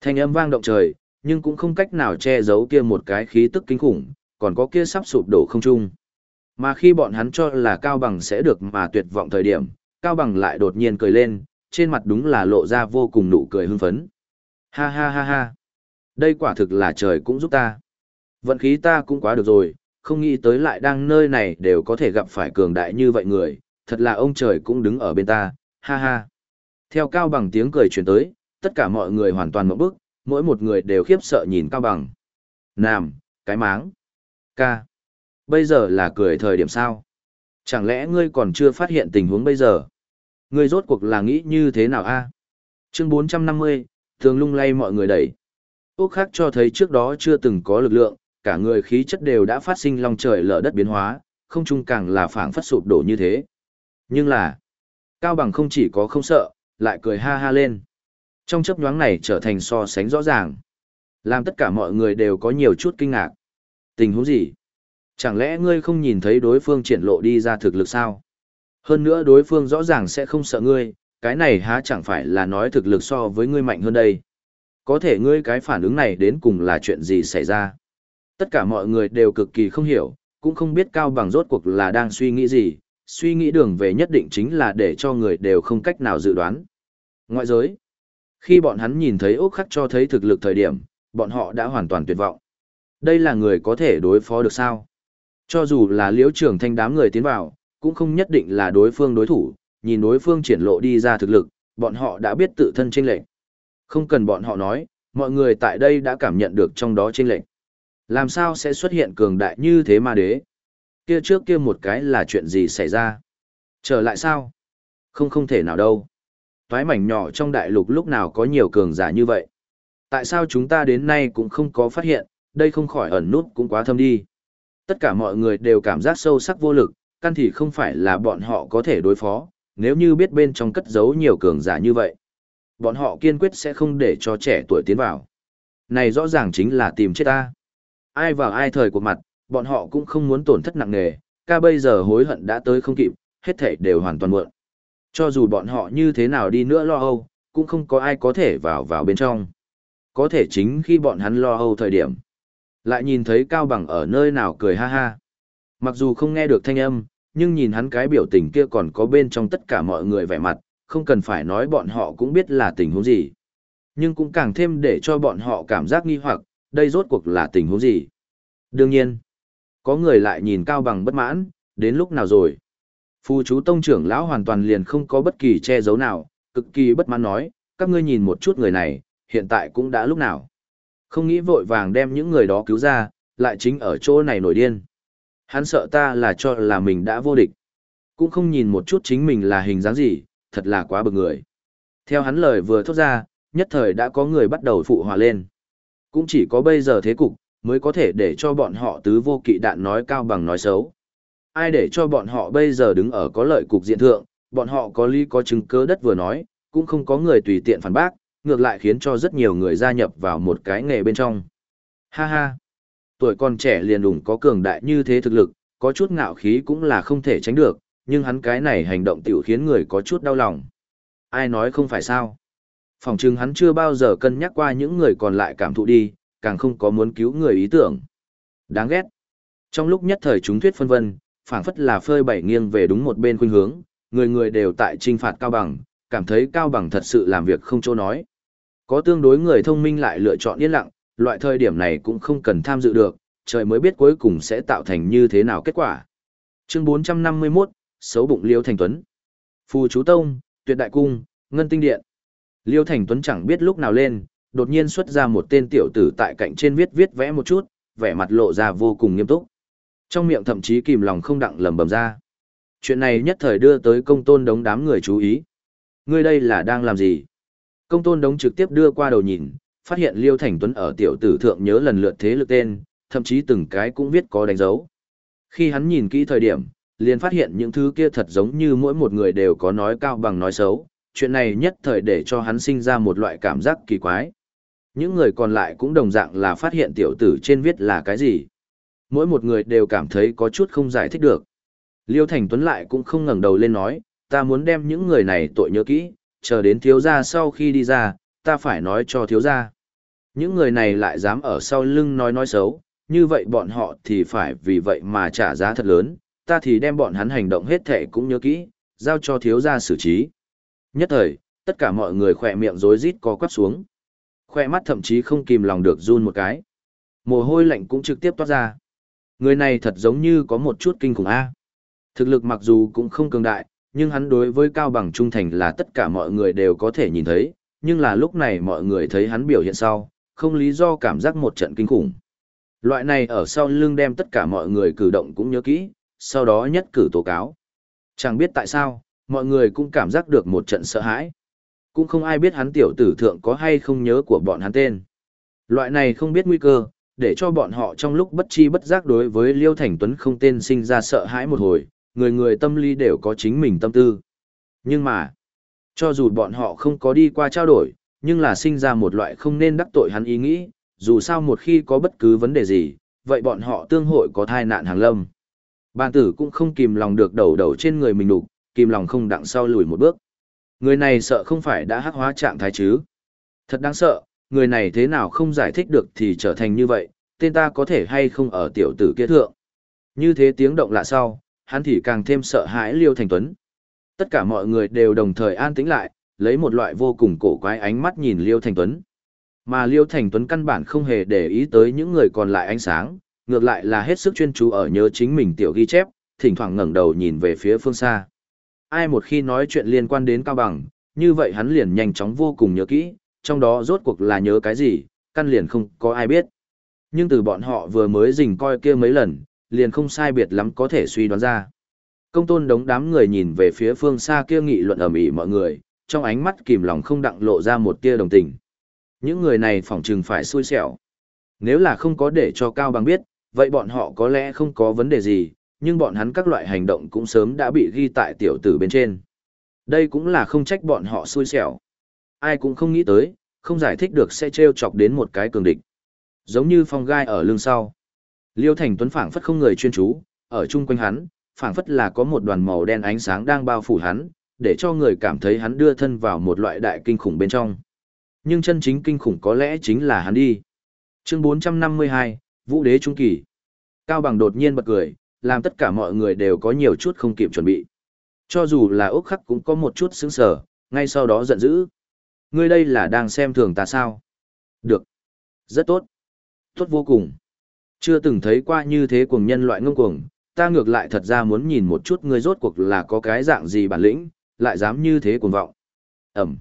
Thanh âm vang động trời, nhưng cũng không cách nào che giấu kia một cái khí tức kinh khủng, còn có kia sắp sụp đổ không trung. Mà khi bọn hắn cho là Cao Bằng sẽ được mà tuyệt vọng thời điểm, Cao Bằng lại đột nhiên cười lên, trên mặt đúng là lộ ra vô cùng nụ cười hưng phấn. Ha ha ha ha. Đây quả thực là trời cũng giúp ta. Vận khí ta cũng quá được rồi, không nghĩ tới lại đang nơi này đều có thể gặp phải cường đại như vậy người, thật là ông trời cũng đứng ở bên ta, ha ha. Theo Cao Bằng tiếng cười truyền tới, tất cả mọi người hoàn toàn một bức, mỗi một người đều khiếp sợ nhìn Cao Bằng. Nam, cái máng. Ca. Bây giờ là cười thời điểm sao? Chẳng lẽ ngươi còn chưa phát hiện tình huống bây giờ? Ngươi rốt cuộc là nghĩ như thế nào a? Chương 450, thường lung lay mọi người đẩy. Úc khác cho thấy trước đó chưa từng có lực lượng, cả người khí chất đều đã phát sinh long trời lở đất biến hóa, không chung càng là phảng phất sụp đổ như thế. Nhưng là, Cao Bằng không chỉ có không sợ, lại cười ha ha lên. Trong chấp nhoáng này trở thành so sánh rõ ràng. Làm tất cả mọi người đều có nhiều chút kinh ngạc. Tình huống gì? Chẳng lẽ ngươi không nhìn thấy đối phương triển lộ đi ra thực lực sao? Hơn nữa đối phương rõ ràng sẽ không sợ ngươi, cái này há chẳng phải là nói thực lực so với ngươi mạnh hơn đây. Có thể ngươi cái phản ứng này đến cùng là chuyện gì xảy ra? Tất cả mọi người đều cực kỳ không hiểu, cũng không biết Cao Bằng rốt cuộc là đang suy nghĩ gì, suy nghĩ đường về nhất định chính là để cho người đều không cách nào dự đoán. Ngoại giới, khi bọn hắn nhìn thấy ốc Khắc cho thấy thực lực thời điểm, bọn họ đã hoàn toàn tuyệt vọng. Đây là người có thể đối phó được sao? Cho dù là liễu trưởng thanh đám người tiến vào, cũng không nhất định là đối phương đối thủ, nhìn đối phương triển lộ đi ra thực lực, bọn họ đã biết tự thân chênh lệnh. Không cần bọn họ nói, mọi người tại đây đã cảm nhận được trong đó chênh lệnh. Làm sao sẽ xuất hiện cường đại như thế ma đế? Kia trước kia một cái là chuyện gì xảy ra? Trở lại sao? Không không thể nào đâu. Toái mảnh nhỏ trong đại lục lúc nào có nhiều cường giả như vậy? Tại sao chúng ta đến nay cũng không có phát hiện, đây không khỏi ẩn nút cũng quá thâm đi. Tất cả mọi người đều cảm giác sâu sắc vô lực, căn thì không phải là bọn họ có thể đối phó, nếu như biết bên trong cất giấu nhiều cường giả như vậy. Bọn họ kiên quyết sẽ không để cho trẻ tuổi tiến vào. Này rõ ràng chính là tìm chết ta. Ai vào ai thời của mặt, bọn họ cũng không muốn tổn thất nặng nề, ca bây giờ hối hận đã tới không kịp, hết thảy đều hoàn toàn muộn. Cho dù bọn họ như thế nào đi nữa lo âu, cũng không có ai có thể vào vào bên trong. Có thể chính khi bọn hắn lo âu thời điểm, lại nhìn thấy Cao Bằng ở nơi nào cười ha ha. Mặc dù không nghe được thanh âm, nhưng nhìn hắn cái biểu tình kia còn có bên trong tất cả mọi người vẻ mặt, không cần phải nói bọn họ cũng biết là tình huống gì. Nhưng cũng càng thêm để cho bọn họ cảm giác nghi hoặc, đây rốt cuộc là tình huống gì. Đương nhiên, có người lại nhìn Cao Bằng bất mãn, đến lúc nào rồi. Phu chú tông trưởng lão hoàn toàn liền không có bất kỳ che giấu nào, cực kỳ bất mãn nói, các ngươi nhìn một chút người này, hiện tại cũng đã lúc nào. Không nghĩ vội vàng đem những người đó cứu ra, lại chính ở chỗ này nổi điên. Hắn sợ ta là cho là mình đã vô địch. Cũng không nhìn một chút chính mình là hình dáng gì, thật là quá bực người. Theo hắn lời vừa thốt ra, nhất thời đã có người bắt đầu phụ hòa lên. Cũng chỉ có bây giờ thế cục, mới có thể để cho bọn họ tứ vô kỵ đạn nói cao bằng nói xấu. Ai để cho bọn họ bây giờ đứng ở có lợi cục diện thượng, bọn họ có lý có chứng cứ đất vừa nói, cũng không có người tùy tiện phản bác, ngược lại khiến cho rất nhiều người gia nhập vào một cái nghề bên trong. Ha ha! Tuổi còn trẻ liền đủng có cường đại như thế thực lực, có chút ngạo khí cũng là không thể tránh được, nhưng hắn cái này hành động tiểu khiến người có chút đau lòng. Ai nói không phải sao? Phòng chừng hắn chưa bao giờ cân nhắc qua những người còn lại cảm thụ đi, càng không có muốn cứu người ý tưởng. Đáng ghét. Trong lúc nhất thời chúng thuyết phân vân, phảng phất là phơi bảy nghiêng về đúng một bên khuynh hướng, người người đều tại trinh phạt cao bằng, cảm thấy cao bằng thật sự làm việc không chỗ nói. Có tương đối người thông minh lại lựa chọn yên lặng, loại thời điểm này cũng không cần tham dự được, trời mới biết cuối cùng sẽ tạo thành như thế nào kết quả. Chương 451, xấu bụng Liêu Thành Tuấn. Phù chú tông, tuyệt đại cung, ngân tinh điện. Liêu Thành Tuấn chẳng biết lúc nào lên, đột nhiên xuất ra một tên tiểu tử tại cạnh trên viết viết vẽ một chút, vẻ mặt lộ ra vô cùng nghiêm túc. Trong miệng thậm chí kìm lòng không đặng lầm bầm ra. Chuyện này nhất thời đưa tới công tôn đống đám người chú ý. Ngươi đây là đang làm gì? Công tôn đống trực tiếp đưa qua đầu nhìn, phát hiện Liêu Thành Tuấn ở tiểu tử thượng nhớ lần lượt thế lực tên, thậm chí từng cái cũng viết có đánh dấu. Khi hắn nhìn kỹ thời điểm, liền phát hiện những thứ kia thật giống như mỗi một người đều có nói cao bằng nói xấu, chuyện này nhất thời để cho hắn sinh ra một loại cảm giác kỳ quái. Những người còn lại cũng đồng dạng là phát hiện tiểu tử trên viết là cái gì. Mỗi một người đều cảm thấy có chút không giải thích được. Liêu Thành Tuấn lại cũng không ngẩng đầu lên nói, ta muốn đem những người này tội nhớ kỹ, chờ đến thiếu gia sau khi đi ra, ta phải nói cho thiếu gia. Những người này lại dám ở sau lưng nói nói xấu, như vậy bọn họ thì phải vì vậy mà trả giá thật lớn, ta thì đem bọn hắn hành động hết thể cũng nhớ kỹ, giao cho thiếu gia xử trí. Nhất thời, tất cả mọi người khỏe miệng rối rít co quắp xuống. Khỏe mắt thậm chí không kìm lòng được run một cái. Mồ hôi lạnh cũng trực tiếp toát ra. Người này thật giống như có một chút kinh khủng A. Thực lực mặc dù cũng không cường đại, nhưng hắn đối với cao bằng trung thành là tất cả mọi người đều có thể nhìn thấy, nhưng là lúc này mọi người thấy hắn biểu hiện sau, không lý do cảm giác một trận kinh khủng. Loại này ở sau lưng đem tất cả mọi người cử động cũng nhớ kỹ, sau đó nhất cử tố cáo. Chẳng biết tại sao, mọi người cũng cảm giác được một trận sợ hãi. Cũng không ai biết hắn tiểu tử thượng có hay không nhớ của bọn hắn tên. Loại này không biết nguy cơ, để cho bọn họ trong lúc bất chi bất giác đối với Liêu Thành Tuấn không tên sinh ra sợ hãi một hồi, người người tâm lý đều có chính mình tâm tư. Nhưng mà, cho dù bọn họ không có đi qua trao đổi, nhưng là sinh ra một loại không nên đắc tội hắn ý nghĩ, dù sao một khi có bất cứ vấn đề gì, vậy bọn họ tương hội có thai nạn hàng lâm. Bàn tử cũng không kìm lòng được đầu đầu trên người mình đục, kìm lòng không đặng sau lùi một bước. Người này sợ không phải đã hắc hóa trạng thái chứ. Thật đáng sợ, người này thế nào không giải thích được thì trở thành như vậy, tên ta có thể hay không ở tiểu tử kia thượng. Như thế tiếng động lạ sau, hắn thì càng thêm sợ hãi Liêu Thành Tuấn. Tất cả mọi người đều đồng thời an tĩnh lại, lấy một loại vô cùng cổ quái ánh mắt nhìn Liêu Thành Tuấn. Mà Liêu Thành Tuấn căn bản không hề để ý tới những người còn lại ánh sáng, ngược lại là hết sức chuyên chú ở nhớ chính mình tiểu ghi chép, thỉnh thoảng ngẩng đầu nhìn về phía phương xa. Ai một khi nói chuyện liên quan đến Cao Bằng, như vậy hắn liền nhanh chóng vô cùng nhớ kỹ, trong đó rốt cuộc là nhớ cái gì, căn liền không có ai biết. Nhưng từ bọn họ vừa mới rình coi kia mấy lần, liền không sai biệt lắm có thể suy đoán ra. Công tôn đống đám người nhìn về phía phương xa kia nghị luận ầm ĩ mọi người, trong ánh mắt kìm lòng không đặng lộ ra một tia đồng tình. Những người này phỏng chừng phải xui xẻo. Nếu là không có để cho Cao Bằng biết, vậy bọn họ có lẽ không có vấn đề gì, nhưng bọn hắn các loại hành động cũng sớm đã bị ghi tại tiểu tử bên trên. Đây cũng là không trách bọn họ xui xẻo. Ai cũng không nghĩ tới, không giải thích được sẽ trêu chọc đến một cái cường địch. Giống như phong gai ở lưng sau. Liêu Thành Tuấn phảng phất không người chuyên chú, ở chung quanh hắn, phảng phất là có một đoàn màu đen ánh sáng đang bao phủ hắn, để cho người cảm thấy hắn đưa thân vào một loại đại kinh khủng bên trong. Nhưng chân chính kinh khủng có lẽ chính là hắn đi. Chương 452, Vũ Đế Trung Kỳ. Cao Bằng đột nhiên bật cười, làm tất cả mọi người đều có nhiều chút không kịp chuẩn bị. Cho dù là ốc Khắc cũng có một chút sững sờ, ngay sau đó giận dữ. Ngươi đây là đang xem thường ta sao? Được. Rất tốt. Tốt vô cùng. Chưa từng thấy qua như thế cùng nhân loại ngông cuồng, ta ngược lại thật ra muốn nhìn một chút ngươi rốt cuộc là có cái dạng gì bản lĩnh, lại dám như thế cuồng vọng. Ẩm.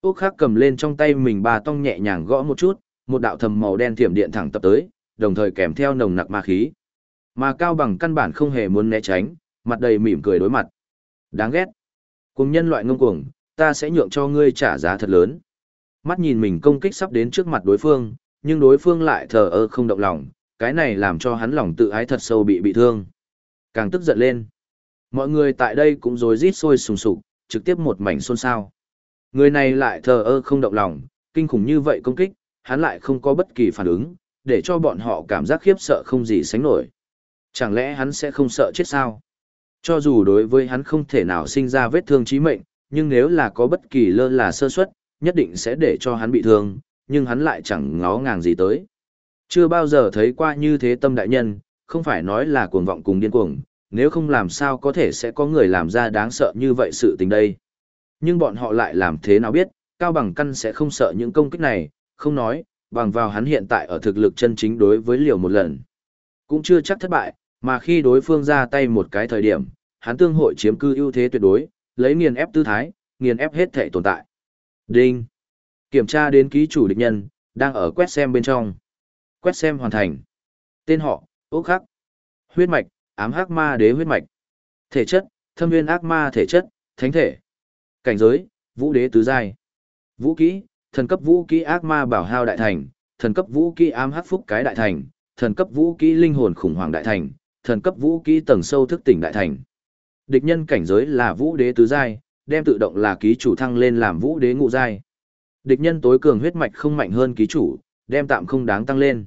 Úc Khắc cầm lên trong tay mình ba tong nhẹ nhàng gõ một chút, một đạo thầm màu đen thiểm điện thẳng tập tới, đồng thời kèm theo nồng nặc ma khí. Mà Cao Bằng căn bản không hề muốn né tránh, mặt đầy mỉm cười đối mặt. Đáng ghét. Cùng nhân loại ngông cuồng, ta sẽ nhượng cho ngươi trả giá thật lớn. Mắt nhìn mình công kích sắp đến trước mặt đối phương, nhưng đối phương lại thờ ơ không động lòng, cái này làm cho hắn lòng tự ái thật sâu bị bị thương. Càng tức giận lên. Mọi người tại đây cũng rối rít sôi sùng sục, trực tiếp một mảnh xôn xao. Người này lại thờ ơ không động lòng, kinh khủng như vậy công kích, hắn lại không có bất kỳ phản ứng, để cho bọn họ cảm giác khiếp sợ không gì sánh nổi. Chẳng lẽ hắn sẽ không sợ chết sao? Cho dù đối với hắn không thể nào sinh ra vết thương chí mệnh, nhưng nếu là có bất kỳ lơ là sơ suất, nhất định sẽ để cho hắn bị thương, nhưng hắn lại chẳng ngó ngàng gì tới. Chưa bao giờ thấy qua như thế tâm đại nhân, không phải nói là cuồng vọng cùng điên cuồng, nếu không làm sao có thể sẽ có người làm ra đáng sợ như vậy sự tình đây. Nhưng bọn họ lại làm thế nào biết, Cao Bằng Căn sẽ không sợ những công kích này, không nói, bằng vào hắn hiện tại ở thực lực chân chính đối với liều một lần. Cũng chưa chắc thất bại, mà khi đối phương ra tay một cái thời điểm, hắn tương hội chiếm cư ưu thế tuyệt đối, lấy nghiền ép tư thái, nghiền ép hết thể tồn tại. Đinh. Kiểm tra đến ký chủ địch nhân, đang ở quét xem bên trong. Quét xem hoàn thành. Tên họ, Úc Khắc. Huyết mạch, ám hắc ma đế huyết mạch. Thể chất, thâm viên ác ma thể chất, thánh thể. Cảnh giới, vũ đế tứ giai. Vũ kỹ, thần cấp vũ kỹ ác ma bảo hao đại thành, thần cấp vũ kỹ ám hắc phúc cái đại thành, thần cấp vũ kỹ linh hồn khủng hoảng đại thành, thần cấp vũ kỹ tầng sâu thức tỉnh đại thành. Địch nhân cảnh giới là vũ đế tứ giai, đem tự động là ký chủ thăng lên làm vũ đế ngũ giai. Địch nhân tối cường huyết mạch không mạnh hơn ký chủ, đem tạm không đáng tăng lên.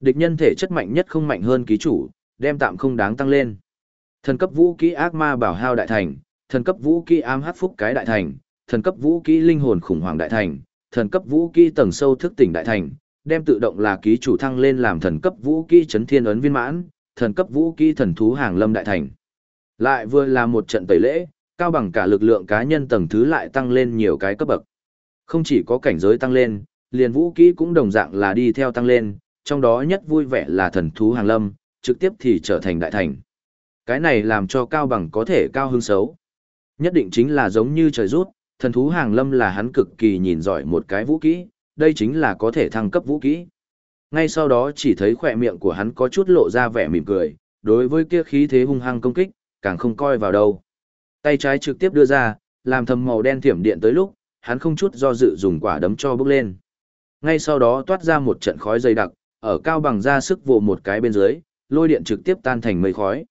Địch nhân thể chất mạnh nhất không mạnh hơn ký chủ, đem tạm không đáng tăng lên. Thần cấp vũ kỹ ác ma bảo hao đại thành, thần cấp vũ kỹ ám hắc phúc cái đại thành, thần cấp vũ kỹ linh hồn khủng hoảng đại thành, thần cấp vũ kỹ tầng sâu thức tỉnh đại thành, đem tự động là ký chủ thăng lên làm thần cấp vũ kỹ chấn thiên ấn viên mãn, thần cấp vũ kỹ thần thú hàng lâm đại thành. Lại vừa là một trận tẩy lễ, cao bằng cả lực lượng cá nhân tầng thứ lại tăng lên nhiều cái cấp bậc. Không chỉ có cảnh giới tăng lên, liền vũ kỹ cũng đồng dạng là đi theo tăng lên, trong đó nhất vui vẻ là thần thú hàng lâm, trực tiếp thì trở thành đại thành. Cái này làm cho cao bằng có thể cao hứng xấu. Nhất định chính là giống như trời rút, thần thú hàng lâm là hắn cực kỳ nhìn giỏi một cái vũ kỹ, đây chính là có thể thăng cấp vũ kỹ. Ngay sau đó chỉ thấy khỏe miệng của hắn có chút lộ ra vẻ mỉm cười, đối với kia khí thế hung hăng công kích, càng không coi vào đâu. Tay trái trực tiếp đưa ra, làm thầm màu đen thiểm điện tới lúc, hắn không chút do dự dùng quả đấm cho bước lên. Ngay sau đó toát ra một trận khói dày đặc, ở cao bằng ra sức vụ một cái bên dưới, lôi điện trực tiếp tan thành mây khói.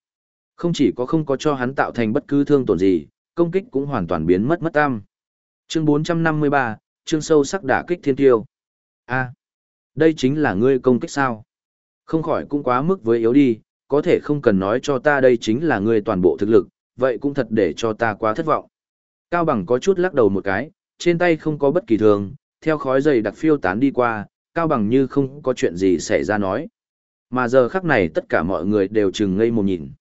Không chỉ có không có cho hắn tạo thành bất cứ thương tổn gì, công kích cũng hoàn toàn biến mất mất tam. Chương 453, chương sâu sắc đả kích thiên tiêu. A, đây chính là ngươi công kích sao? Không khỏi cũng quá mức với yếu đi, có thể không cần nói cho ta đây chính là ngươi toàn bộ thực lực, vậy cũng thật để cho ta quá thất vọng. Cao bằng có chút lắc đầu một cái, trên tay không có bất kỳ thường, theo khói dày đặc phiêu tán đi qua, Cao bằng như không có chuyện gì xảy ra nói. Mà giờ khắc này tất cả mọi người đều chừng ngây một nhìn.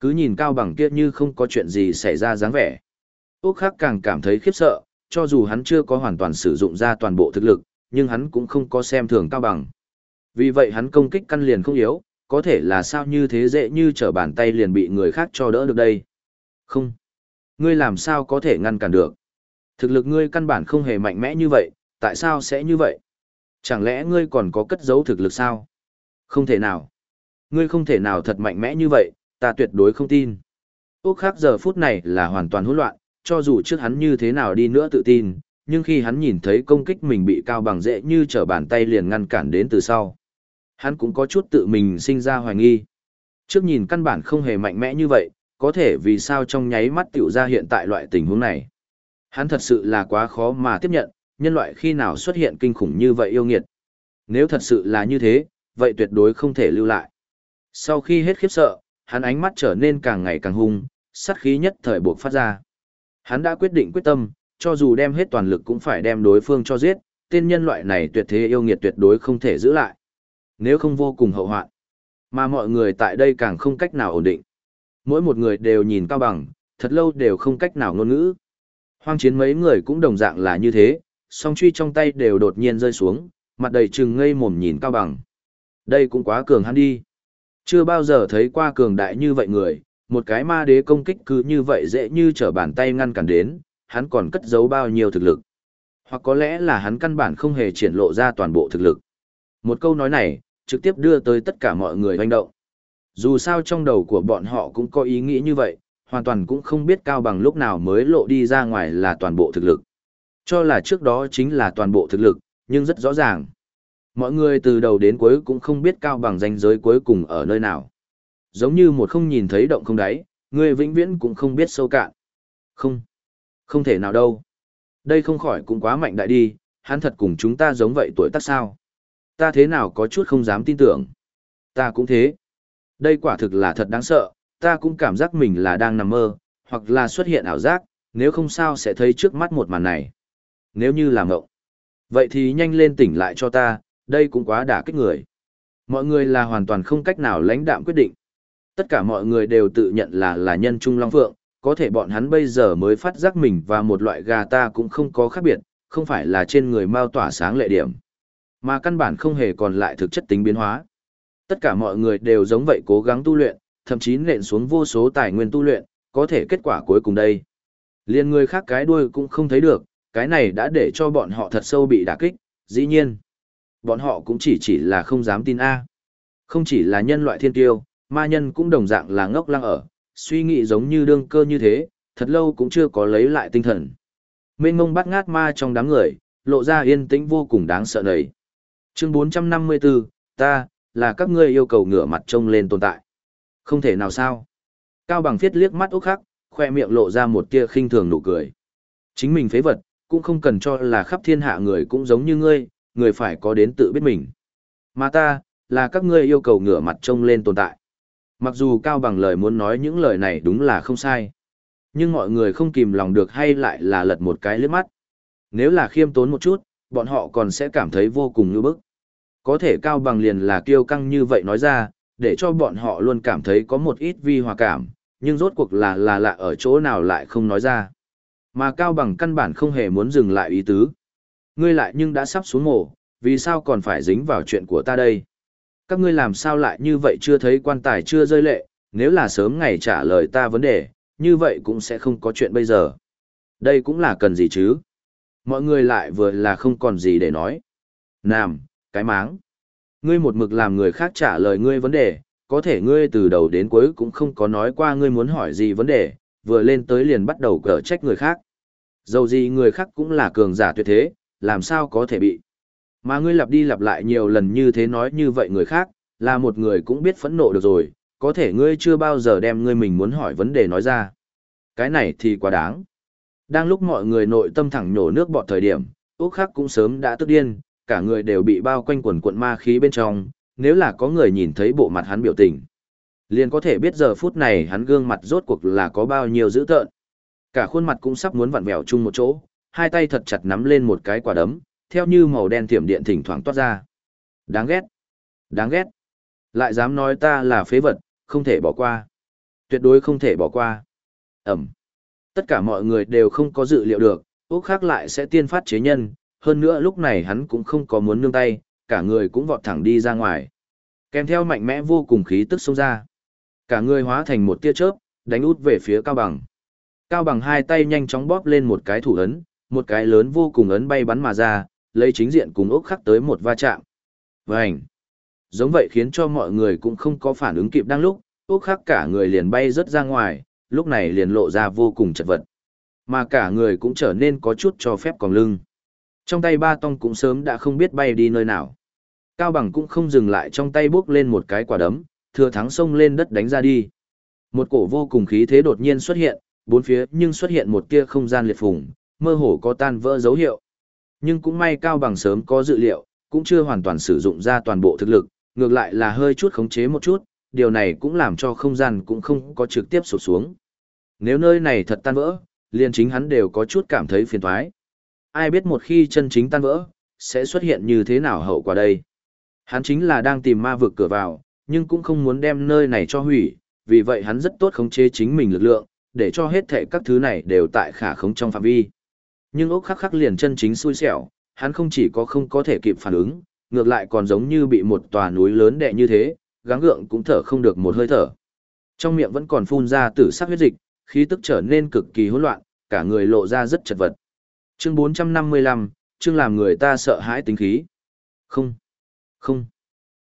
Cứ nhìn Cao bằng kia như không có chuyện gì xảy ra dáng vẻ. Úc khắc càng cảm thấy khiếp sợ, cho dù hắn chưa có hoàn toàn sử dụng ra toàn bộ thực lực, nhưng hắn cũng không có xem thường Cao bằng. Vì vậy hắn công kích căn liền không yếu, có thể là sao như thế dễ như trở bàn tay liền bị người khác cho đỡ được đây. Không. Ngươi làm sao có thể ngăn cản được? Thực lực ngươi căn bản không hề mạnh mẽ như vậy, tại sao sẽ như vậy? Chẳng lẽ ngươi còn có cất giấu thực lực sao? Không thể nào. Ngươi không thể nào thật mạnh mẽ như vậy, ta tuyệt đối không tin. Úc khắc giờ phút này là hoàn toàn hỗn loạn, cho dù trước hắn như thế nào đi nữa tự tin, nhưng khi hắn nhìn thấy công kích mình bị cao bằng dễ như trở bàn tay liền ngăn cản đến từ sau. Hắn cũng có chút tự mình sinh ra hoài nghi. Trước nhìn căn bản không hề mạnh mẽ như vậy, có thể vì sao trong nháy mắt tiểu ra hiện tại loại tình huống này. Hắn thật sự là quá khó mà tiếp nhận, nhân loại khi nào xuất hiện kinh khủng như vậy yêu nghiệt. Nếu thật sự là như thế, vậy tuyệt đối không thể lưu lại. Sau khi hết khiếp sợ, hắn ánh mắt trở nên càng ngày càng hung, sát khí nhất thời buộc phát ra. Hắn đã quyết định quyết tâm, cho dù đem hết toàn lực cũng phải đem đối phương cho giết, tên nhân loại này tuyệt thế yêu nghiệt tuyệt đối không thể giữ lại. Nếu không vô cùng hậu hoạn. Mà mọi người tại đây càng không cách nào ổn định. Mỗi một người đều nhìn cao bằng, thật lâu đều không cách nào ngôn ngữ. Hoang chiến mấy người cũng đồng dạng là như thế, song truy trong tay đều đột nhiên rơi xuống, mặt đầy trừng ngây mồm nhìn cao bằng. Đây cũng quá cường hắn đi. Chưa bao giờ thấy qua cường đại như vậy người, một cái ma đế công kích cứ như vậy dễ như trở bàn tay ngăn cản đến, hắn còn cất giấu bao nhiêu thực lực. Hoặc có lẽ là hắn căn bản không hề triển lộ ra toàn bộ thực lực. Một câu nói này, trực tiếp đưa tới tất cả mọi người hoành động. Dù sao trong đầu của bọn họ cũng có ý nghĩ như vậy, hoàn toàn cũng không biết cao bằng lúc nào mới lộ đi ra ngoài là toàn bộ thực lực. Cho là trước đó chính là toàn bộ thực lực, nhưng rất rõ ràng. Mọi người từ đầu đến cuối cũng không biết cao bằng danh giới cuối cùng ở nơi nào. Giống như một không nhìn thấy động không đáy, người vĩnh viễn cũng không biết sâu cạn. Không, không thể nào đâu. Đây không khỏi cũng quá mạnh đại đi, hắn thật cùng chúng ta giống vậy tuổi tác sao. Ta thế nào có chút không dám tin tưởng. Ta cũng thế. Đây quả thực là thật đáng sợ, ta cũng cảm giác mình là đang nằm mơ, hoặc là xuất hiện ảo giác, nếu không sao sẽ thấy trước mắt một màn này. Nếu như là mộng, vậy thì nhanh lên tỉnh lại cho ta, đây cũng quá đả kích người. Mọi người là hoàn toàn không cách nào lãnh đạm quyết định. Tất cả mọi người đều tự nhận là là nhân trung long phượng, có thể bọn hắn bây giờ mới phát giác mình và một loại gà ta cũng không có khác biệt, không phải là trên người mau tỏa sáng lệ điểm, mà căn bản không hề còn lại thực chất tính biến hóa. Tất cả mọi người đều giống vậy cố gắng tu luyện, thậm chí nện xuống vô số tài nguyên tu luyện, có thể kết quả cuối cùng đây. Liên người khác cái đuôi cũng không thấy được, cái này đã để cho bọn họ thật sâu bị đả kích, dĩ nhiên. Bọn họ cũng chỉ chỉ là không dám tin A. Không chỉ là nhân loại thiên tiêu, ma nhân cũng đồng dạng là ngốc lăng ở, suy nghĩ giống như đương cơ như thế, thật lâu cũng chưa có lấy lại tinh thần. Mênh mông bắt ngát ma trong đám người, lộ ra yên tĩnh vô cùng đáng sợ nầy. Chương 454, ta, là các ngươi yêu cầu ngửa mặt trông lên tồn tại. Không thể nào sao. Cao bằng phiết liếc mắt úc khắc, khoe miệng lộ ra một tia khinh thường nụ cười. Chính mình phế vật, cũng không cần cho là khắp thiên hạ người cũng giống như ngươi, người phải có đến tự biết mình. Mà ta, là các ngươi yêu cầu ngửa mặt trông lên tồn tại. Mặc dù Cao bằng lời muốn nói những lời này đúng là không sai. Nhưng mọi người không kìm lòng được hay lại là lật một cái liếc mắt. Nếu là khiêm tốn một chút, bọn họ còn sẽ cảm thấy vô cùng ngưỡng bức. Có thể Cao Bằng liền là kiêu căng như vậy nói ra, để cho bọn họ luôn cảm thấy có một ít vi hòa cảm, nhưng rốt cuộc là là lạ ở chỗ nào lại không nói ra. Mà Cao Bằng căn bản không hề muốn dừng lại ý tứ. Ngươi lại nhưng đã sắp xuống mổ, vì sao còn phải dính vào chuyện của ta đây? Các ngươi làm sao lại như vậy chưa thấy quan tài chưa rơi lệ, nếu là sớm ngày trả lời ta vấn đề, như vậy cũng sẽ không có chuyện bây giờ. Đây cũng là cần gì chứ? Mọi người lại vừa là không còn gì để nói. Nam, cái máng. Ngươi một mực làm người khác trả lời ngươi vấn đề, có thể ngươi từ đầu đến cuối cũng không có nói qua ngươi muốn hỏi gì vấn đề, vừa lên tới liền bắt đầu cở trách người khác. Dầu gì người khác cũng là cường giả tuyệt thế, làm sao có thể bị. Mà ngươi lặp đi lặp lại nhiều lần như thế nói như vậy người khác, là một người cũng biết phẫn nộ được rồi, có thể ngươi chưa bao giờ đem ngươi mình muốn hỏi vấn đề nói ra. Cái này thì quá đáng. Đang lúc mọi người nội tâm thẳng nhổ nước bọt thời điểm, Úc Khắc cũng sớm đã tức điên, cả người đều bị bao quanh quần cuộn ma khí bên trong, nếu là có người nhìn thấy bộ mặt hắn biểu tình. Liền có thể biết giờ phút này hắn gương mặt rốt cuộc là có bao nhiêu dữ tợn. Cả khuôn mặt cũng sắp muốn vặn vẹo chung một chỗ, hai tay thật chặt nắm lên một cái quả đấm, theo như màu đen thiểm điện thỉnh thoảng toát ra. Đáng ghét. Đáng ghét. Lại dám nói ta là phế vật, không thể bỏ qua. Tuyệt đối không thể bỏ qua. Ẩm. Tất cả mọi người đều không có dự liệu được, Úc khác lại sẽ tiên phát chế nhân, hơn nữa lúc này hắn cũng không có muốn nương tay, cả người cũng vọt thẳng đi ra ngoài. Kèm theo mạnh mẽ vô cùng khí tức xông ra. Cả người hóa thành một tia chớp, đánh út về phía Cao Bằng. Cao Bằng hai tay nhanh chóng bóp lên một cái thủ ấn, một cái lớn vô cùng ấn bay bắn mà ra, lấy chính diện cùng ốc khắc tới một va chạm. Vành! Giống vậy khiến cho mọi người cũng không có phản ứng kịp đang lúc, ốc khắc cả người liền bay rất ra ngoài, lúc này liền lộ ra vô cùng chật vật. Mà cả người cũng trở nên có chút cho phép còn lưng. Trong tay ba tông cũng sớm đã không biết bay đi nơi nào. Cao bằng cũng không dừng lại trong tay bước lên một cái quả đấm, thừa thắng xông lên đất đánh ra đi. Một cổ vô cùng khí thế đột nhiên xuất hiện, bốn phía nhưng xuất hiện một tia không gian liệt phùng, mơ hồ có tan vỡ dấu hiệu. Nhưng cũng may Cao bằng sớm có dự liệu, cũng chưa hoàn toàn sử dụng ra toàn bộ thực lực, ngược lại là hơi chút khống chế một chút, điều này cũng làm cho không gian cũng không có trực tiếp sụp xuống. Nếu nơi này thật tan vỡ, liền chính hắn đều có chút cảm thấy phiền toái. Ai biết một khi chân chính tan vỡ, sẽ xuất hiện như thế nào hậu quả đây. Hắn chính là đang tìm ma vực cửa vào, nhưng cũng không muốn đem nơi này cho hủy, vì vậy hắn rất tốt khống chế chính mình lực lượng, để cho hết thảy các thứ này đều tại khả khống trong phạm vi. Nhưng ốc khắc khắc liền chân chính xui xẻo, hắn không chỉ có không có thể kịp phản ứng, ngược lại còn giống như bị một tòa núi lớn đè như thế, gắng gượng cũng thở không được một hơi thở. Trong miệng vẫn còn phun ra tử sắc huyết dịch, khí tức trở nên cực kỳ hỗn loạn, cả người lộ ra rất chật vật. Chương 455, chương làm người ta sợ hãi tính khí. Không, không.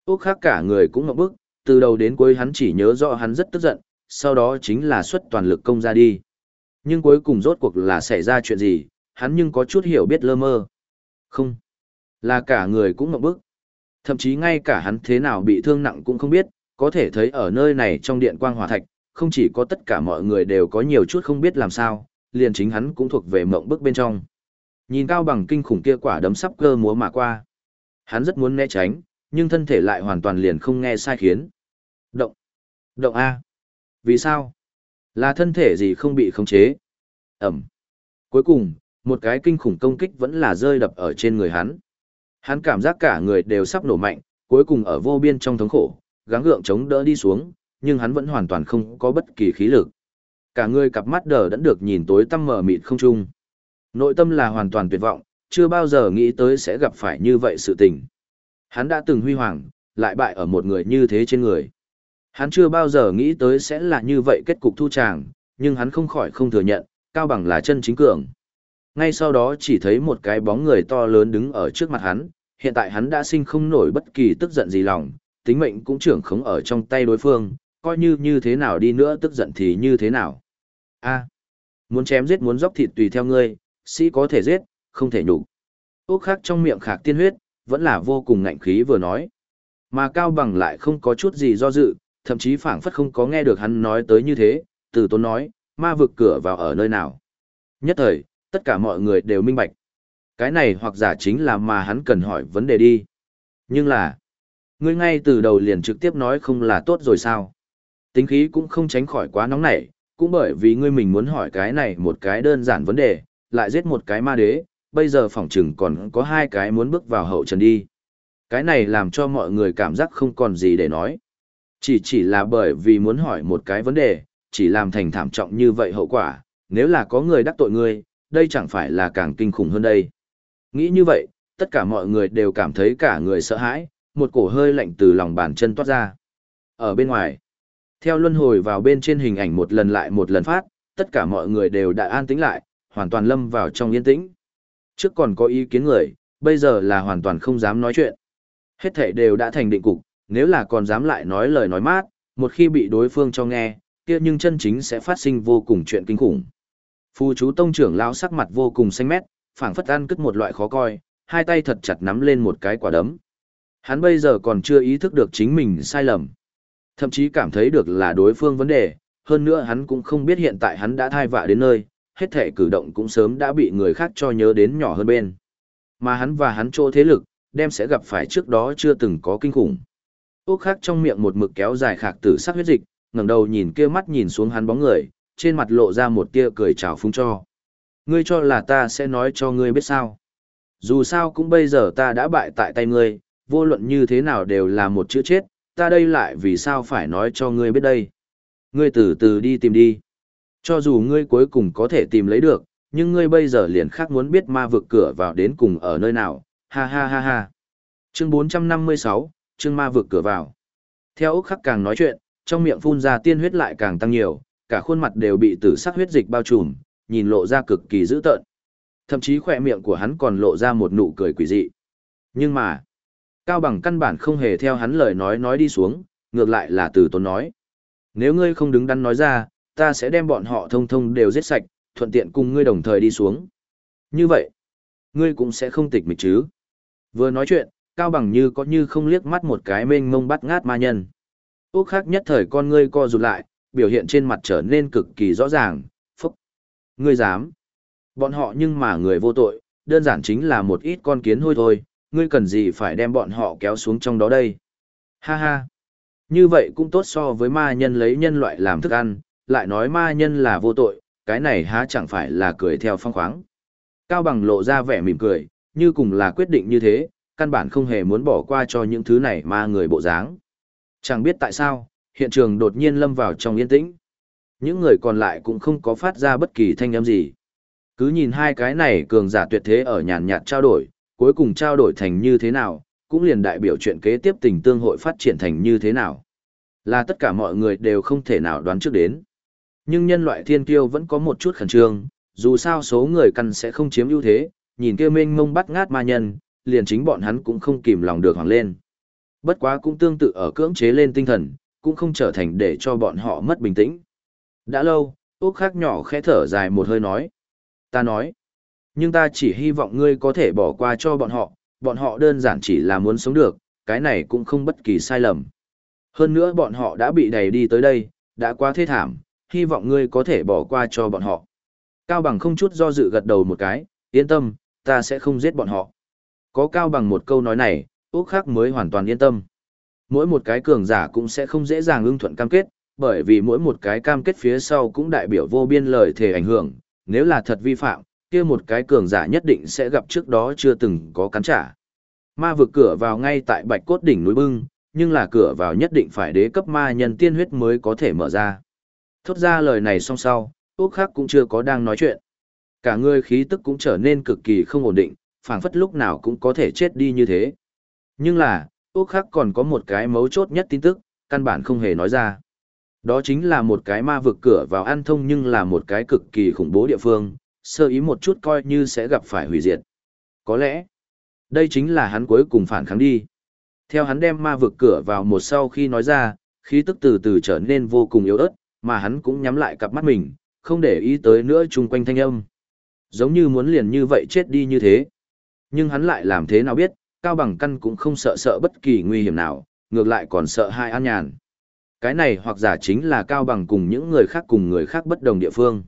Úc khác cả người cũng ngậm bức, từ đầu đến cuối hắn chỉ nhớ rõ hắn rất tức giận, sau đó chính là xuất toàn lực công ra đi. Nhưng cuối cùng rốt cuộc là xảy ra chuyện gì, hắn nhưng có chút hiểu biết lơ mơ. Không, là cả người cũng ngậm bức. Thậm chí ngay cả hắn thế nào bị thương nặng cũng không biết, có thể thấy ở nơi này trong điện quang hỏa thạch, không chỉ có tất cả mọi người đều có nhiều chút không biết làm sao, liền chính hắn cũng thuộc về mộng bức bên trong. Nhìn cao bằng kinh khủng kia quả đấm sắp cơ múa mà qua. Hắn rất muốn né tránh, nhưng thân thể lại hoàn toàn liền không nghe sai khiến. Động. Động A. Vì sao? Là thân thể gì không bị khống chế? Ẩm. Cuối cùng, một cái kinh khủng công kích vẫn là rơi đập ở trên người hắn. Hắn cảm giác cả người đều sắp nổ mạnh, cuối cùng ở vô biên trong thống khổ, gắng gượng chống đỡ đi xuống, nhưng hắn vẫn hoàn toàn không có bất kỳ khí lực. Cả người cặp mắt đờ đẫn được nhìn tối tăm mở mịt không trung. Nội tâm là hoàn toàn tuyệt vọng, chưa bao giờ nghĩ tới sẽ gặp phải như vậy sự tình. Hắn đã từng huy hoàng, lại bại ở một người như thế trên người. Hắn chưa bao giờ nghĩ tới sẽ là như vậy kết cục thu tràng, nhưng hắn không khỏi không thừa nhận, Cao Bằng là chân chính cường. Ngay sau đó chỉ thấy một cái bóng người to lớn đứng ở trước mặt hắn, hiện tại hắn đã sinh không nổi bất kỳ tức giận gì lòng, tính mệnh cũng trưởng khống ở trong tay đối phương, coi như như thế nào đi nữa tức giận thì như thế nào. a muốn chém giết muốn dốc thịt tùy theo ngươi, sĩ có thể giết, không thể nhục. Úc khắc trong miệng khạc tiên huyết, vẫn là vô cùng ngạnh khí vừa nói. Mà Cao Bằng lại không có chút gì do dự, thậm chí phảng phất không có nghe được hắn nói tới như thế, từ tốn nói, ma vực cửa vào ở nơi nào. Nhất thời, tất cả mọi người đều minh bạch. Cái này hoặc giả chính là mà hắn cần hỏi vấn đề đi. Nhưng là, ngươi ngay từ đầu liền trực tiếp nói không là tốt rồi sao? Tính khí cũng không tránh khỏi quá nóng nảy, cũng bởi vì ngươi mình muốn hỏi cái này một cái đơn giản vấn đề, lại giết một cái ma đế, bây giờ phỏng chừng còn có hai cái muốn bước vào hậu trần đi. Cái này làm cho mọi người cảm giác không còn gì để nói. Chỉ chỉ là bởi vì muốn hỏi một cái vấn đề, chỉ làm thành thảm trọng như vậy hậu quả, nếu là có người đắc tội ngươi, đây chẳng phải là càng kinh khủng hơn đây. Nghĩ như vậy, tất cả mọi người đều cảm thấy cả người sợ hãi, một cổ hơi lạnh từ lòng bàn chân toát ra. Ở bên ngoài, theo luân hồi vào bên trên hình ảnh một lần lại một lần phát, tất cả mọi người đều đã an tĩnh lại, hoàn toàn lâm vào trong yên tĩnh. Trước còn có ý kiến người, bây giờ là hoàn toàn không dám nói chuyện. Hết thể đều đã thành định cục, nếu là còn dám lại nói lời nói mát, một khi bị đối phương cho nghe, kia nhưng chân chính sẽ phát sinh vô cùng chuyện kinh khủng. Phu chú tông trưởng lão sắc mặt vô cùng xanh mét, phảng phất ăn cứt một loại khó coi, hai tay thật chặt nắm lên một cái quả đấm. Hắn bây giờ còn chưa ý thức được chính mình sai lầm. Thậm chí cảm thấy được là đối phương vấn đề, hơn nữa hắn cũng không biết hiện tại hắn đã thai vạ đến nơi, hết thể cử động cũng sớm đã bị người khác cho nhớ đến nhỏ hơn bên. Mà hắn và hắn chỗ thế lực, đem sẽ gặp phải trước đó chưa từng có kinh khủng. Úc khắc trong miệng một mực kéo dài khạc tử sắc huyết dịch, ngẩng đầu nhìn kia mắt nhìn xuống hắn bóng người, trên mặt lộ ra một tia cười chào phúng cho. Ngươi cho là ta sẽ nói cho ngươi biết sao. Dù sao cũng bây giờ ta đã bại tại tay ngươi, vô luận như thế nào đều là một chữ chết, ta đây lại vì sao phải nói cho ngươi biết đây. Ngươi từ từ đi tìm đi. Cho dù ngươi cuối cùng có thể tìm lấy được, nhưng ngươi bây giờ liền khác muốn biết ma vực cửa vào đến cùng ở nơi nào, ha ha ha ha. Chương 456, chương ma vực cửa vào. Theo Úc Khắc càng nói chuyện, trong miệng phun ra tiên huyết lại càng tăng nhiều, cả khuôn mặt đều bị tử sắc huyết dịch bao trùm, nhìn lộ ra cực kỳ dữ tợn. Thậm chí khỏe miệng của hắn còn lộ ra một nụ cười quỷ dị. Nhưng mà, Cao Bằng căn bản không hề theo hắn lời nói nói đi xuống, ngược lại là từ tốn nói. Nếu ngươi không đứng đắn nói ra, ta sẽ đem bọn họ thông thông đều giết sạch, thuận tiện cùng ngươi đồng thời đi xuống. Như vậy, ngươi cũng sẽ không tịch mịch chứ. Vừa nói chuyện, Cao Bằng như có như không liếc mắt một cái mênh mông bắt ngát ma nhân. Úc khác nhất thời con ngươi co rụt lại, biểu hiện trên mặt trở nên cực kỳ rõ ràng, phúc. Ngươi dám. Bọn họ nhưng mà người vô tội, đơn giản chính là một ít con kiến hôi thôi, ngươi cần gì phải đem bọn họ kéo xuống trong đó đây. Ha ha. Như vậy cũng tốt so với ma nhân lấy nhân loại làm thức ăn, lại nói ma nhân là vô tội, cái này há chẳng phải là cười theo phong khoáng. Cao bằng lộ ra vẻ mỉm cười, như cùng là quyết định như thế, căn bản không hề muốn bỏ qua cho những thứ này ma người bộ dáng. Chẳng biết tại sao, hiện trường đột nhiên lâm vào trong yên tĩnh. Những người còn lại cũng không có phát ra bất kỳ thanh âm gì. Cứ nhìn hai cái này cường giả tuyệt thế ở nhàn nhạt trao đổi, cuối cùng trao đổi thành như thế nào, cũng liền đại biểu chuyện kế tiếp tình tương hội phát triển thành như thế nào. Là tất cả mọi người đều không thể nào đoán trước đến. Nhưng nhân loại thiên kiêu vẫn có một chút khẩn trương, dù sao số người căn sẽ không chiếm ưu thế, nhìn kia mênh mông bắt ngát ma nhân, liền chính bọn hắn cũng không kìm lòng được hoàng lên. Bất quá cũng tương tự ở cưỡng chế lên tinh thần, cũng không trở thành để cho bọn họ mất bình tĩnh. Đã lâu, Úc khắc nhỏ khẽ thở dài một hơi nói. Ta nói, nhưng ta chỉ hy vọng ngươi có thể bỏ qua cho bọn họ, bọn họ đơn giản chỉ là muốn sống được, cái này cũng không bất kỳ sai lầm. Hơn nữa bọn họ đã bị đẩy đi tới đây, đã quá thê thảm, hy vọng ngươi có thể bỏ qua cho bọn họ. Cao Bằng không chút do dự gật đầu một cái, yên tâm, ta sẽ không giết bọn họ. Có Cao Bằng một câu nói này, Úc Khắc mới hoàn toàn yên tâm. Mỗi một cái cường giả cũng sẽ không dễ dàng ưng thuận cam kết, bởi vì mỗi một cái cam kết phía sau cũng đại biểu vô biên lời thể ảnh hưởng, nếu là thật vi phạm, kia một cái cường giả nhất định sẽ gặp trước đó chưa từng có cắn trả. Ma vực cửa vào ngay tại Bạch Cốt đỉnh núi bưng, nhưng là cửa vào nhất định phải đế cấp ma nhân tiên huyết mới có thể mở ra. Thốt ra lời này xong sau, Úc Khắc cũng chưa có đang nói chuyện. Cả người khí tức cũng trở nên cực kỳ không ổn định, phảng phất lúc nào cũng có thể chết đi như thế. Nhưng là, Úc Khắc còn có một cái mấu chốt nhất tin tức, căn bản không hề nói ra. Đó chính là một cái ma vực cửa vào an thông nhưng là một cái cực kỳ khủng bố địa phương, sơ ý một chút coi như sẽ gặp phải hủy diệt. Có lẽ, đây chính là hắn cuối cùng phản kháng đi. Theo hắn đem ma vực cửa vào một sau khi nói ra, khí tức từ từ trở nên vô cùng yếu ớt, mà hắn cũng nhắm lại cặp mắt mình, không để ý tới nữa chung quanh thanh âm. Giống như muốn liền như vậy chết đi như thế. Nhưng hắn lại làm thế nào biết, Cao Bằng Căn cũng không sợ sợ bất kỳ nguy hiểm nào, ngược lại còn sợ hai an nhàn. Cái này hoặc giả chính là Cao Bằng cùng những người khác cùng người khác bất đồng địa phương.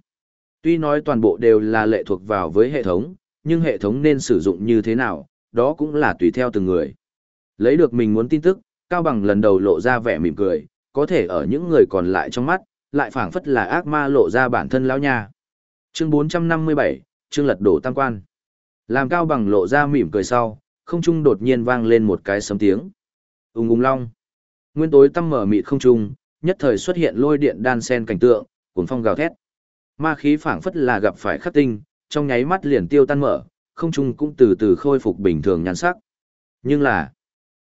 Tuy nói toàn bộ đều là lệ thuộc vào với hệ thống, nhưng hệ thống nên sử dụng như thế nào, đó cũng là tùy theo từng người. Lấy được mình muốn tin tức, Cao Bằng lần đầu lộ ra vẻ mỉm cười, có thể ở những người còn lại trong mắt, lại phảng phất là ác ma lộ ra bản thân lão nha. Chương 457, chương lật đổ tam quan. Làm Cao Bằng lộ ra mỉm cười sau, không trung đột nhiên vang lên một cái sấm tiếng. Ùng ùng long. Nguyên tối tăm mở mịt không trung, nhất thời xuất hiện lôi điện đan sen cảnh tượng, cuồng phong gào thét. Ma khí phảng phất là gặp phải khắc tinh, trong nháy mắt liền tiêu tan mở, không trung cũng từ từ khôi phục bình thường nhan sắc. Nhưng là,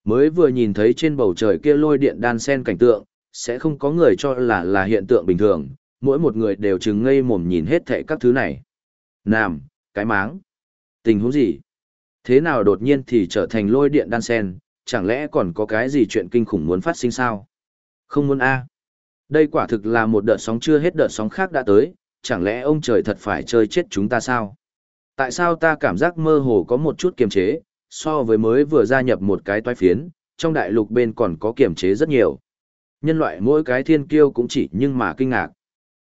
mới vừa nhìn thấy trên bầu trời kia lôi điện đan sen cảnh tượng, sẽ không có người cho là là hiện tượng bình thường, mỗi một người đều chừng ngây mồm nhìn hết thảy các thứ này. Nam, cái máng. Tình huống gì? Thế nào đột nhiên thì trở thành lôi điện đan sen, chẳng lẽ còn có cái gì chuyện kinh khủng muốn phát sinh sao? Không muốn a. À. Đây quả thực là một đợt sóng chưa hết đợt sóng khác đã tới, chẳng lẽ ông trời thật phải chơi chết chúng ta sao? Tại sao ta cảm giác mơ hồ có một chút kiềm chế, so với mới vừa gia nhập một cái toái phiến, trong đại lục bên còn có kiềm chế rất nhiều. Nhân loại mỗi cái thiên kiêu cũng chỉ nhưng mà kinh ngạc.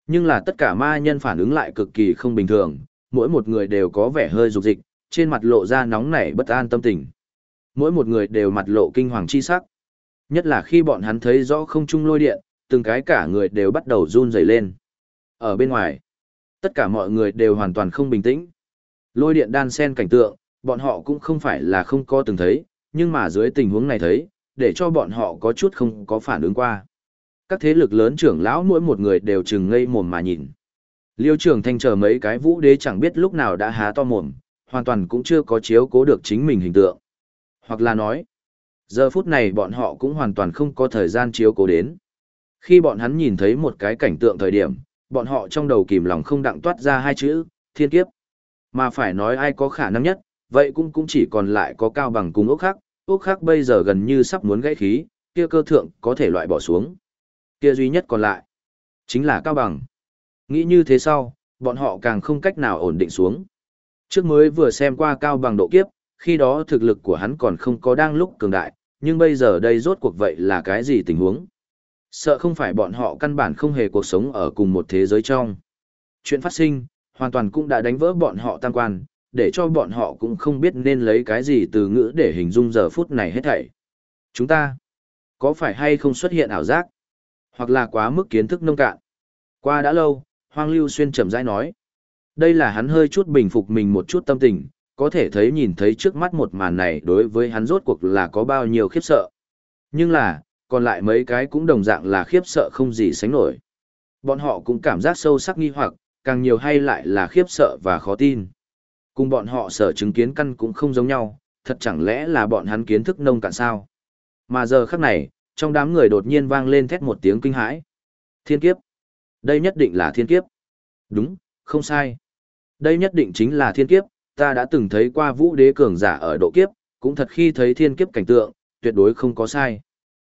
Nhưng là tất cả ma nhân phản ứng lại cực kỳ không bình thường, mỗi một người đều có vẻ hơi rục dịch, trên mặt lộ ra nóng nảy bất an tâm tình. Mỗi một người đều mặt lộ kinh hoàng chi sắc. Nhất là khi bọn hắn thấy rõ không trung lôi điện, từng cái cả người đều bắt đầu run rẩy lên. Ở bên ngoài, tất cả mọi người đều hoàn toàn không bình tĩnh. Lôi điện đan sen cảnh tượng, bọn họ cũng không phải là không có từng thấy, nhưng mà dưới tình huống này thấy, để cho bọn họ có chút không có phản ứng qua. Các thế lực lớn trưởng lão mỗi một người đều chừng ngây mồm mà nhìn. Liêu trưởng thanh chờ mấy cái vũ đế chẳng biết lúc nào đã há to mồm, hoàn toàn cũng chưa có chiếu cố được chính mình hình tượng. Hoặc là nói, giờ phút này bọn họ cũng hoàn toàn không có thời gian chiếu cố đến. Khi bọn hắn nhìn thấy một cái cảnh tượng thời điểm, bọn họ trong đầu kìm lòng không đặng toát ra hai chữ, thiên kiếp. Mà phải nói ai có khả năng nhất, vậy cũng cũng chỉ còn lại có cao bằng cùng ốc khác, ốc khác bây giờ gần như sắp muốn gãy khí, kia cơ thượng có thể loại bỏ xuống. Kia duy nhất còn lại, chính là cao bằng. Nghĩ như thế sau, bọn họ càng không cách nào ổn định xuống. Trước mới vừa xem qua cao bằng độ kiếp, khi đó thực lực của hắn còn không có đang lúc cường đại, nhưng bây giờ đây rốt cuộc vậy là cái gì tình huống? Sợ không phải bọn họ căn bản không hề cuộc sống ở cùng một thế giới trong. Chuyện phát sinh, hoàn toàn cũng đã đánh vỡ bọn họ tam quan, để cho bọn họ cũng không biết nên lấy cái gì từ ngữ để hình dung giờ phút này hết thảy. Chúng ta, có phải hay không xuất hiện ảo giác, hoặc là quá mức kiến thức nông cạn. Qua đã lâu, Hoang Lưu Xuyên chậm rãi nói. Đây là hắn hơi chút bình phục mình một chút tâm tình, có thể thấy nhìn thấy trước mắt một màn này đối với hắn rốt cuộc là có bao nhiêu khiếp sợ. Nhưng là, còn lại mấy cái cũng đồng dạng là khiếp sợ không gì sánh nổi. Bọn họ cũng cảm giác sâu sắc nghi hoặc, càng nhiều hay lại là khiếp sợ và khó tin. Cùng bọn họ sở chứng kiến căn cũng không giống nhau, thật chẳng lẽ là bọn hắn kiến thức nông cạn sao? Mà giờ khắc này, trong đám người đột nhiên vang lên thét một tiếng kinh hãi. Thiên kiếp. Đây nhất định là thiên kiếp. Đúng, không sai. Đây nhất định chính là thiên kiếp, ta đã từng thấy qua vũ đế cường giả ở độ kiếp, cũng thật khi thấy thiên kiếp cảnh tượng, tuyệt đối không có sai.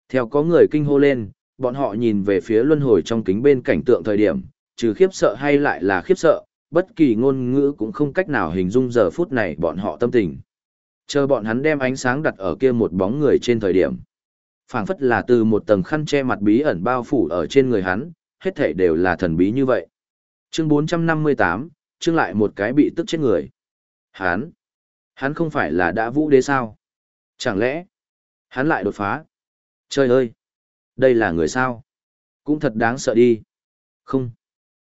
Theo có người kinh hô lên, bọn họ nhìn về phía luân hồi trong kính bên cảnh tượng thời điểm, trừ khiếp sợ hay lại là khiếp sợ, bất kỳ ngôn ngữ cũng không cách nào hình dung giờ phút này bọn họ tâm tình. Chờ bọn hắn đem ánh sáng đặt ở kia một bóng người trên thời điểm. phảng phất là từ một tầng khăn che mặt bí ẩn bao phủ ở trên người hắn, hết thảy đều là thần bí như vậy. Chương 458, chương lại một cái bị tức chết người. Hắn, hắn không phải là đã vũ đế sao? Chẳng lẽ, hắn lại đột phá? Trời ơi, đây là người sao? Cũng thật đáng sợ đi. Không,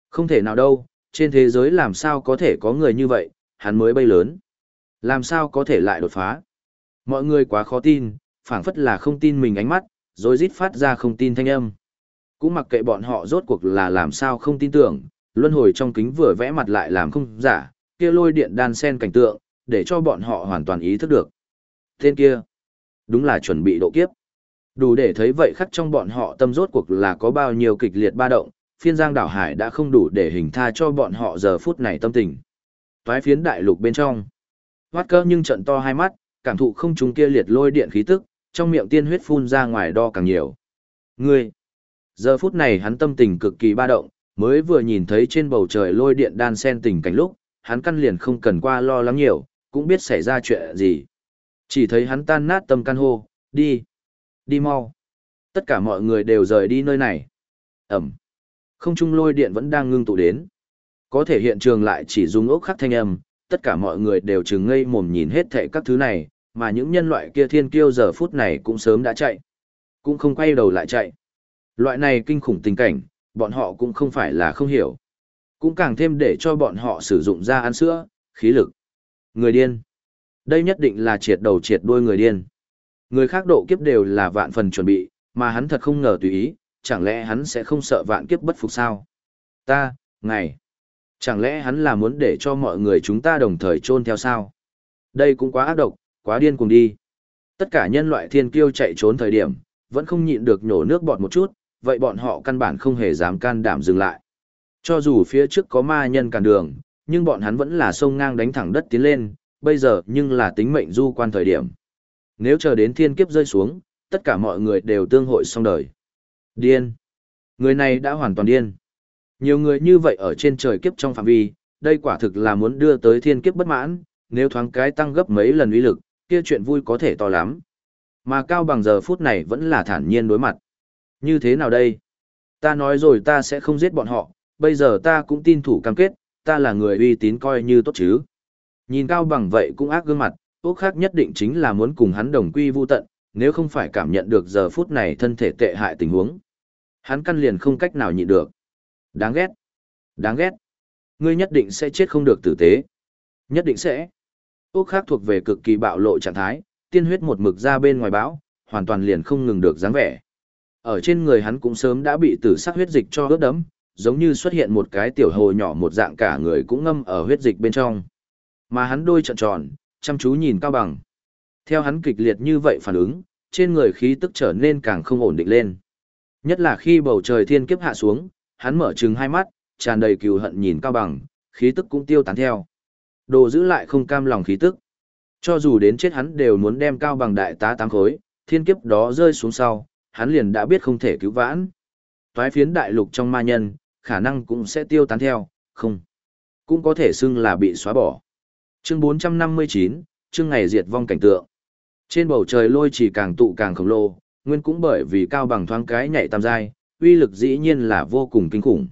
không thể nào đâu, trên thế giới làm sao có thể có người như vậy, hắn mới bay lớn. Làm sao có thể lại đột phá? Mọi người quá khó tin, phảng phất là không tin mình ánh mắt, rồi rít phát ra không tin thanh âm. Cũng mặc kệ bọn họ rốt cuộc là làm sao không tin tưởng, luân hồi trong kính vừa vẽ mặt lại làm không giả, kia lôi điện đan sen cảnh tượng, để cho bọn họ hoàn toàn ý thức được. Tên kia, đúng là chuẩn bị độ kiếp. Đủ để thấy vậy khắc trong bọn họ tâm rốt cuộc là có bao nhiêu kịch liệt ba động, phiên giang đảo hải đã không đủ để hình tha cho bọn họ giờ phút này tâm tình. Toái phiến đại lục bên trong. Hoát cơ nhưng trận to hai mắt, cảm thụ không chúng kia liệt lôi điện khí tức, trong miệng tiên huyết phun ra ngoài đo càng nhiều. Ngươi! Giờ phút này hắn tâm tình cực kỳ ba động, mới vừa nhìn thấy trên bầu trời lôi điện đan sen tình cảnh lúc, hắn căn liền không cần qua lo lắng nhiều, cũng biết xảy ra chuyện gì. Chỉ thấy hắn tan nát tâm căn hô, đi, đi mau. Tất cả mọi người đều rời đi nơi này. Ẩm. Không trung lôi điện vẫn đang ngưng tụ đến. Có thể hiện trường lại chỉ dùng ốc khắc thanh âm, tất cả mọi người đều chừng ngây mồm nhìn hết thệ các thứ này, mà những nhân loại kia thiên kiêu giờ phút này cũng sớm đã chạy. Cũng không quay đầu lại chạy. Loại này kinh khủng tình cảnh, bọn họ cũng không phải là không hiểu. Cũng càng thêm để cho bọn họ sử dụng ra ăn sữa, khí lực. Người điên. Đây nhất định là triệt đầu triệt đuôi người điên. Người khác độ kiếp đều là vạn phần chuẩn bị, mà hắn thật không ngờ tùy ý, chẳng lẽ hắn sẽ không sợ vạn kiếp bất phục sao? Ta, ngày. Chẳng lẽ hắn là muốn để cho mọi người chúng ta đồng thời chôn theo sao? Đây cũng quá ác độc, quá điên cùng đi. Tất cả nhân loại thiên kiêu chạy trốn thời điểm, vẫn không nhịn được nhổ nước bọt một chút, vậy bọn họ căn bản không hề dám can đảm dừng lại. Cho dù phía trước có ma nhân cản đường, nhưng bọn hắn vẫn là sông ngang đánh thẳng đất tiến lên, bây giờ nhưng là tính mệnh du quan thời điểm. Nếu chờ đến thiên kiếp rơi xuống, tất cả mọi người đều tương hội xong đời. Điên. Người này đã hoàn toàn điên. Nhiều người như vậy ở trên trời kiếp trong phạm vi, đây quả thực là muốn đưa tới thiên kiếp bất mãn, nếu thoáng cái tăng gấp mấy lần uy lực, kia chuyện vui có thể to lắm. Mà Cao Bằng giờ phút này vẫn là thản nhiên đối mặt. Như thế nào đây? Ta nói rồi ta sẽ không giết bọn họ, bây giờ ta cũng tin thủ cam kết, ta là người uy tín coi như tốt chứ. Nhìn Cao Bằng vậy cũng ác gương mặt, ốc khác nhất định chính là muốn cùng hắn đồng quy vu tận, nếu không phải cảm nhận được giờ phút này thân thể tệ hại tình huống. Hắn căn liền không cách nào nhịn được. Đáng ghét. Đáng ghét. Ngươi nhất định sẽ chết không được tử tế. Nhất định sẽ. Úc khác thuộc về cực kỳ bạo lộ trạng thái, tiên huyết một mực ra bên ngoài bão, hoàn toàn liền không ngừng được dáng vẻ. Ở trên người hắn cũng sớm đã bị tử sắc huyết dịch cho ướt đẫm, giống như xuất hiện một cái tiểu hồ nhỏ một dạng cả người cũng ngâm ở huyết dịch bên trong. Mà hắn đôi trợn tròn, chăm chú nhìn cao bằng. Theo hắn kịch liệt như vậy phản ứng, trên người khí tức trở nên càng không ổn định lên. Nhất là khi bầu trời thiên kiếp hạ xuống, hắn mở trừng hai mắt, tràn đầy cừu hận nhìn cao bằng, khí tức cũng tiêu tán theo. Đồ giữ lại không cam lòng khí tức. Cho dù đến chết hắn đều muốn đem cao bằng đại tá tám khối, thiên kiếp đó rơi xuống sau, hắn liền đã biết không thể cứu vãn. Toái phiến đại lục trong ma nhân, khả năng cũng sẽ tiêu tán theo, không. Cũng có thể xưng là bị xóa bỏ. Chương 459, chương ngày diệt vong cảnh tượng. Trên bầu trời lôi chỉ càng tụ càng khổng lồ, nguyên cũng bởi vì cao bằng thoáng cái nhảy tam giai, uy lực dĩ nhiên là vô cùng kinh khủng.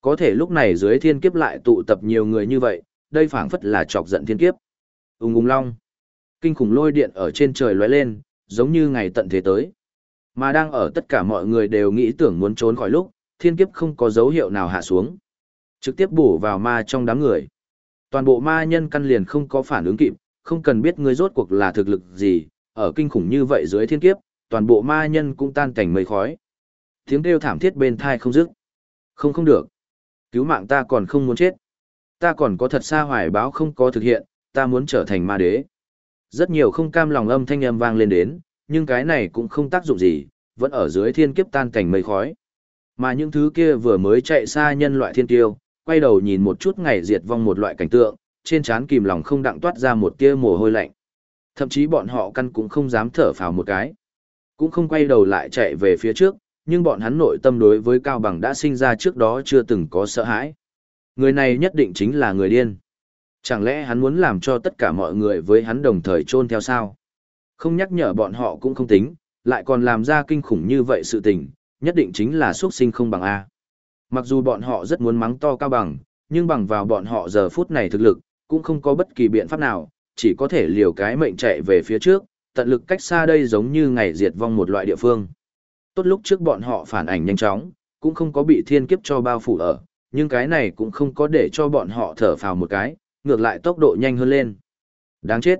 Có thể lúc này dưới thiên kiếp lại tụ tập nhiều người như vậy, đây phảng phất là chọc giận thiên kiếp. Ung ung long. Kinh khủng lôi điện ở trên trời lóe lên, giống như ngày tận thế tới. Mà đang ở tất cả mọi người đều nghĩ tưởng muốn trốn khỏi lúc, thiên kiếp không có dấu hiệu nào hạ xuống. Trực tiếp bổ vào ma trong đám người. Toàn bộ ma nhân căn liền không có phản ứng kịp, không cần biết người rốt cuộc là thực lực gì, ở kinh khủng như vậy dưới thiên kiếp, toàn bộ ma nhân cũng tan cảnh mây khói. Tiếng kêu thảm thiết bên thai không dứt. Không không được. Cứu mạng ta còn không muốn chết. Ta còn có thật xa hoài báo không có thực hiện, ta muốn trở thành ma đế. Rất nhiều không cam lòng âm thanh âm vang lên đến, nhưng cái này cũng không tác dụng gì, vẫn ở dưới thiên kiếp tan cảnh mây khói. Mà những thứ kia vừa mới chạy xa nhân loại thiên tiêu, quay đầu nhìn một chút ngày diệt vong một loại cảnh tượng, trên trán kìm lòng không đặng toát ra một tia mồ hôi lạnh. Thậm chí bọn họ căn cũng không dám thở phào một cái. Cũng không quay đầu lại chạy về phía trước, nhưng bọn hắn nội tâm đối với Cao Bằng đã sinh ra trước đó chưa từng có sợ hãi. Người này nhất định chính là người điên. Chẳng lẽ hắn muốn làm cho tất cả mọi người với hắn đồng thời trôn theo sao? Không nhắc nhở bọn họ cũng không tính, lại còn làm ra kinh khủng như vậy sự tình, nhất định chính là xuất sinh không bằng A. Mặc dù bọn họ rất muốn mắng to cao bằng, nhưng bằng vào bọn họ giờ phút này thực lực, cũng không có bất kỳ biện pháp nào, chỉ có thể liều cái mệnh chạy về phía trước, tận lực cách xa đây giống như ngày diệt vong một loại địa phương. Tốt lúc trước bọn họ phản ảnh nhanh chóng, cũng không có bị thiên kiếp cho bao phủ ở, nhưng cái này cũng không có để cho bọn họ thở phào một cái, ngược lại tốc độ nhanh hơn lên. Đáng chết.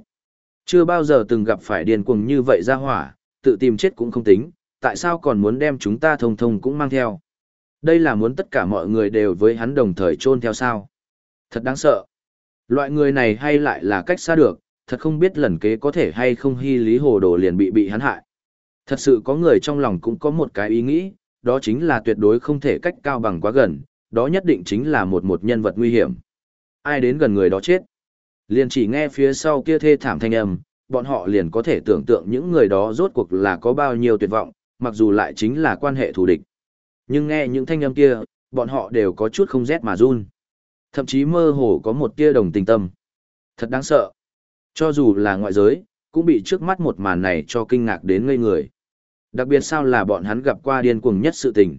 Chưa bao giờ từng gặp phải điên cuồng như vậy ra hỏa, tự tìm chết cũng không tính, tại sao còn muốn đem chúng ta thông thông cũng mang theo. Đây là muốn tất cả mọi người đều với hắn đồng thời chôn theo sao. Thật đáng sợ. Loại người này hay lại là cách xa được, thật không biết lần kế có thể hay không hy lý hồ đồ liền bị bị hắn hại. Thật sự có người trong lòng cũng có một cái ý nghĩ, đó chính là tuyệt đối không thể cách cao bằng quá gần, đó nhất định chính là một một nhân vật nguy hiểm. Ai đến gần người đó chết. Liền chỉ nghe phía sau kia thê thảm thanh âm, bọn họ liền có thể tưởng tượng những người đó rốt cuộc là có bao nhiêu tuyệt vọng, mặc dù lại chính là quan hệ thù địch. Nhưng nghe những thanh âm kia, bọn họ đều có chút không rét mà run. Thậm chí mơ hồ có một tia đồng tình tâm. Thật đáng sợ. Cho dù là ngoại giới, cũng bị trước mắt một màn này cho kinh ngạc đến ngây người. Đặc biệt sao là bọn hắn gặp qua điên cuồng nhất sự tình.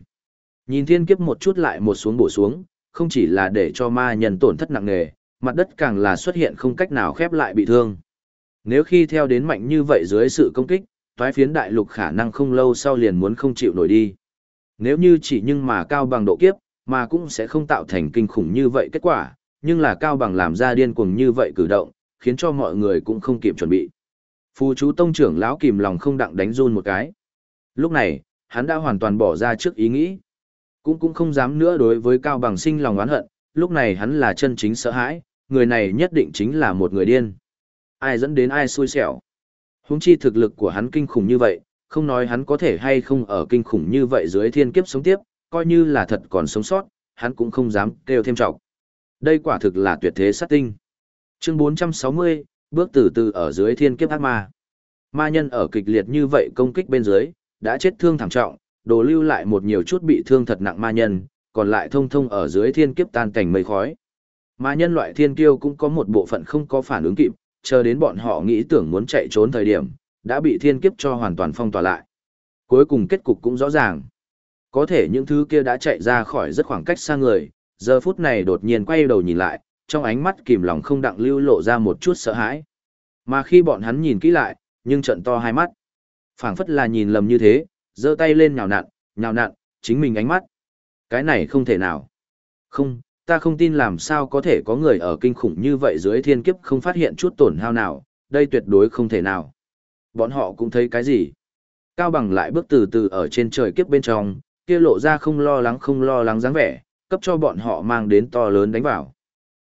Nhìn thiên kiếp một chút lại một xuống bổ xuống, không chỉ là để cho ma nhân tổn thất nặng nề, mặt đất càng là xuất hiện không cách nào khép lại bị thương. Nếu khi theo đến mạnh như vậy dưới sự công kích, toái phiến đại lục khả năng không lâu sau liền muốn không chịu nổi đi. Nếu như chỉ nhưng mà cao bằng độ kiếp, mà cũng sẽ không tạo thành kinh khủng như vậy kết quả, nhưng là cao bằng làm ra điên cuồng như vậy cử động, khiến cho mọi người cũng không kịp chuẩn bị. Phù chú tông trưởng lão kìm lòng không đặng đánh run một cái. Lúc này, hắn đã hoàn toàn bỏ ra trước ý nghĩ. Cũng cũng không dám nữa đối với Cao Bằng sinh lòng oán hận, lúc này hắn là chân chính sợ hãi, người này nhất định chính là một người điên. Ai dẫn đến ai xui xẻo. Huống chi thực lực của hắn kinh khủng như vậy, không nói hắn có thể hay không ở kinh khủng như vậy dưới thiên kiếp sống tiếp, coi như là thật còn sống sót, hắn cũng không dám kêu thêm trọng. Đây quả thực là tuyệt thế sát tinh. Chương 460, bước từ từ ở dưới thiên kiếp ác ma. Ma nhân ở kịch liệt như vậy công kích bên dưới, đã chết thương thảm trọng, đồ lưu lại một nhiều chút bị thương thật nặng ma nhân, còn lại thông thông ở dưới thiên kiếp tan cảnh mây khói mà nhân loại thiên kiêu cũng có một bộ phận không có phản ứng kịp, chờ đến bọn họ nghĩ tưởng muốn chạy trốn thời điểm, đã bị thiên kiếp cho hoàn toàn phong tỏa lại. Cuối cùng kết cục cũng rõ ràng. Có thể những thứ kia đã chạy ra khỏi rất khoảng cách xa người, giờ phút này đột nhiên quay đầu nhìn lại, trong ánh mắt kìm lòng không đặng lưu lộ ra một chút sợ hãi. Mà khi bọn hắn nhìn kỹ lại, nhưng trận to hai mắt. phảng phất là nhìn lầm như thế, giơ tay lên nhào nặn, nhào nặn, chính mình ánh mắt. Cái này không thể nào. Không, ta không tin làm sao có thể có người ở kinh khủng như vậy dưới thiên kiếp không phát hiện chút tổn hao nào, đây tuyệt đối không thể nào. Bọn họ cũng thấy cái gì? Cao bằng lại bước từ từ ở trên trời kiếp bên trong, kia lộ ra không lo lắng không lo lắng dáng vẻ, cấp cho bọn họ mang đến to lớn đánh vào.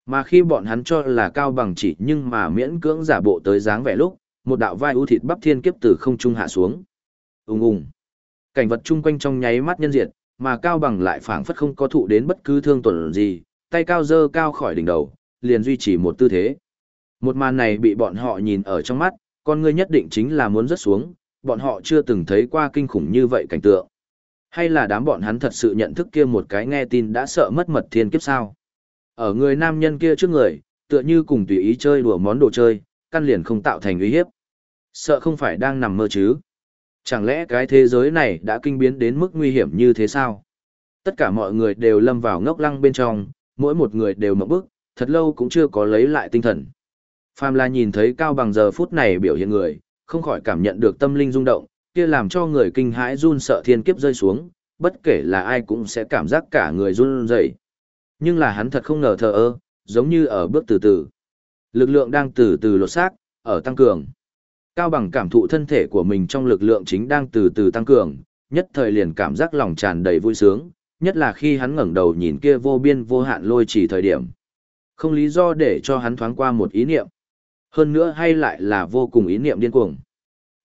Mà khi bọn hắn cho là cao bằng chỉ nhưng mà miễn cưỡng giả bộ tới dáng vẻ lúc, một đạo vai ưu thịt bắp thiên kiếp từ không trung hạ xuống. Ùng ùng. Cảnh vật chung quanh trong nháy mắt nhân diệt, mà cao bằng lại phảng phất không có thụ đến bất cứ thương tổn gì, tay cao dơ cao khỏi đỉnh đầu, liền duy trì một tư thế. Một màn này bị bọn họ nhìn ở trong mắt, con người nhất định chính là muốn rớt xuống, bọn họ chưa từng thấy qua kinh khủng như vậy cảnh tượng. Hay là đám bọn hắn thật sự nhận thức kia một cái nghe tin đã sợ mất mật thiên kiếp sao? Ở người nam nhân kia trước người, tựa như cùng tùy ý chơi đùa món đồ chơi, căn liền không tạo thành uy hiếp. Sợ không phải đang nằm mơ chứ? Chẳng lẽ cái thế giới này đã kinh biến đến mức nguy hiểm như thế sao? Tất cả mọi người đều lâm vào ngốc lăng bên trong, mỗi một người đều mộng bức, thật lâu cũng chưa có lấy lại tinh thần. Phàm là nhìn thấy cao bằng giờ phút này biểu hiện người, không khỏi cảm nhận được tâm linh rung động, kia làm cho người kinh hãi run sợ thiên kiếp rơi xuống, bất kể là ai cũng sẽ cảm giác cả người run rẩy. Nhưng là hắn thật không ngờ thờ ơ, giống như ở bước từ từ. Lực lượng đang từ từ lột xác, ở tăng cường. Cao bằng cảm thụ thân thể của mình trong lực lượng chính đang từ từ tăng cường, nhất thời liền cảm giác lòng tràn đầy vui sướng, nhất là khi hắn ngẩng đầu nhìn kia vô biên vô hạn lôi chỉ thời điểm. Không lý do để cho hắn thoáng qua một ý niệm. Hơn nữa hay lại là vô cùng ý niệm điên cuồng.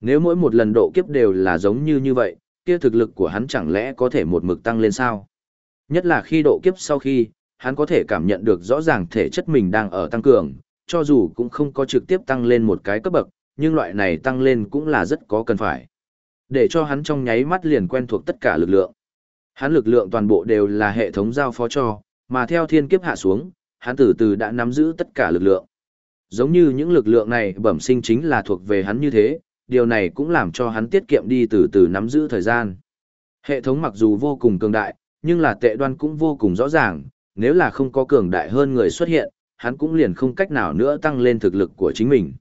Nếu mỗi một lần độ kiếp đều là giống như như vậy, kia thực lực của hắn chẳng lẽ có thể một mực tăng lên sao? Nhất là khi độ kiếp sau khi, hắn có thể cảm nhận được rõ ràng thể chất mình đang ở tăng cường, cho dù cũng không có trực tiếp tăng lên một cái cấp bậc, nhưng loại này tăng lên cũng là rất có cần phải. Để cho hắn trong nháy mắt liền quen thuộc tất cả lực lượng. Hắn lực lượng toàn bộ đều là hệ thống giao phó cho, mà theo thiên kiếp hạ xuống, hắn từ từ đã nắm giữ tất cả lực lượng. Giống như những lực lượng này bẩm sinh chính là thuộc về hắn như thế, điều này cũng làm cho hắn tiết kiệm đi từ từ nắm giữ thời gian. Hệ thống mặc dù vô cùng cường đại, nhưng là tệ đoan cũng vô cùng rõ ràng, nếu là không có cường đại hơn người xuất hiện, hắn cũng liền không cách nào nữa tăng lên thực lực của chính mình.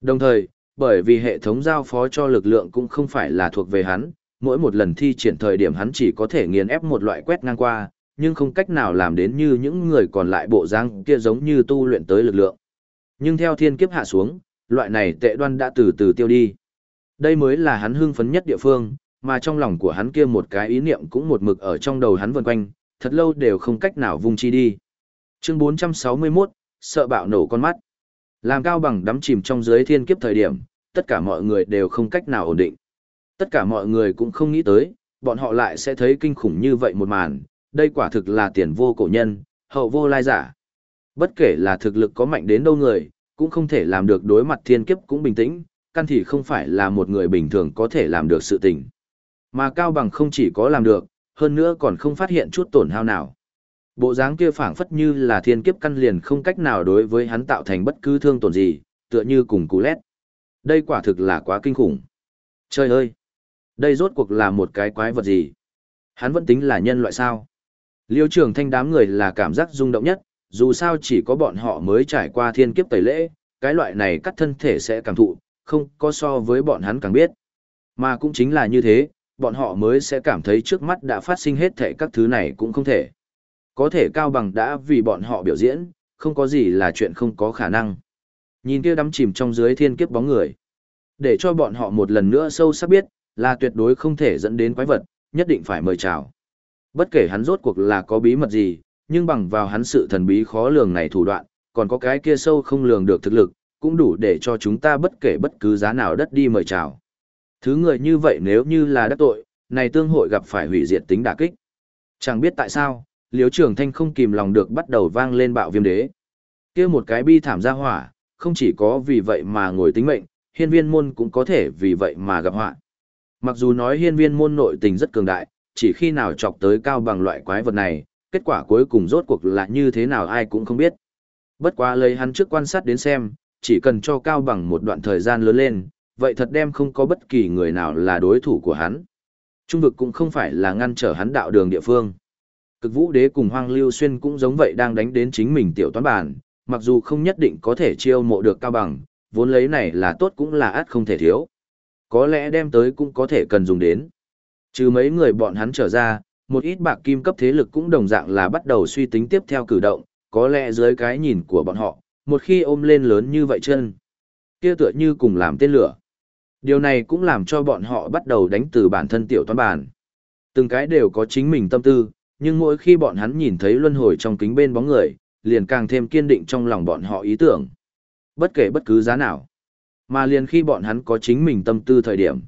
Đồng thời, bởi vì hệ thống giao phó cho lực lượng cũng không phải là thuộc về hắn, mỗi một lần thi triển thời điểm hắn chỉ có thể nghiền ép một loại quét ngang qua, nhưng không cách nào làm đến như những người còn lại bộ dáng kia giống như tu luyện tới lực lượng. Nhưng theo thiên kiếp hạ xuống, loại này tệ đoan đã từ từ tiêu đi. Đây mới là hắn hưng phấn nhất địa phương, mà trong lòng của hắn kia một cái ý niệm cũng một mực ở trong đầu hắn vần quanh, thật lâu đều không cách nào vung chi đi. Chương 461, sợ bạo nổ con mắt. Làm cao bằng đắm chìm trong dưới thiên kiếp thời điểm, tất cả mọi người đều không cách nào ổn định. Tất cả mọi người cũng không nghĩ tới, bọn họ lại sẽ thấy kinh khủng như vậy một màn, đây quả thực là tiền vô cổ nhân, hậu vô lai giả. Bất kể là thực lực có mạnh đến đâu người, cũng không thể làm được đối mặt thiên kiếp cũng bình tĩnh, căn thì không phải là một người bình thường có thể làm được sự tình. Mà Cao Bằng không chỉ có làm được, hơn nữa còn không phát hiện chút tổn hao nào. Bộ dáng kia phảng phất như là thiên kiếp căn liền không cách nào đối với hắn tạo thành bất cứ thương tổn gì, tựa như cùng cú lét. Đây quả thực là quá kinh khủng. Trời ơi! Đây rốt cuộc là một cái quái vật gì? Hắn vẫn tính là nhân loại sao? Liêu trường thanh đám người là cảm giác rung động nhất, dù sao chỉ có bọn họ mới trải qua thiên kiếp tẩy lễ, cái loại này cắt thân thể sẽ cảm thụ, không có so với bọn hắn càng biết. Mà cũng chính là như thế, bọn họ mới sẽ cảm thấy trước mắt đã phát sinh hết thể các thứ này cũng không thể. Có thể cao bằng đã vì bọn họ biểu diễn, không có gì là chuyện không có khả năng. Nhìn kia đắm chìm trong dưới thiên kiếp bóng người. Để cho bọn họ một lần nữa sâu sắc biết, là tuyệt đối không thể dẫn đến quái vật, nhất định phải mời chào. Bất kể hắn rốt cuộc là có bí mật gì, nhưng bằng vào hắn sự thần bí khó lường này thủ đoạn, còn có cái kia sâu không lường được thực lực, cũng đủ để cho chúng ta bất kể bất cứ giá nào đất đi mời chào. Thứ người như vậy nếu như là đắc tội, này tương hội gặp phải hủy diệt tính đả kích. Chẳng biết tại sao, Liễu Trường Thanh không kìm lòng được bắt đầu vang lên bạo viêm đế. Kia một cái bi thảm ra hỏa, không chỉ có vì vậy mà ngồi tính mệnh, hiên viên môn cũng có thể vì vậy mà gặp họa. Mặc dù nói hiên viên môn nội tình rất cường đại, chỉ khi nào chọc tới cao bằng loại quái vật này, kết quả cuối cùng rốt cuộc là như thế nào ai cũng không biết. Bất quá lấy hắn trước quan sát đến xem, chỉ cần cho cao bằng một đoạn thời gian lớn lên, vậy thật đem không có bất kỳ người nào là đối thủ của hắn. Trung vực cũng không phải là ngăn trở hắn đạo đường địa phương. Cực vũ đế cùng hoang lưu xuyên cũng giống vậy đang đánh đến chính mình tiểu toán bản, mặc dù không nhất định có thể chiêu mộ được cao bằng, vốn lấy này là tốt cũng là át không thể thiếu. Có lẽ đem tới cũng có thể cần dùng đến. Trừ mấy người bọn hắn trở ra, một ít bạc kim cấp thế lực cũng đồng dạng là bắt đầu suy tính tiếp theo cử động, có lẽ dưới cái nhìn của bọn họ, một khi ôm lên lớn như vậy chân, kia tựa như cùng làm tên lửa. Điều này cũng làm cho bọn họ bắt đầu đánh từ bản thân tiểu toán bản. Từng cái đều có chính mình tâm tư, nhưng mỗi khi bọn hắn nhìn thấy luân hồi trong kính bên bóng người, liền càng thêm kiên định trong lòng bọn họ ý tưởng. Bất kể bất cứ giá nào. Mà liền khi bọn hắn có chính mình tâm tư thời điểm.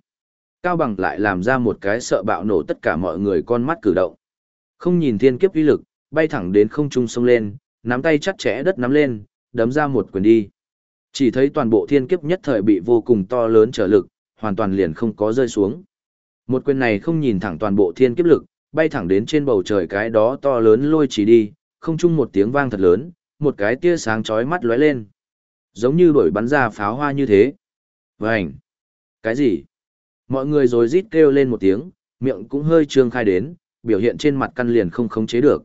Cao Bằng lại làm ra một cái sợ bạo nổ tất cả mọi người con mắt cử động. Không nhìn thiên kiếp uy lực, bay thẳng đến không trung sông lên, nắm tay chặt chẽ đất nắm lên, đấm ra một quyền đi. Chỉ thấy toàn bộ thiên kiếp nhất thời bị vô cùng to lớn trở lực, hoàn toàn liền không có rơi xuống. Một quyền này không nhìn thẳng toàn bộ thiên kiếp lực, bay thẳng đến trên bầu trời cái đó to lớn lôi chỉ đi, không chung một tiếng vang thật lớn, một cái tia sáng chói mắt lóe lên. Giống như đuổi bắn ra pháo hoa như thế. Vành! Cái gì? Mọi người rồi rít kêu lên một tiếng, miệng cũng hơi trương khai đến, biểu hiện trên mặt căn liền không khống chế được.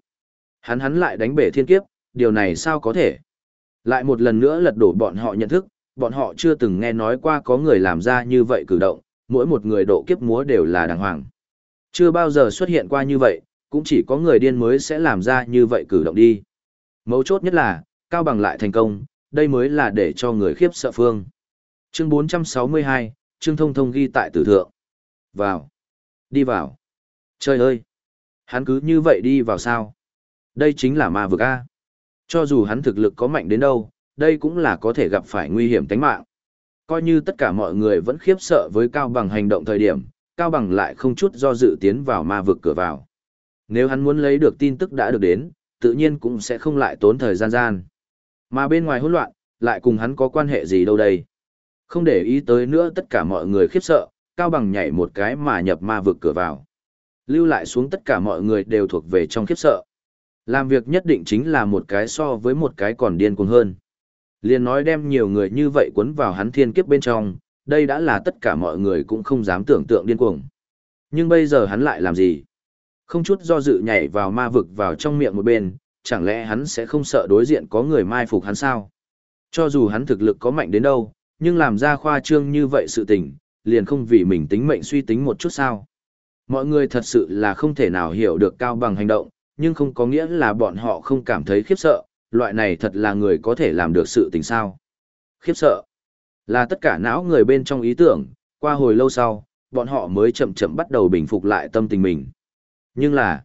Hắn hắn lại đánh bể thiên kiếp, điều này sao có thể? Lại một lần nữa lật đổ bọn họ nhận thức, bọn họ chưa từng nghe nói qua có người làm ra như vậy cử động, mỗi một người độ kiếp múa đều là đàng hoàng. Chưa bao giờ xuất hiện qua như vậy, cũng chỉ có người điên mới sẽ làm ra như vậy cử động đi. Mấu chốt nhất là, Cao Bằng lại thành công, đây mới là để cho người khiếp sợ phương. Chương 462, Trương Thông Thông ghi tại tử thượng. Vào. Đi vào. Trời ơi. Hắn cứ như vậy đi vào sao? Đây chính là ma vực A. Cho dù hắn thực lực có mạnh đến đâu, đây cũng là có thể gặp phải nguy hiểm tính mạng. Coi như tất cả mọi người vẫn khiếp sợ với Cao Bằng hành động thời điểm, Cao Bằng lại không chút do dự tiến vào ma vực cửa vào. Nếu hắn muốn lấy được tin tức đã được đến, tự nhiên cũng sẽ không lại tốn thời gian gian. Mà bên ngoài hỗn loạn, lại cùng hắn có quan hệ gì đâu đây. Không để ý tới nữa tất cả mọi người khiếp sợ, Cao Bằng nhảy một cái mà nhập ma vực cửa vào. Lưu lại xuống tất cả mọi người đều thuộc về trong khiếp sợ. Làm việc nhất định chính là một cái so với một cái còn điên cuồng hơn. liên nói đem nhiều người như vậy cuốn vào hắn thiên kiếp bên trong, đây đã là tất cả mọi người cũng không dám tưởng tượng điên cuồng. Nhưng bây giờ hắn lại làm gì? Không chút do dự nhảy vào ma vực vào trong miệng một bên, chẳng lẽ hắn sẽ không sợ đối diện có người mai phục hắn sao? Cho dù hắn thực lực có mạnh đến đâu, nhưng làm ra khoa trương như vậy sự tình, liền không vì mình tính mệnh suy tính một chút sao. Mọi người thật sự là không thể nào hiểu được cao bằng hành động, nhưng không có nghĩa là bọn họ không cảm thấy khiếp sợ, loại này thật là người có thể làm được sự tình sao. Khiếp sợ là tất cả não người bên trong ý tưởng, qua hồi lâu sau, bọn họ mới chậm chậm bắt đầu bình phục lại tâm tình mình. Nhưng là,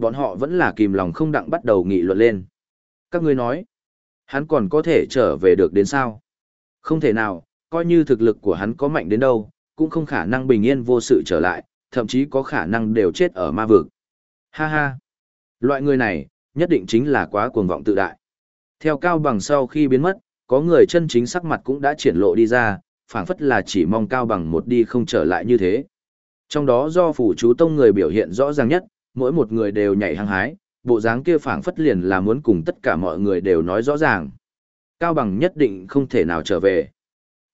bọn họ vẫn là kìm lòng không đặng bắt đầu nghị luận lên. Các ngươi nói, hắn còn có thể trở về được đến sao? Không thể nào, coi như thực lực của hắn có mạnh đến đâu, cũng không khả năng bình yên vô sự trở lại, thậm chí có khả năng đều chết ở ma vực. Ha ha! Loại người này, nhất định chính là quá cuồng vọng tự đại. Theo cao bằng sau khi biến mất, có người chân chính sắc mặt cũng đã triển lộ đi ra, phảng phất là chỉ mong cao bằng một đi không trở lại như thế. Trong đó do phủ chú tông người biểu hiện rõ ràng nhất, mỗi một người đều nhảy hăng hái, bộ dáng kia phảng phất liền là muốn cùng tất cả mọi người đều nói rõ ràng. Cao bằng nhất định không thể nào trở về.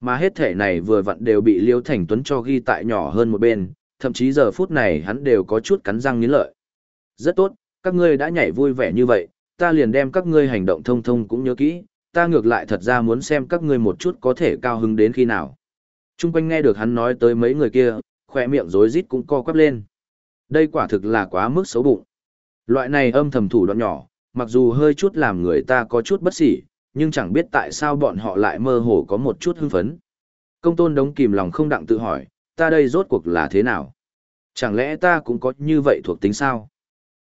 Mà hết thể này vừa vặn đều bị Liêu Thành Tuấn cho ghi tại nhỏ hơn một bên, thậm chí giờ phút này hắn đều có chút cắn răng nghiến lợi. Rất tốt, các ngươi đã nhảy vui vẻ như vậy, ta liền đem các ngươi hành động thông thông cũng nhớ kỹ, ta ngược lại thật ra muốn xem các ngươi một chút có thể cao hứng đến khi nào. Trung quanh nghe được hắn nói tới mấy người kia, khỏe miệng rối rít cũng co quắp lên. Đây quả thực là quá mức xấu bụng. Loại này âm thầm thủ đoạn nhỏ, mặc dù hơi chút làm người ta có chút bất xỉ, nhưng chẳng biết tại sao bọn họ lại mơ hồ có một chút hưng phấn. Công tôn đống kìm lòng không đặng tự hỏi, ta đây rốt cuộc là thế nào? Chẳng lẽ ta cũng có như vậy thuộc tính sao?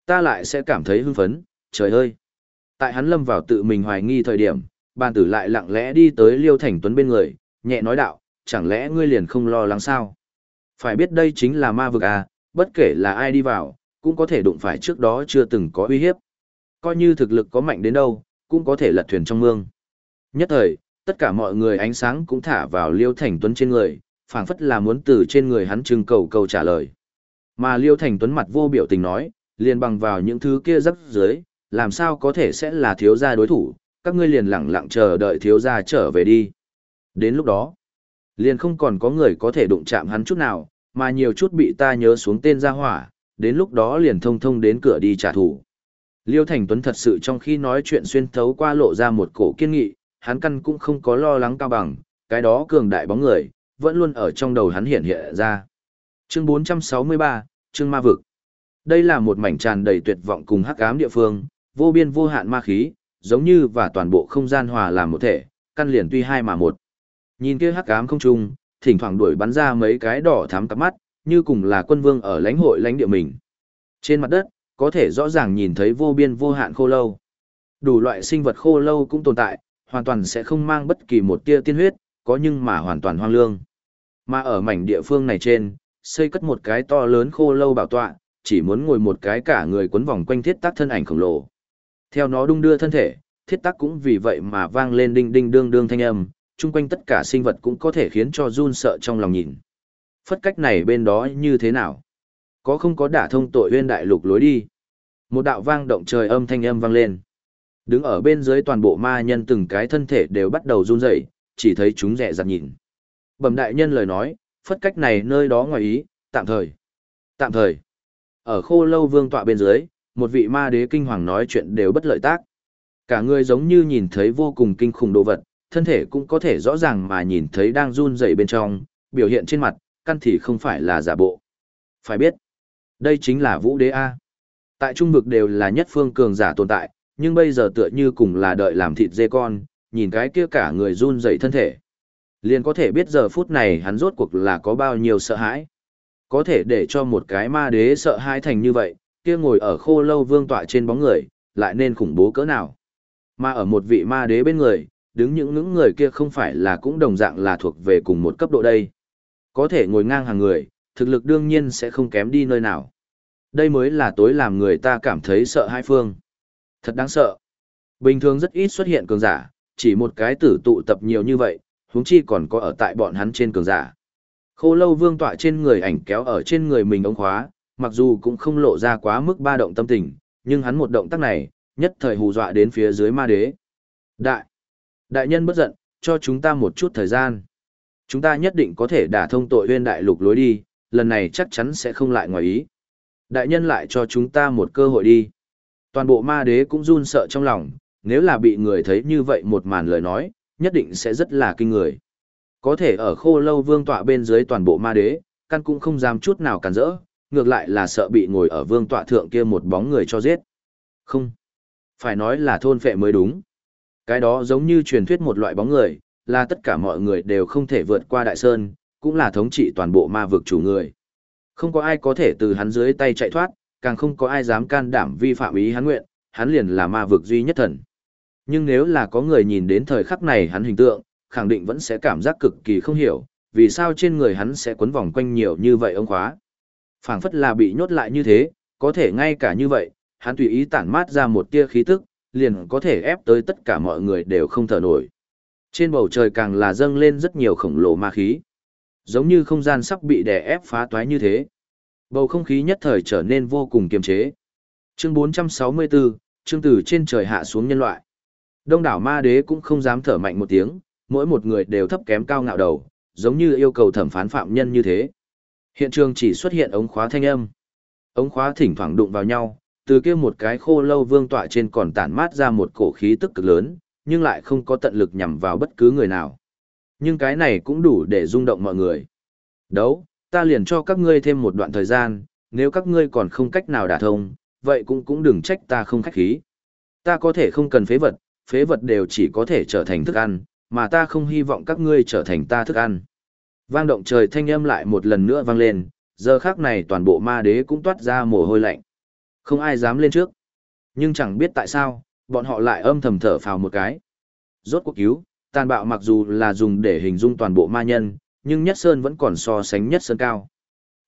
Ta lại sẽ cảm thấy hưng phấn, trời ơi! Tại hắn lâm vào tự mình hoài nghi thời điểm, bàn tử lại lặng lẽ đi tới Liêu Thành Tuấn bên người, nhẹ nói đạo, chẳng lẽ ngươi liền không lo lắng sao? Phải biết đây chính là ma vực à, bất kể là ai đi vào, cũng có thể đụng phải trước đó chưa từng có uy hiếp. Coi như thực lực có mạnh đến đâu, cũng có thể lật thuyền trong mương. Nhất thời, tất cả mọi người ánh sáng cũng thả vào Liêu Thành Tuấn trên người, phảng phất là muốn từ trên người hắn trưng cầu câu trả lời. Mà Liêu Thành Tuấn mặt vô biểu tình nói, liền bằng vào những thứ kia rắc dưới, làm sao có thể sẽ là thiếu gia đối thủ, các ngươi liền lặng lặng chờ đợi thiếu gia trở về đi. Đến lúc đó, liền không còn có người có thể đụng chạm hắn chút nào, mà nhiều chút bị ta nhớ xuống tên gia hỏa, đến lúc đó liền thông thông đến cửa đi trả thù. Liêu Thành Tuấn thật sự trong khi nói chuyện xuyên thấu qua lộ ra một cổ kiên nghị, hắn căn cũng không có lo lắng cao bằng, cái đó cường đại bóng người, vẫn luôn ở trong đầu hắn hiện hiện ra. Chương 463, Chương Ma Vực Đây là một mảnh tràn đầy tuyệt vọng cùng hắc ám địa phương, vô biên vô hạn ma khí, giống như và toàn bộ không gian hòa làm một thể, căn liền tuy hai mà một. Nhìn kia hắc ám không trung, thỉnh thoảng đuổi bắn ra mấy cái đỏ thắm cắp mắt, như cùng là quân vương ở lãnh hội lãnh địa mình. Trên mặt đất, có thể rõ ràng nhìn thấy vô biên vô hạn khô lâu. Đủ loại sinh vật khô lâu cũng tồn tại, hoàn toàn sẽ không mang bất kỳ một tia tiên huyết, có nhưng mà hoàn toàn hoang lương. Mà ở mảnh địa phương này trên, xây cất một cái to lớn khô lâu bảo tọa, chỉ muốn ngồi một cái cả người quấn vòng quanh thiết tác thân ảnh khổng lồ. Theo nó đung đưa thân thể, thiết tác cũng vì vậy mà vang lên đinh đinh đương đương thanh âm, chung quanh tất cả sinh vật cũng có thể khiến cho run sợ trong lòng nhìn. Phất cách này bên đó như thế nào? Có không có đả thông tội huyên đại lục lối đi? Một đạo vang động trời âm thanh âm vang lên. Đứng ở bên dưới toàn bộ ma nhân từng cái thân thể đều bắt đầu run rẩy, chỉ thấy chúng rẻ rặt nhìn. Bẩm đại nhân lời nói, phất cách này nơi đó ngoài ý, tạm thời. Tạm thời. Ở khô lâu vương tọa bên dưới, một vị ma đế kinh hoàng nói chuyện đều bất lợi tác. Cả người giống như nhìn thấy vô cùng kinh khủng đồ vật, thân thể cũng có thể rõ ràng mà nhìn thấy đang run rẩy bên trong, biểu hiện trên mặt, căn thì không phải là giả bộ. Phải biết, đây chính là vũ đế A. Tại trung vực đều là nhất phương cường giả tồn tại, nhưng bây giờ tựa như cùng là đợi làm thịt dê con, nhìn cái kia cả người run rẩy thân thể. Liền có thể biết giờ phút này hắn rốt cuộc là có bao nhiêu sợ hãi. Có thể để cho một cái ma đế sợ hãi thành như vậy, kia ngồi ở khô lâu vương tọa trên bóng người, lại nên khủng bố cỡ nào. Mà ở một vị ma đế bên người, đứng những những người kia không phải là cũng đồng dạng là thuộc về cùng một cấp độ đây. Có thể ngồi ngang hàng người, thực lực đương nhiên sẽ không kém đi nơi nào. Đây mới là tối làm người ta cảm thấy sợ hai phương. Thật đáng sợ. Bình thường rất ít xuất hiện cường giả, chỉ một cái tử tụ tập nhiều như vậy, huống chi còn có ở tại bọn hắn trên cường giả. Khô lâu vương tọa trên người ảnh kéo ở trên người mình ống khóa, mặc dù cũng không lộ ra quá mức ba động tâm tình, nhưng hắn một động tác này, nhất thời hù dọa đến phía dưới ma đế. Đại! Đại nhân bất giận, cho chúng ta một chút thời gian. Chúng ta nhất định có thể đả thông tội huyên đại lục lối đi, lần này chắc chắn sẽ không lại ngoài ý. Đại nhân lại cho chúng ta một cơ hội đi. Toàn bộ ma đế cũng run sợ trong lòng, nếu là bị người thấy như vậy một màn lời nói, nhất định sẽ rất là kinh người. Có thể ở khô lâu vương tọa bên dưới toàn bộ ma đế, căn cũng không dám chút nào cản rỡ, ngược lại là sợ bị ngồi ở vương tọa thượng kia một bóng người cho giết. Không. Phải nói là thôn phệ mới đúng. Cái đó giống như truyền thuyết một loại bóng người, là tất cả mọi người đều không thể vượt qua đại sơn, cũng là thống trị toàn bộ ma vực chủ người. Không có ai có thể từ hắn dưới tay chạy thoát, càng không có ai dám can đảm vi phạm ý hắn nguyện, hắn liền là ma vực duy nhất thần. Nhưng nếu là có người nhìn đến thời khắc này hắn hình tượng, khẳng định vẫn sẽ cảm giác cực kỳ không hiểu, vì sao trên người hắn sẽ quấn vòng quanh nhiều như vậy ông khóa. phảng phất là bị nhốt lại như thế, có thể ngay cả như vậy, hắn tùy ý tản mát ra một tia khí tức, liền có thể ép tới tất cả mọi người đều không thở nổi. Trên bầu trời càng là dâng lên rất nhiều khổng lồ ma khí. Giống như không gian sắp bị đè ép phá toái như thế. Bầu không khí nhất thời trở nên vô cùng kiềm chế. Chương 464, chương từ trên trời hạ xuống nhân loại. Đông đảo ma đế cũng không dám thở mạnh một tiếng, mỗi một người đều thấp kém cao ngạo đầu, giống như yêu cầu thẩm phán phạm nhân như thế. Hiện trường chỉ xuất hiện ống khóa thanh âm. Ống khóa thỉnh thoảng đụng vào nhau, từ kia một cái khô lâu vương tọa trên còn tản mát ra một cổ khí tức cực lớn, nhưng lại không có tận lực nhằm vào bất cứ người nào. Nhưng cái này cũng đủ để rung động mọi người. Đấu, ta liền cho các ngươi thêm một đoạn thời gian, nếu các ngươi còn không cách nào đả thông, vậy cũng cũng đừng trách ta không khách khí. Ta có thể không cần phế vật, phế vật đều chỉ có thể trở thành thức ăn, mà ta không hy vọng các ngươi trở thành ta thức ăn. Vang động trời thanh âm lại một lần nữa vang lên, giờ khác này toàn bộ ma đế cũng toát ra mồ hôi lạnh. Không ai dám lên trước. Nhưng chẳng biết tại sao, bọn họ lại âm thầm thở phào một cái. Rốt cuộc cứu, tàn bạo mặc dù là dùng để hình dung toàn bộ ma nhân, nhưng nhất sơn vẫn còn so sánh nhất sơn cao.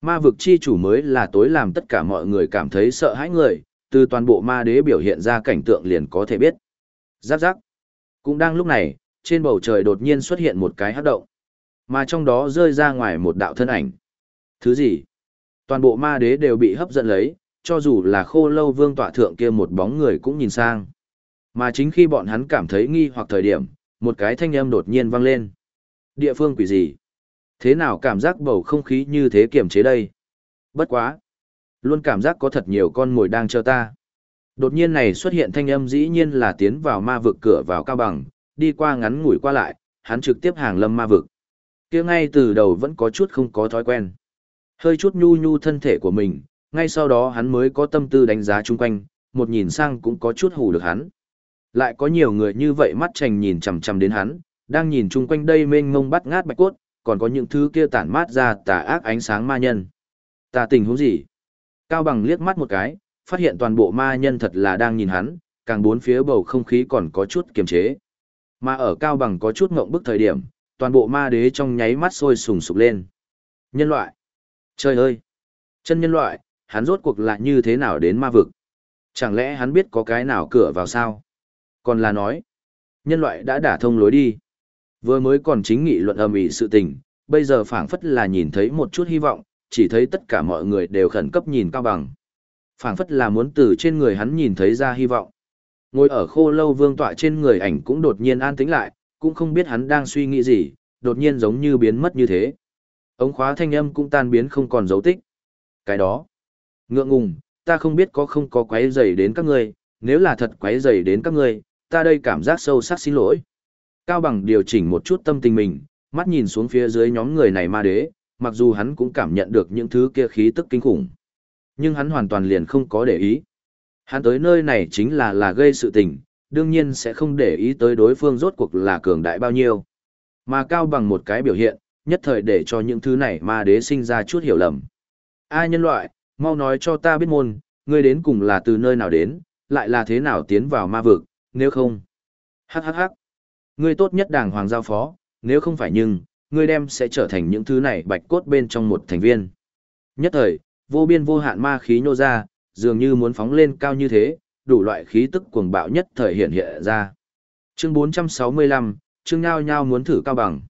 Ma vực chi chủ mới là tối làm tất cả mọi người cảm thấy sợ hãi người, từ toàn bộ ma đế biểu hiện ra cảnh tượng liền có thể biết. Giáp giáp. Cũng đang lúc này, trên bầu trời đột nhiên xuất hiện một cái hát động. Mà trong đó rơi ra ngoài một đạo thân ảnh. Thứ gì? Toàn bộ ma đế đều bị hấp dẫn lấy, cho dù là khô lâu vương tọa thượng kia một bóng người cũng nhìn sang. Mà chính khi bọn hắn cảm thấy nghi hoặc thời điểm, một cái thanh âm đột nhiên vang lên. Địa phương quỷ gì? Thế nào cảm giác bầu không khí như thế kiềm chế đây? Bất quá. Luôn cảm giác có thật nhiều con mồi đang chờ ta. Đột nhiên này xuất hiện thanh âm dĩ nhiên là tiến vào ma vực cửa vào cao bằng, đi qua ngắn ngủi qua lại, hắn trực tiếp hàng lâm ma vực. kia ngay từ đầu vẫn có chút không có thói quen. Hơi chút nhu nhu thân thể của mình, ngay sau đó hắn mới có tâm tư đánh giá chung quanh, một nhìn sang cũng có chút hù được hắn. Lại có nhiều người như vậy mắt trành nhìn chằm chằm đến hắn, đang nhìn chung quanh đây mênh mông bắt ngát bạch cốt, còn có những thứ kia tản mát ra tà ác ánh sáng ma nhân. Ta tình huống gì? Cao bằng liếc mắt một cái, phát hiện toàn bộ ma nhân thật là đang nhìn hắn, càng bốn phía bầu không khí còn có chút kiềm chế. Mà ở Cao bằng có chút ngộng bức thời điểm, toàn bộ ma đế trong nháy mắt sôi sùng sục lên. Nhân loại! Trời ơi! Chân nhân loại, hắn rốt cuộc lại như thế nào đến ma vực? Chẳng lẽ hắn biết có cái nào cửa vào sao? Còn là nói, nhân loại đã đả thông lối đi. Vừa mới còn chính nghị luận âm ỉ sự tình, bây giờ phảng phất là nhìn thấy một chút hy vọng, chỉ thấy tất cả mọi người đều khẩn cấp nhìn cao bằng. phảng phất là muốn từ trên người hắn nhìn thấy ra hy vọng. Ngồi ở khô lâu vương tọa trên người ảnh cũng đột nhiên an tĩnh lại, cũng không biết hắn đang suy nghĩ gì, đột nhiên giống như biến mất như thế. Ống khóa thanh âm cũng tan biến không còn dấu tích. Cái đó, ngượng ngùng, ta không biết có không có quấy rầy đến các ngươi, nếu là thật quấy rầy đến các ngươi, ta đây cảm giác sâu sắc xin lỗi. Cao bằng điều chỉnh một chút tâm tình mình, mắt nhìn xuống phía dưới nhóm người này ma đế, mặc dù hắn cũng cảm nhận được những thứ kia khí tức kinh khủng. Nhưng hắn hoàn toàn liền không có để ý. Hắn tới nơi này chính là là gây sự tình, đương nhiên sẽ không để ý tới đối phương rốt cuộc là cường đại bao nhiêu. Mà cao bằng một cái biểu hiện, nhất thời để cho những thứ này ma đế sinh ra chút hiểu lầm. A nhân loại, mau nói cho ta biết môn, ngươi đến cùng là từ nơi nào đến, lại là thế nào tiến vào ma vực, nếu không. Hắc hắc hắc. Ngươi tốt nhất đàng hoàng giao phó, nếu không phải nhưng, ngươi đem sẽ trở thành những thứ này bạch cốt bên trong một thành viên. Nhất thời, vô biên vô hạn ma khí nhô ra, dường như muốn phóng lên cao như thế, đủ loại khí tức cuồng bạo nhất thời hiện hiện ra. Chương 465, chương nhao nhao muốn thử cao bằng.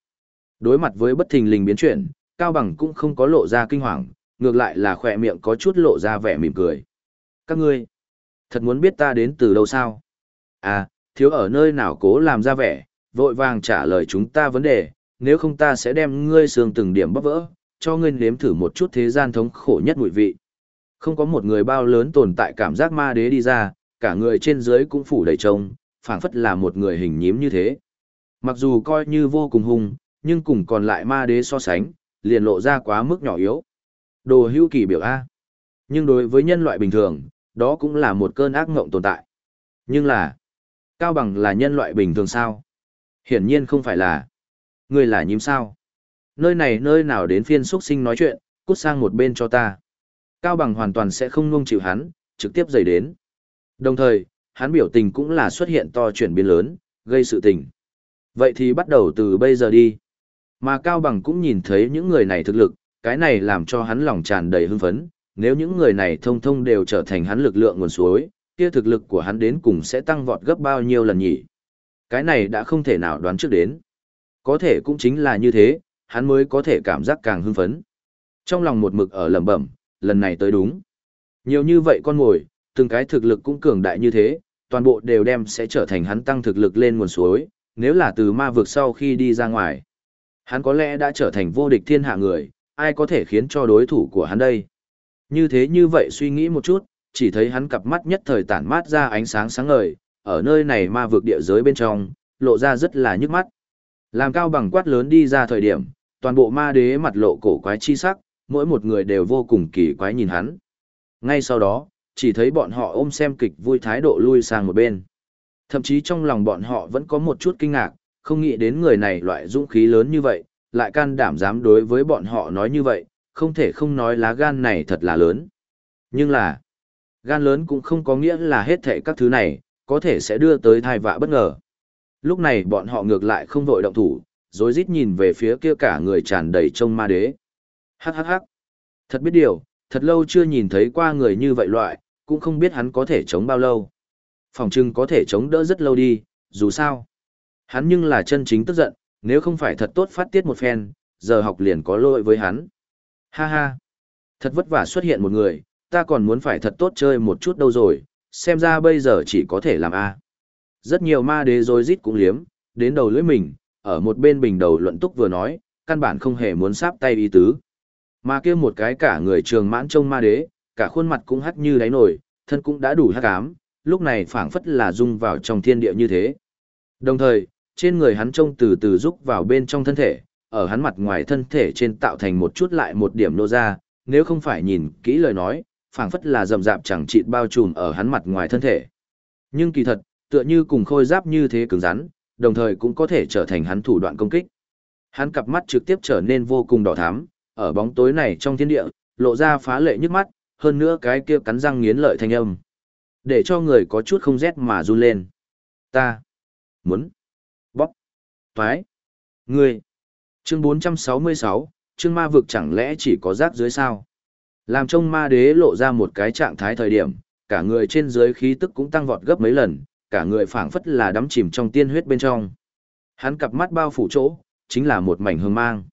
Đối mặt với bất thình lình biến chuyển, cao bằng cũng không có lộ ra kinh hoàng, ngược lại là khỏe miệng có chút lộ ra vẻ mỉm cười. Các ngươi, thật muốn biết ta đến từ đâu sao? À, thiếu ở nơi nào cố làm ra vẻ, vội vàng trả lời chúng ta vấn đề, nếu không ta sẽ đem ngươi xương từng điểm bóp vỡ, cho ngươi nếm thử một chút thế gian thống khổ nhất mùi vị. Không có một người bao lớn tồn tại cảm giác ma đế đi ra, cả người trên dưới cũng phủ đầy trông, phảng phất là một người hình nhím như thế. Mặc dù coi như vô cùng hung, nhưng cùng còn lại ma đế so sánh, liền lộ ra quá mức nhỏ yếu. Đồ hưu kỳ biểu A. Nhưng đối với nhân loại bình thường, đó cũng là một cơn ác ngộng tồn tại. Nhưng là, Cao bằng là nhân loại bình thường sao? Hiển nhiên không phải là. người là nhím sao? Nơi này nơi nào đến phiên xuất sinh nói chuyện, cút sang một bên cho ta. Cao bằng hoàn toàn sẽ không nuông chịu hắn, trực tiếp dày đến. Đồng thời, hắn biểu tình cũng là xuất hiện to chuyển biến lớn, gây sự tình. Vậy thì bắt đầu từ bây giờ đi. Mà Cao Bằng cũng nhìn thấy những người này thực lực, cái này làm cho hắn lòng tràn đầy hưng phấn. Nếu những người này thông thông đều trở thành hắn lực lượng nguồn suối, kia thực lực của hắn đến cùng sẽ tăng vọt gấp bao nhiêu lần nhỉ? Cái này đã không thể nào đoán trước đến. Có thể cũng chính là như thế, hắn mới có thể cảm giác càng hưng phấn. Trong lòng một mực ở lẩm bẩm, lần này tới đúng. Nhiều như vậy con ngồi, từng cái thực lực cũng cường đại như thế, toàn bộ đều đem sẽ trở thành hắn tăng thực lực lên nguồn suối, nếu là từ ma vực sau khi đi ra ngoài. Hắn có lẽ đã trở thành vô địch thiên hạ người, ai có thể khiến cho đối thủ của hắn đây. Như thế như vậy suy nghĩ một chút, chỉ thấy hắn cặp mắt nhất thời tản mát ra ánh sáng sáng ngời, ở nơi này ma vực địa giới bên trong, lộ ra rất là nhức mắt. Làm cao bằng quát lớn đi ra thời điểm, toàn bộ ma đế mặt lộ cổ quái chi sắc, mỗi một người đều vô cùng kỳ quái nhìn hắn. Ngay sau đó, chỉ thấy bọn họ ôm xem kịch vui thái độ lui sang một bên. Thậm chí trong lòng bọn họ vẫn có một chút kinh ngạc, không nghĩ đến người này loại dũng khí lớn như vậy, lại can đảm dám đối với bọn họ nói như vậy, không thể không nói lá gan này thật là lớn. Nhưng là, gan lớn cũng không có nghĩa là hết thệ các thứ này, có thể sẽ đưa tới thai vạ bất ngờ. Lúc này bọn họ ngược lại không vội động thủ, rồi rít nhìn về phía kia cả người tràn đầy trông ma đế. Hắc hắc hắc. Thật biết điều, thật lâu chưa nhìn thấy qua người như vậy loại, cũng không biết hắn có thể chống bao lâu. Phòng trưng có thể chống đỡ rất lâu đi, dù sao. Hắn nhưng là chân chính tức giận, nếu không phải thật tốt phát tiết một phen, giờ học liền có lỗi với hắn. Ha ha. Thật vất vả xuất hiện một người, ta còn muốn phải thật tốt chơi một chút đâu rồi, xem ra bây giờ chỉ có thể làm A. Rất nhiều ma đế rồi rít cũng liếm, đến đầu lưỡi mình, ở một bên bình đầu luận túc vừa nói, căn bản không hề muốn sáp tay ý tứ. Mà kia một cái cả người trường mãn trông ma đế, cả khuôn mặt cũng hắt như đáy nổi, thân cũng đã đủ hắc ám, lúc này phảng phất là dung vào trong thiên địa như thế. Đồng thời, trên người hắn trông từ từ rúc vào bên trong thân thể, ở hắn mặt ngoài thân thể trên tạo thành một chút lại một điểm nô ra, nếu không phải nhìn kỹ lời nói, phảng phất là rầm rạp chẳng chịt bao trùm ở hắn mặt ngoài thân thể. Nhưng kỳ thật, tựa như cùng khôi giáp như thế cứng rắn, đồng thời cũng có thể trở thành hắn thủ đoạn công kích. Hắn cặp mắt trực tiếp trở nên vô cùng đỏ thắm, ở bóng tối này trong thiên địa, lộ ra phá lệ nhức mắt, hơn nữa cái kia cắn răng nghiến lợi thanh âm. Để cho người có chút không rét mà run lên. Ta muốn toái. Ngươi. Chương 466, chương ma vực chẳng lẽ chỉ có rác dưới sao? Làm trông ma đế lộ ra một cái trạng thái thời điểm cả người trên dưới khí tức cũng tăng vọt gấp mấy lần cả người phảng phất là đắm chìm trong tiên huyết bên trong. Hắn cặp mắt bao phủ chỗ chính là một mảnh hương mang.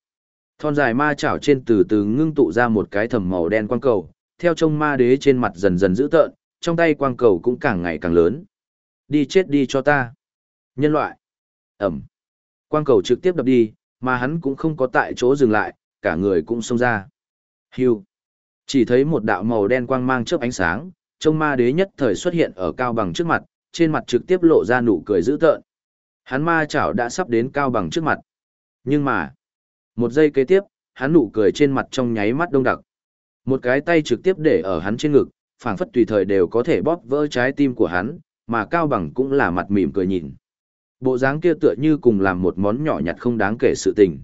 Thon dài ma chảo trên từ từ ngưng tụ ra một cái thầm màu đen quang cầu theo trông ma đế trên mặt dần dần dữ tợn trong tay quang cầu cũng càng ngày càng lớn. Đi chết đi cho ta. Nhân loại. Ẩm quang cầu trực tiếp đập đi, mà hắn cũng không có tại chỗ dừng lại, cả người cũng xông ra. Hiu. Chỉ thấy một đạo màu đen quang mang chớp ánh sáng, trông ma đế nhất thời xuất hiện ở cao bằng trước mặt, trên mặt trực tiếp lộ ra nụ cười dữ tợn. Hắn ma chảo đã sắp đến cao bằng trước mặt. Nhưng mà, một giây kế tiếp, hắn nụ cười trên mặt trong nháy mắt đông đặc. Một cái tay trực tiếp để ở hắn trên ngực, phảng phất tùy thời đều có thể bóp vỡ trái tim của hắn, mà cao bằng cũng là mặt mỉm cười nhìn bộ dáng kia tựa như cùng làm một món nhỏ nhặt không đáng kể sự tình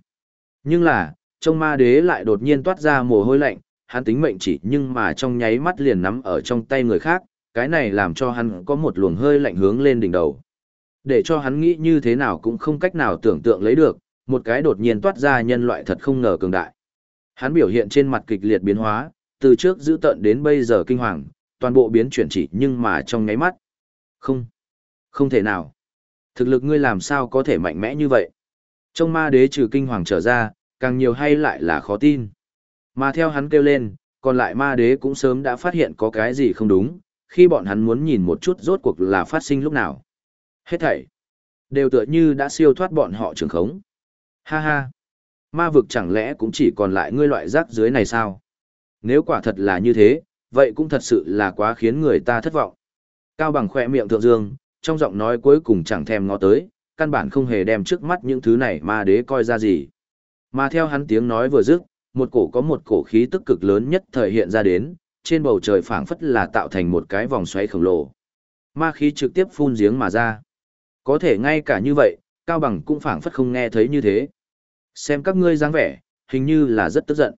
nhưng là trong ma đế lại đột nhiên toát ra mồ hôi lạnh hắn tính mệnh chỉ nhưng mà trong nháy mắt liền nắm ở trong tay người khác, cái này làm cho hắn có một luồng hơi lạnh hướng lên đỉnh đầu. Để cho hắn nghĩ như thế nào cũng không cách nào tưởng tượng lấy được, một cái đột nhiên toát ra nhân loại thật không ngờ cường đại. Hắn biểu hiện trên mặt kịch liệt biến hóa, từ trước giữ tận đến bây giờ kinh hoàng, toàn bộ biến chuyển chỉ nhưng mà trong nháy mắt. Không, không thể nào. Thực lực ngươi làm sao có thể mạnh mẽ như vậy? Trong ma đế trừ kinh hoàng trở ra, càng nhiều hay lại là khó tin. Mà theo hắn kêu lên, còn lại ma đế cũng sớm đã phát hiện có cái gì không đúng, khi bọn hắn muốn nhìn một chút rốt cuộc là phát sinh lúc nào. Hết thảy, đều tựa như đã siêu thoát bọn họ trường khống. Ha ha, ma vực chẳng lẽ cũng chỉ còn lại ngươi loại rác dưới này sao? Nếu quả thật là như thế, vậy cũng thật sự là quá khiến người ta thất vọng. Cao bằng khỏe miệng thượng dương, trong giọng nói cuối cùng chẳng thèm ngó tới, căn bản không hề đem trước mắt những thứ này ma đế coi ra gì. Mà theo hắn tiếng nói vừa dứt, một cổ có một cổ khí tức cực lớn nhất thời hiện ra đến, trên bầu trời phảng phất là tạo thành một cái vòng xoáy khổng lồ. Ma khí trực tiếp phun giếng mà ra. Có thể ngay cả như vậy, Cao Bằng cũng phảng phất không nghe thấy như thế. Xem các ngươi dáng vẻ, hình như là rất tức giận.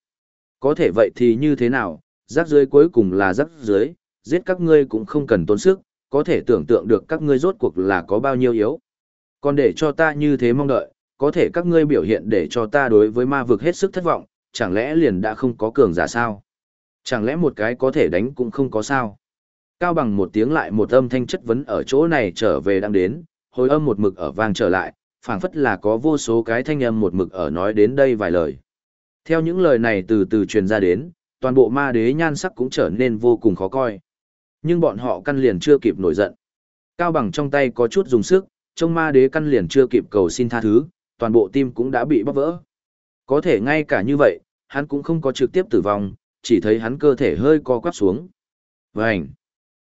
Có thể vậy thì như thế nào, rác dưới cuối cùng là rác dưới, giết các ngươi cũng không cần tốn sức, có thể tưởng tượng được các ngươi rốt cuộc là có bao nhiêu yếu. Còn để cho ta như thế mong đợi, có thể các ngươi biểu hiện để cho ta đối với ma vực hết sức thất vọng, chẳng lẽ liền đã không có cường giả sao? Chẳng lẽ một cái có thể đánh cũng không có sao? Cao bằng một tiếng lại một âm thanh chất vấn ở chỗ này trở về đang đến, hồi âm một mực ở vang trở lại, phảng phất là có vô số cái thanh âm một mực ở nói đến đây vài lời. Theo những lời này từ từ truyền ra đến, toàn bộ ma đế nhan sắc cũng trở nên vô cùng khó coi. Nhưng bọn họ căn liền chưa kịp nổi giận. Cao bằng trong tay có chút dùng sức, trong ma đế căn liền chưa kịp cầu xin tha thứ, toàn bộ tim cũng đã bị bóp vỡ. Có thể ngay cả như vậy, hắn cũng không có trực tiếp tử vong, chỉ thấy hắn cơ thể hơi co quắp xuống. Vành!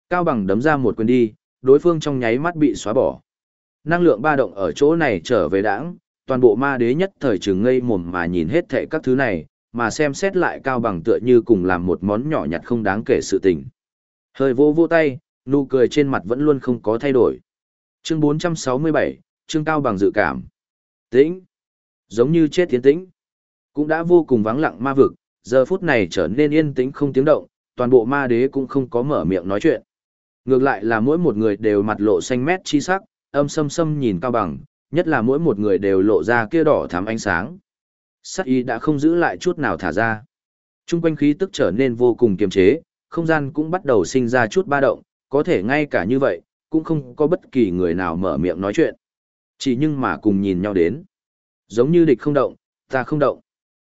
Cao bằng đấm ra một quyền đi, đối phương trong nháy mắt bị xóa bỏ. Năng lượng ba động ở chỗ này trở về đãng, toàn bộ ma đế nhất thời trừng ngây mồm mà nhìn hết thệ các thứ này, mà xem xét lại cao bằng tựa như cùng làm một món nhỏ nhặt không đáng kể sự tình. Hơi vô vô tay, nụ cười trên mặt vẫn luôn không có thay đổi. Chương 467, chương cao bằng dự cảm. Tĩnh. Giống như chết tiến tĩnh. Cũng đã vô cùng vắng lặng ma vực, giờ phút này trở nên yên tĩnh không tiếng động, toàn bộ ma đế cũng không có mở miệng nói chuyện. Ngược lại là mỗi một người đều mặt lộ xanh mét chi sắc, âm sâm sâm nhìn cao bằng, nhất là mỗi một người đều lộ ra kia đỏ thắm ánh sáng. Sắc y đã không giữ lại chút nào thả ra. Trung quanh khí tức trở nên vô cùng kiềm chế, không gian cũng bắt đầu sinh ra chút ba động, có thể ngay cả như vậy, cũng không có bất kỳ người nào mở miệng nói chuyện. Chỉ nhưng mà cùng nhìn nhau đến. Giống như địch không động, ta không động.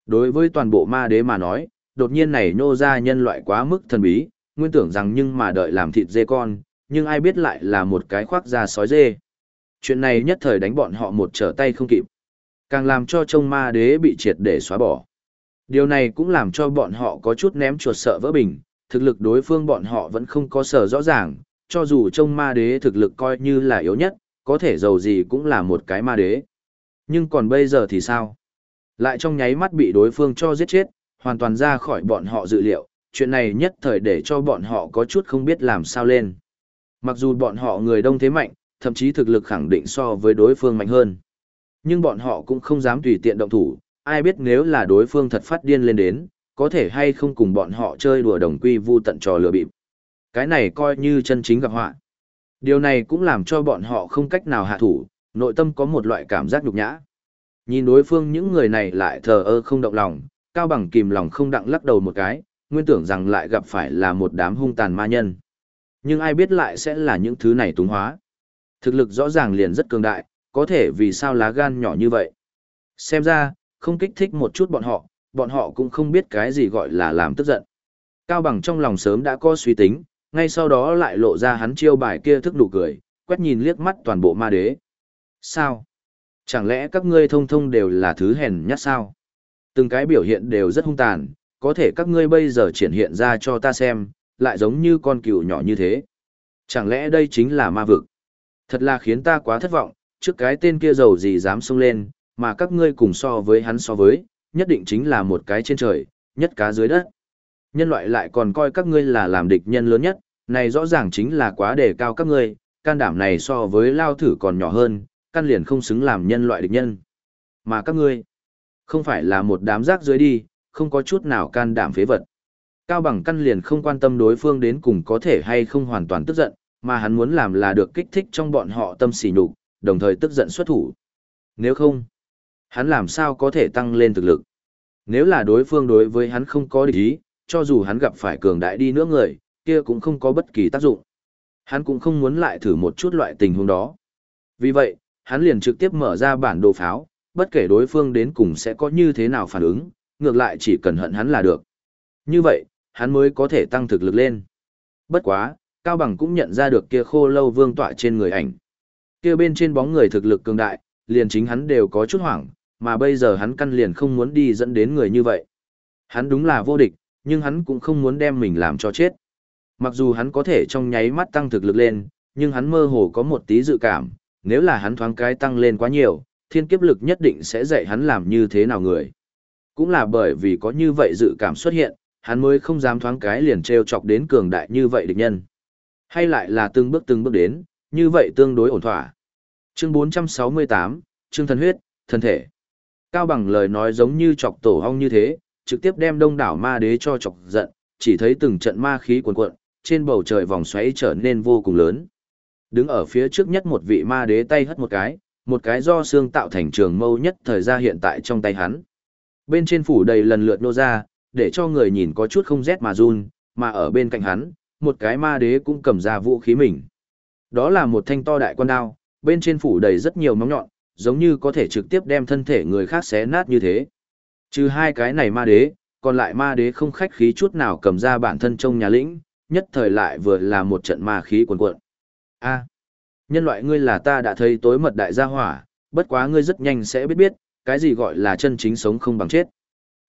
Đối với toàn bộ ma đế mà nói, đột nhiên này nô ra nhân loại quá mức thần bí, nguyên tưởng rằng nhưng mà đợi làm thịt dê con, nhưng ai biết lại là một cái khoác da sói dê. Chuyện này nhất thời đánh bọn họ một trở tay không kịp. Càng làm cho trông ma đế bị triệt để xóa bỏ. Điều này cũng làm cho bọn họ có chút ném chuột sợ vỡ bình, thực lực đối phương bọn họ vẫn không có sở rõ ràng, cho dù trông ma đế thực lực coi như là yếu nhất, có thể giàu gì cũng là một cái ma đế. Nhưng còn bây giờ thì sao? Lại trong nháy mắt bị đối phương cho giết chết, hoàn toàn ra khỏi bọn họ dự liệu, chuyện này nhất thời để cho bọn họ có chút không biết làm sao lên. Mặc dù bọn họ người đông thế mạnh, thậm chí thực lực khẳng định so với đối phương mạnh hơn. Nhưng bọn họ cũng không dám tùy tiện động thủ, ai biết nếu là đối phương thật phát điên lên đến, có thể hay không cùng bọn họ chơi đùa đồng quy vu tận trò lừa bịp. Cái này coi như chân chính gặp họa. Điều này cũng làm cho bọn họ không cách nào hạ thủ, nội tâm có một loại cảm giác nhục nhã. Nhìn đối phương những người này lại thờ ơ không động lòng, cao bằng kìm lòng không đặng lắc đầu một cái, nguyên tưởng rằng lại gặp phải là một đám hung tàn ma nhân. Nhưng ai biết lại sẽ là những thứ này túng hóa. Thực lực rõ ràng liền rất cường đại, có thể vì sao lá gan nhỏ như vậy. Xem ra, không kích thích một chút bọn họ, bọn họ cũng không biết cái gì gọi là làm tức giận. Cao bằng trong lòng sớm đã có suy tính, ngay sau đó lại lộ ra hắn chiêu bài kia thức nụ cười, quét nhìn liếc mắt toàn bộ ma đế. Sao? Chẳng lẽ các ngươi thông thông đều là thứ hèn nhát sao? Từng cái biểu hiện đều rất hung tàn, có thể các ngươi bây giờ triển hiện ra cho ta xem, lại giống như con cừu nhỏ như thế. Chẳng lẽ đây chính là ma vực? Thật là khiến ta quá thất vọng, trước cái tên kia giàu gì dám xông lên, mà các ngươi cùng so với hắn so với, nhất định chính là một cái trên trời, nhất cá dưới đất. Nhân loại lại còn coi các ngươi là làm địch nhân lớn nhất, này rõ ràng chính là quá đề cao các ngươi, can đảm này so với lao thử còn nhỏ hơn, căn liền không xứng làm nhân loại địch nhân. Mà các ngươi, không phải là một đám rác dưới đi, không có chút nào can đảm phế vật. Cao bằng căn liền không quan tâm đối phương đến cùng có thể hay không hoàn toàn tức giận, mà hắn muốn làm là được kích thích trong bọn họ tâm sỉ nhục, đồng thời tức giận xuất thủ. Nếu không, hắn làm sao có thể tăng lên thực lực? Nếu là đối phương đối với hắn không có địch ý, cho dù hắn gặp phải cường đại đi nữa người, kia cũng không có bất kỳ tác dụng. Hắn cũng không muốn lại thử một chút loại tình huống đó. Vì vậy, hắn liền trực tiếp mở ra bản đồ pháo, bất kể đối phương đến cùng sẽ có như thế nào phản ứng, ngược lại chỉ cần hận hắn là được. Như vậy, hắn mới có thể tăng thực lực lên. Bất quá, Cao Bằng cũng nhận ra được kia khô lâu vương tọa trên người ảnh. Kia bên trên bóng người thực lực cường đại, liền chính hắn đều có chút hoảng, mà bây giờ hắn căn liền không muốn đi dẫn đến người như vậy. Hắn đúng là vô địch, nhưng hắn cũng không muốn đem mình làm cho chết. Mặc dù hắn có thể trong nháy mắt tăng thực lực lên, nhưng hắn mơ hồ có một tí dự cảm, nếu là hắn thoáng cái tăng lên quá nhiều, thiên kiếp lực nhất định sẽ dạy hắn làm như thế nào người. Cũng là bởi vì có như vậy dự cảm xuất hiện, hắn mới không dám thoáng cái liền treo chọc đến cường đại như vậy địch nhân. Hay lại là từng bước từng bước đến, như vậy tương đối ổn thỏa. Chương 468, Chương Thần Huyết, Thân Thể. Cao bằng lời nói giống như chọc tổ hong như thế, trực tiếp đem đông đảo ma đế cho chọc giận, chỉ thấy từng trận ma khí cuồn cuộn, trên bầu trời vòng xoáy trở nên vô cùng lớn. Đứng ở phía trước nhất một vị ma đế tay hất một cái, một cái do xương tạo thành trường mâu nhất thời ra hiện tại trong tay hắn. Bên trên phủ đầy lần lượt nô ra, để cho người nhìn có chút không rét mà run, mà ở bên cạnh hắn, một cái ma đế cũng cầm ra vũ khí mình. Đó là một thanh to đại quan đao, bên trên phủ đầy rất nhiều móng nhọn, giống như có thể trực tiếp đem thân thể người khác xé nát như thế. Trừ hai cái này ma đế, còn lại ma đế không khách khí chút nào cầm ra bản thân trong nhà lĩnh, nhất thời lại vừa là một trận ma khí cuồn cuộn. A, nhân loại ngươi là ta đã thấy tối mật đại gia hỏa, bất quá ngươi rất nhanh sẽ biết biết, cái gì gọi là chân chính sống không bằng chết.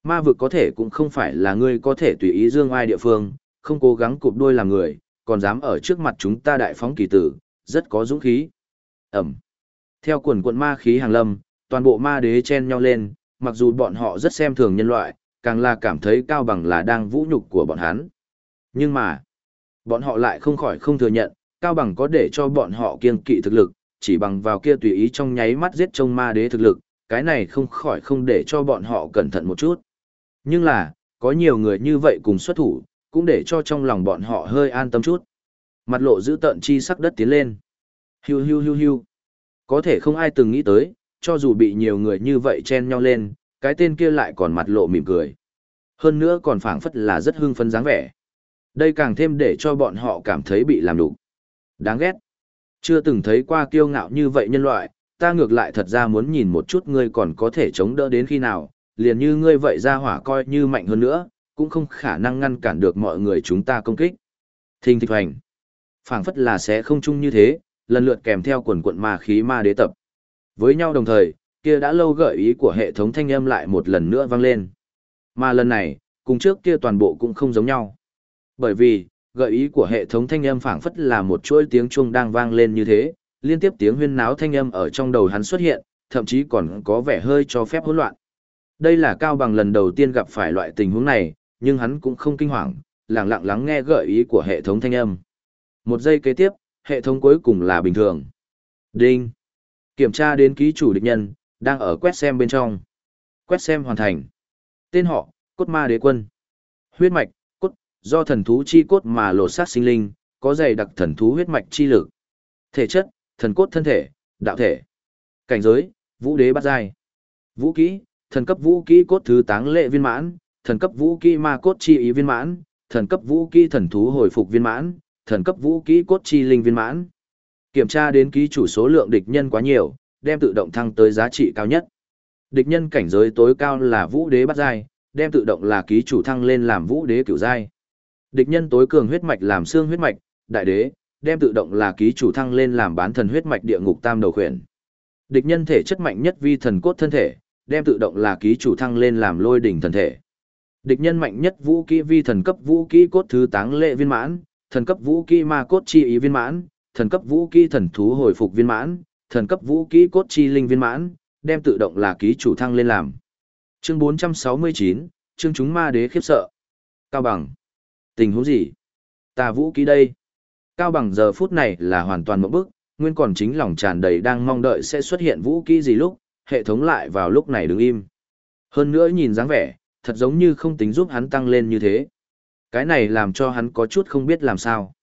Ma vực có thể cũng không phải là ngươi có thể tùy ý dương ai địa phương, không cố gắng cụp đuôi làm người, còn dám ở trước mặt chúng ta đại phóng kỳ tử, rất có dũng khí. Ẩm. Theo quần quận ma khí hàng lâm, toàn bộ ma đế chen nhau lên, mặc dù bọn họ rất xem thường nhân loại, càng là cảm thấy cao bằng là đang vũ nhục của bọn hắn. Nhưng mà, bọn họ lại không khỏi không thừa nhận, cao bằng có để cho bọn họ kiêng kỵ thực lực, chỉ bằng vào kia tùy ý trong nháy mắt giết trông ma đế thực lực, cái này không khỏi không để cho bọn họ cẩn thận một chút. Nhưng là, có nhiều người như vậy cùng xuất thủ, cũng để cho trong lòng bọn họ hơi an tâm chút. Mặt lộ giữ tận chi sắc đất tiến lên. Hiu hiu hiu hiu. Có thể không ai từng nghĩ tới, cho dù bị nhiều người như vậy chen nhau lên, cái tên kia lại còn mặt lộ mỉm cười. Hơn nữa còn phảng phất là rất hưng phấn dáng vẻ. Đây càng thêm để cho bọn họ cảm thấy bị làm đủ. Đáng ghét. Chưa từng thấy qua kiêu ngạo như vậy nhân loại, ta ngược lại thật ra muốn nhìn một chút ngươi còn có thể chống đỡ đến khi nào, liền như ngươi vậy ra hỏa coi như mạnh hơn nữa, cũng không khả năng ngăn cản được mọi người chúng ta công kích. Thình thịch hoành. phảng phất là sẽ không chung như thế, lần lượt kèm theo quần quận ma khí ma đế tập. Với nhau đồng thời, kia đã lâu gợi ý của hệ thống thanh âm lại một lần nữa vang lên. Mà lần này, cùng trước kia toàn bộ cũng không giống nhau. Bởi vì, gợi ý của hệ thống thanh âm phảng phất là một chuỗi tiếng chuông đang vang lên như thế, liên tiếp tiếng huyên náo thanh âm ở trong đầu hắn xuất hiện, thậm chí còn có vẻ hơi cho phép hỗn loạn. Đây là Cao Bằng lần đầu tiên gặp phải loại tình huống này, nhưng hắn cũng không kinh hoàng, lặng lặng lắng nghe gợi ý của hệ thống thanh âm. Một giây kế tiếp, hệ thống cuối cùng là bình thường. Đinh. Kiểm tra đến ký chủ địch nhân, đang ở quét xem bên trong. Quét xem hoàn thành. Tên họ, Cốt Ma Đế Quân. Huyết mạch, cốt, do thần thú chi cốt mà lột xác sinh linh, có dày đặc thần thú huyết mạch chi lực. Thể chất, thần cốt thân thể, đạo thể. Cảnh giới, vũ đế bắt giai. Vũ kỹ, thần cấp vũ kỹ cốt thứ táng lệ viên mãn, thần cấp vũ kỹ ma cốt chi ý viên mãn, thần cấp vũ kỹ thần thú hồi phục viên mãn, thần cấp vũ kỹ cốt chi linh viên mãn. Kiểm tra đến ký chủ số lượng địch nhân quá nhiều, đem tự động thăng tới giá trị cao nhất. Địch nhân cảnh giới tối cao là vũ đế bắt giai, đem tự động là ký chủ thăng lên làm vũ đế cửu giai. Địch nhân tối cường huyết mạch làm xương huyết mạch, đại đế, đem tự động là ký chủ thăng lên làm bán thần huyết mạch địa ngục tam đầu khuyển. Địch nhân thể chất mạnh nhất vi thần cốt thân thể, đem tự động là ký chủ thăng lên làm lôi đỉnh thần thể. Địch nhân mạnh nhất vũ kỹ vi thần cấp vũ kỹ cốt thứ táng lệ viên mãn, thần cấp vũ kỹ ma cốt chi ý viên mãn, thần cấp vũ kỹ thần thú hồi phục viên mãn, thần cấp vũ kỹ cốt chi linh viên mãn, đem tự động là ký chủ thăng lên làm. Chương 469, chương chúng ma đế khiếp sợ. Cao bằng. Tình huống gì? Ta vũ kỹ đây. Cao bằng giờ phút này là hoàn toàn một bức, nguyên còn chính lòng tràn đầy đang mong đợi sẽ xuất hiện vũ kỹ gì lúc, hệ thống lại vào lúc này đứng im. Hơn nữa nhìn dáng vẻ, thật giống như không tính giúp hắn tăng lên như thế. Cái này làm cho hắn có chút không biết làm sao.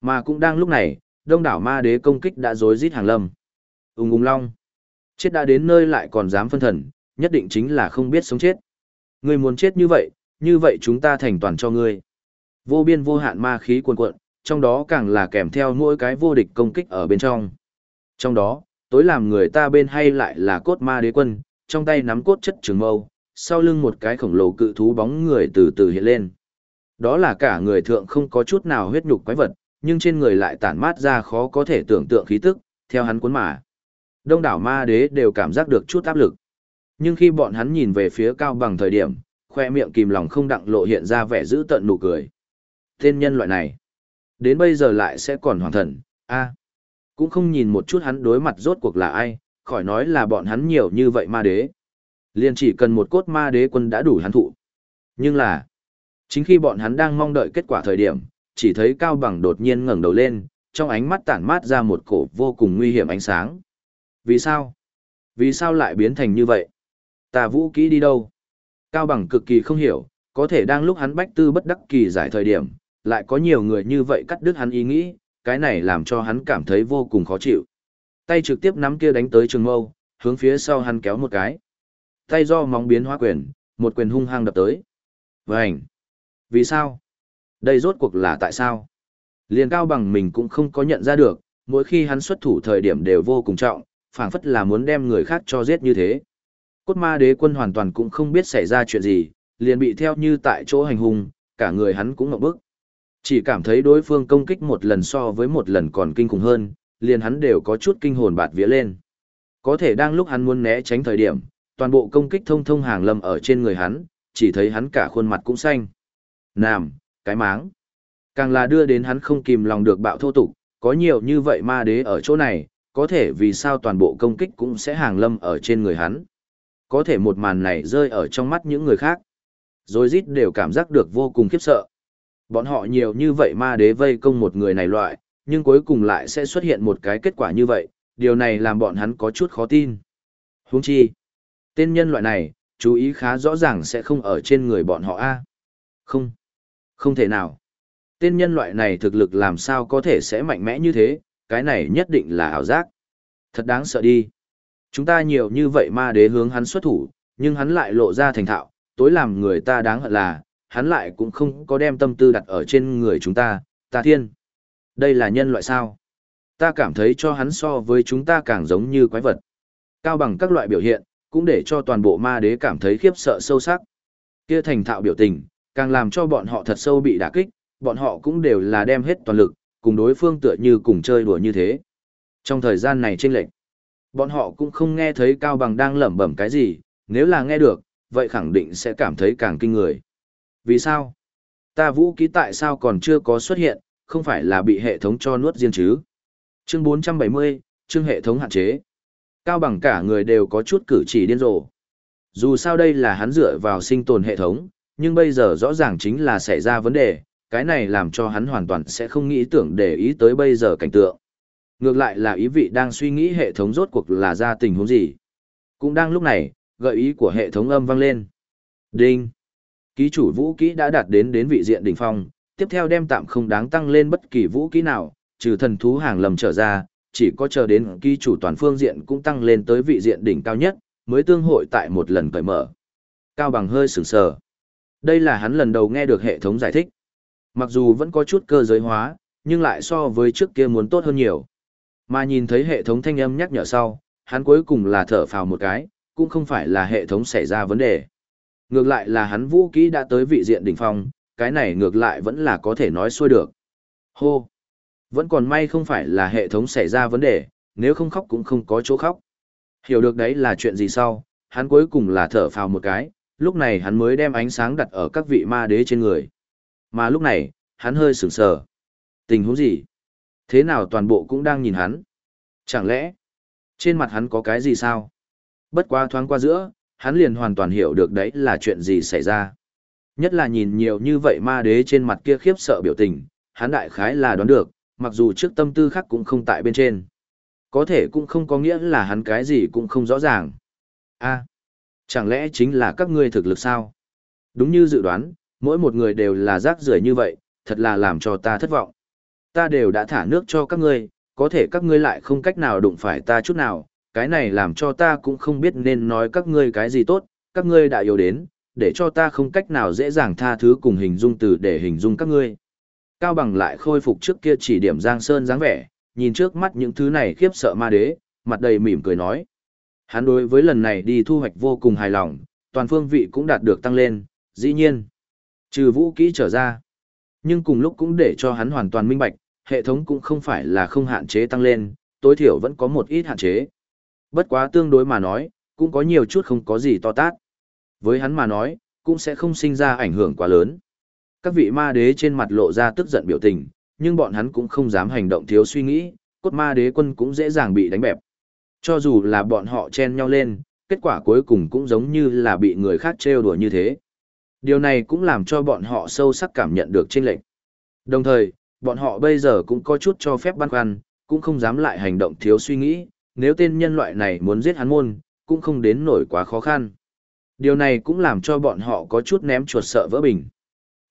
Mà cũng đang lúc này, đông đảo ma đế công kích đã rối rít hàng lâm. Ung ung long. Chết đã đến nơi lại còn dám phân thần, nhất định chính là không biết sống chết. Ngươi muốn chết như vậy, như vậy chúng ta thành toàn cho ngươi. Vô biên vô hạn ma khí cuồn cuộn, trong đó càng là kèm theo mỗi cái vô địch công kích ở bên trong. Trong đó, tối làm người ta bên hay lại là cốt ma đế quân, trong tay nắm cốt chất trường mâu, sau lưng một cái khổng lồ cự thú bóng người từ từ hiện lên. Đó là cả người thượng không có chút nào huyết nhục quái vật, nhưng trên người lại tản mát ra khó có thể tưởng tượng khí tức, theo hắn cuốn mà. Đông đảo ma đế đều cảm giác được chút áp lực. Nhưng khi bọn hắn nhìn về phía cao bằng thời điểm, khoe miệng kìm lòng không đặng lộ hiện ra vẻ giữ tận nụ cười. Tên nhân loại này, đến bây giờ lại sẽ còn hoàng thần, a cũng không nhìn một chút hắn đối mặt rốt cuộc là ai, khỏi nói là bọn hắn nhiều như vậy ma đế. Liền chỉ cần một cốt ma đế quân đã đủ hắn thụ. Nhưng là, chính khi bọn hắn đang mong đợi kết quả thời điểm, chỉ thấy Cao Bằng đột nhiên ngẩng đầu lên, trong ánh mắt tản mát ra một cổ vô cùng nguy hiểm ánh sáng. Vì sao? Vì sao lại biến thành như vậy? Ta vũ kỹ đi đâu? Cao Bằng cực kỳ không hiểu, có thể đang lúc hắn bách tư bất đắc kỳ giải thời điểm, lại có nhiều người như vậy cắt đứt hắn ý nghĩ, cái này làm cho hắn cảm thấy vô cùng khó chịu. Tay trực tiếp nắm kia đánh tới trường mâu, hướng phía sau hắn kéo một cái. Tay do móng biến hóa quyền, một quyền hung hăng đập tới. Vành! Vì sao? Đây rốt cuộc là tại sao? Liền cao bằng mình cũng không có nhận ra được, mỗi khi hắn xuất thủ thời điểm đều vô cùng trọng, phảng phất là muốn đem người khác cho giết như thế. Cốt ma đế quân hoàn toàn cũng không biết xảy ra chuyện gì, liền bị theo như tại chỗ hành hung, cả người hắn cũng ngậm bức. Chỉ cảm thấy đối phương công kích một lần so với một lần còn kinh khủng hơn, liền hắn đều có chút kinh hồn bạt vía lên. Có thể đang lúc hắn muốn né tránh thời điểm, toàn bộ công kích thông thông hàng lâm ở trên người hắn, chỉ thấy hắn cả khuôn mặt cũng xanh. Nàm, cái máng. Càng là đưa đến hắn không kìm lòng được bạo thô tục, có nhiều như vậy ma đế ở chỗ này, có thể vì sao toàn bộ công kích cũng sẽ hàng lâm ở trên người hắn. Có thể một màn này rơi ở trong mắt những người khác. Rồi rít đều cảm giác được vô cùng khiếp sợ. Bọn họ nhiều như vậy ma đế vây công một người này loại, nhưng cuối cùng lại sẽ xuất hiện một cái kết quả như vậy, điều này làm bọn hắn có chút khó tin. Huống chi, tên nhân loại này, chú ý khá rõ ràng sẽ không ở trên người bọn họ a. Không, không thể nào. Tên nhân loại này thực lực làm sao có thể sẽ mạnh mẽ như thế, cái này nhất định là ảo giác. Thật đáng sợ đi. Chúng ta nhiều như vậy ma đế hướng hắn xuất thủ, nhưng hắn lại lộ ra thành thạo, tối làm người ta đáng hận là, hắn lại cũng không có đem tâm tư đặt ở trên người chúng ta, ta thiên. Đây là nhân loại sao? Ta cảm thấy cho hắn so với chúng ta càng giống như quái vật. Cao bằng các loại biểu hiện, cũng để cho toàn bộ ma đế cảm thấy khiếp sợ sâu sắc. Kia thành thạo biểu tình, càng làm cho bọn họ thật sâu bị đả kích, bọn họ cũng đều là đem hết toàn lực, cùng đối phương tựa như cùng chơi đùa như thế. Trong thời gian này chênh lệch, bọn họ cũng không nghe thấy Cao Bằng đang lẩm bẩm cái gì, nếu là nghe được, vậy khẳng định sẽ cảm thấy càng kinh người. Vì sao? Ta vũ ký tại sao còn chưa có xuất hiện, không phải là bị hệ thống cho nuốt riêng chứ? Chương 470, chương hệ thống hạn chế. Cao bằng cả người đều có chút cử chỉ điên rồ. Dù sao đây là hắn dựa vào sinh tồn hệ thống, nhưng bây giờ rõ ràng chính là xảy ra vấn đề, cái này làm cho hắn hoàn toàn sẽ không nghĩ tưởng để ý tới bây giờ cảnh tượng. Ngược lại là ý vị đang suy nghĩ hệ thống rốt cuộc là ra tình huống gì. Cũng đang lúc này, gợi ý của hệ thống âm vang lên. Đinh! Ký chủ vũ kỹ đã đạt đến đến vị diện đỉnh phong, tiếp theo đem tạm không đáng tăng lên bất kỳ vũ kỹ nào, trừ thần thú hàng lầm trở ra, chỉ có chờ đến ký chủ toàn phương diện cũng tăng lên tới vị diện đỉnh cao nhất, mới tương hội tại một lần cởi mở. Cao bằng hơi sừng sờ. Đây là hắn lần đầu nghe được hệ thống giải thích. Mặc dù vẫn có chút cơ giới hóa, nhưng lại so với trước kia muốn tốt hơn nhiều. Mà nhìn thấy hệ thống thanh âm nhắc nhở sau, hắn cuối cùng là thở phào một cái, cũng không phải là hệ thống xảy ra vấn đề. Ngược lại là hắn vũ kỹ đã tới vị diện đỉnh phong, cái này ngược lại vẫn là có thể nói xuôi được. Hô! Vẫn còn may không phải là hệ thống xảy ra vấn đề, nếu không khóc cũng không có chỗ khóc. Hiểu được đấy là chuyện gì sau, hắn cuối cùng là thở phào một cái, lúc này hắn mới đem ánh sáng đặt ở các vị ma đế trên người. Mà lúc này, hắn hơi sửng sờ. Tình huống gì? Thế nào toàn bộ cũng đang nhìn hắn? Chẳng lẽ, trên mặt hắn có cái gì sao? Bất quá thoáng qua giữa, hắn liền hoàn toàn hiểu được đấy là chuyện gì xảy ra. Nhất là nhìn nhiều như vậy ma đế trên mặt kia khiếp sợ biểu tình, hắn đại khái là đoán được, mặc dù trước tâm tư khác cũng không tại bên trên. Có thể cũng không có nghĩa là hắn cái gì cũng không rõ ràng. a chẳng lẽ chính là các ngươi thực lực sao? Đúng như dự đoán, mỗi một người đều là rác rưởi như vậy, thật là làm cho ta thất vọng. Ta đều đã thả nước cho các ngươi, có thể các ngươi lại không cách nào đụng phải ta chút nào, cái này làm cho ta cũng không biết nên nói các ngươi cái gì tốt, các ngươi đã yếu đến, để cho ta không cách nào dễ dàng tha thứ cùng hình dung từ để hình dung các ngươi. Cao bằng lại khôi phục trước kia chỉ điểm Giang Sơn dáng vẻ, nhìn trước mắt những thứ này khiếp sợ ma đế, mặt đầy mỉm cười nói. Hắn đối với lần này đi thu hoạch vô cùng hài lòng, toàn phương vị cũng đạt được tăng lên, dĩ nhiên. Trừ vũ kỹ trở ra. Nhưng cùng lúc cũng để cho hắn hoàn toàn minh bạch, hệ thống cũng không phải là không hạn chế tăng lên, tối thiểu vẫn có một ít hạn chế. Bất quá tương đối mà nói, cũng có nhiều chút không có gì to tát. Với hắn mà nói, cũng sẽ không sinh ra ảnh hưởng quá lớn. Các vị ma đế trên mặt lộ ra tức giận biểu tình, nhưng bọn hắn cũng không dám hành động thiếu suy nghĩ, cốt ma đế quân cũng dễ dàng bị đánh bẹp. Cho dù là bọn họ chen nhau lên, kết quả cuối cùng cũng giống như là bị người khác trêu đùa như thế. Điều này cũng làm cho bọn họ sâu sắc cảm nhận được chênh lệch. Đồng thời, bọn họ bây giờ cũng có chút cho phép băn khoăn, cũng không dám lại hành động thiếu suy nghĩ, nếu tên nhân loại này muốn giết hắn môn, cũng không đến nổi quá khó khăn. Điều này cũng làm cho bọn họ có chút ném chuột sợ vỡ bình.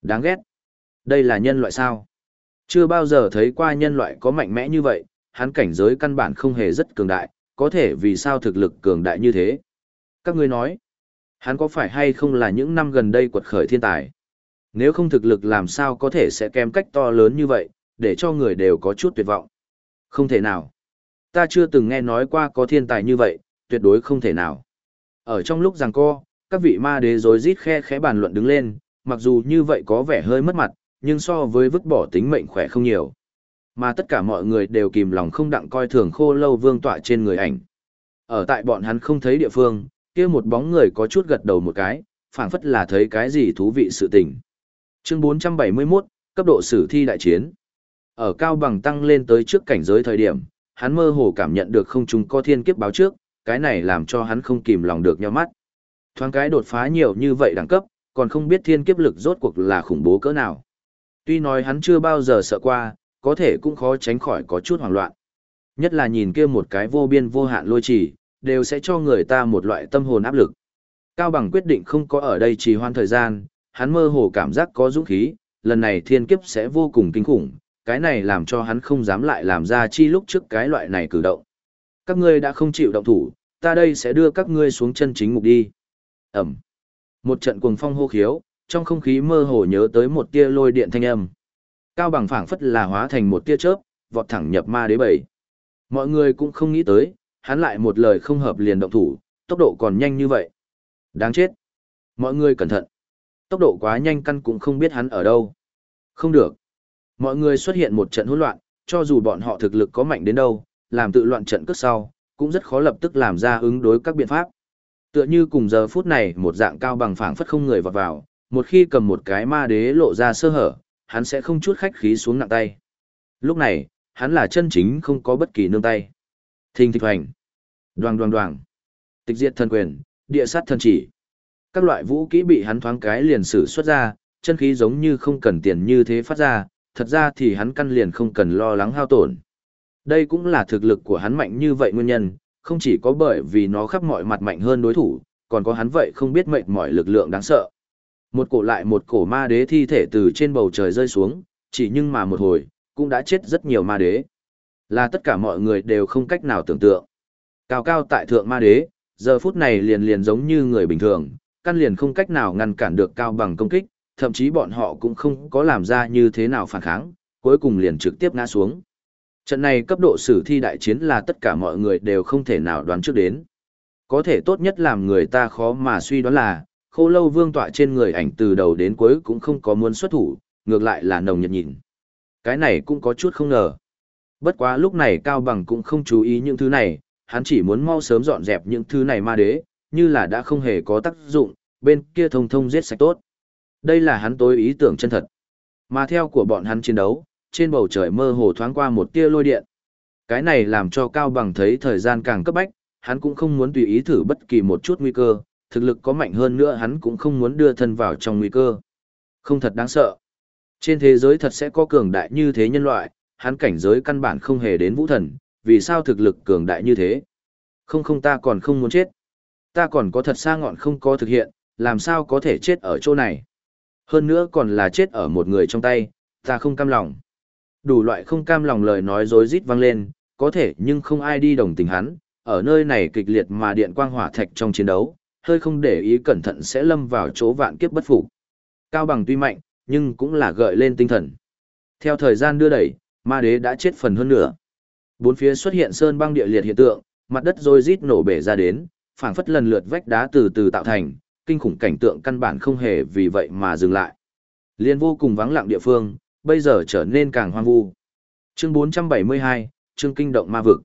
Đáng ghét. Đây là nhân loại sao? Chưa bao giờ thấy qua nhân loại có mạnh mẽ như vậy, hắn cảnh giới căn bản không hề rất cường đại, có thể vì sao thực lực cường đại như thế? Các ngươi nói, hắn có phải hay không là những năm gần đây quật khởi thiên tài? Nếu không thực lực làm sao có thể sẽ kém cách to lớn như vậy, để cho người đều có chút tuyệt vọng? Không thể nào. Ta chưa từng nghe nói qua có thiên tài như vậy, tuyệt đối không thể nào. Ở trong lúc giằng co, các vị ma đế rối rít khe khẽ bàn luận đứng lên, mặc dù như vậy có vẻ hơi mất mặt, nhưng so với vứt bỏ tính mệnh khỏe không nhiều. Mà tất cả mọi người đều kìm lòng không đặng coi thường khô lâu vương tọa trên người ảnh. Ở tại bọn hắn không thấy địa phương, kia một bóng người có chút gật đầu một cái, phảng phất là thấy cái gì thú vị sự tình. Chương 471, cấp độ sử thi đại chiến. Ở cao bằng tăng lên tới trước cảnh giới thời điểm, hắn mơ hồ cảm nhận được không trung có thiên kiếp báo trước, cái này làm cho hắn không kìm lòng được nhíu mắt. Thoáng cái đột phá nhiều như vậy đẳng cấp, còn không biết thiên kiếp lực rốt cuộc là khủng bố cỡ nào. Tuy nói hắn chưa bao giờ sợ qua, có thể cũng khó tránh khỏi có chút hoảng loạn. Nhất là nhìn kia một cái vô biên vô hạn lôi trì đều sẽ cho người ta một loại tâm hồn áp lực. Cao Bằng quyết định không có ở đây trì hoãn thời gian, hắn mơ hồ cảm giác có dũng khí, lần này thiên kiếp sẽ vô cùng kinh khủng, cái này làm cho hắn không dám lại làm ra chi lúc trước cái loại này cử động. Các ngươi đã không chịu động thủ, ta đây sẽ đưa các ngươi xuống chân chính mục đi. Ẩm. Một trận cuồng phong hô khiếu, trong không khí mơ hồ nhớ tới một tia lôi điện thanh âm. Cao bằng phảng phất là hóa thành một tia chớp, vọt thẳng nhập ma đế bảy. Mọi người cũng không nghĩ tới, hắn lại một lời không hợp liền động thủ, tốc độ còn nhanh như vậy. Đáng chết. Mọi người cẩn thận. Tốc độ quá nhanh căn cũng không biết hắn ở đâu. Không được. Mọi người xuất hiện một trận hỗn loạn, cho dù bọn họ thực lực có mạnh đến đâu, làm tự loạn trận cước sau, cũng rất khó lập tức làm ra ứng đối các biện pháp. Tựa như cùng giờ phút này một dạng cao bằng phảng phất không người vọt vào, một khi cầm một cái ma đế lộ ra sơ hở, hắn sẽ không chút khách khí xuống nặng tay. Lúc này, hắn là chân chính không có bất kỳ nương tay. Thình thịch hoành. Đoàng đoàng đoàng. Tịch diệt thần quyền, địa sát thần chỉ. Các loại vũ kỹ bị hắn thoáng cái liền sử xuất ra, chân khí giống như không cần tiền như thế phát ra, thật ra thì hắn căn liền không cần lo lắng hao tổn. Đây cũng là thực lực của hắn mạnh như vậy nguyên nhân, không chỉ có bởi vì nó khắp mọi mặt mạnh hơn đối thủ, còn có hắn vậy không biết mệnh mọi lực lượng đáng sợ. Một cổ lại một cổ ma đế thi thể từ trên bầu trời rơi xuống, chỉ nhưng mà một hồi, cũng đã chết rất nhiều ma đế. Là tất cả mọi người đều không cách nào tưởng tượng. Cao cao tại thượng ma đế, giờ phút này liền liền giống như người bình thường, căn liền không cách nào ngăn cản được cao bằng công kích, thậm chí bọn họ cũng không có làm ra như thế nào phản kháng, cuối cùng liền trực tiếp ngã xuống. Trận này cấp độ sử thi đại chiến là tất cả mọi người đều không thể nào đoán trước đến. Có thể tốt nhất làm người ta khó mà suy đoán là, khô lâu vương tọa trên người ảnh từ đầu đến cuối cũng không có muốn xuất thủ, ngược lại là nồng nhiệt nhìn. Cái này cũng có chút không ngờ. Bất quá lúc này Cao Bằng cũng không chú ý những thứ này, hắn chỉ muốn mau sớm dọn dẹp những thứ này ma đế, như là đã không hề có tác dụng, bên kia thông thông giết sạch tốt. Đây là hắn tối ý tưởng chân thật. Mà theo của bọn hắn chiến đấu, trên bầu trời mơ hồ thoáng qua một tia lôi điện. Cái này làm cho Cao Bằng thấy thời gian càng cấp bách, hắn cũng không muốn tùy ý thử bất kỳ một chút nguy cơ, thực lực có mạnh hơn nữa hắn cũng không muốn đưa thân vào trong nguy cơ. Không thật đáng sợ. Trên thế giới thật sẽ có cường đại như thế nhân loại, hắn cảnh giới căn bản không hề đến vũ thần, vì sao thực lực cường đại như thế? Không không ta còn không muốn chết. Ta còn có thật xa ngọn không có thực hiện, làm sao có thể chết ở chỗ này? Hơn nữa còn là chết ở một người trong tay, ta không cam lòng. Đủ loại không cam lòng lời nói dối rít vang lên, có thể nhưng không ai đi đồng tình hắn, ở nơi này kịch liệt mà điện quang hỏa thạch trong chiến đấu, hơi không để ý cẩn thận sẽ lâm vào chỗ vạn kiếp bất phục. Cao bằng tuy mạnh, nhưng cũng là gợi lên tinh thần. Theo thời gian đưa đẩy, ma đế đã chết phần hơn nửa. Bốn phía xuất hiện sơn băng địa liệt hiện tượng, mặt đất rồi rít nổ bể ra đến, phảng phất lần lượt vách đá từ từ tạo thành, kinh khủng cảnh tượng căn bản không hề vì vậy mà dừng lại. Liên vô cùng vắng lặng địa phương, bây giờ trở nên càng hoang vu. Chương 472, chương kinh động ma vực.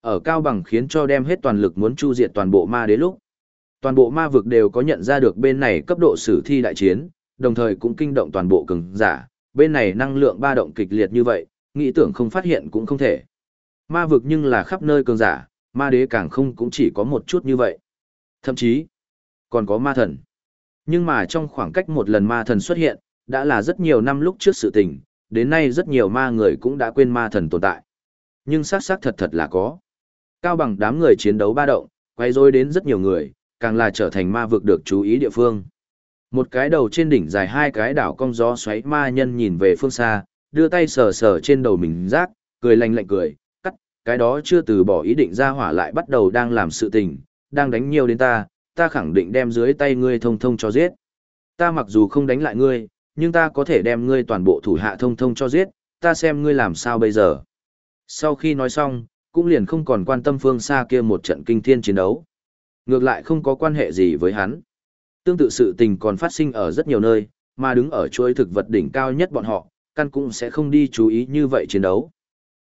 Ở cao bằng khiến cho đem hết toàn lực muốn chu diệt toàn bộ ma đế lúc. Toàn bộ ma vực đều có nhận ra được bên này cấp độ sử thi đại chiến, đồng thời cũng kinh động toàn bộ cường giả, bên này năng lượng ba động kịch liệt như vậy, nghĩ tưởng không phát hiện cũng không thể. Ma vực nhưng là khắp nơi cường giả, ma đế càng không cũng chỉ có một chút như vậy. Thậm chí, còn có ma thần. Nhưng mà trong khoảng cách một lần ma thần xuất hiện, đã là rất nhiều năm lúc trước sự tình, đến nay rất nhiều ma người cũng đã quên ma thần tồn tại. Nhưng xác xác thật thật là có. Cao bằng đám người chiến đấu ba động, quay rối đến rất nhiều người, càng là trở thành ma vực được chú ý địa phương. Một cái đầu trên đỉnh dài hai cái đảo cong gió xoáy ma nhân nhìn về phương xa, đưa tay sờ sờ trên đầu mình rác, cười lạnh lạnh cười, cắt, cái đó chưa từ bỏ ý định ra hỏa lại bắt đầu đang làm sự tình, đang đánh nhiều đến ta, ta khẳng định đem dưới tay ngươi thông thông cho giết. Ta mặc dù không đánh lại ngươi, nhưng ta có thể đem ngươi toàn bộ thủ hạ thông thông cho giết, ta xem ngươi làm sao bây giờ. Sau khi nói xong, cũng liền không còn quan tâm phương xa kia một trận kinh thiên chiến đấu. Ngược lại không có quan hệ gì với hắn. Tương tự sự tình còn phát sinh ở rất nhiều nơi, mà đứng ở chuỗi thực vật đỉnh cao nhất bọn họ, căn cũng sẽ không đi chú ý như vậy chiến đấu.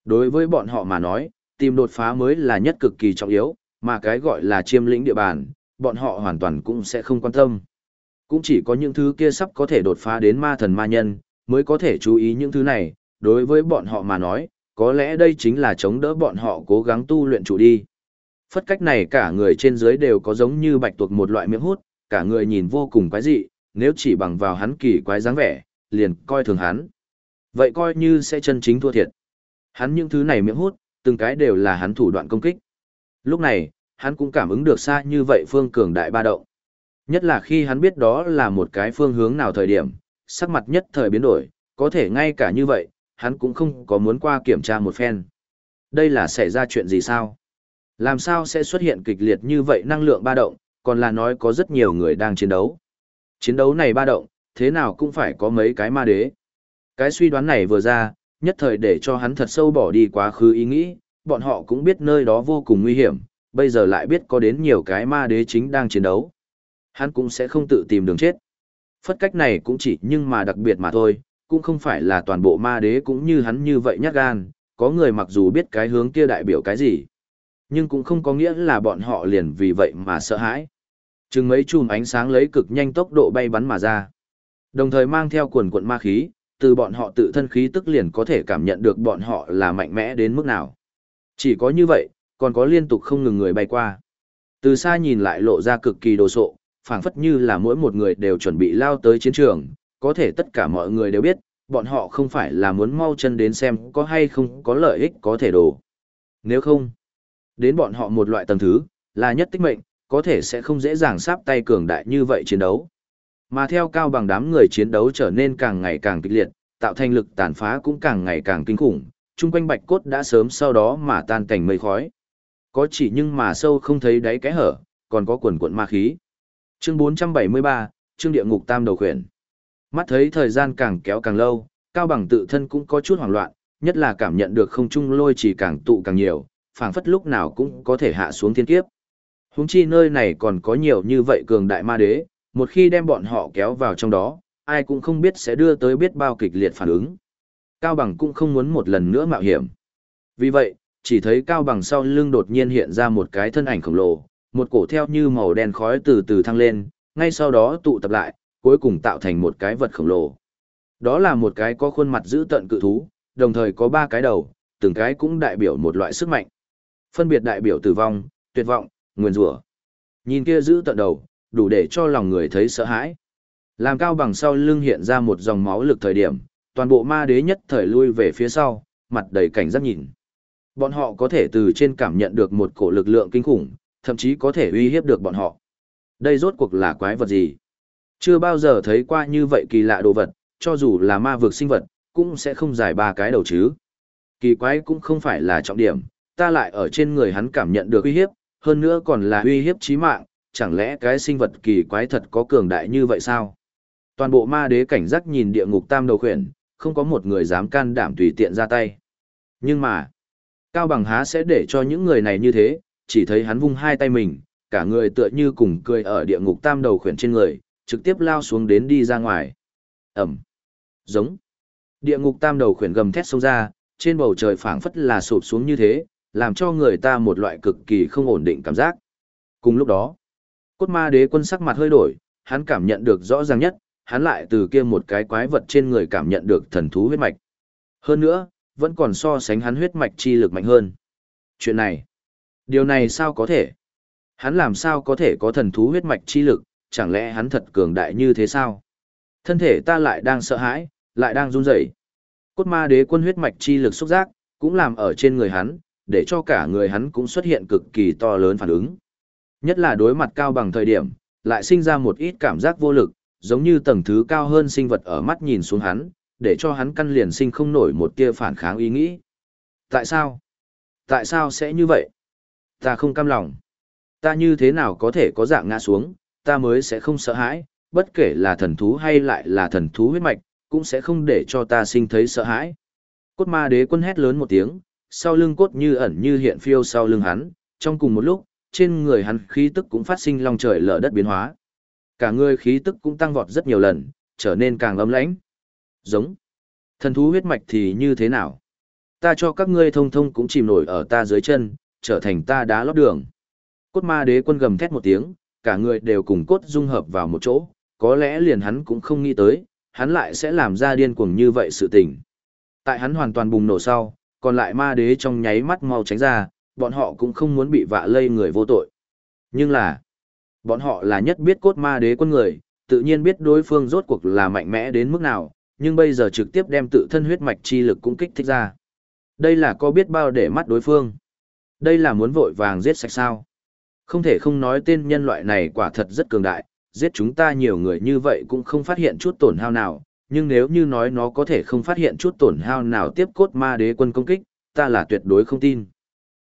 Đối với bọn họ mà nói, tìm đột phá mới là nhất cực kỳ trọng yếu, mà cái gọi là chiêm lĩnh địa bàn, bọn họ hoàn toàn cũng sẽ không quan tâm. Cũng chỉ có những thứ kia sắp có thể đột phá đến ma thần ma nhân, mới có thể chú ý những thứ này, đối với bọn họ mà nói, có lẽ đây chính là chống đỡ bọn họ cố gắng tu luyện chủ đi. Phất cách này cả người trên dưới đều có giống như bạch tuộc một loại miệng hút, cả người nhìn vô cùng quái dị, nếu chỉ bằng vào hắn kỳ quái dáng vẻ, liền coi thường hắn. Vậy coi như sẽ chân chính thua thiệt. Hắn những thứ này miệng hút, từng cái đều là hắn thủ đoạn công kích. Lúc này, hắn cũng cảm ứng được xa như vậy phương cường đại ba động. Nhất là khi hắn biết đó là một cái phương hướng nào thời điểm, sắc mặt nhất thời biến đổi, có thể ngay cả như vậy, hắn cũng không có muốn qua kiểm tra một phen. Đây là xảy ra chuyện gì sao? Làm sao sẽ xuất hiện kịch liệt như vậy năng lượng ba động, còn là nói có rất nhiều người đang chiến đấu. Chiến đấu này ba động, thế nào cũng phải có mấy cái ma đế. Cái suy đoán này vừa ra, nhất thời để cho hắn thật sâu bỏ đi quá khứ ý nghĩ, bọn họ cũng biết nơi đó vô cùng nguy hiểm, bây giờ lại biết có đến nhiều cái ma đế chính đang chiến đấu. Hắn cũng sẽ không tự tìm đường chết. Phất cách này cũng chỉ nhưng mà đặc biệt mà thôi, cũng không phải là toàn bộ ma đế cũng như hắn như vậy nhát gan, có người mặc dù biết cái hướng kia đại biểu cái gì, nhưng cũng không có nghĩa là bọn họ liền vì vậy mà sợ hãi. Chừng mấy chùm ánh sáng lấy cực nhanh tốc độ bay bắn mà ra. Đồng thời mang theo quần quận ma khí, từ bọn họ tự thân khí tức liền có thể cảm nhận được bọn họ là mạnh mẽ đến mức nào. Chỉ có như vậy, còn có liên tục không ngừng người bay qua. Từ xa nhìn lại lộ ra cực kỳ đồ sộ, phảng phất như là mỗi một người đều chuẩn bị lao tới chiến trường, có thể tất cả mọi người đều biết, bọn họ không phải là muốn mau chân đến xem có hay không có lợi ích có thể đổ. Nếu không, đến bọn họ một loại tầng thứ, là nhất tích mệnh, có thể sẽ không dễ dàng sáp tay cường đại như vậy chiến đấu. Mà theo cao bằng đám người chiến đấu trở nên càng ngày càng kịch liệt, tạo thành lực tàn phá cũng càng ngày càng kinh khủng, chung quanh bạch cốt đã sớm sau đó mà tan cảnh mây khói. Có chỉ nhưng mà sâu không thấy đáy cái hở, còn có quần cuộn ma khí. Chương 473, chương địa ngục tam đầu khuyển. Mắt thấy thời gian càng kéo càng lâu, Cao Bằng tự thân cũng có chút hoảng loạn, nhất là cảm nhận được không trung lôi chỉ càng tụ càng nhiều, phảng phất lúc nào cũng có thể hạ xuống thiên kiếp. Húng chi nơi này còn có nhiều như vậy cường đại ma đế, một khi đem bọn họ kéo vào trong đó, ai cũng không biết sẽ đưa tới biết bao kịch liệt phản ứng. Cao Bằng cũng không muốn một lần nữa mạo hiểm. Vì vậy, chỉ thấy Cao Bằng sau lưng đột nhiên hiện ra một cái thân ảnh khổng lồ, một cổ theo như màu đen khói từ từ thăng lên, ngay sau đó tụ tập lại, cuối cùng tạo thành một cái vật khổng lồ. Đó là một cái có khuôn mặt giữ tận cự thú, đồng thời có ba cái đầu, từng cái cũng đại biểu một loại sức mạnh. Phân biệt đại biểu tử vong, tuyệt vọng, nguyên rủa. Nhìn kia giữ tận đầu, đủ để cho lòng người thấy sợ hãi. Làm cao bằng sau lưng hiện ra một dòng máu lực thời điểm, toàn bộ ma đế nhất thời lui về phía sau, mặt đầy cảnh giác nhìn. Bọn họ có thể từ trên cảm nhận được một cổ lực lượng kinh khủng, thậm chí có thể uy hiếp được bọn họ. Đây rốt cuộc là quái vật gì? Chưa bao giờ thấy qua như vậy kỳ lạ đồ vật, cho dù là ma vực sinh vật, cũng sẽ không giải ba cái đầu chứ. Kỳ quái cũng không phải là trọng điểm, ta lại ở trên người hắn cảm nhận được uy hiếp, hơn nữa còn là uy hiếp chí mạng, chẳng lẽ cái sinh vật kỳ quái thật có cường đại như vậy sao? Toàn bộ ma đế cảnh giác nhìn địa ngục tam đầu khuyển, không có một người dám can đảm tùy tiện ra tay. Nhưng mà, Cao Bằng há sẽ để cho những người này như thế, chỉ thấy hắn vung hai tay mình, cả người tựa như cùng cười ở địa ngục tam đầu khuyển trên người, trực tiếp lao xuống đến đi ra ngoài. Ẩm. Giống. Địa ngục tam đầu khuyển gầm thét xông ra, trên bầu trời phảng phất là sụp xuống như thế, làm cho người ta một loại cực kỳ không ổn định cảm giác. Cùng lúc đó, cốt ma đế quân sắc mặt hơi đổi, hắn cảm nhận được rõ ràng nhất, hắn lại từ kia một cái quái vật trên người cảm nhận được thần thú huyết mạch. Hơn nữa, vẫn còn so sánh hắn huyết mạch chi lực mạnh hơn. Chuyện này, điều này sao có thể? Hắn làm sao có thể có thần thú huyết mạch chi lực, chẳng lẽ hắn thật cường đại như thế sao? Thân thể ta lại đang sợ hãi, lại đang run rẩy. Cốt ma đế quân huyết mạch chi lực xúc giác, cũng làm ở trên người hắn, để cho cả người hắn cũng xuất hiện cực kỳ to lớn phản ứng. Nhất là đối mặt cao bằng thời điểm, lại sinh ra một ít cảm giác vô lực, giống như tầng thứ cao hơn sinh vật ở mắt nhìn xuống hắn, để cho hắn căn liền sinh không nổi một tia phản kháng ý nghĩ. Tại sao? Tại sao sẽ như vậy? Ta không cam lòng. Ta như thế nào có thể có dạng ngã xuống, ta mới sẽ không sợ hãi, bất kể là thần thú hay lại là thần thú huyết mạch, cũng sẽ không để cho ta sinh thấy sợ hãi. Cốt ma đế quân hét lớn một tiếng, sau lưng cốt như ẩn như hiện phiêu sau lưng hắn, trong cùng một lúc, trên người hắn khí tức cũng phát sinh long trời lở đất biến hóa. Cả người khí tức cũng tăng vọt rất nhiều lần, trở nên càng ấm lãnh. Giống. Thần thú huyết mạch thì như thế nào? Ta cho các ngươi thông thông cũng chìm nổi ở ta dưới chân, trở thành ta đá lót đường. Cốt ma đế quân gầm thét một tiếng, cả người đều cùng cốt dung hợp vào một chỗ, có lẽ liền hắn cũng không nghĩ tới, hắn lại sẽ làm ra điên cuồng như vậy sự tình. Tại hắn hoàn toàn bùng nổ sau, còn lại ma đế trong nháy mắt mau tránh ra, bọn họ cũng không muốn bị vạ lây người vô tội. Nhưng là, bọn họ là nhất biết cốt ma đế quân người, tự nhiên biết đối phương rốt cuộc là mạnh mẽ đến mức nào, nhưng bây giờ trực tiếp đem tự thân huyết mạch chi lực cũng kích thích ra. Đây là có biết bao để mắt đối phương. Đây là muốn vội vàng giết sạch sao. Không thể không nói tên nhân loại này quả thật rất cường đại, giết chúng ta nhiều người như vậy cũng không phát hiện chút tổn hao nào, nhưng nếu như nói nó có thể không phát hiện chút tổn hao nào tiếp cốt ma đế quân công kích, ta là tuyệt đối không tin.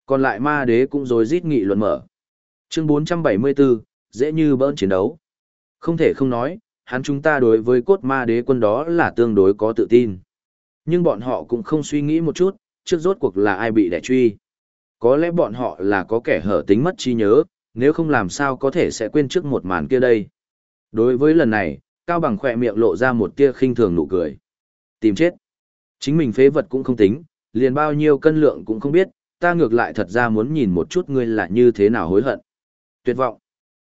Còn lại ma đế cũng rồi rít nghị luận mở. Chương 474, dễ như bỡn chiến đấu. Không thể không nói, hắn chúng ta đối với cốt ma đế quân đó là tương đối có tự tin. Nhưng bọn họ cũng không suy nghĩ một chút, trước rốt cuộc là ai bị đẻ truy. Có lẽ bọn họ là có kẻ hở tính mất trí nhớ, nếu không làm sao có thể sẽ quên trước một màn kia đây. Đối với lần này, Cao Bằng khỏe miệng lộ ra một tia khinh thường nụ cười. Tìm chết. Chính mình phế vật cũng không tính, liền bao nhiêu cân lượng cũng không biết, ta ngược lại thật ra muốn nhìn một chút ngươi là như thế nào hối hận. Tuyệt vọng.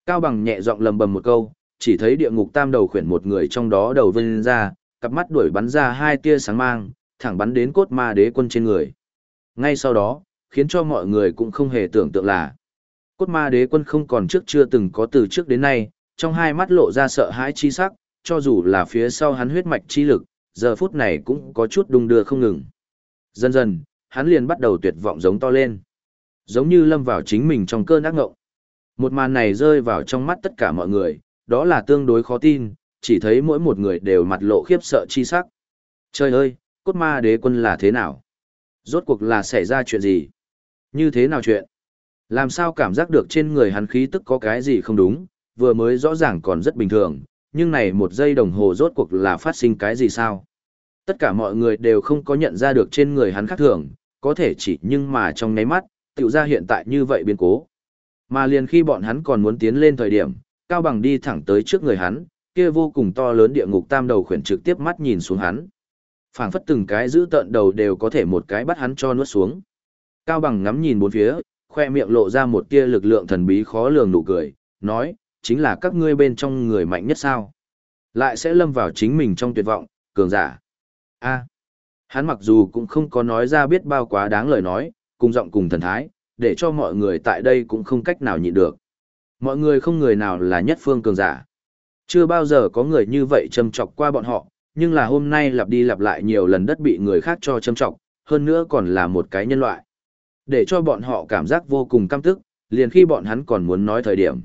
Cao Bằng nhẹ giọng lầm bầm một câu, chỉ thấy địa ngục tam đầu khuyển một người trong đó đầu vân ra, cặp mắt đuổi bắn ra hai tia sáng mang, thẳng bắn đến cốt ma đế quân trên người. Ngay sau đó, khiến cho mọi người cũng không hề tưởng tượng là cốt ma đế quân không còn trước chưa từng có từ trước đến nay, trong hai mắt lộ ra sợ hãi chi sắc, cho dù là phía sau hắn huyết mạch chi lực, giờ phút này cũng có chút đung đưa không ngừng. Dần dần, hắn liền bắt đầu tuyệt vọng giống to lên. Giống như lâm vào chính mình trong cơn ác ngộng. Một màn này rơi vào trong mắt tất cả mọi người, đó là tương đối khó tin, chỉ thấy mỗi một người đều mặt lộ khiếp sợ chi sắc. Trời ơi, cốt ma đế quân là thế nào? Rốt cuộc là xảy ra chuyện gì? Như thế nào chuyện? Làm sao cảm giác được trên người hắn khí tức có cái gì không đúng, vừa mới rõ ràng còn rất bình thường, nhưng này một giây đồng hồ rốt cuộc là phát sinh cái gì sao? Tất cả mọi người đều không có nhận ra được trên người hắn khác thường, có thể chỉ nhưng mà trong nháy mắt, tiểu ra hiện tại như vậy biến cố. Mà liền khi bọn hắn còn muốn tiến lên thời điểm, Cao Bằng đi thẳng tới trước người hắn, kia vô cùng to lớn địa ngục tam đầu khuyển trực tiếp mắt nhìn xuống hắn. phảng phất từng cái giữ tận đầu đều có thể một cái bắt hắn cho nuốt xuống. Cao Bằng ngắm nhìn bốn phía, khoe miệng lộ ra một tia lực lượng thần bí khó lường nụ cười, nói, chính là các ngươi bên trong người mạnh nhất sao. Lại sẽ lâm vào chính mình trong tuyệt vọng, cường giả. a hắn mặc dù cũng không có nói ra biết bao quá đáng lời nói, cùng giọng cùng thần thái, để cho mọi người tại đây cũng không cách nào nhịn được. Mọi người không người nào là nhất phương cường giả. Chưa bao giờ có người như vậy châm chọc qua bọn họ, nhưng là hôm nay lặp đi lặp lại nhiều lần đất bị người khác cho châm chọc, hơn nữa còn là một cái nhân loại. Để cho bọn họ cảm giác vô cùng căm tức, liền khi bọn hắn còn muốn nói thời điểm.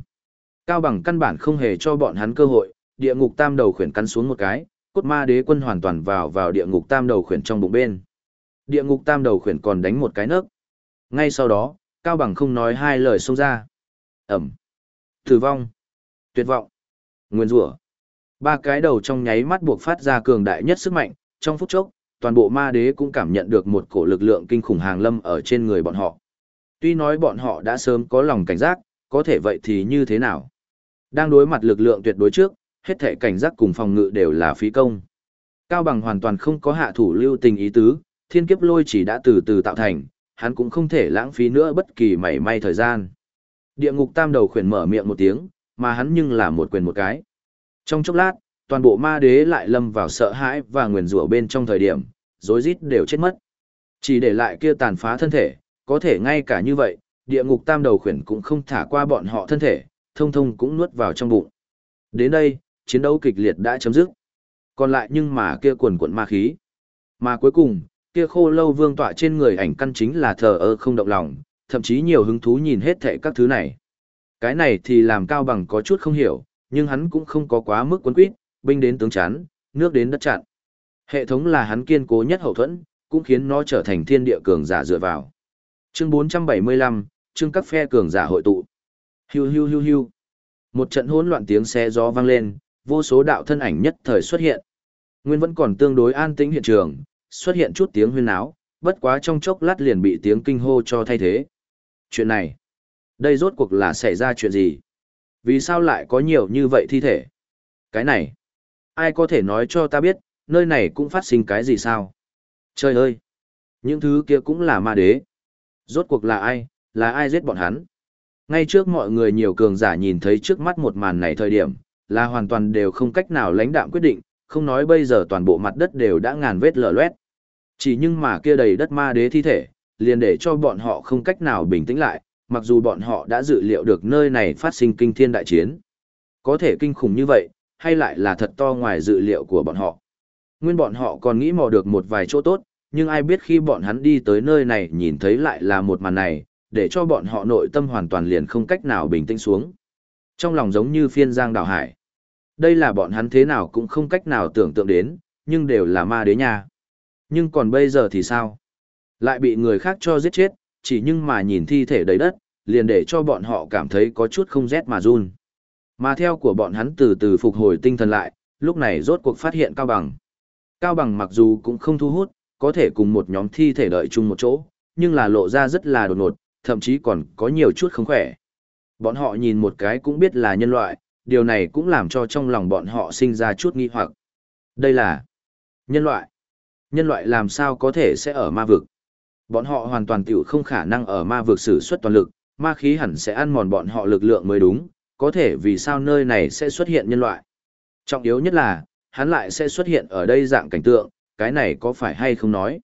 Cao bằng căn bản không hề cho bọn hắn cơ hội, địa ngục tam đầu khuyển cắn xuống một cái, cốt ma đế quân hoàn toàn vào vào địa ngục tam đầu khuyển trong bụng bên. Địa ngục tam đầu khuyển còn đánh một cái nấc. Ngay sau đó, Cao bằng không nói hai lời xông ra. Ẩm. Tử vong. Tuyệt vọng. Nguyên rủa. Ba cái đầu trong nháy mắt buộc phát ra cường đại nhất sức mạnh, trong phút chốc, toàn bộ ma đế cũng cảm nhận được một cổ lực lượng kinh khủng hàng lâm ở trên người bọn họ. Tuy nói bọn họ đã sớm có lòng cảnh giác, có thể vậy thì như thế nào? Đang đối mặt lực lượng tuyệt đối trước, hết thể cảnh giác cùng phòng ngự đều là phí công. Cao bằng hoàn toàn không có hạ thủ lưu tình ý tứ, thiên kiếp lôi chỉ đã từ từ tạo thành, hắn cũng không thể lãng phí nữa bất kỳ mảy may thời gian. Địa ngục tam đầu khuyển mở miệng một tiếng, mà hắn nhưng là một quyền một cái. Trong chốc lát, toàn bộ ma đế lại lâm vào sợ hãi và nguyền rủa bên trong thời điểm, rối rít đều chết mất. Chỉ để lại kia tàn phá thân thể, có thể ngay cả như vậy, địa ngục tam đầu khuyển cũng không thả qua bọn họ thân thể, thông thông cũng nuốt vào trong bụng. Đến đây, chiến đấu kịch liệt đã chấm dứt. Còn lại nhưng mà kia quần quận ma khí. Mà cuối cùng, kia khô lâu vương tọa trên người ảnh căn chính là thờ ơ không động lòng, thậm chí nhiều hứng thú nhìn hết thệ các thứ này. Cái này thì làm cao bằng có chút không hiểu, nhưng hắn cũng không có quá mức quấn quýt, binh đến tướng chán, nước đến đất chặn. Hệ thống là hắn kiên cố nhất hậu thuẫn, cũng khiến nó trở thành thiên địa cường giả dựa vào. Chương 475, chương các phe cường giả hội tụ. Hiu hiu hiu hiu. Một trận hỗn loạn tiếng xe gió vang lên, vô số đạo thân ảnh nhất thời xuất hiện. Nguyên vẫn còn tương đối an tĩnh hiện trường, xuất hiện chút tiếng huyên náo, bất quá trong chốc lát liền bị tiếng kinh hô cho thay thế. Chuyện này, đây rốt cuộc là xảy ra chuyện gì? Vì sao lại có nhiều như vậy thi thể? Cái này, ai có thể nói cho ta biết, nơi này cũng phát sinh cái gì sao? Trời ơi! Những thứ kia cũng là ma đế. Rốt cuộc là ai? Là ai giết bọn hắn? Ngay trước mọi người nhiều cường giả nhìn thấy trước mắt một màn này thời điểm, là hoàn toàn đều không cách nào lãnh đạm quyết định, không nói bây giờ toàn bộ mặt đất đều đã ngàn vết lở loét. Chỉ nhưng mà kia đầy đất ma đế thi thể, liền để cho bọn họ không cách nào bình tĩnh lại, mặc dù bọn họ đã dự liệu được nơi này phát sinh kinh thiên đại chiến. Có thể kinh khủng như vậy, hay lại là thật to ngoài dự liệu của bọn họ. Nguyên bọn họ còn nghĩ mò được một vài chỗ tốt, nhưng ai biết khi bọn hắn đi tới nơi này nhìn thấy lại là một màn này, để cho bọn họ nội tâm hoàn toàn liền không cách nào bình tĩnh xuống. Trong lòng giống như phiên giang đảo hải. Đây là bọn hắn thế nào cũng không cách nào tưởng tượng đến, nhưng đều là ma đế nha. Nhưng còn bây giờ thì sao? Lại bị người khác cho giết chết, chỉ nhưng mà nhìn thi thể đầy đất, liền để cho bọn họ cảm thấy có chút không rét mà run. Mà theo của bọn hắn từ từ phục hồi tinh thần lại, lúc này rốt cuộc phát hiện Cao Bằng. Cao Bằng mặc dù cũng không thu hút, có thể cùng một nhóm thi thể đợi chung một chỗ, nhưng là lộ ra rất là đột ngột, thậm chí còn có nhiều chút không khỏe. Bọn họ nhìn một cái cũng biết là nhân loại, điều này cũng làm cho trong lòng bọn họ sinh ra chút nghi hoặc. Đây là nhân loại. Nhân loại làm sao có thể sẽ ở ma vực? Bọn họ hoàn toàn tiểu không khả năng ở ma vực sử xuất toàn lực, ma khí hẳn sẽ ăn mòn bọn họ lực lượng mới đúng, có thể vì sao nơi này sẽ xuất hiện nhân loại. Trọng yếu nhất là, hắn lại sẽ xuất hiện ở đây dạng cảnh tượng, cái này có phải hay không nói.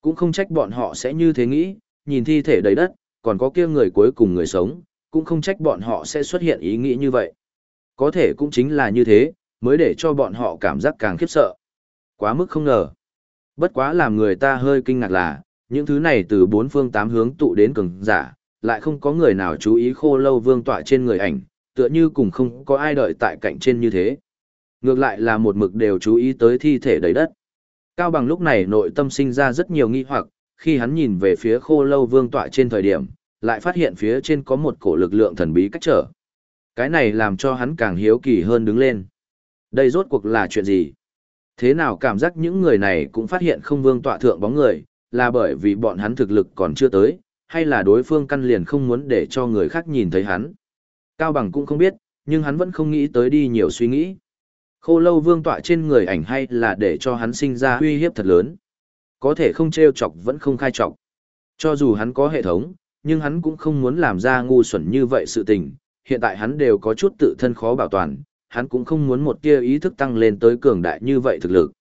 Cũng không trách bọn họ sẽ như thế nghĩ, nhìn thi thể đầy đất, còn có kia người cuối cùng người sống, cũng không trách bọn họ sẽ xuất hiện ý nghĩ như vậy. Có thể cũng chính là như thế, mới để cho bọn họ cảm giác càng khiếp sợ. Quá mức không ngờ. Bất quá làm người ta hơi kinh ngạc là, những thứ này từ bốn phương tám hướng tụ đến cường giả, lại không có người nào chú ý khô lâu vương tọa trên người ảnh, tựa như cùng không có ai đợi tại cạnh trên như thế. Ngược lại là một mực đều chú ý tới thi thể đầy đất. Cao bằng lúc này nội tâm sinh ra rất nhiều nghi hoặc, khi hắn nhìn về phía khô lâu vương tọa trên thời điểm, lại phát hiện phía trên có một cổ lực lượng thần bí cách trở. Cái này làm cho hắn càng hiếu kỳ hơn đứng lên. Đây rốt cuộc là chuyện gì? Thế nào cảm giác những người này cũng phát hiện không vương tọa thượng bóng người, là bởi vì bọn hắn thực lực còn chưa tới, hay là đối phương căn liền không muốn để cho người khác nhìn thấy hắn. Cao Bằng cũng không biết, nhưng hắn vẫn không nghĩ tới đi nhiều suy nghĩ. Khô lâu vương tọa trên người ảnh hay là để cho hắn sinh ra uy hiếp thật lớn. Có thể không treo chọc vẫn không khai chọc. Cho dù hắn có hệ thống, nhưng hắn cũng không muốn làm ra ngu xuẩn như vậy sự tình. Hiện tại hắn đều có chút tự thân khó bảo toàn, hắn cũng không muốn một tia ý thức tăng lên tới cường đại như vậy thực lực.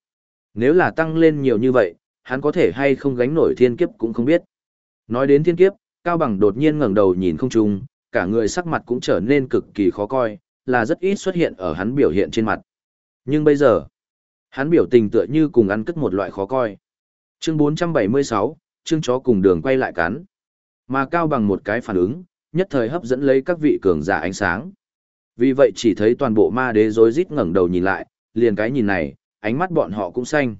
Nếu là tăng lên nhiều như vậy, hắn có thể hay không gánh nổi thiên kiếp cũng không biết. Nói đến thiên kiếp, Cao Bằng đột nhiên ngẩng đầu nhìn không trung, cả người sắc mặt cũng trở nên cực kỳ khó coi, là rất ít xuất hiện ở hắn biểu hiện trên mặt. Nhưng bây giờ, hắn biểu tình tựa như cùng ăn cất một loại khó coi. Chương 476, chương chó cùng đường quay lại cắn. Mà Cao Bằng một cái phản ứng, nhất thời hấp dẫn lấy các vị cường giả ánh sáng. Vì vậy chỉ thấy toàn bộ ma đế rối rít ngẩng đầu nhìn lại, liền cái nhìn này, ánh mắt bọn họ cũng xanh.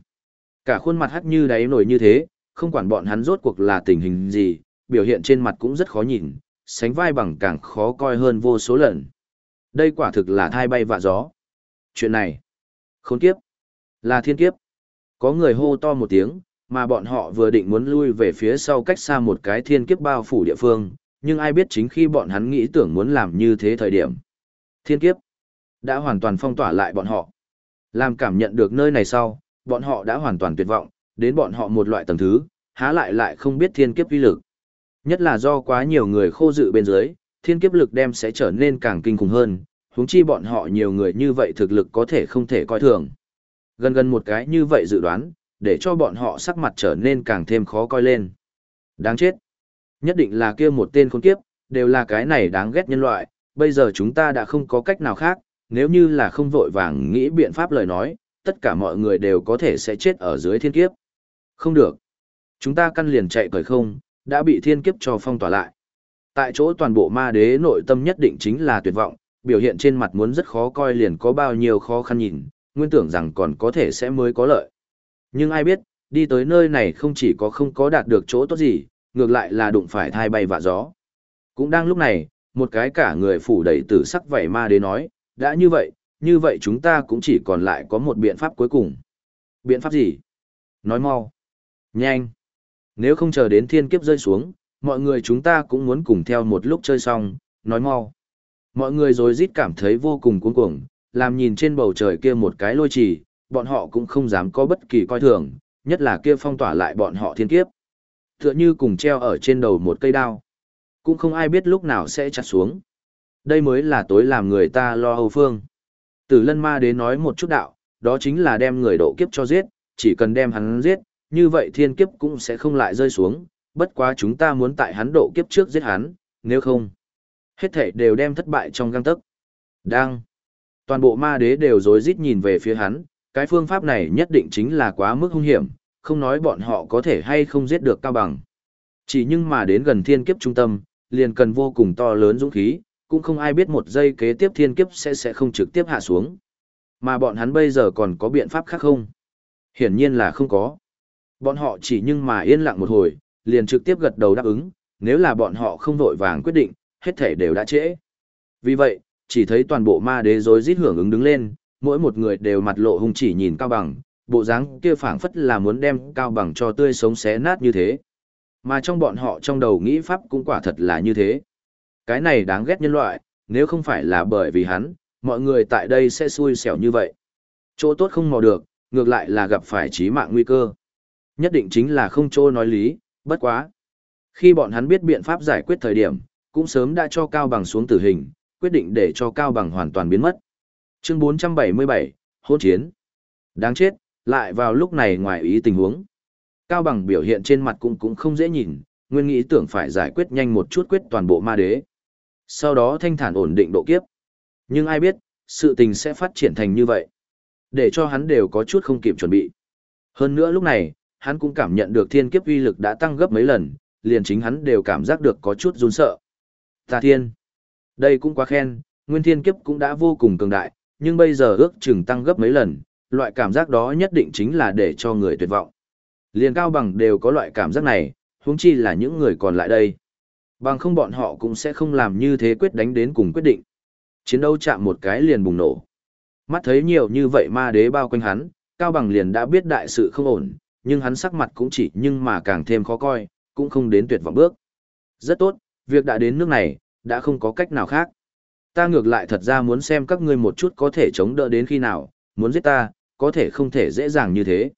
Cả khuôn mặt hắt như đáy nổi như thế, không quản bọn hắn rốt cuộc là tình hình gì, biểu hiện trên mặt cũng rất khó nhìn, sánh vai bằng càng khó coi hơn vô số lần. Đây quả thực là thai bay vạ gió. Chuyện này, khốn kiếp, là thiên kiếp. Có người hô to một tiếng, mà bọn họ vừa định muốn lui về phía sau cách xa một cái thiên kiếp bao phủ địa phương, nhưng ai biết chính khi bọn hắn nghĩ tưởng muốn làm như thế thời điểm. Thiên kiếp đã hoàn toàn phong tỏa lại bọn họ. Làm cảm nhận được nơi này sau, bọn họ đã hoàn toàn tuyệt vọng, đến bọn họ một loại tầng thứ, há lại lại không biết thiên kiếp uy lực. Nhất là do quá nhiều người khô dự bên dưới, thiên kiếp lực đem sẽ trở nên càng kinh khủng hơn, huống chi bọn họ nhiều người như vậy thực lực có thể không thể coi thường. Gần gần một cái như vậy dự đoán, để cho bọn họ sắc mặt trở nên càng thêm khó coi lên. Đáng chết. Nhất định là kia một tên khốn kiếp, đều là cái này đáng ghét nhân loại, bây giờ chúng ta đã không có cách nào khác, nếu như là không vội vàng nghĩ biện pháp lời nói, tất cả mọi người đều có thể sẽ chết ở dưới thiên kiếp. Không được. Chúng ta căn liền chạy cởi không, đã bị thiên kiếp cho phong tỏa lại. Tại chỗ toàn bộ ma đế nội tâm nhất định chính là tuyệt vọng, biểu hiện trên mặt muốn rất khó coi liền có bao nhiêu khó khăn nhìn, nguyên tưởng rằng còn có thể sẽ mới có lợi. Nhưng ai biết, đi tới nơi này không chỉ có không có đạt được chỗ tốt gì, ngược lại là đụng phải thai bay vạ gió. Cũng đang lúc này, một cái cả người phủ đầy tử sắc vảy ma đế nói, đã như vậy, như vậy chúng ta cũng chỉ còn lại có một biện pháp cuối cùng. Biện pháp gì? Nói mau. Nhanh. Nếu không chờ đến thiên kiếp rơi xuống, mọi người chúng ta cũng muốn cùng theo một lúc chơi xong, nói mau. Mọi người rồi rít cảm thấy vô cùng cuống cuồng, làm nhìn trên bầu trời kia một cái lôi trì, bọn họ cũng không dám có bất kỳ coi thường, nhất là kia phong tỏa lại bọn họ thiên kiếp. Tựa như cùng treo ở trên đầu một cây đao. Cũng không ai biết lúc nào sẽ chặt xuống. Đây mới là tối làm người ta lo hầu phương. Tử lân ma đến nói một chút đạo, đó chính là đem người độ kiếp cho giết, chỉ cần đem hắn giết, như vậy thiên kiếp cũng sẽ không lại rơi xuống, bất quá chúng ta muốn tại hắn độ kiếp trước giết hắn, nếu không, hết thảy đều đem thất bại trong găng tấc. Đang, toàn bộ ma đế đều rối rít nhìn về phía hắn, cái phương pháp này nhất định chính là quá mức hung hiểm, không nói bọn họ có thể hay không giết được Cao Bằng. Chỉ nhưng mà đến gần thiên kiếp trung tâm, liền cần vô cùng to lớn dũng khí, cũng không ai biết một giây kế tiếp thiên kiếp sẽ sẽ không trực tiếp hạ xuống. Mà bọn hắn bây giờ còn có biện pháp khác không? Hiển nhiên là không có. Bọn họ chỉ nhưng mà yên lặng một hồi, liền trực tiếp gật đầu đáp ứng, nếu là bọn họ không vội vàng quyết định, hết thể đều đã trễ. Vì vậy, chỉ thấy toàn bộ ma đế rối rít hưởng ứng đứng lên, mỗi một người đều mặt lộ hung chỉ nhìn Cao Bằng, bộ dáng kia phảng phất là muốn đem Cao Bằng cho tươi sống xé nát như thế. Mà trong bọn họ trong đầu nghĩ pháp cũng quả thật là như thế. Cái này đáng ghét nhân loại, nếu không phải là bởi vì hắn, mọi người tại đây sẽ xui xẻo như vậy. Chỗ tốt không mò được, ngược lại là gặp phải chí mạng nguy cơ. Nhất định chính là không chỗ nói lý, bất quá. Khi bọn hắn biết biện pháp giải quyết thời điểm, cũng sớm đã cho Cao Bằng xuống tử hình, quyết định để cho Cao Bằng hoàn toàn biến mất. Chương 477, hôn chiến. Đáng chết, lại vào lúc này ngoài ý tình huống. Cao Bằng biểu hiện trên mặt cũng cũng không dễ nhìn, nguyên nghĩ tưởng phải giải quyết nhanh một chút quyết toàn bộ ma đế. Sau đó thanh thản ổn định độ kiếp. Nhưng ai biết, sự tình sẽ phát triển thành như vậy. Để cho hắn đều có chút không kịp chuẩn bị. Hơn nữa lúc này, hắn cũng cảm nhận được thiên kiếp uy lực đã tăng gấp mấy lần, liền chính hắn đều cảm giác được có chút run sợ. Tà thiên. Đây cũng quá khen, nguyên thiên kiếp cũng đã vô cùng cường đại, nhưng bây giờ ước chừng tăng gấp mấy lần, loại cảm giác đó nhất định chính là để cho người tuyệt vọng. Liền cao bằng đều có loại cảm giác này, huống chi là những người còn lại đây. Bằng không bọn họ cũng sẽ không làm như thế quyết đánh đến cùng quyết định. Chiến đấu chạm một cái liền bùng nổ. Mắt thấy nhiều như vậy ma đế bao quanh hắn, Cao Bằng liền đã biết đại sự không ổn, nhưng hắn sắc mặt cũng chỉ nhưng mà càng thêm khó coi, cũng không đến tuyệt vọng bước. Rất tốt, việc đã đến nước này, đã không có cách nào khác. Ta ngược lại thật ra muốn xem các ngươi một chút có thể chống đỡ đến khi nào, muốn giết ta, có thể không thể dễ dàng như thế.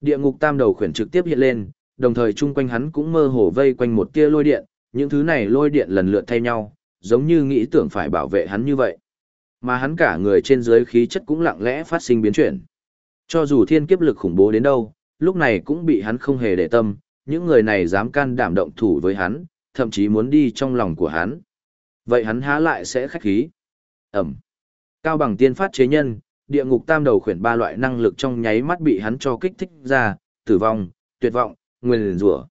Địa ngục tam đầu khuyển trực tiếp hiện lên, đồng thời chung quanh hắn cũng mơ hồ vây quanh một tia lôi điện, những thứ này lôi điện lần lượt thay nhau, giống như nghĩ tưởng phải bảo vệ hắn như vậy. Mà hắn cả người trên dưới khí chất cũng lặng lẽ phát sinh biến chuyển. Cho dù thiên kiếp lực khủng bố đến đâu, lúc này cũng bị hắn không hề để tâm, những người này dám can đảm động thủ với hắn, thậm chí muốn đi trong lòng của hắn. Vậy hắn há lại sẽ khách khí. Ẩm. Cao bằng tiên phát chế nhân, địa ngục tam đầu khuyển ba loại năng lực trong nháy mắt bị hắn cho kích thích ra, tử vong, tuyệt vọng, nguyên rủa.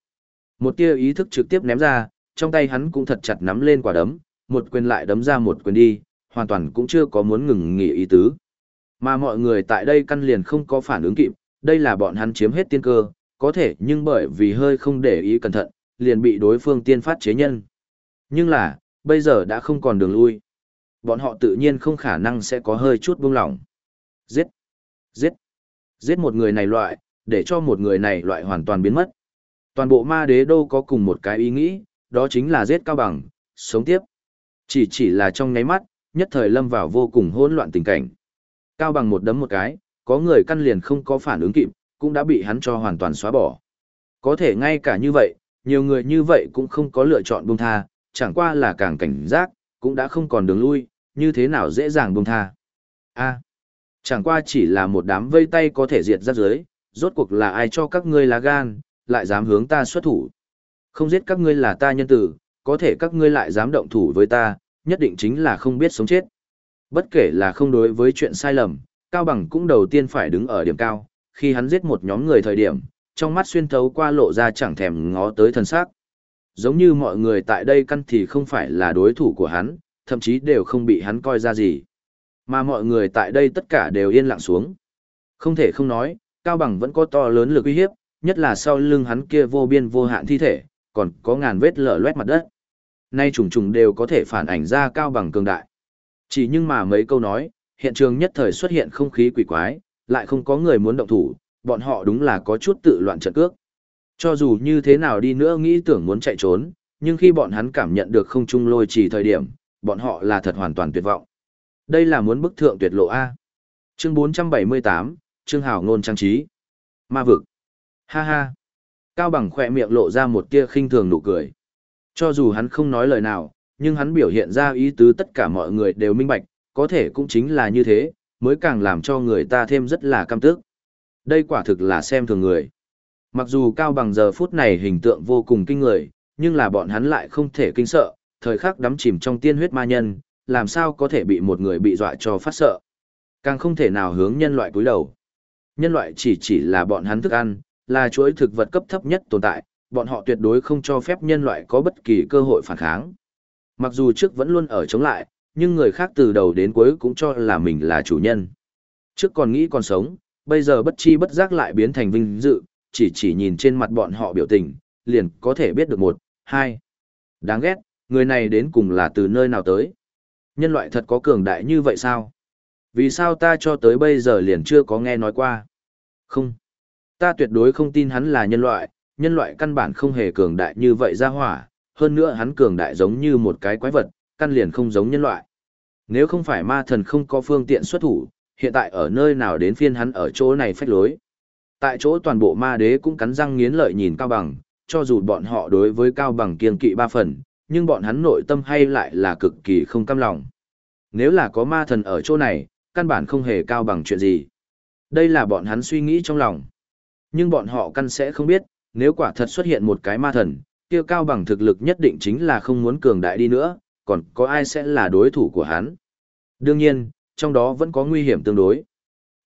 Một tia ý thức trực tiếp ném ra, trong tay hắn cũng thật chặt nắm lên quả đấm, một quyền lại đấm ra một quyền đi, hoàn toàn cũng chưa có muốn ngừng nghỉ ý tứ. Mà mọi người tại đây căn liền không có phản ứng kịp, đây là bọn hắn chiếm hết tiên cơ, có thể nhưng bởi vì hơi không để ý cẩn thận, liền bị đối phương tiên phát chế nhân. Nhưng là, bây giờ đã không còn đường lui. Bọn họ tự nhiên không khả năng sẽ có hơi chút buông lỏng. Giết! Giết! Giết một người này loại, để cho một người này loại hoàn toàn biến mất. Toàn bộ ma đế đô có cùng một cái ý nghĩ, đó chính là giết cao bằng, sống tiếp. Chỉ chỉ là trong nháy mắt, nhất thời lâm vào vô cùng hỗn loạn tình cảnh. Cao bằng một đấm một cái, có người căn liền không có phản ứng kịp, cũng đã bị hắn cho hoàn toàn xóa bỏ. Có thể ngay cả như vậy, nhiều người như vậy cũng không có lựa chọn buông tha, chẳng qua là càng cảnh giác, cũng đã không còn đường lui, như thế nào dễ dàng buông tha. A, chẳng qua chỉ là một đám vây tay có thể diệt ra dưới, rốt cuộc là ai cho các ngươi lá gan, lại dám hướng ta xuất thủ. Không giết các ngươi là ta nhân tử, có thể các ngươi lại dám động thủ với ta, nhất định chính là không biết sống chết. Bất kể là không đối với chuyện sai lầm, Cao Bằng cũng đầu tiên phải đứng ở điểm cao, khi hắn giết một nhóm người thời điểm, trong mắt xuyên thấu qua lộ ra chẳng thèm ngó tới thân xác. Giống như mọi người tại đây căn thì không phải là đối thủ của hắn, thậm chí đều không bị hắn coi ra gì. Mà mọi người tại đây tất cả đều yên lặng xuống. Không thể không nói, Cao Bằng vẫn có to lớn lực uy hiếp, nhất là sau lưng hắn kia vô biên vô hạn thi thể, còn có ngàn vết lở loét mặt đất. Nay trùng trùng đều có thể phản ảnh ra Cao Bằng cường đại. Chỉ nhưng mà mấy câu nói, hiện trường nhất thời xuất hiện không khí quỷ quái, lại không có người muốn động thủ, bọn họ đúng là có chút tự loạn trận cước. Cho dù như thế nào đi nữa nghĩ tưởng muốn chạy trốn, nhưng khi bọn hắn cảm nhận được không trung lôi trì thời điểm, bọn họ là thật hoàn toàn tuyệt vọng. Đây là muốn bức thượng tuyệt lộ A. Chương 478, Trương Hảo Ngôn trang trí. Ma vực. Ha ha. Cao bằng khỏe miệng lộ ra một tia khinh thường nụ cười. Cho dù hắn không nói lời nào, nhưng hắn biểu hiện ra ý tứ tất cả mọi người đều minh bạch, có thể cũng chính là như thế, mới càng làm cho người ta thêm rất là căm tức. Đây quả thực là xem thường người. Mặc dù Cao Bằng giờ phút này hình tượng vô cùng kinh người, nhưng là bọn hắn lại không thể kinh sợ, thời khắc đắm chìm trong tiên huyết ma nhân, làm sao có thể bị một người bị dọa cho phát sợ. Càng không thể nào hướng nhân loại cúi đầu. Nhân loại chỉ chỉ là bọn hắn thức ăn, là chuỗi thực vật cấp thấp nhất tồn tại, bọn họ tuyệt đối không cho phép nhân loại có bất kỳ cơ hội phản kháng. Mặc dù trước vẫn luôn ở chống lại, nhưng người khác từ đầu đến cuối cũng cho là mình là chủ nhân. Trước còn nghĩ còn sống, bây giờ bất chi bất giác lại biến thành vinh dự, chỉ chỉ nhìn trên mặt bọn họ biểu tình, liền có thể biết được một, hai. Đáng ghét, người này đến cùng là từ nơi nào tới. Nhân loại thật có cường đại như vậy sao? Vì sao ta cho tới bây giờ liền chưa có nghe nói qua? Không. Ta tuyệt đối không tin hắn là nhân loại, nhân loại căn bản không hề cường đại như vậy ra hỏa, hơn nữa hắn cường đại giống như một cái quái vật, căn liền không giống nhân loại. Nếu không phải ma thần không có phương tiện xuất thủ, hiện tại ở nơi nào đến phiên hắn ở chỗ này phách lối. Tại chỗ toàn bộ ma đế cũng cắn răng nghiến lợi nhìn Cao Bằng, cho dù bọn họ đối với Cao Bằng kiên kỵ ba phần, nhưng bọn hắn nội tâm hay lại là cực kỳ không cam lòng. Nếu là có ma thần ở chỗ này, căn bản không hề Cao Bằng chuyện gì. Đây là bọn hắn suy nghĩ trong lòng. Nhưng bọn họ căn sẽ không biết, nếu quả thật xuất hiện một cái ma thần, kia Cao Bằng thực lực nhất định chính là không muốn cường đại đi nữa, còn có ai sẽ là đối thủ của hắn. Đương nhiên, trong đó vẫn có nguy hiểm tương đối.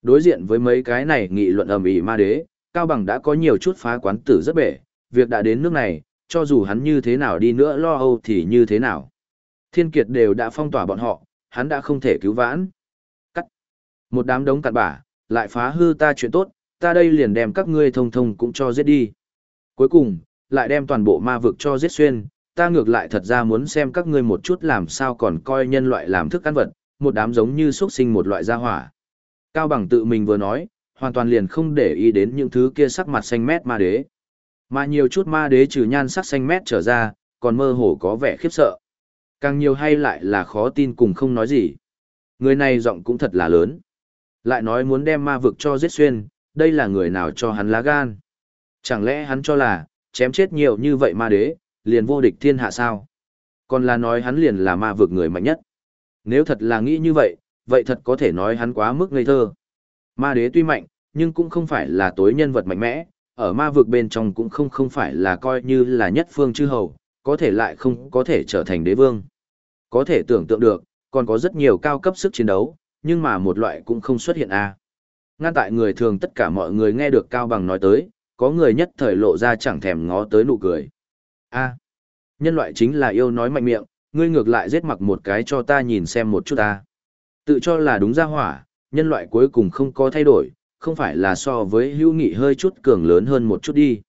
Đối diện với mấy cái này nghị luận ầm ĩ ma đế, Cao Bằng đã có nhiều chút phá quán tử rất bể, việc đã đến nước này, cho dù hắn như thế nào đi nữa lo âu thì như thế nào. Thiên kiệt đều đã phong tỏa bọn họ, hắn đã không thể cứu vãn. Cắt. Một đám đống cặn bã lại phá hư ta chuyện tốt, ta đây liền đem các ngươi thông thông cũng cho giết đi. Cuối cùng, lại đem toàn bộ ma vực cho giết xuyên, ta ngược lại thật ra muốn xem các ngươi một chút làm sao còn coi nhân loại làm thức ăn vật, một đám giống như xuất sinh một loại gia hỏa. Cao bằng tự mình vừa nói, hoàn toàn liền không để ý đến những thứ kia sắc mặt xanh mét ma đế. Mà nhiều chút ma đế trừ nhan sắc xanh mét trở ra, còn mơ hồ có vẻ khiếp sợ. Càng nhiều hay lại là khó tin cùng không nói gì. Người này giọng cũng thật là lớn. Lại nói muốn đem ma vực cho giết xuyên, đây là người nào cho hắn lá gan. Chẳng lẽ hắn cho là, chém chết nhiều như vậy ma đế, liền vô địch thiên hạ sao? Còn là nói hắn liền là ma vực người mạnh nhất. Nếu thật là nghĩ như vậy, vậy thật có thể nói hắn quá mức ngây thơ. Ma đế tuy mạnh, nhưng cũng không phải là tối nhân vật mạnh mẽ, ở ma vực bên trong cũng không không phải là coi như là nhất phương chư hầu, có thể lại không có thể trở thành đế vương. Có thể tưởng tượng được, còn có rất nhiều cao cấp sức chiến đấu, nhưng mà một loại cũng không xuất hiện a. À. Ngăn tại người thường tất cả mọi người nghe được Cao Bằng nói tới, có người nhất thời lộ ra chẳng thèm ngó tới nụ cười. A, nhân loại chính là yêu nói mạnh miệng, ngươi ngược lại giết mặc một cái cho ta nhìn xem một chút ta. Tự cho là đúng ra hỏa, nhân loại cuối cùng không có thay đổi, không phải là so với hữu nghị hơi chút cường lớn hơn một chút đi.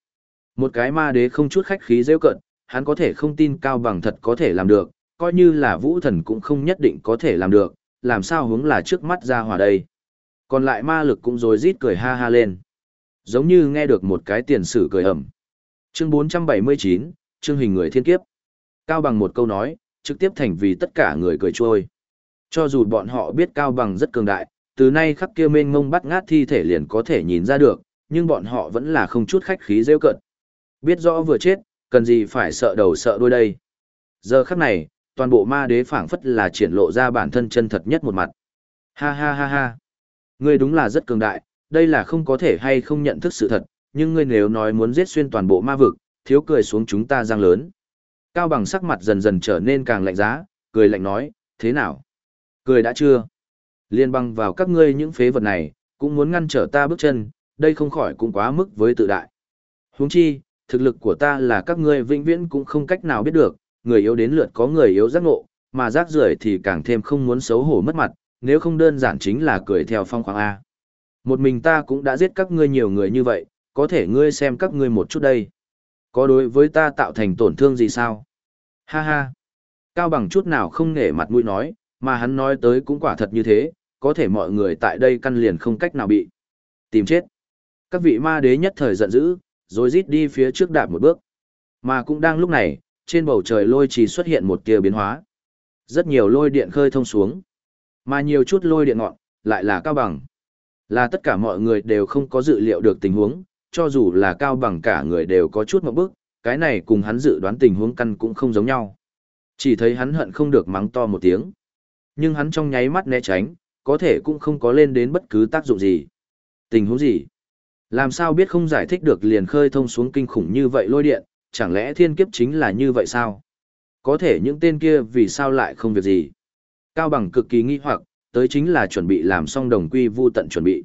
Một cái ma đế không chút khách khí rêu cận, hắn có thể không tin cao bằng thật có thể làm được, coi như là vũ thần cũng không nhất định có thể làm được, làm sao hướng là trước mắt ra hỏa đây. Còn lại ma lực cũng rồi rít cười ha ha lên. Giống như nghe được một cái tiền sử cười ẩm. Chương 479, chương hình người thiên kiếp. Cao bằng một câu nói, trực tiếp thành vì tất cả người cười trôi. Cho dù bọn họ biết Cao bằng rất cường đại, từ nay khắp kia mênh mông bắt ngát thi thể liền có thể nhìn ra được, nhưng bọn họ vẫn là không chút khách khí rêu cận. Biết rõ vừa chết, cần gì phải sợ đầu sợ đuôi đây. Giờ khắc này, toàn bộ ma đế phảng phất là triển lộ ra bản thân chân thật nhất một mặt. Ha ha ha ha. Ngươi đúng là rất cường đại, đây là không có thể hay không nhận thức sự thật, nhưng ngươi nếu nói muốn giết xuyên toàn bộ ma vực, thiếu cười xuống chúng ta răng lớn. Cao bằng sắc mặt dần dần trở nên càng lạnh giá, cười lạnh nói, thế nào? Cười đã chưa? Liên băng vào các ngươi những phế vật này, cũng muốn ngăn trở ta bước chân, đây không khỏi cũng quá mức với tự đại. Huống chi, thực lực của ta là các ngươi vĩnh viễn cũng không cách nào biết được, người yếu đến lượt có người yếu giác ngộ, mà rác rưởi thì càng thêm không muốn xấu hổ mất mặt, nếu không đơn giản chính là cười theo phong khoáng A. Một mình ta cũng đã giết các ngươi nhiều người như vậy, có thể ngươi xem các ngươi một chút đây. Có đối với ta tạo thành tổn thương gì sao? Ha ha. Cao bằng chút nào không nể mặt mũi nói, mà hắn nói tới cũng quả thật như thế, có thể mọi người tại đây căn liền không cách nào bị tìm chết. Các vị ma đế nhất thời giận dữ, rồi rít đi phía trước đạp một bước. Mà cũng đang lúc này, trên bầu trời lôi trì xuất hiện một tia biến hóa. Rất nhiều lôi điện khơi thông xuống. Mà nhiều chút lôi điện ngọn, lại là cao bằng. Là tất cả mọi người đều không có dự liệu được tình huống, cho dù là cao bằng cả người đều có chút một bước, cái này cùng hắn dự đoán tình huống căn cũng không giống nhau. Chỉ thấy hắn hận không được mắng to một tiếng. Nhưng hắn trong nháy mắt né tránh, có thể cũng không có lên đến bất cứ tác dụng gì. Tình huống gì? Làm sao biết không giải thích được liền khơi thông xuống kinh khủng như vậy lôi điện, chẳng lẽ thiên kiếp chính là như vậy sao? Có thể những tên kia vì sao lại không việc gì? Cao bằng cực kỳ nghi hoặc, tới chính là chuẩn bị làm xong đồng quy vu tận chuẩn bị.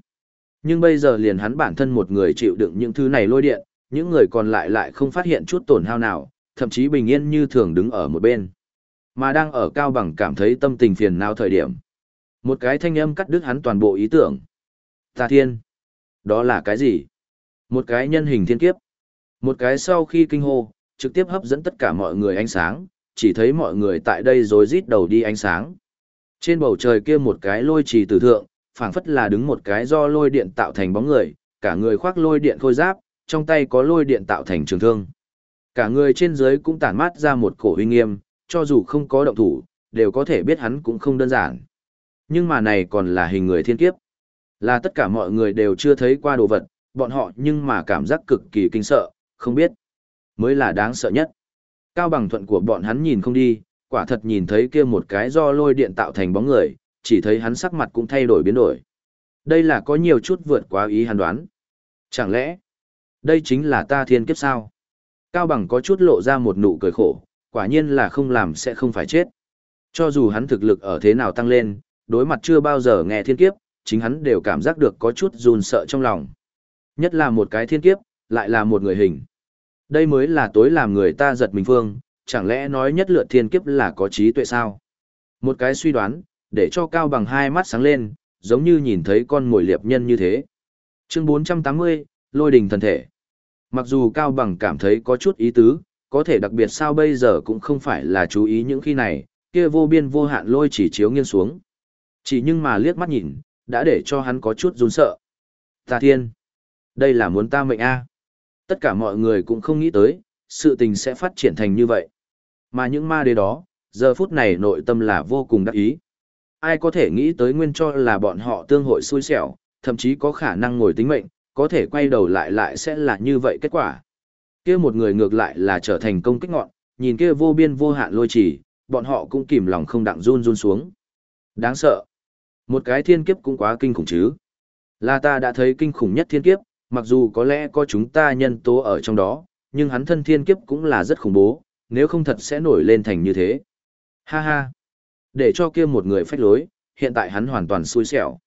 Nhưng bây giờ liền hắn bản thân một người chịu đựng những thứ này lôi điện, những người còn lại lại không phát hiện chút tổn hao nào, thậm chí bình yên như thường đứng ở một bên. Mà đang ở cao bằng cảm thấy tâm tình phiền não thời điểm. Một cái thanh âm cắt đứt hắn toàn bộ ý tưởng. Tà thiên. Đó là cái gì? Một cái nhân hình thiên kiếp. Một cái sau khi kinh hô, trực tiếp hấp dẫn tất cả mọi người ánh sáng, chỉ thấy mọi người tại đây rồi rít đầu đi ánh sáng. Trên bầu trời kia một cái lôi trì tử thượng, phảng phất là đứng một cái do lôi điện tạo thành bóng người, cả người khoác lôi điện khôi giáp, trong tay có lôi điện tạo thành trường thương. Cả người trên dưới cũng tản mát ra một cổ uy nghiêm, cho dù không có động thủ, đều có thể biết hắn cũng không đơn giản. Nhưng mà này còn là hình người thiên kiếp. Là tất cả mọi người đều chưa thấy qua đồ vật, bọn họ nhưng mà cảm giác cực kỳ kinh sợ, không biết. Mới là đáng sợ nhất. Cao bằng thuận của bọn hắn nhìn không đi, quả thật nhìn thấy kia một cái do lôi điện tạo thành bóng người, chỉ thấy hắn sắc mặt cũng thay đổi biến đổi. Đây là có nhiều chút vượt quá ý hắn đoán. Chẳng lẽ, đây chính là ta thiên kiếp sao? Cao bằng có chút lộ ra một nụ cười khổ, quả nhiên là không làm sẽ không phải chết. Cho dù hắn thực lực ở thế nào tăng lên, đối mặt chưa bao giờ nghe thiên kiếp, chính hắn đều cảm giác được có chút run sợ trong lòng. Nhất là một cái thiên kiếp, lại là một người hình. Đây mới là tối làm người ta giật mình phương, chẳng lẽ nói nhất lượt thiên kiếp là có trí tuệ sao? Một cái suy đoán, để cho Cao bằng hai mắt sáng lên, giống như nhìn thấy con mồi liệp nhân như thế. Chương 480, Lôi đình thần thể. Mặc dù Cao bằng cảm thấy có chút ý tứ, có thể đặc biệt sao bây giờ cũng không phải là chú ý những khi này, kia vô biên vô hạn lôi chỉ chiếu nghiêng xuống. Chỉ nhưng mà liếc mắt nhìn, đã để cho hắn có chút run sợ. Ta thiên! Đây là muốn ta mệnh a Tất cả mọi người cũng không nghĩ tới, sự tình sẽ phát triển thành như vậy. Mà những ma đế đó, giờ phút này nội tâm là vô cùng đắc ý. Ai có thể nghĩ tới nguyên cho là bọn họ tương hội xui xẻo, thậm chí có khả năng ngồi tính mệnh, có thể quay đầu lại lại sẽ là như vậy kết quả kia một người ngược lại là trở thành công kích ngọn, nhìn kia vô biên vô hạn lôi chỉ, bọn họ cũng kìm lòng không đặng run run xuống. Đáng sợ. Một cái thiên kiếp cũng quá kinh khủng chứ. Là ta đã thấy kinh khủng nhất thiên kiếp, mặc dù có lẽ có chúng ta nhân tố ở trong đó, nhưng hắn thân thiên kiếp cũng là rất khủng bố, nếu không thật sẽ nổi lên thành như thế. Ha ha. Để cho kia một người phách lối, hiện tại hắn hoàn toàn xui xẻo.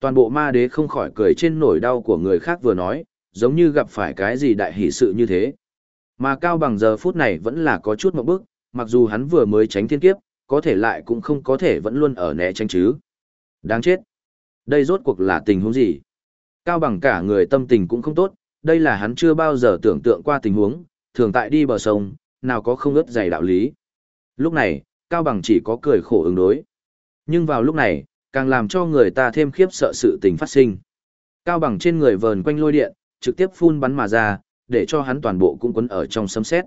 Toàn bộ ma đế không khỏi cười trên nỗi đau của người khác vừa nói, giống như gặp phải cái gì đại hỷ sự như thế. Mà cao bằng giờ phút này vẫn là có chút một bước, mặc dù hắn vừa mới tránh thiên kiếp, có thể lại cũng không có thể vẫn luôn ở né tránh chứ. Đáng chết. Đây rốt cuộc là tình huống gì? Cao bằng cả người tâm tình cũng không tốt, đây là hắn chưa bao giờ tưởng tượng qua tình huống, thường tại đi bờ sông, nào có không ướt dày đạo lý. Lúc này, Cao bằng chỉ có cười khổ ứng đối. Nhưng vào lúc này, càng làm cho người ta thêm khiếp sợ sự tình phát sinh. Cao bằng trên người vờn quanh lôi điện, trực tiếp phun bắn mà ra, để cho hắn toàn bộ cũng quấn ở trong sấm sét.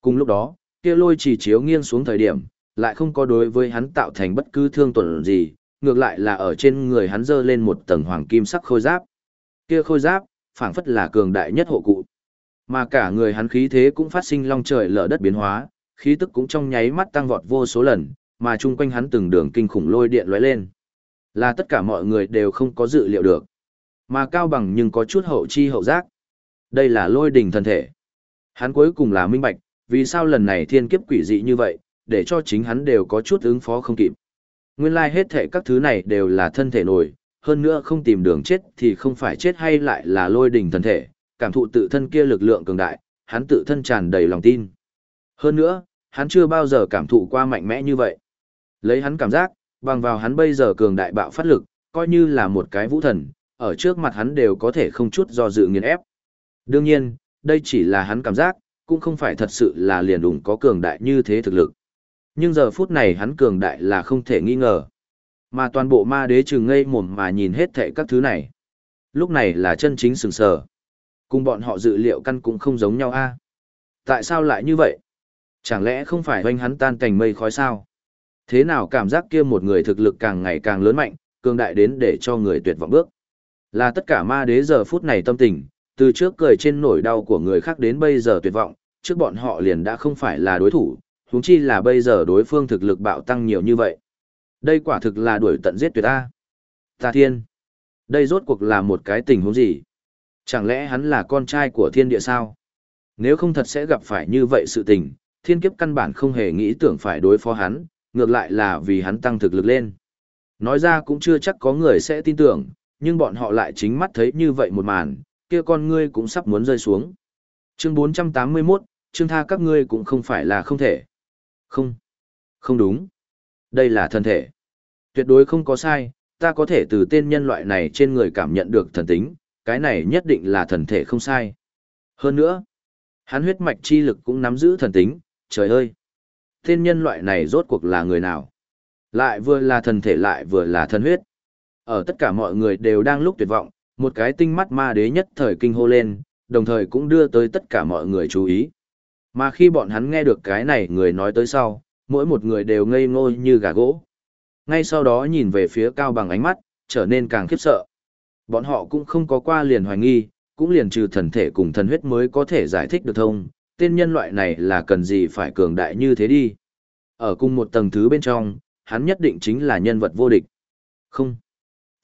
Cùng lúc đó, kia lôi chỉ chiếu nghiêng xuống thời điểm, lại không có đối với hắn tạo thành bất cứ thương tổn gì, ngược lại là ở trên người hắn dơ lên một tầng hoàng kim sắc khôi giáp. Kia khôi giáp, phảng phất là cường đại nhất hộ cụ. Mà cả người hắn khí thế cũng phát sinh long trời lở đất biến hóa, khí tức cũng trong nháy mắt tăng vọt vô số lần, mà chung quanh hắn từng đường kinh khủng lôi điện lóe lên. Là tất cả mọi người đều không có dự liệu được. Mà cao bằng nhưng có chút hậu chi hậu giác. Đây là lôi đỉnh thần thể. Hắn cuối cùng là minh bạch, vì sao lần này thiên kiếp quỷ dị như vậy, để cho chính hắn đều có chút ứng phó không kịp. Nguyên lai hết thể các thứ này đều là thân thể nổi, hơn nữa không tìm đường chết thì không phải chết hay lại là lôi đỉnh thần thể, cảm thụ tự thân kia lực lượng cường đại, hắn tự thân tràn đầy lòng tin. Hơn nữa, hắn chưa bao giờ cảm thụ qua mạnh mẽ như vậy. Lấy hắn cảm giác, bằng vào hắn bây giờ cường đại bạo phát lực, coi như là một cái vũ thần, ở trước mặt hắn đều có thể không chút do dự nghiền ép. Đương nhiên, đây chỉ là hắn cảm giác, cũng không phải thật sự là liền đủng có cường đại như thế thực lực. Nhưng giờ phút này hắn cường đại là không thể nghi ngờ. Mà toàn bộ ma đế trừng ngây mồm mà nhìn hết thệ các thứ này. Lúc này là chân chính sừng sờ. Cùng bọn họ dự liệu căn cũng không giống nhau a. Tại sao lại như vậy? Chẳng lẽ không phải hoanh hắn tan cảnh mây khói sao? Thế nào cảm giác kia một người thực lực càng ngày càng lớn mạnh, cường đại đến để cho người tuyệt vọng bước. Là tất cả ma đế giờ phút này tâm tình, từ trước cười trên nỗi đau của người khác đến bây giờ tuyệt vọng, trước bọn họ liền đã không phải là đối thủ, huống chi là bây giờ đối phương thực lực bạo tăng nhiều như vậy. Đây quả thực là đuổi tận giết tuyệt ta. Ta thiên. Đây rốt cuộc là một cái tình huống gì? Chẳng lẽ hắn là con trai của thiên địa sao? Nếu không thật sẽ gặp phải như vậy sự tình, thiên kiếp căn bản không hề nghĩ tưởng phải đối phó hắn, ngược lại là vì hắn tăng thực lực lên. Nói ra cũng chưa chắc có người sẽ tin tưởng, nhưng bọn họ lại chính mắt thấy như vậy một màn, kia con ngươi cũng sắp muốn rơi xuống. Chương 481, chương tha các ngươi cũng không phải là không thể. Không. Không đúng. Đây là thân thể. Tuyệt đối không có sai, ta có thể từ tên nhân loại này trên người cảm nhận được thần tính, cái này nhất định là thần thể không sai. Hơn nữa, hắn huyết mạch chi lực cũng nắm giữ thần tính, trời ơi! Tên nhân loại này rốt cuộc là người nào? Lại vừa là thần thể lại vừa là thần huyết. Ở tất cả mọi người đều đang lúc tuyệt vọng, một cái tinh mắt ma đế nhất thời kinh hô lên, đồng thời cũng đưa tới tất cả mọi người chú ý. Mà khi bọn hắn nghe được cái này người nói tới sau, mỗi một người đều ngây ngô như gà gỗ. Ngay sau đó nhìn về phía cao bằng ánh mắt, trở nên càng khiếp sợ. Bọn họ cũng không có qua liền hoài nghi, cũng liền trừ thần thể cùng thần huyết mới có thể giải thích được thông, tên nhân loại này là cần gì phải cường đại như thế đi. Ở cùng một tầng thứ bên trong, hắn nhất định chính là nhân vật vô địch. Không.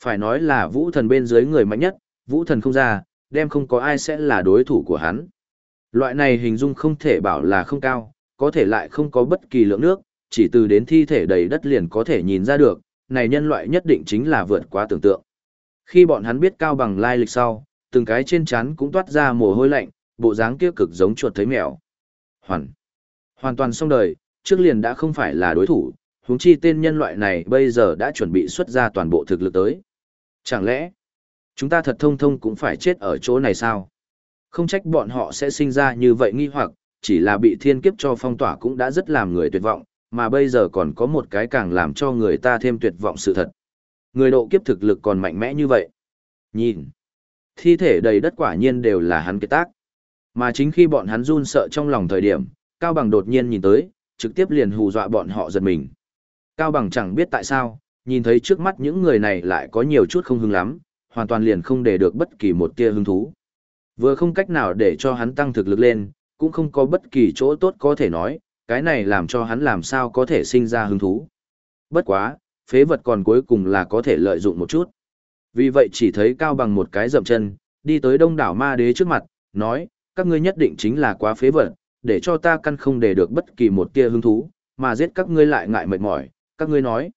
Phải nói là vũ thần bên dưới người mạnh nhất, vũ thần không ra, đem không có ai sẽ là đối thủ của hắn. Loại này hình dung không thể bảo là không cao, có thể lại không có bất kỳ lượng nước, chỉ từ đến thi thể đầy đất liền có thể nhìn ra được, này nhân loại nhất định chính là vượt quá tưởng tượng. Khi bọn hắn biết cao bằng lai lịch sau, từng cái trên chán cũng toát ra mồ hôi lạnh, bộ dáng kia cực giống chuột thấy mèo. Hoàn. Hoàn toàn xong đời, trước liền đã không phải là đối thủ, huống chi tên nhân loại này bây giờ đã chuẩn bị xuất ra toàn bộ thực lực tới. Chẳng lẽ, chúng ta thật thông thông cũng phải chết ở chỗ này sao? Không trách bọn họ sẽ sinh ra như vậy nghi hoặc, chỉ là bị thiên kiếp cho phong tỏa cũng đã rất làm người tuyệt vọng, mà bây giờ còn có một cái càng làm cho người ta thêm tuyệt vọng sự thật. Người độ kiếp thực lực còn mạnh mẽ như vậy. Nhìn, thi thể đầy đất quả nhiên đều là hắn kết tác. Mà chính khi bọn hắn run sợ trong lòng thời điểm, Cao Bằng đột nhiên nhìn tới, trực tiếp liền hù dọa bọn họ giật mình. Cao Bằng chẳng biết tại sao, nhìn thấy trước mắt những người này lại có nhiều chút không hứng lắm, hoàn toàn liền không để được bất kỳ một tia hứng thú. Vừa không cách nào để cho hắn tăng thực lực lên, cũng không có bất kỳ chỗ tốt có thể nói, cái này làm cho hắn làm sao có thể sinh ra hứng thú. Bất quá, phế vật còn cuối cùng là có thể lợi dụng một chút. Vì vậy chỉ thấy cao bằng một cái dậm chân, đi tới đông đảo ma đế trước mặt, nói, các ngươi nhất định chính là quá phế vật, để cho ta căn không để được bất kỳ một tia hứng thú, mà giết các ngươi lại ngại mệt mỏi, các ngươi nói.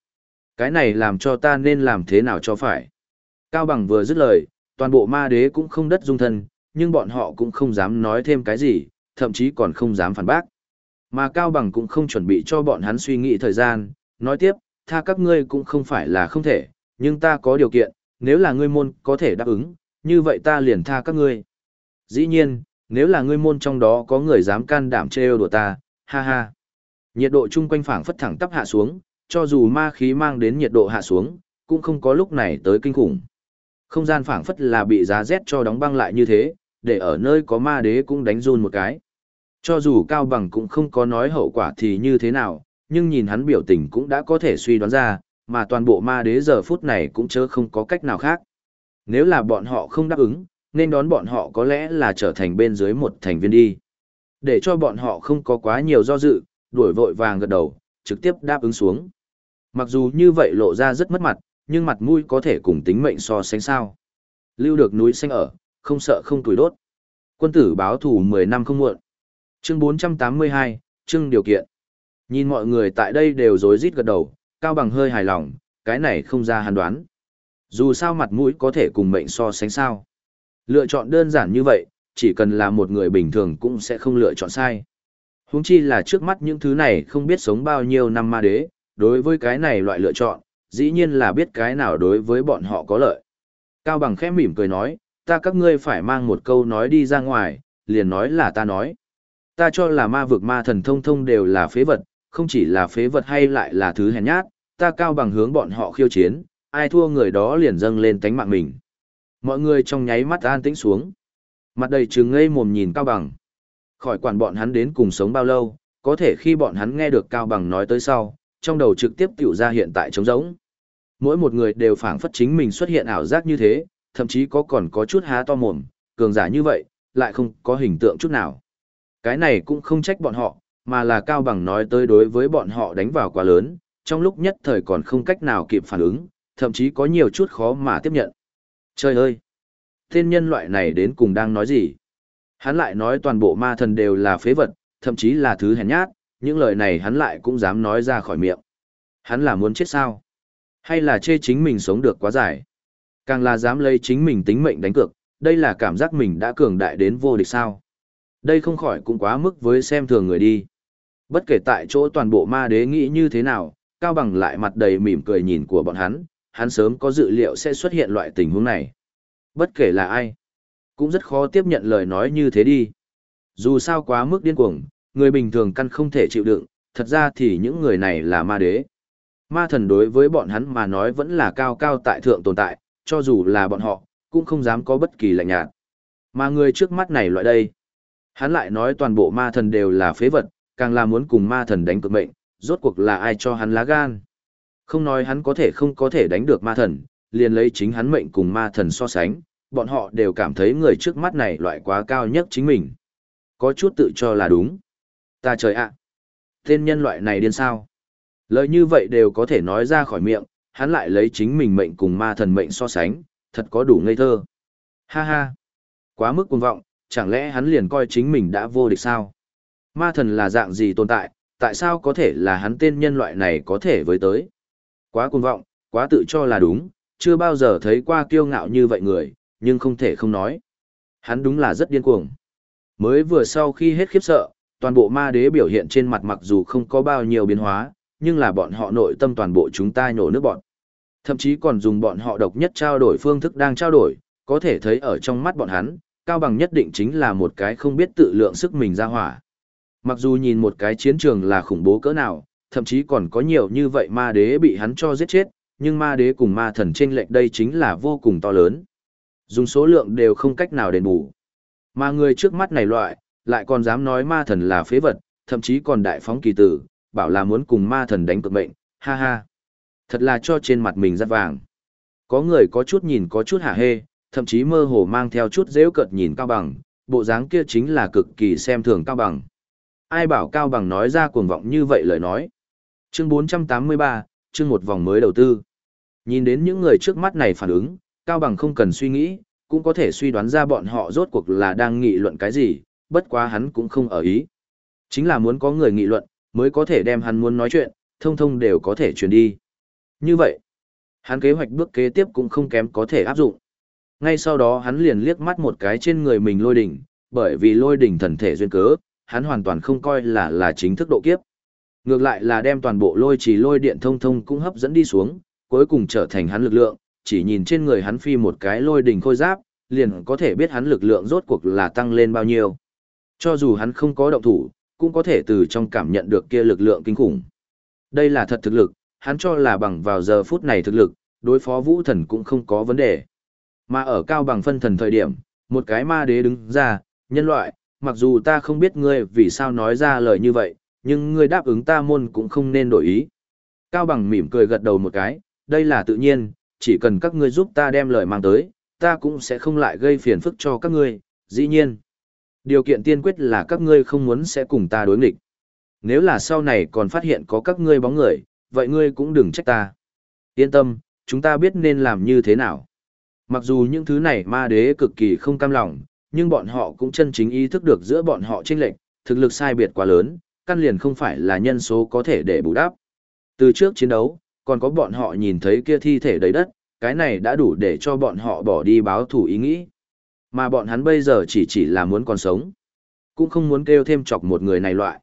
Cái này làm cho ta nên làm thế nào cho phải. Cao bằng vừa dứt lời, toàn bộ ma đế cũng không đất dung thân, nhưng bọn họ cũng không dám nói thêm cái gì, thậm chí còn không dám phản bác. Mà Cao Bằng cũng không chuẩn bị cho bọn hắn suy nghĩ thời gian, nói tiếp, tha các ngươi cũng không phải là không thể, nhưng ta có điều kiện, nếu là ngươi môn có thể đáp ứng, như vậy ta liền tha các ngươi. Dĩ nhiên, nếu là ngươi môn trong đó có người dám can đảm trêu đùa ta, ha ha. Nhiệt độ chung quanh phảng phất thẳng tắp hạ xuống, cho dù ma khí mang đến nhiệt độ hạ xuống, cũng không có lúc này tới kinh khủng. Không gian phảng phất là bị giá rét cho đóng băng lại như thế, để ở nơi có ma đế cũng đánh run một cái. Cho dù Cao Bằng cũng không có nói hậu quả thì như thế nào, nhưng nhìn hắn biểu tình cũng đã có thể suy đoán ra, mà toàn bộ ma đế giờ phút này cũng chớ không có cách nào khác. Nếu là bọn họ không đáp ứng, nên đón bọn họ có lẽ là trở thành bên dưới một thành viên đi. Để cho bọn họ không có quá nhiều do dự, đuổi vội vàng gật đầu, trực tiếp đáp ứng xuống. Mặc dù như vậy lộ ra rất mất mặt, nhưng mặt mũi có thể cùng tính mệnh so sánh sao. Lưu được núi xanh ở, không sợ không tuổi đốt. Quân tử báo thủ 10 năm không muộn. Chương 482, chương điều kiện. Nhìn mọi người tại đây đều rối rít gật đầu, Cao Bằng hơi hài lòng, cái này không ra hàn đoán. Dù sao mặt mũi có thể cùng mệnh so sánh sao. Lựa chọn đơn giản như vậy, chỉ cần là một người bình thường cũng sẽ không lựa chọn sai. Huống chi là trước mắt những thứ này không biết sống bao nhiêu năm ma đế, đối với cái này loại lựa chọn, dĩ nhiên là biết cái nào đối với bọn họ có lợi. Cao Bằng khẽ mỉm cười nói, ta các ngươi phải mang một câu nói đi ra ngoài, liền nói là ta nói. Ta cho là ma vực ma thần thông thông đều là phế vật, không chỉ là phế vật hay lại là thứ hèn nhát, ta cao bằng hướng bọn họ khiêu chiến, ai thua người đó liền dâng lên tánh mạng mình. Mọi người trong nháy mắt an tĩnh xuống. Mặt đầy trừng ngây mồm nhìn cao bằng. Khỏi quản bọn hắn đến cùng sống bao lâu, có thể khi bọn hắn nghe được cao bằng nói tới sau, trong đầu trực tiếp tiểu ra hiện tại trống rỗng. Mỗi một người đều phảng phất chính mình xuất hiện ảo giác như thế, thậm chí có còn có chút há to mồm, cường giả như vậy, lại không có hình tượng chút nào. Cái này cũng không trách bọn họ, mà là Cao Bằng nói tới đối với bọn họ đánh vào quá lớn, trong lúc nhất thời còn không cách nào kịp phản ứng, thậm chí có nhiều chút khó mà tiếp nhận. Trời ơi! Tên nhân loại này đến cùng đang nói gì? Hắn lại nói toàn bộ ma thần đều là phế vật, thậm chí là thứ hèn nhát, những lời này hắn lại cũng dám nói ra khỏi miệng. Hắn là muốn chết sao? Hay là chê chính mình sống được quá dài? Càng là dám lấy chính mình tính mệnh đánh cược, đây là cảm giác mình đã cường đại đến vô địch sao. Đây không khỏi cũng quá mức với xem thường người đi. Bất kể tại chỗ toàn bộ ma đế nghĩ như thế nào, Cao Bằng lại mặt đầy mỉm cười nhìn của bọn hắn, hắn sớm có dự liệu sẽ xuất hiện loại tình huống này. Bất kể là ai, cũng rất khó tiếp nhận lời nói như thế đi. Dù sao quá mức điên cuồng, người bình thường căn không thể chịu đựng, thật ra thì những người này là ma đế. Ma thần đối với bọn hắn mà nói vẫn là cao cao tại thượng tồn tại, cho dù là bọn họ, cũng không dám có bất kỳ lạnh nhạt. Mà người trước mắt này loại đây, hắn lại nói toàn bộ ma thần đều là phế vật, càng là muốn cùng ma thần đánh cực mệnh, rốt cuộc là ai cho hắn lá gan. Không nói hắn có thể không có thể đánh được ma thần, liền lấy chính hắn mệnh cùng ma thần so sánh, bọn họ đều cảm thấy người trước mắt này loại quá cao nhất chính mình. Có chút tự cho là đúng. Ta trời ạ! Tên nhân loại này điên sao? Lời như vậy đều có thể nói ra khỏi miệng, hắn lại lấy chính mình mệnh cùng ma thần mệnh so sánh, thật có đủ ngây thơ. Ha ha! Quá mức cuồng vọng, chẳng lẽ hắn liền coi chính mình đã vô địch sao? Ma thần là dạng gì tồn tại, tại sao có thể là hắn tên nhân loại này có thể với tới? Quá cuồng vọng, quá tự cho là đúng, chưa bao giờ thấy qua kiêu ngạo như vậy người, nhưng không thể không nói. Hắn đúng là rất điên cuồng. Mới vừa sau khi hết khiếp sợ, toàn bộ ma đế biểu hiện trên mặt mặc dù không có bao nhiêu biến hóa, nhưng là bọn họ nội tâm toàn bộ chúng ta nhổ nước bọn. Thậm chí còn dùng bọn họ độc nhất trao đổi phương thức đang trao đổi, có thể thấy ở trong mắt bọn hắn, Cao Bằng nhất định chính là một cái không biết tự lượng sức mình ra hỏa. Mặc dù nhìn một cái chiến trường là khủng bố cỡ nào, thậm chí còn có nhiều như vậy ma đế bị hắn cho giết chết, nhưng ma đế cùng ma thần trên lệch đây chính là vô cùng to lớn. Dùng số lượng đều không cách nào đền bù. Mà người trước mắt này loại, lại còn dám nói ma thần là phế vật, thậm chí còn đại phóng kỳ tử, bảo là muốn cùng ma thần đánh cực mệnh, ha ha. Thật là cho trên mặt mình rất vàng. Có người có chút nhìn có chút hả hê, thậm chí mơ hồ mang theo chút dễu cợt nhìn cao bằng, bộ dáng kia chính là cực kỳ xem thường cao bằng. Ai bảo cao bằng nói ra cuồng vọng như vậy lời nói. Chương 483, chương một vòng mới đầu tư. Nhìn đến những người trước mắt này phản ứng, cao bằng không cần suy nghĩ, cũng có thể suy đoán ra bọn họ rốt cuộc là đang nghị luận cái gì, bất quá hắn cũng không ở ý. Chính là muốn có người nghị luận, mới có thể đem hắn muốn nói chuyện, thông thông đều có thể truyền đi. Như vậy, hắn kế hoạch bước kế tiếp cũng không kém có thể áp dụng. Ngay sau đó hắn liền liếc mắt một cái trên người mình lôi đỉnh, bởi vì lôi đỉnh thần thể duyên cớ, hắn hoàn toàn không coi là là chính thức độ kiếp. Ngược lại là đem toàn bộ lôi trì lôi điện thông thông cũng hấp dẫn đi xuống, cuối cùng trở thành hắn lực lượng, chỉ nhìn trên người hắn phi một cái lôi đỉnh khôi giáp, liền có thể biết hắn lực lượng rốt cuộc là tăng lên bao nhiêu. Cho dù hắn không có động thủ, cũng có thể từ trong cảm nhận được kia lực lượng kinh khủng. Đây là thật thực lực, hắn cho là bằng vào giờ phút này thực lực, đối phó vũ thần cũng không có vấn đề. Mà ở cao bằng phân thần thời điểm, một cái ma đế đứng ra, nhân loại, mặc dù ta không biết ngươi vì sao nói ra lời như vậy, nhưng ngươi đáp ứng ta môn cũng không nên đổi ý. Cao bằng mỉm cười gật đầu một cái, đây là tự nhiên, chỉ cần các ngươi giúp ta đem lời mang tới, ta cũng sẽ không lại gây phiền phức cho các ngươi, dĩ nhiên. Điều kiện tiên quyết là các ngươi không muốn sẽ cùng ta đối nghịch. Nếu là sau này còn phát hiện có các ngươi bóng người, vậy ngươi cũng đừng trách ta. Yên tâm, chúng ta biết nên làm như thế nào. Mặc dù những thứ này ma đế cực kỳ không cam lòng, nhưng bọn họ cũng chân chính ý thức được giữa bọn họ chênh lệch, thực lực sai biệt quá lớn, căn liền không phải là nhân số có thể để bù đắp. Từ trước chiến đấu, còn có bọn họ nhìn thấy kia thi thể đầy đất, cái này đã đủ để cho bọn họ bỏ đi báo thủ ý nghĩ. Mà bọn hắn bây giờ chỉ chỉ là muốn còn sống, cũng không muốn kêu thêm chọc một người này loại.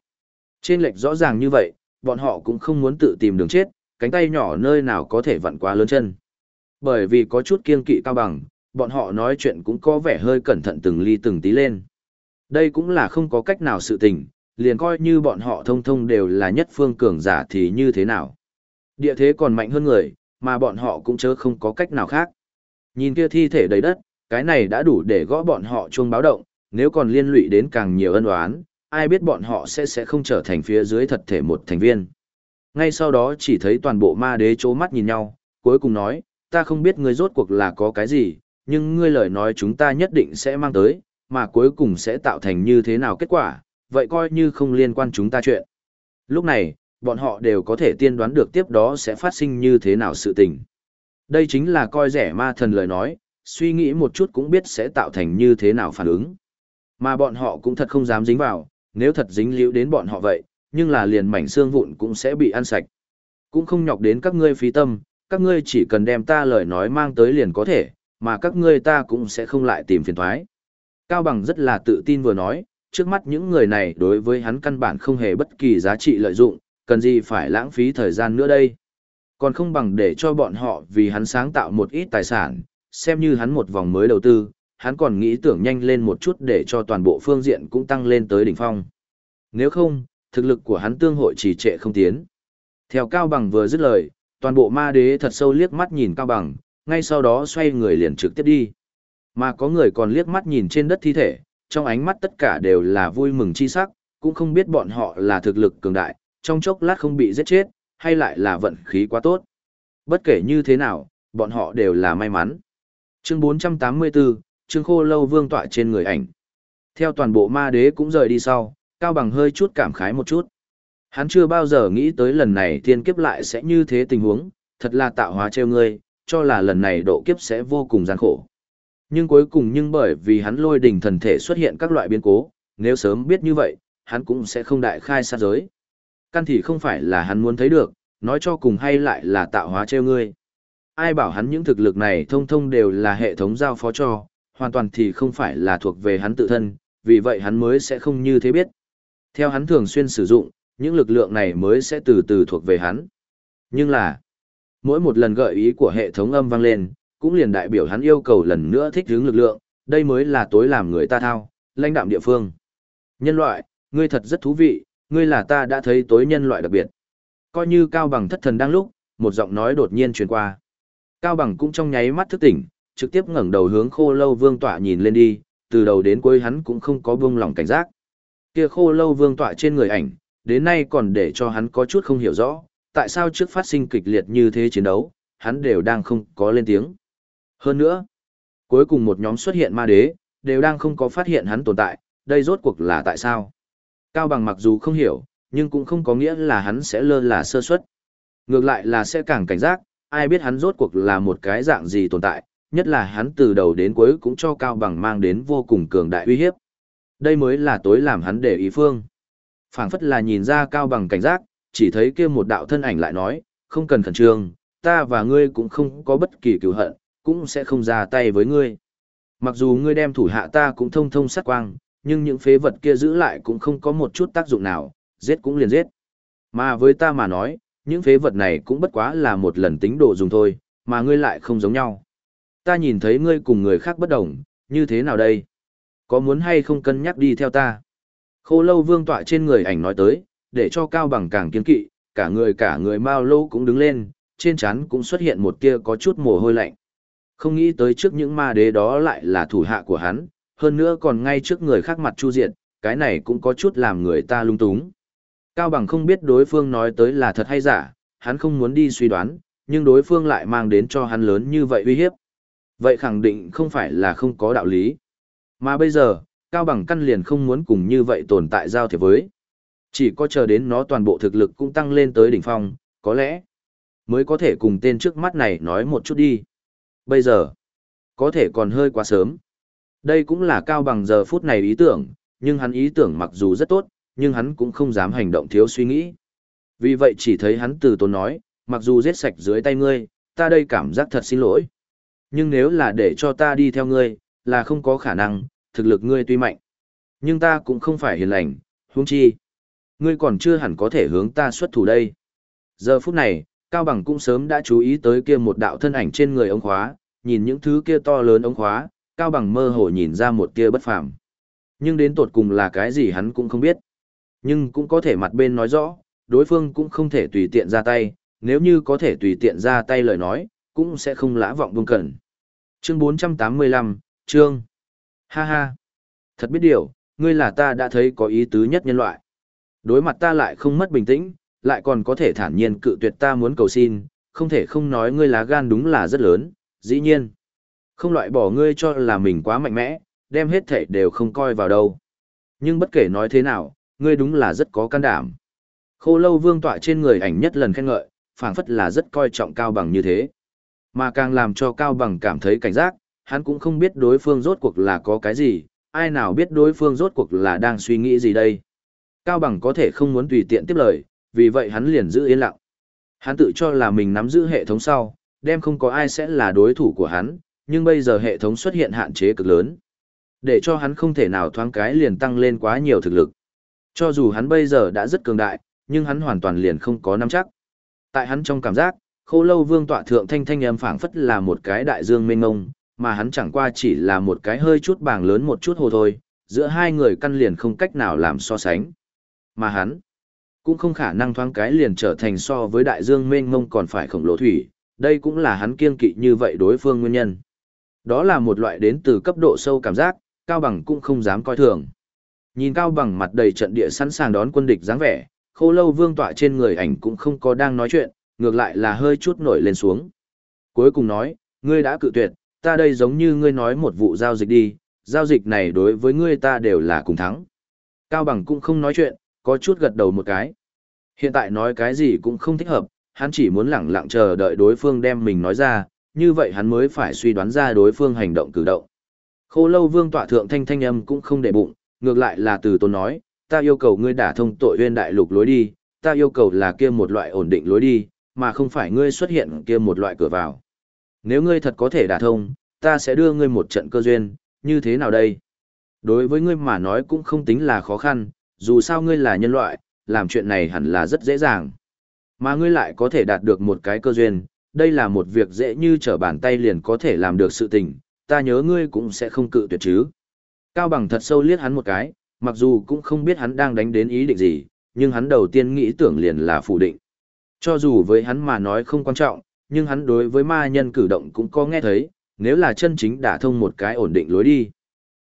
Trên lệch rõ ràng như vậy, bọn họ cũng không muốn tự tìm đường chết, cánh tay nhỏ nơi nào có thể vặn quá lớn chân. Bởi vì có chút kiên kỵ cao bằng, bọn họ nói chuyện cũng có vẻ hơi cẩn thận từng ly từng tí lên. Đây cũng là không có cách nào sự tình, liền coi như bọn họ thông thông đều là nhất phương cường giả thì như thế nào. Địa thế còn mạnh hơn người, mà bọn họ cũng chớ không có cách nào khác. Nhìn kia thi thể đầy đất, cái này đã đủ để gõ bọn họ chuông báo động, nếu còn liên lụy đến càng nhiều ân oán, ai biết bọn họ sẽ sẽ không trở thành phía dưới thật thể một thành viên. Ngay sau đó chỉ thấy toàn bộ ma đế chố mắt nhìn nhau, cuối cùng nói, ta không biết ngươi rốt cuộc là có cái gì, nhưng ngươi lời nói chúng ta nhất định sẽ mang tới, mà cuối cùng sẽ tạo thành như thế nào kết quả, vậy coi như không liên quan chúng ta chuyện. Lúc này, bọn họ đều có thể tiên đoán được tiếp đó sẽ phát sinh như thế nào sự tình. Đây chính là coi rẻ ma thần lời nói, suy nghĩ một chút cũng biết sẽ tạo thành như thế nào phản ứng. Mà bọn họ cũng thật không dám dính vào, nếu thật dính liễu đến bọn họ vậy, nhưng là liền mảnh xương vụn cũng sẽ bị ăn sạch. Cũng không nhọc đến các ngươi phí tâm, các ngươi chỉ cần đem ta lời nói mang tới liền có thể, mà các ngươi ta cũng sẽ không lại tìm phiền thoái. Cao Bằng rất là tự tin vừa nói, trước mắt những người này đối với hắn căn bản không hề bất kỳ giá trị lợi dụng, cần gì phải lãng phí thời gian nữa đây. Còn không bằng để cho bọn họ vì hắn sáng tạo một ít tài sản, xem như hắn một vòng mới đầu tư, hắn còn nghĩ tưởng nhanh lên một chút để cho toàn bộ phương diện cũng tăng lên tới đỉnh phong. Nếu không, thực lực của hắn tương hội trì trệ không tiến. Theo Cao Bằng vừa dứt lời, toàn bộ ma đế thật sâu liếc mắt nhìn Cao Bằng, ngay sau đó xoay người liền trực tiếp đi. Mà có người còn liếc mắt nhìn trên đất thi thể, trong ánh mắt tất cả đều là vui mừng chi sắc, cũng không biết bọn họ là thực lực cường đại, trong chốc lát không bị giết chết, hay lại là vận khí quá tốt. Bất kể như thế nào, bọn họ đều là may mắn. Chương 484, chương khô lâu vương tọa trên người ảnh. Theo toàn bộ ma đế cũng rời đi sau, Cao Bằng hơi chút cảm khái một chút. Hắn chưa bao giờ nghĩ tới lần này thiên kiếp lại sẽ như thế tình huống, thật là tạo hóa treo ngươi, cho là lần này độ kiếp sẽ vô cùng gian khổ. Nhưng cuối cùng nhưng bởi vì hắn lôi đỉnh thần thể xuất hiện các loại biến cố, nếu sớm biết như vậy, hắn cũng sẽ không đại khai sát giới. Căn thì không phải là hắn muốn thấy được, nói cho cùng hay lại là tạo hóa treo ngươi. Ai bảo hắn những thực lực này thông thông đều là hệ thống giao phó cho, hoàn toàn thì không phải là thuộc về hắn tự thân, vì vậy hắn mới sẽ không như thế biết. Theo hắn thường xuyên sử dụng, những lực lượng này mới sẽ từ từ thuộc về hắn. Nhưng là, mỗi một lần gợi ý của hệ thống âm vang lên, cũng liền đại biểu hắn yêu cầu lần nữa thích hướng lực lượng, đây mới là tối làm người ta thao, lãnh đạm địa phương. Nhân loại, ngươi thật rất thú vị, ngươi là ta đã thấy tối nhân loại đặc biệt. Coi như Cao Bằng thất thần đang lúc, một giọng nói đột nhiên truyền qua. Cao Bằng cũng trong nháy mắt thức tỉnh, trực tiếp ngẩng đầu hướng khô lâu vương tọa nhìn lên đi, từ đầu đến cuối hắn cũng không có buông lòng cảnh giác. Kia khô lâu vương tọa trên người ảnh, đến nay còn để cho hắn có chút không hiểu rõ, tại sao trước phát sinh kịch liệt như thế chiến đấu, hắn đều đang không có lên tiếng. Hơn nữa, cuối cùng một nhóm xuất hiện ma đế, đều đang không có phát hiện hắn tồn tại, đây rốt cuộc là tại sao? Cao bằng mặc dù không hiểu, nhưng cũng không có nghĩa là hắn sẽ lơ là sơ suất. Ngược lại là sẽ càng cảnh giác, ai biết hắn rốt cuộc là một cái dạng gì tồn tại, nhất là hắn từ đầu đến cuối cũng cho Cao bằng mang đến vô cùng cường đại uy hiếp. Đây mới là tối làm hắn để ý phương. phảng phất là nhìn ra Cao bằng cảnh giác, chỉ thấy kia một đạo thân ảnh lại nói, không cần khẩn trương, ta và ngươi cũng không có bất kỳ cựu hận, cũng sẽ không ra tay với ngươi. Mặc dù ngươi đem thủ hạ ta cũng thông thông sát quang, nhưng những phế vật kia giữ lại cũng không có một chút tác dụng nào, giết cũng liền giết. Mà với ta mà nói, những phế vật này cũng bất quá là một lần tính đồ dùng thôi, mà ngươi lại không giống nhau. Ta nhìn thấy ngươi cùng người khác bất đồng, như thế nào đây? Có muốn hay không cân nhắc đi theo ta? Khô lâu vương tọa trên người ảnh nói tới, để cho cao bằng càng kiên kỵ, cả người cả người mau lâu cũng đứng lên, trên trán cũng xuất hiện một tia có chút mồ hôi lạnh. Không nghĩ tới trước những ma đế đó lại là thủ hạ của hắn, hơn nữa còn ngay trước người khác mặt chu diện, cái này cũng có chút làm người ta lung túng. Cao Bằng không biết đối phương nói tới là thật hay giả, hắn không muốn đi suy đoán, nhưng đối phương lại mang đến cho hắn lớn như vậy uy hiếp. Vậy khẳng định không phải là không có đạo lý. Mà bây giờ, Cao Bằng căn liền không muốn cùng như vậy tồn tại giao thiệp với. Chỉ có chờ đến nó toàn bộ thực lực cũng tăng lên tới đỉnh phong, có lẽ mới có thể cùng tên trước mắt này nói một chút đi. Bây giờ, có thể còn hơi quá sớm. Đây cũng là cao bằng giờ phút này ý tưởng, nhưng hắn ý tưởng mặc dù rất tốt, nhưng hắn cũng không dám hành động thiếu suy nghĩ. Vì vậy chỉ thấy hắn từ tốn nói, mặc dù giết sạch dưới tay ngươi, ta đây cảm giác thật xin lỗi. Nhưng nếu là để cho ta đi theo ngươi, là không có khả năng, thực lực ngươi tuy mạnh. Nhưng ta cũng không phải hiền lành, huống chi. Ngươi còn chưa hẳn có thể hướng ta xuất thủ đây. Giờ phút này, Cao Bằng cũng sớm đã chú ý tới kia một đạo thân ảnh trên người ống khóa, nhìn những thứ kia to lớn ống khóa, Cao Bằng mơ hồ nhìn ra một kia bất phàm. Nhưng đến tột cùng là cái gì hắn cũng không biết. Nhưng cũng có thể mặt bên nói rõ, đối phương cũng không thể tùy tiện ra tay, nếu như có thể tùy tiện ra tay lời nói, cũng sẽ không lã vọng buông cẩn. Chương 485, Chương. Ha ha. Thật biết điều, ngươi là ta đã thấy có ý tứ nhất nhân loại. Đối mặt ta lại không mất bình tĩnh, lại còn có thể thản nhiên cự tuyệt ta muốn cầu xin, không thể không nói ngươi lá gan đúng là rất lớn, dĩ nhiên. Không loại bỏ ngươi cho là mình quá mạnh mẽ, đem hết thể đều không coi vào đâu. Nhưng bất kể nói thế nào, ngươi đúng là rất có can đảm. Khô lâu vương tọa trên người ảnh nhất lần khen ngợi, phảng phất là rất coi trọng cao bằng như thế. Mà càng làm cho cao bằng cảm thấy cảnh giác, hắn cũng không biết đối phương rốt cuộc là có cái gì, ai nào biết đối phương rốt cuộc là đang suy nghĩ gì đây. Cao bằng có thể không muốn tùy tiện tiếp lời, vì vậy hắn liền giữ yên lặng. Hắn tự cho là mình nắm giữ hệ thống sau, đem không có ai sẽ là đối thủ của hắn, nhưng bây giờ hệ thống xuất hiện hạn chế cực lớn. Để cho hắn không thể nào thoáng cái liền tăng lên quá nhiều thực lực. Cho dù hắn bây giờ đã rất cường đại, nhưng hắn hoàn toàn liền không có nắm chắc. Tại hắn trong cảm giác, khô lâu vương tọa thượng thanh thanh âm phảng phất là một cái đại dương mênh Mông, mà hắn chẳng qua chỉ là một cái hơi chút bảng lớn một chút hồ thôi, giữa hai người căn liền không cách nào làm so sánh. Mà hắn, cũng không khả năng thoáng cái liền trở thành so với đại dương mênh mông còn phải khổng lồ thủy, đây cũng là hắn kiên kỵ như vậy đối phương nguyên nhân. Đó là một loại đến từ cấp độ sâu cảm giác, Cao Bằng cũng không dám coi thường. Nhìn Cao Bằng mặt đầy trận địa sẵn sàng đón quân địch dáng vẻ, khô lâu vương tọa trên người ảnh cũng không có đang nói chuyện, ngược lại là hơi chút nổi lên xuống. Cuối cùng nói, ngươi đã cự tuyệt, ta đây giống như ngươi nói một vụ giao dịch đi, giao dịch này đối với ngươi ta đều là cùng thắng. Cao Bằng cũng không nói chuyện, có chút gật đầu một cái. Hiện tại nói cái gì cũng không thích hợp, hắn chỉ muốn lẳng lặng chờ đợi đối phương đem mình nói ra, như vậy hắn mới phải suy đoán ra đối phương hành động cử động. Khô lâu vương tọa thượng thanh thanh âm cũng không để bụng, ngược lại là từ tôn nói, ta yêu cầu ngươi đả thông tội huyên đại lục lối đi, ta yêu cầu là kia một loại ổn định lối đi, mà không phải ngươi xuất hiện kia một loại cửa vào. Nếu ngươi thật có thể đả thông, ta sẽ đưa ngươi một trận cơ duyên, như thế nào đây? Đối với ngươi mà nói cũng không tính là khó khăn, dù sao ngươi là nhân loại, làm chuyện này hẳn là rất dễ dàng. Mà ngươi lại có thể đạt được một cái cơ duyên, đây là một việc dễ như trở bàn tay liền có thể làm được sự tình, ta nhớ ngươi cũng sẽ không cự tuyệt chứ. Cao bằng thật sâu liếc hắn một cái, mặc dù cũng không biết hắn đang đánh đến ý định gì, nhưng hắn đầu tiên nghĩ tưởng liền là phủ định. Cho dù với hắn mà nói không quan trọng, nhưng hắn đối với ma nhân cử động cũng có nghe thấy, nếu là chân chính đả thông một cái ổn định lối đi.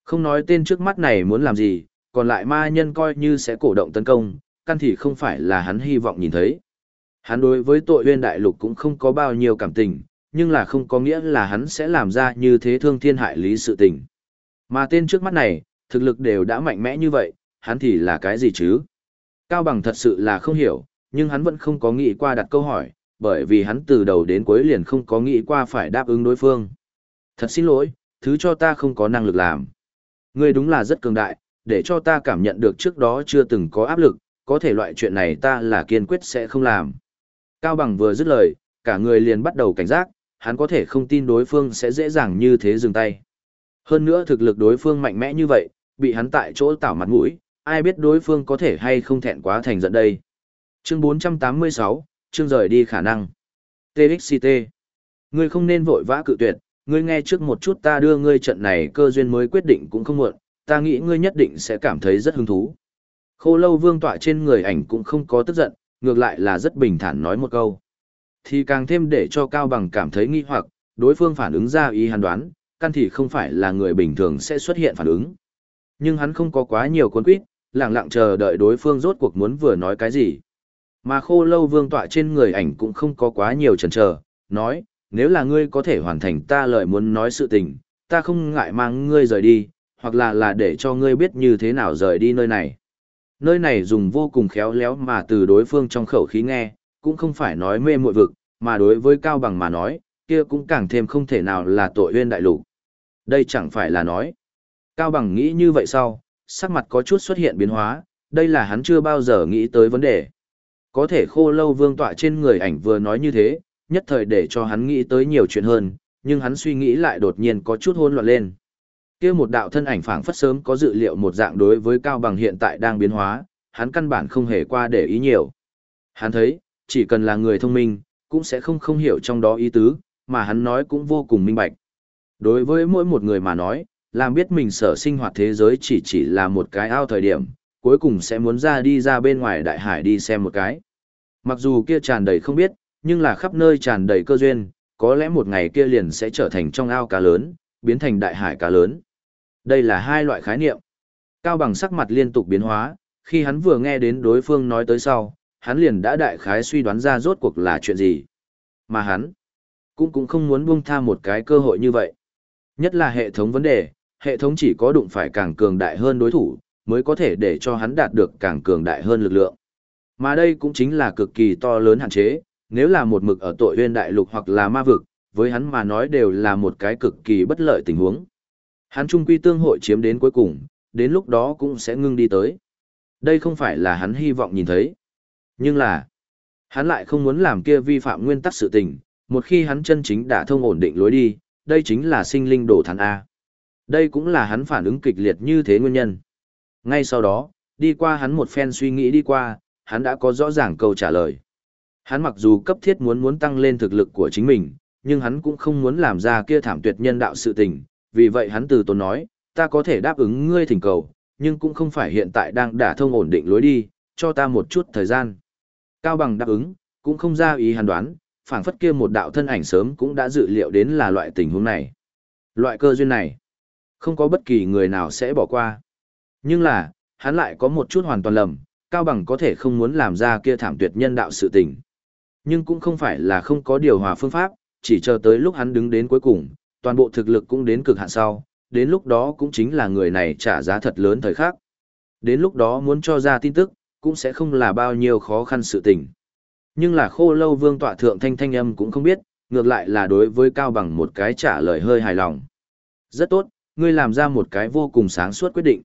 Không nói tên trước mắt này muốn làm gì, còn lại ma nhân coi như sẽ cổ động tấn công, căn thì không phải là hắn hy vọng nhìn thấy. Hắn đối với tội huyên đại lục cũng không có bao nhiêu cảm tình, nhưng là không có nghĩa là hắn sẽ làm ra như thế thương thiên hại lý sự tình. Mà tên trước mắt này, thực lực đều đã mạnh mẽ như vậy, hắn thì là cái gì chứ? Cao Bằng thật sự là không hiểu, nhưng hắn vẫn không có nghĩ qua đặt câu hỏi, bởi vì hắn từ đầu đến cuối liền không có nghĩ qua phải đáp ứng đối phương. Thật xin lỗi, thứ cho ta không có năng lực làm. Ngươi đúng là rất cường đại, để cho ta cảm nhận được trước đó chưa từng có áp lực, có thể loại chuyện này ta là kiên quyết sẽ không làm. Cao Bằng vừa dứt lời, cả người liền bắt đầu cảnh giác, hắn có thể không tin đối phương sẽ dễ dàng như thế dừng tay. Hơn nữa thực lực đối phương mạnh mẽ như vậy, bị hắn tại chỗ tảo mặt mũi, ai biết đối phương có thể hay không thẹn quá thành giận đây. Chương 486, chương rời đi khả năng. TXCT. Ngươi không nên vội vã cự tuyệt, ngươi nghe trước một chút ta đưa ngươi trận này cơ duyên mới quyết định cũng không muộn, ta nghĩ ngươi nhất định sẽ cảm thấy rất hứng thú. Khô lâu vương tọa trên người ảnh cũng không có tức giận, ngược lại là rất bình thản nói một câu. Thì càng thêm để cho Cao Bằng cảm thấy nghi hoặc, đối phương phản ứng ra ý hàn đoán, căn thì không phải là người bình thường sẽ xuất hiện phản ứng. Nhưng hắn không có quá nhiều cuốn quýt, lặng lặng chờ đợi đối phương rốt cuộc muốn vừa nói cái gì. Mà khô lâu vương tọa trên người ảnh cũng không có quá nhiều chần chờ, nói, nếu là ngươi có thể hoàn thành ta lời muốn nói sự tình, ta không ngại mang ngươi rời đi, hoặc là là để cho ngươi biết như thế nào rời đi nơi này. Nơi này dùng vô cùng khéo léo mà từ đối phương trong khẩu khí nghe, cũng không phải nói mê muội vực, mà đối với Cao Bằng mà nói, kia cũng càng thêm không thể nào là tội huyên đại lục. Đây chẳng phải là nói. Cao Bằng nghĩ như vậy sau, sắc mặt có chút xuất hiện biến hóa, đây là hắn chưa bao giờ nghĩ tới vấn đề. Có thể khô lâu vương tọa trên người ảnh vừa nói như thế, nhất thời để cho hắn nghĩ tới nhiều chuyện hơn, nhưng hắn suy nghĩ lại đột nhiên có chút hỗn loạn lên kia một đạo thân ảnh phảng phất sớm có dự liệu một dạng đối với cao bằng hiện tại đang biến hóa, hắn căn bản không hề qua để ý nhiều. Hắn thấy, chỉ cần là người thông minh, cũng sẽ không không hiểu trong đó ý tứ, mà hắn nói cũng vô cùng minh bạch. Đối với mỗi một người mà nói, làm biết mình sở sinh hoạt thế giới chỉ chỉ là một cái ao thời điểm, cuối cùng sẽ muốn ra đi ra bên ngoài đại hải đi xem một cái. Mặc dù kia tràn đầy không biết, nhưng là khắp nơi tràn đầy cơ duyên, có lẽ một ngày kia liền sẽ trở thành trong ao cá lớn, biến thành đại hải cá lớn. Đây là hai loại khái niệm. Cao bằng sắc mặt liên tục biến hóa, khi hắn vừa nghe đến đối phương nói tới sau, hắn liền đã đại khái suy đoán ra rốt cuộc là chuyện gì. Mà hắn cũng cũng không muốn buông tha một cái cơ hội như vậy. Nhất là hệ thống vấn đề, hệ thống chỉ có đụng phải càng cường đại hơn đối thủ, mới có thể để cho hắn đạt được càng cường đại hơn lực lượng. Mà đây cũng chính là cực kỳ to lớn hạn chế, nếu là một mực ở tội huyên đại lục hoặc là ma vực, với hắn mà nói đều là một cái cực kỳ bất lợi tình huống. Hắn trung quy tương hội chiếm đến cuối cùng, đến lúc đó cũng sẽ ngưng đi tới. Đây không phải là hắn hy vọng nhìn thấy. Nhưng là, Hắn lại không muốn làm kia vi phạm nguyên tắc sự tình, một khi hắn chân chính đã thông ổn định lối đi, đây chính là sinh linh đổ thán A. Đây cũng là hắn phản ứng kịch liệt như thế nguyên nhân. Ngay sau đó, đi qua hắn một phen suy nghĩ đi qua, hắn đã có rõ ràng câu trả lời. Hắn mặc dù cấp thiết muốn muốn tăng lên thực lực của chính mình, nhưng hắn cũng không muốn làm ra kia thảm tuyệt nhân đạo sự tình, vì vậy hắn từ tốn nói, ta có thể đáp ứng ngươi thỉnh cầu, nhưng cũng không phải hiện tại đang đả thông ổn định lối đi, cho ta một chút thời gian. Cao bằng đáp ứng, cũng không ra ý hắn đoán, phảng phất kia một đạo thân ảnh sớm cũng đã dự liệu đến là loại tình huống này. Loại cơ duyên này, không có bất kỳ người nào sẽ bỏ qua. Nhưng là, hắn lại có một chút hoàn toàn lầm, Cao Bằng có thể không muốn làm ra kia thảm tuyệt nhân đạo sự tình. Nhưng cũng không phải là không có điều hòa phương pháp, chỉ chờ tới lúc hắn đứng đến cuối cùng, toàn bộ thực lực cũng đến cực hạn sau, đến lúc đó cũng chính là người này trả giá thật lớn thời khắc. Đến lúc đó muốn cho ra tin tức, cũng sẽ không là bao nhiêu khó khăn sự tình. Nhưng là khô lâu vương tọa thượng thanh thanh âm cũng không biết, ngược lại là đối với Cao Bằng một cái trả lời hơi hài lòng. Rất tốt, ngươi làm ra một cái vô cùng sáng suốt quyết định.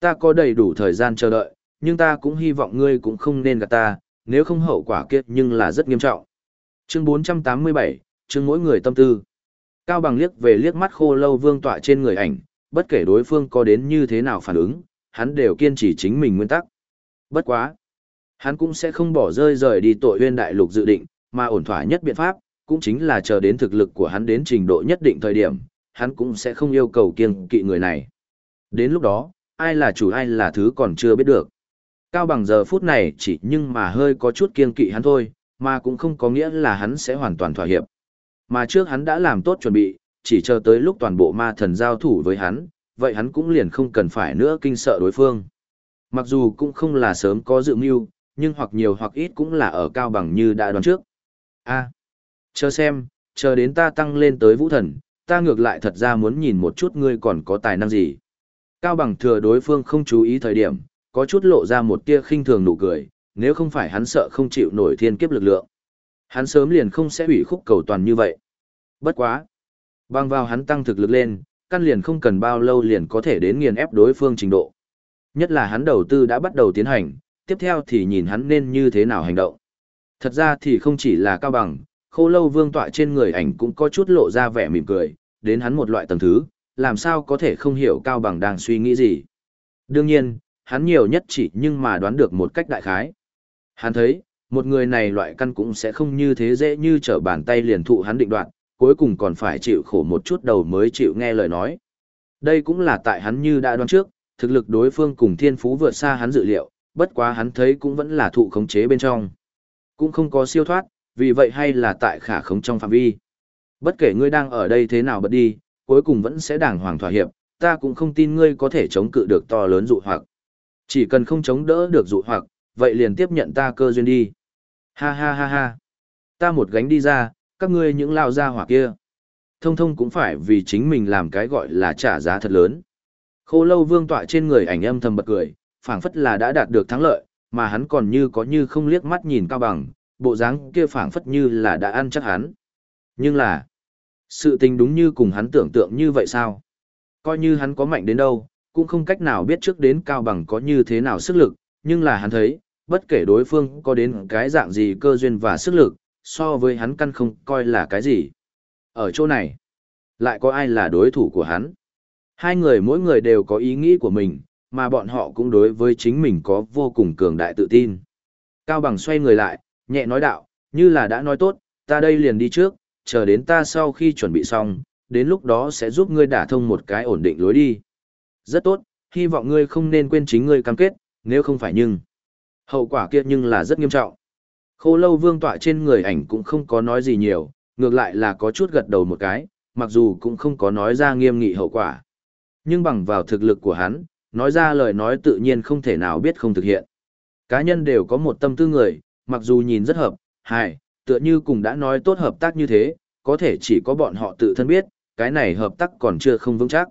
Ta có đầy đủ thời gian chờ đợi, nhưng ta cũng hy vọng ngươi cũng không nên gạt ta, nếu không hậu quả kiếp nhưng là rất nghiêm trọng. Chương 487, chương mỗi người tâm tư. Cao bằng liếc về liếc mắt khô lâu vương tọa trên người ảnh, bất kể đối phương có đến như thế nào phản ứng, hắn đều kiên trì chính mình nguyên tắc. Bất quá. Hắn cũng sẽ không bỏ rơi rời đi tội huyên đại lục dự định, mà ổn thỏa nhất biện pháp, cũng chính là chờ đến thực lực của hắn đến trình độ nhất định thời điểm, hắn cũng sẽ không yêu cầu kiêng kỵ người này. Đến lúc đó, ai là chủ ai là thứ còn chưa biết được. Cao bằng giờ phút này chỉ nhưng mà hơi có chút kiêng kỵ hắn thôi, mà cũng không có nghĩa là hắn sẽ hoàn toàn thỏa hiệp. Mà trước hắn đã làm tốt chuẩn bị, chỉ chờ tới lúc toàn bộ ma thần giao thủ với hắn, vậy hắn cũng liền không cần phải nữa kinh sợ đối phương. Mặc dù cũng không là sớm có dự mưu, nhưng hoặc nhiều hoặc ít cũng là ở cao bằng như đã đoán trước. A, chờ xem, chờ đến ta tăng lên tới vũ thần, ta ngược lại thật ra muốn nhìn một chút ngươi còn có tài năng gì. Cao bằng thừa đối phương không chú ý thời điểm, có chút lộ ra một tia khinh thường nụ cười, nếu không phải hắn sợ không chịu nổi thiên kiếp lực lượng. Hắn sớm liền không sẽ bị khúc cầu toàn như vậy. Bất quá. Bằng vào hắn tăng thực lực lên, căn liền không cần bao lâu liền có thể đến nghiền ép đối phương trình độ. Nhất là hắn đầu tư đã bắt đầu tiến hành, tiếp theo thì nhìn hắn nên như thế nào hành động. Thật ra thì không chỉ là cao bằng, khô lâu vương tọa trên người ảnh cũng có chút lộ ra vẻ mỉm cười, đến hắn một loại tầng thứ, làm sao có thể không hiểu cao bằng đang suy nghĩ gì. Đương nhiên, hắn nhiều nhất chỉ nhưng mà đoán được một cách đại khái. Hắn thấy, một người này loại căn cũng sẽ không như thế dễ như trở bàn tay liền thụ hắn định đoạt, cuối cùng còn phải chịu khổ một chút đầu mới chịu nghe lời nói. Đây cũng là tại hắn như đã đoán trước, thực lực đối phương cùng thiên phú vượt xa hắn dự liệu, bất quá hắn thấy cũng vẫn là thụ khống chế bên trong. Cũng không có siêu thoát, vì vậy hay là tại khả khống trong phạm vi. Bất kể ngươi đang ở đây thế nào bật đi, cuối cùng vẫn sẽ đàng hoàng thỏa hiệp, ta cũng không tin ngươi có thể chống cự được to lớn dụ hoặc. Chỉ cần không chống đỡ được dụ hoặc, vậy liền tiếp nhận ta cơ duyên đi. Ha ha ha ha. Ta một gánh đi ra, các ngươi những lao ra hỏa kia. Thông thông cũng phải vì chính mình làm cái gọi là trả giá thật lớn. Khô lâu vương tọa trên người ảnh âm thầm bật cười, phảng phất là đã đạt được thắng lợi, mà hắn còn như có như không liếc mắt nhìn cao bằng, bộ dáng kia phảng phất như là đã ăn chắc hắn. Nhưng là, sự tình đúng như cùng hắn tưởng tượng như vậy sao? Coi như hắn có mạnh đến đâu, cũng không cách nào biết trước đến cao bằng có như thế nào sức lực, nhưng là hắn thấy, bất kể đối phương có đến cái dạng gì cơ duyên và sức lực, so với hắn căn không coi là cái gì. Ở chỗ này, lại có ai là đối thủ của hắn? Hai người mỗi người đều có ý nghĩ của mình, mà bọn họ cũng đối với chính mình có vô cùng cường đại tự tin. Cao Bằng xoay người lại, nhẹ nói đạo, như là đã nói tốt, ta đây liền đi trước, chờ đến ta sau khi chuẩn bị xong, đến lúc đó sẽ giúp ngươi đả thông một cái ổn định lối đi. Rất tốt, hy vọng ngươi không nên quên chính ngươi cam kết, nếu không phải nhưng. Hậu quả kia nhưng là rất nghiêm trọng. Khô lâu vương tọa trên người ảnh cũng không có nói gì nhiều, ngược lại là có chút gật đầu một cái, mặc dù cũng không có nói ra nghiêm nghị hậu quả. Nhưng bằng vào thực lực của hắn, nói ra lời nói tự nhiên không thể nào biết không thực hiện. Cá nhân đều có một tâm tư người, mặc dù nhìn rất hợp, hài, tựa như cùng đã nói tốt hợp tác như thế, có thể chỉ có bọn họ tự thân biết, cái này hợp tác còn chưa không vững chắc.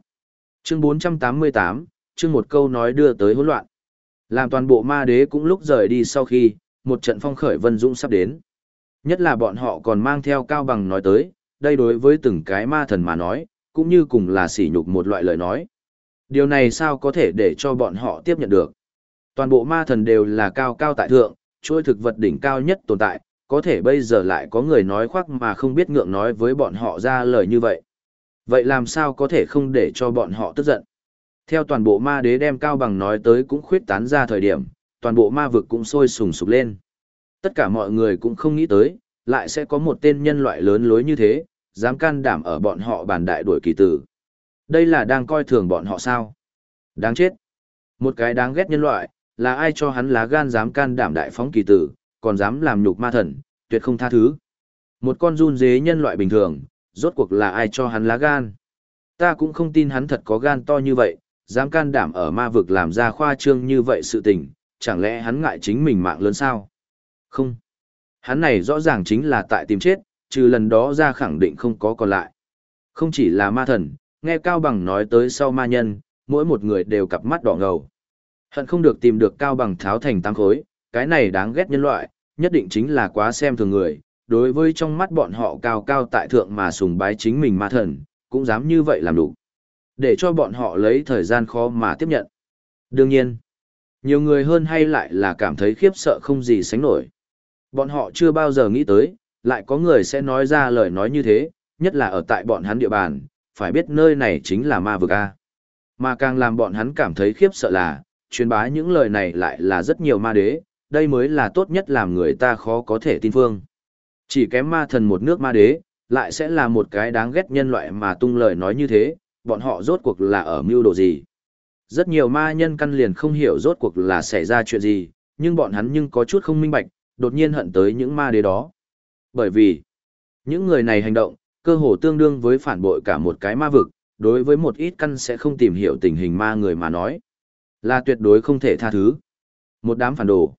Chương 488, chương một câu nói đưa tới hỗn loạn. Làm toàn bộ ma đế cũng lúc rời đi sau khi, một trận phong khởi vân dũng sắp đến. Nhất là bọn họ còn mang theo cao bằng nói tới, đây đối với từng cái ma thần mà nói, cũng như cùng là sỉ nhục một loại lời nói. Điều này sao có thể để cho bọn họ tiếp nhận được? Toàn bộ ma thần đều là cao cao tại thượng, chuỗi thực vật đỉnh cao nhất tồn tại, có thể bây giờ lại có người nói khoác mà không biết ngượng nói với bọn họ ra lời như vậy. Vậy làm sao có thể không để cho bọn họ tức giận? Theo toàn bộ ma đế đem cao bằng nói tới cũng khuyết tán ra thời điểm, toàn bộ ma vực cũng sôi sùng sục lên. Tất cả mọi người cũng không nghĩ tới, lại sẽ có một tên nhân loại lớn lối như thế, dám can đảm ở bọn họ bàn đại đuổi kỳ tử. Đây là đang coi thường bọn họ sao? Đáng chết. Một cái đáng ghét nhân loại, là ai cho hắn lá gan dám can đảm đại phóng kỳ tử, còn dám làm nhục ma thần, tuyệt không tha thứ. Một con run dế nhân loại bình thường, rốt cuộc là ai cho hắn lá gan. Ta cũng không tin hắn thật có gan to như vậy, dám can đảm ở ma vực làm ra khoa trương như vậy sự tình, chẳng lẽ hắn ngại chính mình mạng lớn sao? Không. Hắn này rõ ràng chính là tại tìm chết, trừ lần đó ra khẳng định không có còn lại. Không chỉ là ma thần, nghe Cao Bằng nói tới sau ma nhân, mỗi một người đều cặp mắt đỏ ngầu. Hận không được tìm được Cao Bằng tháo thành tăng khối, cái này đáng ghét nhân loại, nhất định chính là quá xem thường người, đối với trong mắt bọn họ cao cao tại thượng mà sùng bái chính mình ma thần, cũng dám như vậy làm đủ. Để cho bọn họ lấy thời gian khó mà tiếp nhận. Đương nhiên, nhiều người hơn hay lại là cảm thấy khiếp sợ không gì sánh nổi. Bọn họ chưa bao giờ nghĩ tới, lại có người sẽ nói ra lời nói như thế, nhất là ở tại bọn hắn địa bàn, phải biết nơi này chính là ma vực A. Mà càng làm bọn hắn cảm thấy khiếp sợ là, truyền bá những lời này lại là rất nhiều ma đế, đây mới là tốt nhất làm người ta khó có thể tin phương. Chỉ kém ma thần một nước ma đế, lại sẽ là một cái đáng ghét nhân loại mà tung lời nói như thế, bọn họ rốt cuộc là ở mưu đồ gì. Rất nhiều ma nhân căn liền không hiểu rốt cuộc là xảy ra chuyện gì, nhưng bọn hắn nhưng có chút không minh bạch, đột nhiên hận tới những ma đế đó. Bởi vì, những người này hành động, cơ hồ tương đương với phản bội cả một cái ma vực, đối với một ít căn sẽ không tìm hiểu tình hình ma người mà nói. Là tuyệt đối không thể tha thứ. Một đám phản đồ.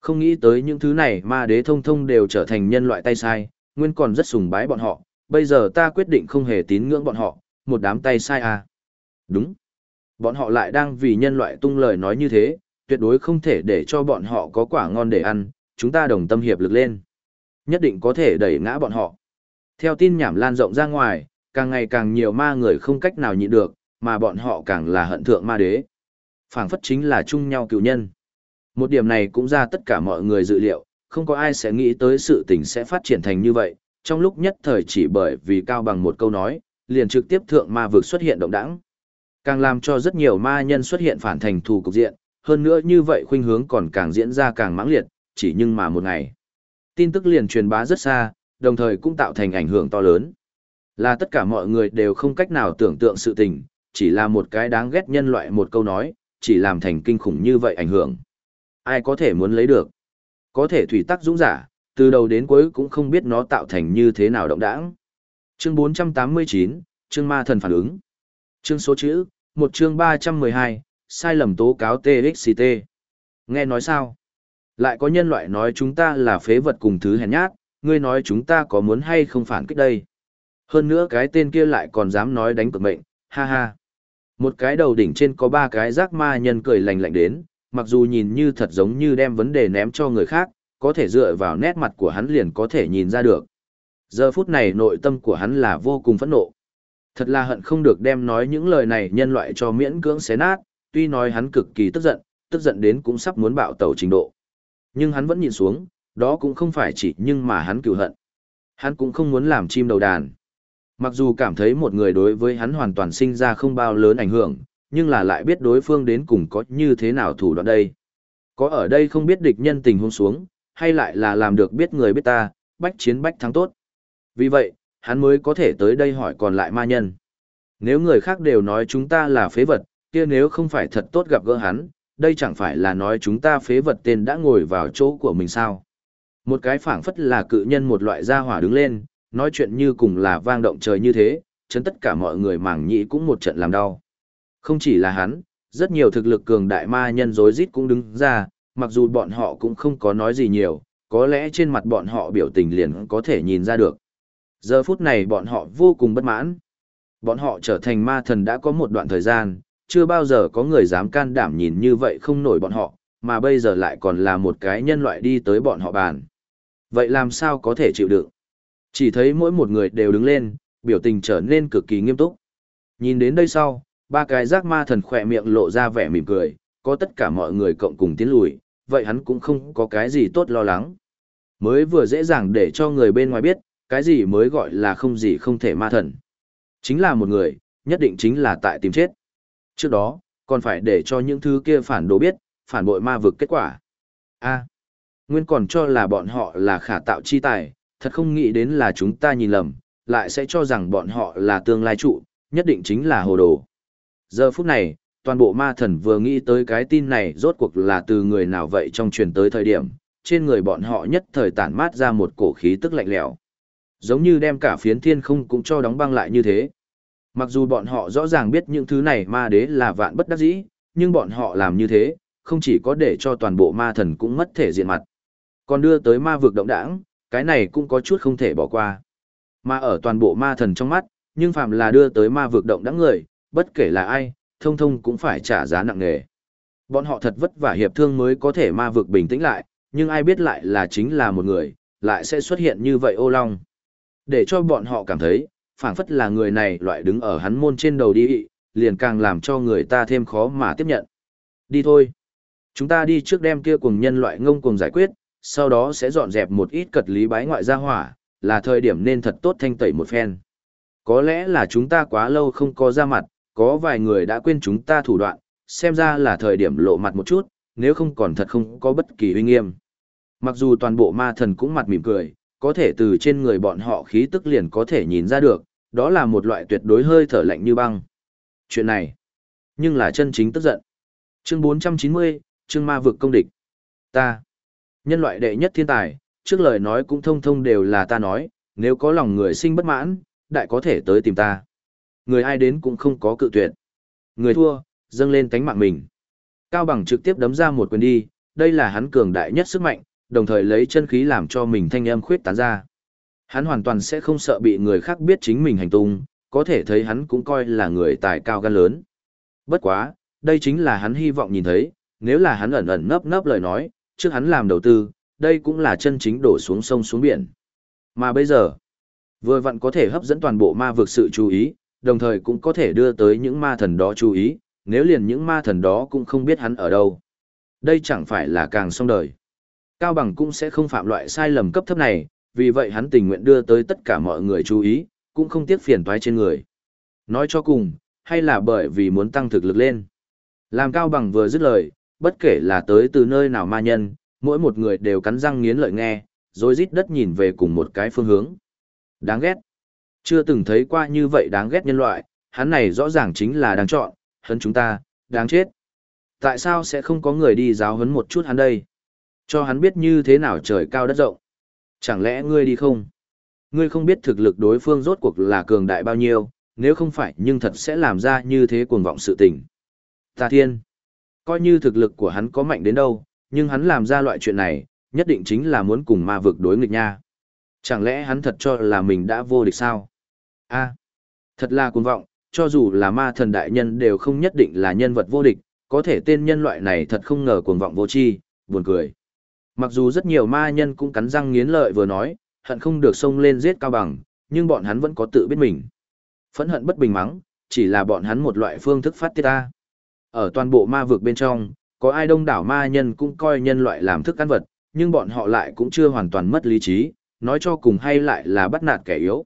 Không nghĩ tới những thứ này ma đế thông thông đều trở thành nhân loại tay sai, nguyên còn rất sùng bái bọn họ, bây giờ ta quyết định không hề tín ngưỡng bọn họ, một đám tay sai à. Đúng. Bọn họ lại đang vì nhân loại tung lời nói như thế, tuyệt đối không thể để cho bọn họ có quả ngon để ăn, chúng ta đồng tâm hiệp lực lên. Nhất định có thể đẩy ngã bọn họ. Theo tin nhảm lan rộng ra ngoài, càng ngày càng nhiều ma người không cách nào nhịn được, mà bọn họ càng là hận thượng ma đế. phảng phất chính là chung nhau cựu nhân. Một điểm này cũng ra tất cả mọi người dự liệu, không có ai sẽ nghĩ tới sự tình sẽ phát triển thành như vậy, trong lúc nhất thời chỉ bởi vì cao bằng một câu nói, liền trực tiếp thượng ma vực xuất hiện động đẳng. Càng làm cho rất nhiều ma nhân xuất hiện phản thành thù cục diện, hơn nữa như vậy khuynh hướng còn càng diễn ra càng mãng liệt, chỉ nhưng mà một ngày. Tin tức liền truyền bá rất xa, đồng thời cũng tạo thành ảnh hưởng to lớn. Là tất cả mọi người đều không cách nào tưởng tượng sự tình, chỉ là một cái đáng ghét nhân loại một câu nói, chỉ làm thành kinh khủng như vậy ảnh hưởng. Ai có thể muốn lấy được? Có thể thủy tắc dũng giả, từ đầu đến cuối cũng không biết nó tạo thành như thế nào động đãng. Chương 489, chương ma thần phản ứng. Chương số chữ, một chương 312, sai lầm tố cáo TXT. Nghe nói sao? Lại có nhân loại nói chúng ta là phế vật cùng thứ hèn nhát, ngươi nói chúng ta có muốn hay không phản kích đây. Hơn nữa cái tên kia lại còn dám nói đánh cực mệnh, ha ha. Một cái đầu đỉnh trên có ba cái rác ma nhân cười lạnh lạnh đến, mặc dù nhìn như thật giống như đem vấn đề ném cho người khác, có thể dựa vào nét mặt của hắn liền có thể nhìn ra được. Giờ phút này nội tâm của hắn là vô cùng phẫn nộ. Thật là hận không được đem nói những lời này nhân loại cho miễn cưỡng xé nát, tuy nói hắn cực kỳ tức giận, tức giận đến cũng sắp muốn bạo tẩu trình độ. Nhưng hắn vẫn nhìn xuống, đó cũng không phải chỉ nhưng mà hắn cựu hận. Hắn cũng không muốn làm chim đầu đàn. Mặc dù cảm thấy một người đối với hắn hoàn toàn sinh ra không bao lớn ảnh hưởng, nhưng là lại biết đối phương đến cùng có như thế nào thủ đoạn đây. Có ở đây không biết địch nhân tình huống xuống, hay lại là làm được biết người biết ta, bách chiến bách thắng tốt. Vì vậy, hắn mới có thể tới đây hỏi còn lại ma nhân. Nếu người khác đều nói chúng ta là phế vật, kia nếu không phải thật tốt gặp gỡ hắn, đây chẳng phải là nói chúng ta phế vật tên đã ngồi vào chỗ của mình sao. Một cái phảng phất là cự nhân một loại gia hỏa đứng lên, nói chuyện như cùng là vang động trời như thế, chấn tất cả mọi người mảng nhĩ cũng một trận làm đau. Không chỉ là hắn, rất nhiều thực lực cường đại ma nhân rối rít cũng đứng ra, mặc dù bọn họ cũng không có nói gì nhiều, có lẽ trên mặt bọn họ biểu tình liền có thể nhìn ra được. Giờ phút này bọn họ vô cùng bất mãn. Bọn họ trở thành ma thần đã có một đoạn thời gian, chưa bao giờ có người dám can đảm nhìn như vậy không nổi bọn họ, mà bây giờ lại còn là một cái nhân loại đi tới bọn họ bàn. Vậy làm sao có thể chịu đựng? Chỉ thấy mỗi một người đều đứng lên, biểu tình trở nên cực kỳ nghiêm túc. Nhìn đến đây sau, ba cái giác ma thần khỏe miệng lộ ra vẻ mỉm cười, có tất cả mọi người cộng cùng tiến lùi, vậy hắn cũng không có cái gì tốt lo lắng. Mới vừa dễ dàng để cho người bên ngoài biết, cái gì mới gọi là không gì không thể ma thần. Chính là một người, nhất định chính là tại tìm chết. Trước đó, còn phải để cho những thứ kia phản đồ biết, phản bội ma vực kết quả. A nguyên còn cho là bọn họ là khả tạo chi tài, thật không nghĩ đến là chúng ta nhìn lầm, lại sẽ cho rằng bọn họ là tương lai trụ, nhất định chính là hồ đồ. Giờ phút này, toàn bộ ma thần vừa nghĩ tới cái tin này rốt cuộc là từ người nào vậy trong truyền tới thời điểm, trên người bọn họ nhất thời tản mát ra một cổ khí tức lạnh lẽo. Giống như đem cả phiến thiên không cũng cho đóng băng lại như thế. Mặc dù bọn họ rõ ràng biết những thứ này ma đế là vạn bất đắc dĩ, nhưng bọn họ làm như thế, không chỉ có để cho toàn bộ ma thần cũng mất thể diện mặt. Còn đưa tới ma vực động đảng, cái này cũng có chút không thể bỏ qua. Mà ở toàn bộ ma thần trong mắt, nhưng phạm là đưa tới ma vực động đảng người, bất kể là ai, thông thông cũng phải trả giá nặng nề. Bọn họ thật vất vả hiệp thương mới có thể ma vực bình tĩnh lại, nhưng ai biết lại là chính là một người, lại sẽ xuất hiện như vậy ô long. Để cho bọn họ cảm thấy, phảng phất là người này loại đứng ở hắn môn trên đầu đi, liền càng làm cho người ta thêm khó mà tiếp nhận. Đi thôi. Chúng ta đi trước đem kia cùng nhân loại ngông cùng giải quyết, sau đó sẽ dọn dẹp một ít cật lý bái ngoại gia hỏa, là thời điểm nên thật tốt thanh tẩy một phen. Có lẽ là chúng ta quá lâu không có ra mặt, có vài người đã quên chúng ta thủ đoạn, xem ra là thời điểm lộ mặt một chút, nếu không còn thật không có bất kỳ uy nghiêm. Mặc dù toàn bộ ma thần cũng mặt mỉm cười, có thể từ trên người bọn họ khí tức liền có thể nhìn ra được, đó là một loại tuyệt đối hơi thở lạnh như băng. Chuyện này, nhưng là chân chính tức giận. Chương 490, chương ma vực công địch. Ta, nhân loại đệ nhất thiên tài, trước lời nói cũng thông thông đều là ta nói, nếu có lòng người sinh bất mãn, đại có thể tới tìm ta. Người ai đến cũng không có cự tuyệt. Người thua, dâng lên tánh mạng mình. Cao bằng trực tiếp đấm ra một quyền đi, đây là hắn cường đại nhất sức mạnh, đồng thời lấy chân khí làm cho mình thanh âm khuyết tán ra. Hắn hoàn toàn sẽ không sợ bị người khác biết chính mình hành tung, có thể thấy hắn cũng coi là người tài cao gan lớn. Bất quá, đây chính là hắn hy vọng nhìn thấy, nếu là hắn ẩn ẩn nấp nấp lời nói, trước hắn làm đầu tư, đây cũng là chân chính đổ xuống sông xuống biển. Mà bây giờ, vừa vặn có thể hấp dẫn toàn bộ ma vực sự chú ý, đồng thời cũng có thể đưa tới những ma thần đó chú ý, nếu liền những ma thần đó cũng không biết hắn ở đâu. Đây chẳng phải là càng xong đời. Cao Bằng cũng sẽ không phạm loại sai lầm cấp thấp này, vì vậy hắn tình nguyện đưa tới tất cả mọi người chú ý, cũng không tiếc phiền toái trên người. Nói cho cùng, hay là bởi vì muốn tăng thực lực lên. Làm Cao Bằng vừa dứt lời, bất kể là tới từ nơi nào ma nhân, mỗi một người đều cắn răng nghiến lợi nghe, rồi rít đất nhìn về cùng một cái phương hướng. Đáng ghét. Chưa từng thấy qua như vậy đáng ghét nhân loại, hắn này rõ ràng chính là đáng chọn, hơn chúng ta, đáng chết. Tại sao sẽ không có người đi giáo huấn một chút hắn đây? Cho hắn biết như thế nào trời cao đất rộng. Chẳng lẽ ngươi đi không? Ngươi không biết thực lực đối phương rốt cuộc là cường đại bao nhiêu, nếu không phải nhưng thật sẽ làm ra như thế cuồng vọng sự tình. Ta thiên. Coi như thực lực của hắn có mạnh đến đâu, nhưng hắn làm ra loại chuyện này, nhất định chính là muốn cùng ma vực đối nghịch nha. Chẳng lẽ hắn thật cho là mình đã vô địch sao? a thật là cuồng vọng, cho dù là ma thần đại nhân đều không nhất định là nhân vật vô địch, có thể tên nhân loại này thật không ngờ cuồng vọng vô tri, buồn cười. Mặc dù rất nhiều ma nhân cũng cắn răng nghiến lợi vừa nói, hận không được xông lên giết cao bằng, nhưng bọn hắn vẫn có tự biết mình. Phẫn hận bất bình mắng, chỉ là bọn hắn một loại phương thức phát tiết ta. Ở toàn bộ ma vực bên trong, có ai đông đảo ma nhân cũng coi nhân loại làm thức ăn vật, nhưng bọn họ lại cũng chưa hoàn toàn mất lý trí, nói cho cùng hay lại là bắt nạt kẻ yếu.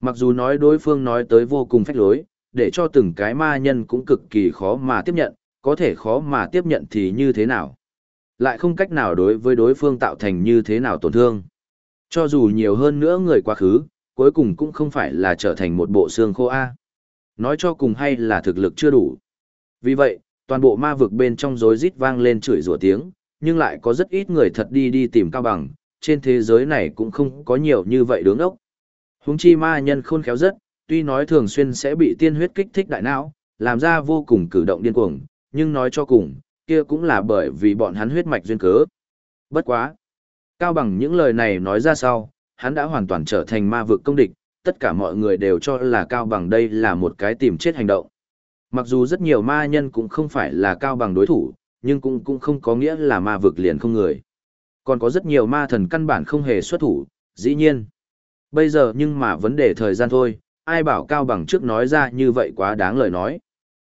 Mặc dù nói đối phương nói tới vô cùng phách lối, để cho từng cái ma nhân cũng cực kỳ khó mà tiếp nhận, có thể khó mà tiếp nhận thì như thế nào lại không cách nào đối với đối phương tạo thành như thế nào tổn thương. Cho dù nhiều hơn nữa người quá khứ, cuối cùng cũng không phải là trở thành một bộ xương khô A. Nói cho cùng hay là thực lực chưa đủ. Vì vậy, toàn bộ ma vực bên trong rối rít vang lên chửi rủa tiếng, nhưng lại có rất ít người thật đi đi tìm cao bằng, trên thế giới này cũng không có nhiều như vậy đứng ốc. Húng chi ma nhân khôn khéo rất, tuy nói thường xuyên sẽ bị tiên huyết kích thích đại não, làm ra vô cùng cử động điên cuồng, nhưng nói cho cùng, kia cũng là bởi vì bọn hắn huyết mạch duyên cớ. Bất quá. Cao bằng những lời này nói ra sau, hắn đã hoàn toàn trở thành ma vực công địch, tất cả mọi người đều cho là Cao bằng đây là một cái tìm chết hành động. Mặc dù rất nhiều ma nhân cũng không phải là Cao bằng đối thủ, nhưng cũng cũng không có nghĩa là ma vực liền không người. Còn có rất nhiều ma thần căn bản không hề xuất thủ, dĩ nhiên. Bây giờ nhưng mà vấn đề thời gian thôi, ai bảo Cao bằng trước nói ra như vậy quá đáng lời nói.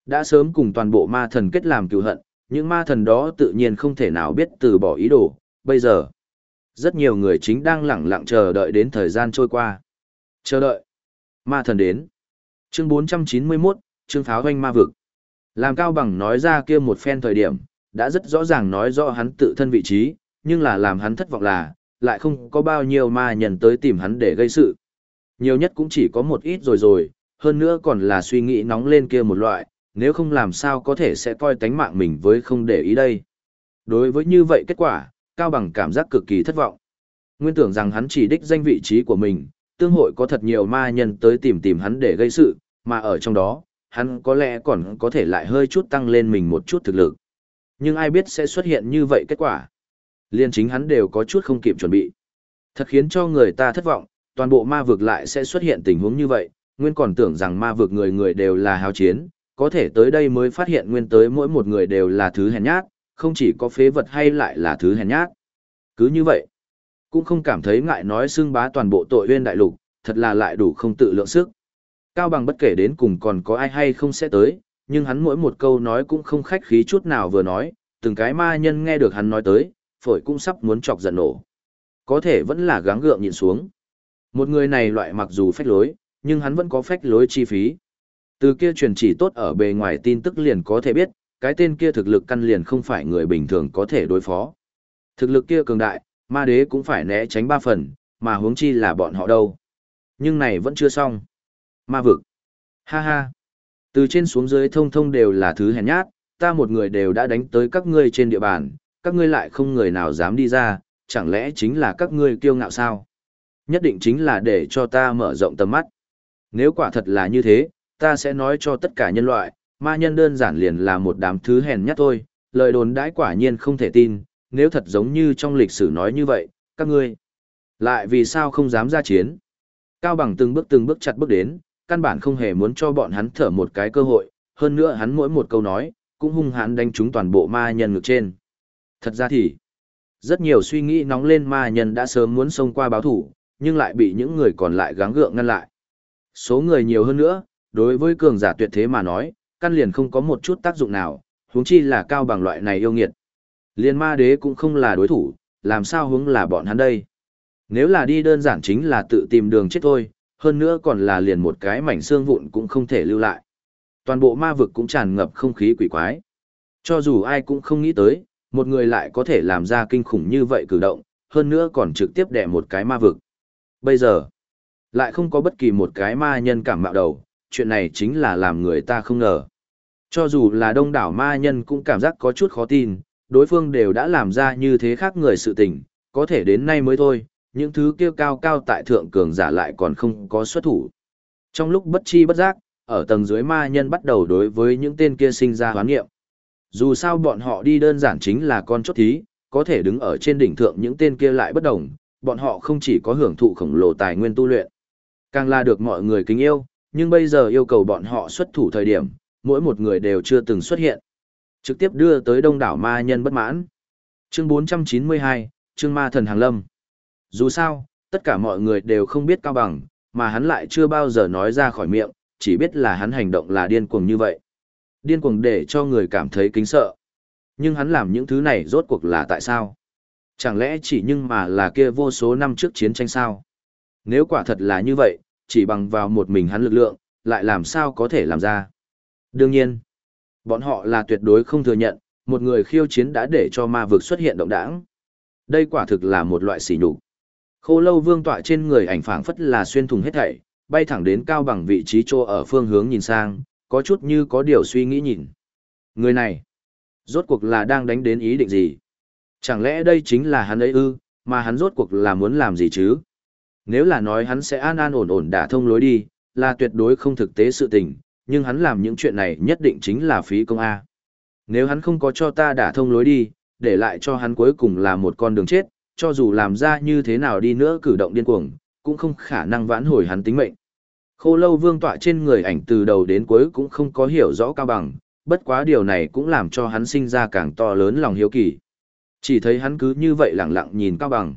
Đã sớm cùng toàn bộ ma thần kết làm cựu hận, Những ma thần đó tự nhiên không thể nào biết từ bỏ ý đồ, bây giờ. Rất nhiều người chính đang lặng lặng chờ đợi đến thời gian trôi qua. Chờ đợi. Ma thần đến. Chương 491, Trương pháo hoanh ma vực. Làm Cao Bằng nói ra kia một phen thời điểm, đã rất rõ ràng nói rõ hắn tự thân vị trí, nhưng là làm hắn thất vọng là, lại không có bao nhiêu ma nhân tới tìm hắn để gây sự. Nhiều nhất cũng chỉ có một ít rồi rồi, hơn nữa còn là suy nghĩ nóng lên kia một loại, nếu không làm sao có thể sẽ coi tánh mạng mình với không để ý đây. Đối với như vậy kết quả, Cao Bằng cảm giác cực kỳ thất vọng. Nguyên tưởng rằng hắn chỉ đích danh vị trí của mình, tương hội có thật nhiều ma nhân tới tìm tìm hắn để gây sự, mà ở trong đó, hắn có lẽ còn có thể lại hơi chút tăng lên mình một chút thực lực. Nhưng ai biết sẽ xuất hiện như vậy kết quả. Liên chính hắn đều có chút không kịp chuẩn bị. Thật khiến cho người ta thất vọng, toàn bộ ma vực lại sẽ xuất hiện tình huống như vậy, nguyên còn tưởng rằng ma vực người người đều là hào chiến, có thể tới đây mới phát hiện nguyên tới mỗi một người đều là thứ hèn nhát, không chỉ có phế vật hay lại là thứ hèn nhát. Cứ như vậy, cũng không cảm thấy ngại nói xưng bá toàn bộ tội huyên đại lục, thật là lại đủ không tự lượng sức. Cao bằng bất kể đến cùng còn có ai hay không sẽ tới, nhưng hắn mỗi một câu nói cũng không khách khí chút nào vừa nói, từng cái ma nhân nghe được hắn nói tới, phổi cũng sắp muốn chọc giận nổ. Có thể vẫn là gắng gượng nhịn xuống. Một người này loại mặc dù phách lối, nhưng hắn vẫn có phách lối chi phí. Từ kia truyền chỉ tốt ở bề ngoài tin tức liền có thể biết, cái tên kia thực lực căn liền không phải người bình thường có thể đối phó. Thực lực kia cường đại, ma đế cũng phải né tránh ba phần, mà huống chi là bọn họ đâu. Nhưng này vẫn chưa xong. Ma vực. Ha ha. Từ trên xuống dưới thông thông đều là thứ hèn nhát, ta một người đều đã đánh tới các ngươi trên địa bàn, các ngươi lại không người nào dám đi ra, chẳng lẽ chính là các ngươi kiêu ngạo sao? Nhất định chính là để cho ta mở rộng tầm mắt. Nếu quả thật là như thế, ta sẽ nói cho tất cả nhân loại, ma nhân đơn giản liền là một đám thứ hèn nhát thôi, lời đồn đãi quả nhiên không thể tin, nếu thật giống như trong lịch sử nói như vậy, các ngươi lại vì sao không dám ra chiến? Cao bằng từng bước từng bước chặt bước đến, căn bản không hề muốn cho bọn hắn thở một cái cơ hội, hơn nữa hắn mỗi một câu nói, cũng hung hãn đánh trúng toàn bộ ma nhân ngực trên. Thật ra thì, rất nhiều suy nghĩ nóng lên ma nhân đã sớm muốn xông qua báo thủ, nhưng lại bị những người còn lại gắng gượng ngăn lại. Số người nhiều hơn nữa, đối với cường giả tuyệt thế mà nói, căn liền không có một chút tác dụng nào, huống chi là cao bằng loại này yêu nghiệt. Liên ma đế cũng không là đối thủ, làm sao hướng là bọn hắn đây. Nếu là đi đơn giản chính là tự tìm đường chết thôi, hơn nữa còn là liền một cái mảnh xương vụn cũng không thể lưu lại. Toàn bộ ma vực cũng tràn ngập không khí quỷ quái. Cho dù ai cũng không nghĩ tới, một người lại có thể làm ra kinh khủng như vậy cử động, hơn nữa còn trực tiếp đẻ một cái ma vực. Bây giờ, lại không có bất kỳ một cái ma nhân cảm mạo đầu, chuyện này chính là làm người ta không ngờ. Cho dù là đông đảo ma nhân cũng cảm giác có chút khó tin, đối phương đều đã làm ra như thế khác người sự tình, có thể đến nay mới thôi, những thứ kia cao cao tại thượng cường giả lại còn không có xuất thủ. Trong lúc bất chi bất giác, ở tầng dưới ma nhân bắt đầu đối với những tên kia sinh ra hoán nghiệm. Dù sao bọn họ đi đơn giản chính là con chốt thí, có thể đứng ở trên đỉnh thượng những tên kia lại bất đồng, bọn họ không chỉ có hưởng thụ khổng lồ tài nguyên tu luyện, càng là được mọi người kính yêu, nhưng bây giờ yêu cầu bọn họ xuất thủ thời điểm, mỗi một người đều chưa từng xuất hiện. Trực tiếp đưa tới đông đảo ma nhân bất mãn. Chương 492, chương ma thần hàng lâm. Dù sao, tất cả mọi người đều không biết cao bằng, mà hắn lại chưa bao giờ nói ra khỏi miệng, chỉ biết là hắn hành động là điên cuồng như vậy. Điên cuồng để cho người cảm thấy kính sợ. Nhưng hắn làm những thứ này rốt cuộc là tại sao? Chẳng lẽ chỉ nhưng mà là kia vô số năm trước chiến tranh sao? Nếu quả thật là như vậy, chỉ bằng vào một mình hắn lực lượng, lại làm sao có thể làm ra? Đương nhiên, bọn họ là tuyệt đối không thừa nhận, một người khiêu chiến đã để cho ma vực xuất hiện động đảng. Đây quả thực là một loại sỉ nhục. Khô lâu vương tọa trên người ảnh phảng phất là xuyên thùng hết thảy, bay thẳng đến cao bằng vị trí chỗ ở phương hướng nhìn sang, có chút như có điều suy nghĩ nhìn. Người này, rốt cuộc là đang đánh đến ý định gì? Chẳng lẽ đây chính là hắn ấy ư, mà hắn rốt cuộc là muốn làm gì chứ? Nếu là nói hắn sẽ an an ổn ổn đả thông lối đi, là tuyệt đối không thực tế sự tình, nhưng hắn làm những chuyện này nhất định chính là phí công A. Nếu hắn không có cho ta đả thông lối đi, để lại cho hắn cuối cùng là một con đường chết, cho dù làm ra như thế nào đi nữa cử động điên cuồng, cũng không khả năng vãn hồi hắn tính mệnh. Khô lâu vương tọa trên người ảnh từ đầu đến cuối cũng không có hiểu rõ cao bằng, bất quá điều này cũng làm cho hắn sinh ra càng to lớn lòng hiếu kỳ. Chỉ thấy hắn cứ như vậy lặng lặng nhìn cao bằng.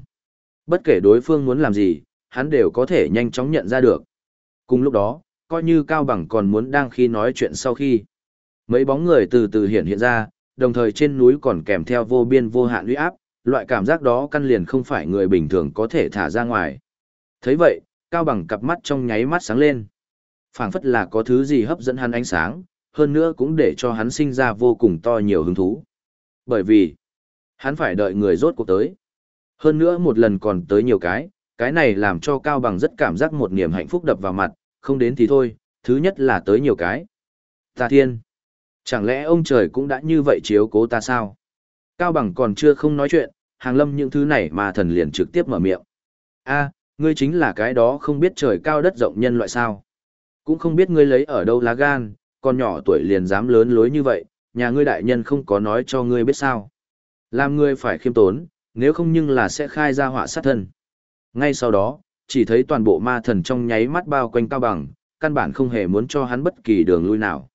Bất kể đối phương muốn làm gì, hắn đều có thể nhanh chóng nhận ra được. Cùng lúc đó, coi như cao bằng còn muốn đang khi nói chuyện sau khi. Mấy bóng người từ từ hiện hiện ra, đồng thời trên núi còn kèm theo vô biên vô hạn uy áp, loại cảm giác đó căn liền không phải người bình thường có thể thả ra ngoài. thấy vậy, Cao Bằng cặp mắt trong nháy mắt sáng lên. phảng phất là có thứ gì hấp dẫn hắn ánh sáng, hơn nữa cũng để cho hắn sinh ra vô cùng to nhiều hứng thú. Bởi vì, hắn phải đợi người rốt cuộc tới. Hơn nữa một lần còn tới nhiều cái, cái này làm cho Cao Bằng rất cảm giác một niềm hạnh phúc đập vào mặt, không đến thì thôi, thứ nhất là tới nhiều cái. Ta thiên! Chẳng lẽ ông trời cũng đã như vậy chiếu cố ta sao? Cao Bằng còn chưa không nói chuyện, hàng lâm những thứ này mà thần liền trực tiếp mở miệng. a ngươi chính là cái đó không biết trời cao đất rộng nhân loại sao. Cũng không biết ngươi lấy ở đâu lá gan, con nhỏ tuổi liền dám lớn lối như vậy, nhà ngươi đại nhân không có nói cho ngươi biết sao. Làm ngươi phải khiêm tốn, nếu không nhưng là sẽ khai ra họa sát thân. Ngay sau đó, chỉ thấy toàn bộ ma thần trong nháy mắt bao quanh cao bằng, căn bản không hề muốn cho hắn bất kỳ đường lui nào.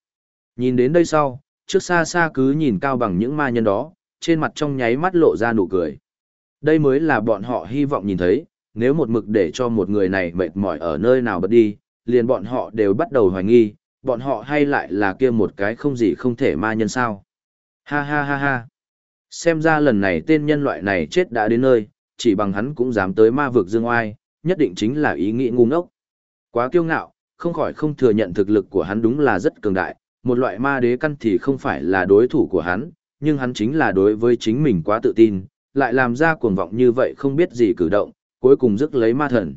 Nhìn đến đây sau, trước xa xa cứ nhìn cao bằng những ma nhân đó, trên mặt trong nháy mắt lộ ra nụ cười. Đây mới là bọn họ hy vọng nhìn thấy, nếu một mực để cho một người này mệt mỏi ở nơi nào bật đi, liền bọn họ đều bắt đầu hoài nghi, bọn họ hay lại là kia một cái không gì không thể ma nhân sao. Ha ha ha ha. Xem ra lần này tên nhân loại này chết đã đến nơi, chỉ bằng hắn cũng dám tới ma vực dương oai, nhất định chính là ý nghĩ ngu ngốc. Quá kiêu ngạo, không khỏi không thừa nhận thực lực của hắn đúng là rất cường đại, một loại ma đế căn thì không phải là đối thủ của hắn, nhưng hắn chính là đối với chính mình quá tự tin, lại làm ra cuồng vọng như vậy không biết gì cử động, cuối cùng rước lấy ma thần.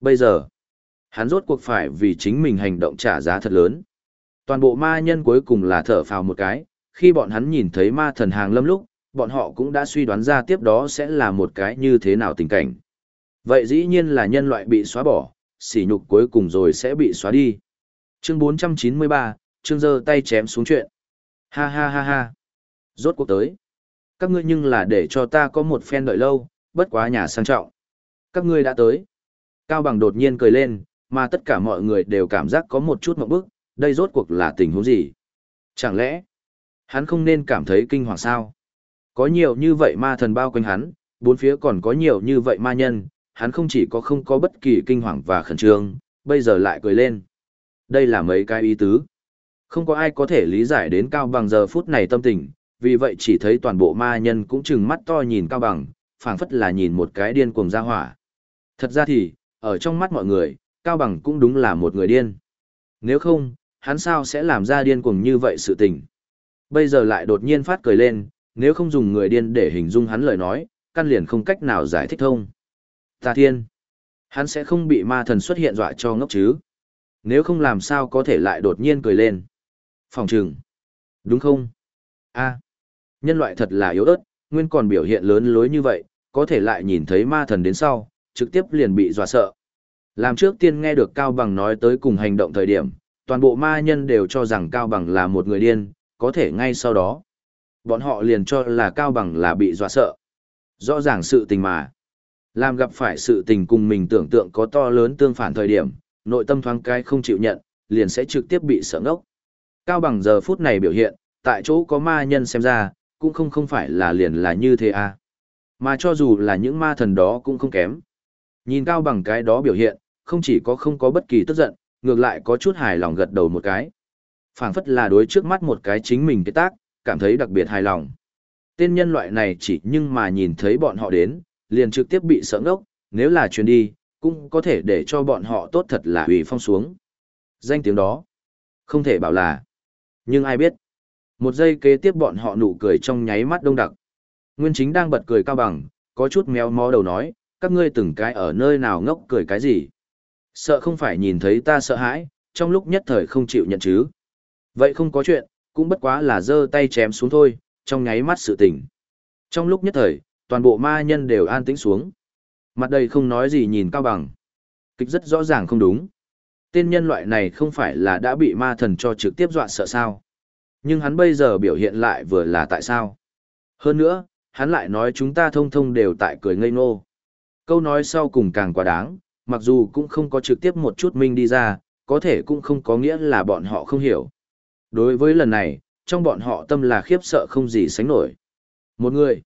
Bây giờ, hắn rốt cuộc phải vì chính mình hành động trả giá thật lớn. Toàn bộ ma nhân cuối cùng là thở phào một cái, khi bọn hắn nhìn thấy ma thần hàng lâm lúc, bọn họ cũng đã suy đoán ra tiếp đó sẽ là một cái như thế nào tình cảnh. Vậy dĩ nhiên là nhân loại bị xóa bỏ, sỉ nhục cuối cùng rồi sẽ bị xóa đi. Chương 493, chương giơ tay chém xuống chuyện. Ha ha ha ha. Rốt cuộc tới. Các ngươi nhưng là để cho ta có một phen đợi lâu, bất quá nhà sang trọng. Các ngươi đã tới. Cao Bằng đột nhiên cười lên, mà tất cả mọi người đều cảm giác có một chút mộng bức, đây rốt cuộc là tình huống gì? Chẳng lẽ, hắn không nên cảm thấy kinh hoàng sao? Có nhiều như vậy ma thần bao quanh hắn, bốn phía còn có nhiều như vậy ma nhân, hắn không chỉ có không có bất kỳ kinh hoàng và khẩn trương, bây giờ lại cười lên. Đây là mấy cái ý tứ. Không có ai có thể lý giải đến Cao Bằng giờ phút này tâm tình, vì vậy chỉ thấy toàn bộ ma nhân cũng chừng mắt to nhìn Cao Bằng, phảng phất là nhìn một cái điên cuồng ra hỏa. Thật ra thì, ở trong mắt mọi người, Cao Bằng cũng đúng là một người điên. Nếu không, hắn sao sẽ làm ra điên cuồng như vậy sự tình. Bây giờ lại đột nhiên phát cười lên, nếu không dùng người điên để hình dung hắn lời nói, căn liền không cách nào giải thích thông. Ta thiên, hắn sẽ không bị ma thần xuất hiện dọa cho ngốc chứ. Nếu không làm sao có thể lại đột nhiên cười lên. Phòng trừng. Đúng không? a nhân loại thật là yếu ớt, nguyên còn biểu hiện lớn lối như vậy, có thể lại nhìn thấy ma thần đến sau, trực tiếp liền bị dọa sợ. Làm trước tiên nghe được Cao Bằng nói tới cùng hành động thời điểm, toàn bộ ma nhân đều cho rằng Cao Bằng là một người điên, có thể ngay sau đó. Bọn họ liền cho là Cao Bằng là bị dọa sợ. Rõ ràng sự tình mà. Làm gặp phải sự tình cùng mình tưởng tượng có to lớn tương phản thời điểm, nội tâm thoáng cái không chịu nhận, liền sẽ trực tiếp bị sợ ngốc. Cao Bằng giờ phút này biểu hiện, tại chỗ có ma nhân xem ra, cũng không không phải là liền là như thế à. Mà cho dù là những ma thần đó cũng không kém. Nhìn Cao Bằng cái đó biểu hiện, không chỉ có không có bất kỳ tức giận, ngược lại có chút hài lòng gật đầu một cái. phảng phất là đối trước mắt một cái chính mình cái tác, cảm thấy đặc biệt hài lòng. Tên nhân loại này chỉ nhưng mà nhìn thấy bọn họ đến, liền trực tiếp bị sợ ngốc, nếu là chuyến đi, cũng có thể để cho bọn họ tốt thật là hủy phong xuống. Danh tiếng đó, không thể bảo là. Nhưng ai biết, một giây kế tiếp bọn họ nụ cười trong nháy mắt đông đặc. Nguyên chính đang bật cười cao bằng, có chút méo mó đầu nói, các ngươi từng cái ở nơi nào ngốc cười cái gì. Sợ không phải nhìn thấy ta sợ hãi, trong lúc nhất thời không chịu nhận chứ. Vậy không có chuyện, cũng bất quá là giơ tay chém xuống thôi, trong nháy mắt sự tỉnh. Trong lúc nhất thời, toàn bộ ma nhân đều an tĩnh xuống. Mặt đầy không nói gì nhìn cao bằng. Kịch rất rõ ràng không đúng. Tên nhân loại này không phải là đã bị ma thần cho trực tiếp dọa sợ sao. Nhưng hắn bây giờ biểu hiện lại vừa là tại sao. Hơn nữa, hắn lại nói chúng ta thông thông đều tại cười ngây ngô. Câu nói sau cùng càng quá đáng, mặc dù cũng không có trực tiếp một chút minh đi ra, có thể cũng không có nghĩa là bọn họ không hiểu. Đối với lần này, trong bọn họ tâm là khiếp sợ không gì sánh nổi. Một người,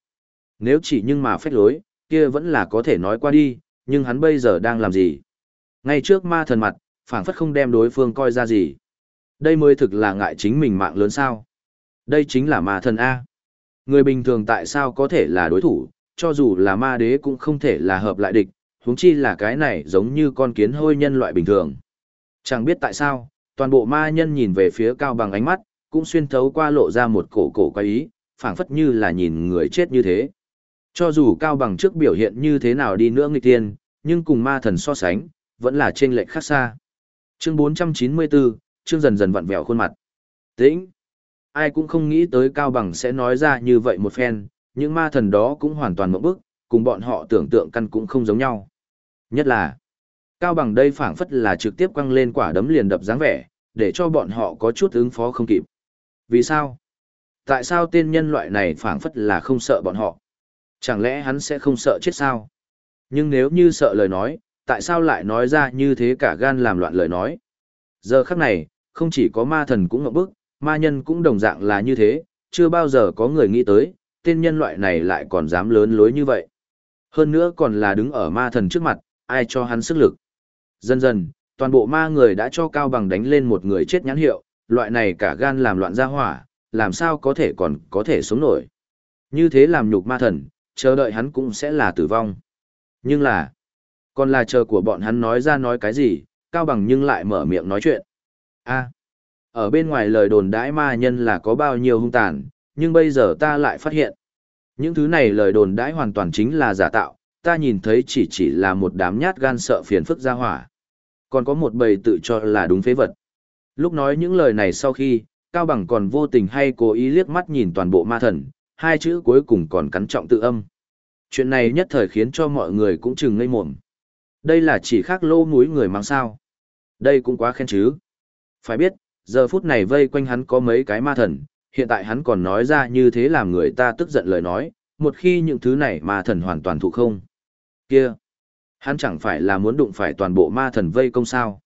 nếu chỉ nhưng mà phách lối, kia vẫn là có thể nói qua đi, nhưng hắn bây giờ đang làm gì? Ngay trước ma thần mặt, phảng phất không đem đối phương coi ra gì. Đây mới thực là ngại chính mình mạng lớn sao. Đây chính là ma thần A. Người bình thường tại sao có thể là đối thủ, cho dù là ma đế cũng không thể là hợp lại địch, huống chi là cái này giống như con kiến hôi nhân loại bình thường. Chẳng biết tại sao, toàn bộ ma nhân nhìn về phía cao bằng ánh mắt, cũng xuyên thấu qua lộ ra một cổ cổ quái ý, phảng phất như là nhìn người chết như thế. Cho dù cao bằng trước biểu hiện như thế nào đi nữa nghịch tiên, nhưng cùng ma thần so sánh, vẫn là trên lệch khác xa. Chương 494, trương dần dần vặn vẹo khuôn mặt. Tĩnh. Ai cũng không nghĩ tới cao bằng sẽ nói ra như vậy một phen, những ma thần đó cũng hoàn toàn mộng bức, cùng bọn họ tưởng tượng căn cũng không giống nhau. Nhất là, cao bằng đây phảng phất là trực tiếp quăng lên quả đấm liền đập dáng vẻ, để cho bọn họ có chút ứng phó không kịp. Vì sao? Tại sao tên nhân loại này phảng phất là không sợ bọn họ? Chẳng lẽ hắn sẽ không sợ chết sao? Nhưng nếu như sợ lời nói, tại sao lại nói ra như thế cả gan làm loạn lời nói? Giờ khắc này, không chỉ có ma thần cũng ngậm bức, ma nhân cũng đồng dạng là như thế, chưa bao giờ có người nghĩ tới, tên nhân loại này lại còn dám lớn lối như vậy. Hơn nữa còn là đứng ở ma thần trước mặt, ai cho hắn sức lực. Dần dần, toàn bộ ma người đã cho Cao Bằng đánh lên một người chết nhãn hiệu, loại này cả gan làm loạn ra hỏa, làm sao có thể còn có thể sống nổi. Như thế làm nhục ma thần, chờ đợi hắn cũng sẽ là tử vong. Nhưng là, còn là chờ của bọn hắn nói ra nói cái gì, Cao Bằng nhưng lại mở miệng nói chuyện a ở bên ngoài lời đồn đãi ma nhân là có bao nhiêu hung tàn, nhưng bây giờ ta lại phát hiện. Những thứ này lời đồn đãi hoàn toàn chính là giả tạo, ta nhìn thấy chỉ chỉ là một đám nhát gan sợ phiền phức ra hỏa. Còn có một bầy tự cho là đúng phế vật. Lúc nói những lời này sau khi, Cao Bằng còn vô tình hay cố ý liếc mắt nhìn toàn bộ ma thần, hai chữ cuối cùng còn cắn trọng tự âm. Chuyện này nhất thời khiến cho mọi người cũng chừng ngây mồm. Đây là chỉ khác lô núi người mang sao. Đây cũng quá khen chứ. Phải biết, giờ phút này vây quanh hắn có mấy cái ma thần, hiện tại hắn còn nói ra như thế làm người ta tức giận lời nói, một khi những thứ này ma thần hoàn toàn thụ không. Kia, hắn chẳng phải là muốn đụng phải toàn bộ ma thần vây công sao.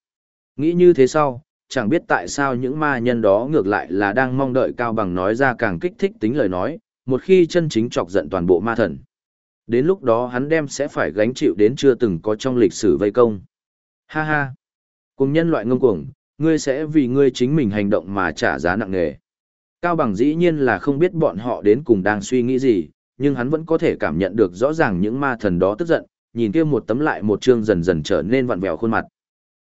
Nghĩ như thế sau, chẳng biết tại sao những ma nhân đó ngược lại là đang mong đợi Cao Bằng nói ra càng kích thích tính lời nói, một khi chân chính chọc giận toàn bộ ma thần. Đến lúc đó hắn đem sẽ phải gánh chịu đến chưa từng có trong lịch sử vây công. Ha ha! Cùng nhân loại ngông cuồng, ngươi sẽ vì ngươi chính mình hành động mà trả giá nặng nề. Cao Bằng dĩ nhiên là không biết bọn họ đến cùng đang suy nghĩ gì, nhưng hắn vẫn có thể cảm nhận được rõ ràng những ma thần đó tức giận, nhìn kia một tấm lại một chương dần dần trở nên vặn vẹo khuôn mặt.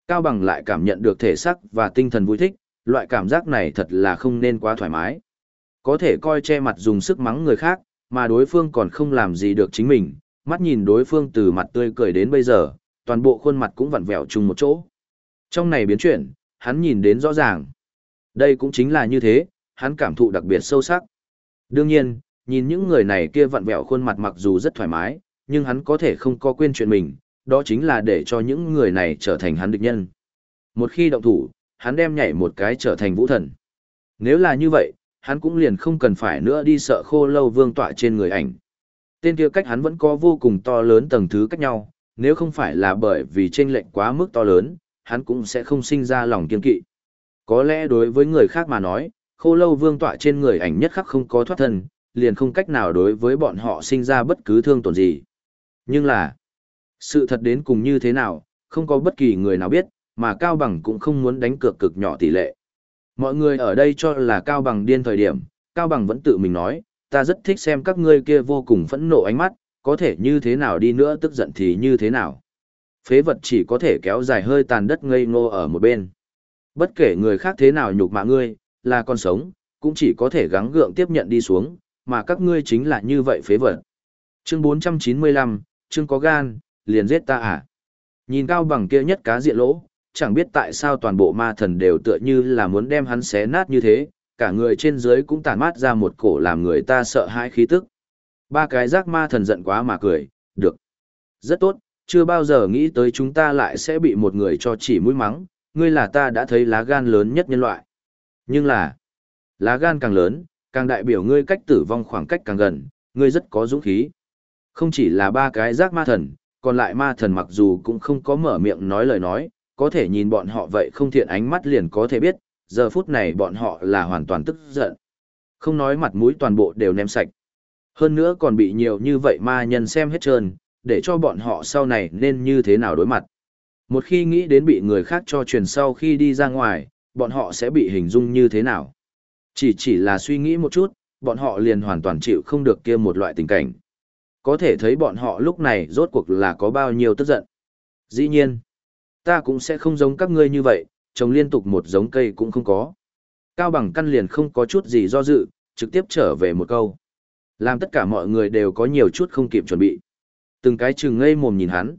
Cao Bằng lại cảm nhận được thể xác và tinh thần vui thích, loại cảm giác này thật là không nên quá thoải mái. Có thể coi che mặt dùng sức mắng người khác, mà đối phương còn không làm gì được chính mình, mắt nhìn đối phương từ mặt tươi cười đến bây giờ, toàn bộ khuôn mặt cũng vặn vẹo chung một chỗ. Trong này biến chuyển, hắn nhìn đến rõ ràng. Đây cũng chính là như thế, hắn cảm thụ đặc biệt sâu sắc. Đương nhiên, nhìn những người này kia vặn vẹo khuôn mặt mặc dù rất thoải mái, nhưng hắn có thể không có quên chuyện mình, đó chính là để cho những người này trở thành hắn địch nhân. Một khi động thủ, hắn đem nhảy một cái trở thành vũ thần. Nếu là như vậy, hắn cũng liền không cần phải nữa đi sợ khô lâu vương tọa trên người ảnh. Tên kia cách hắn vẫn có vô cùng to lớn tầng thứ cách nhau, nếu không phải là bởi vì chênh lệnh quá mức to lớn, hắn cũng sẽ không sinh ra lòng kiên kỵ. Có lẽ đối với người khác mà nói, khô lâu vương tọa trên người ảnh nhất khắc không có thoát thân, liền không cách nào đối với bọn họ sinh ra bất cứ thương tổn gì. Nhưng là, sự thật đến cùng như thế nào, không có bất kỳ người nào biết, mà Cao Bằng cũng không muốn đánh cược cực nhỏ tỷ lệ. Mọi người ở đây cho là Cao Bằng điên thời điểm, Cao Bằng vẫn tự mình nói, ta rất thích xem các ngươi kia vô cùng phẫn nộ ánh mắt, có thể như thế nào đi nữa tức giận thì như thế nào. Phế vật chỉ có thể kéo dài hơi tàn đất ngây ngô ở một bên. Bất kể người khác thế nào nhục mạ ngươi, là con sống, cũng chỉ có thể gắng gượng tiếp nhận đi xuống, mà các ngươi chính là như vậy phế vật. Chương 495, chương có gan, liền giết ta à? Nhìn cao bằng kia nhất cá diện lỗ, chẳng biết tại sao toàn bộ ma thần đều tựa như là muốn đem hắn xé nát như thế, cả người trên dưới cũng tản mát ra một cổ làm người ta sợ hãi khí tức. Ba cái giác ma thần giận quá mà cười, được. Rất tốt, chưa bao giờ nghĩ tới chúng ta lại sẽ bị một người cho chỉ mũi mắng, ngươi là ta đã thấy lá gan lớn nhất nhân loại. Nhưng là, lá gan càng lớn, càng đại biểu ngươi cách tử vong khoảng cách càng gần, ngươi rất có dũng khí. Không chỉ là ba cái giác ma thần, còn lại ma thần mặc dù cũng không có mở miệng nói lời nói, có thể nhìn bọn họ vậy không thiện ánh mắt liền có thể biết, giờ phút này bọn họ là hoàn toàn tức giận. Không nói mặt mũi toàn bộ đều ném sạch. Hơn nữa còn bị nhiều như vậy ma nhân xem hết trơn, để cho bọn họ sau này nên như thế nào đối mặt. Một khi nghĩ đến bị người khác cho truyền sau khi đi ra ngoài, bọn họ sẽ bị hình dung như thế nào. Chỉ chỉ là suy nghĩ một chút, bọn họ liền hoàn toàn chịu không được kia một loại tình cảnh. Có thể thấy bọn họ lúc này rốt cuộc là có bao nhiêu tức giận. Dĩ nhiên, ta cũng sẽ không giống các ngươi như vậy, trồng liên tục một giống cây cũng không có. Cao bằng căn liền không có chút gì do dự, trực tiếp trở về một câu. Làm tất cả mọi người đều có nhiều chút không kịp chuẩn bị. Từng cái chừng ngây mồm nhìn hắn.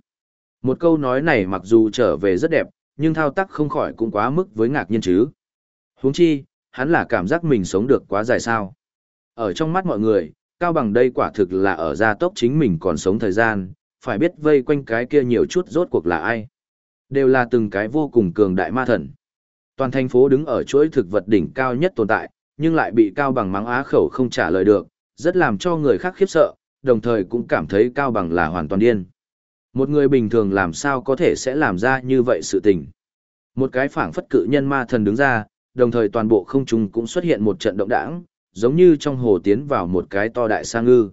Một câu nói này mặc dù trở về rất đẹp, nhưng thao tác không khỏi cũng quá mức với ngạc nhiên chứ. huống chi, hắn là cảm giác mình sống được quá dài sao. Ở trong mắt mọi người, Cao Bằng đây quả thực là ở gia tốc chính mình còn sống thời gian, phải biết vây quanh cái kia nhiều chút rốt cuộc là ai. Đều là từng cái vô cùng cường đại ma thần. Toàn thành phố đứng ở chuỗi thực vật đỉnh cao nhất tồn tại, nhưng lại bị Cao Bằng mắng á khẩu không trả lời được, rất làm cho người khác khiếp sợ, đồng thời cũng cảm thấy Cao Bằng là hoàn toàn điên. Một người bình thường làm sao có thể sẽ làm ra như vậy sự tình. Một cái phảng phất cự nhân ma thần đứng ra, đồng thời toàn bộ không trung cũng xuất hiện một trận động đảng, giống như trong hồ tiến vào một cái to đại sa ngư.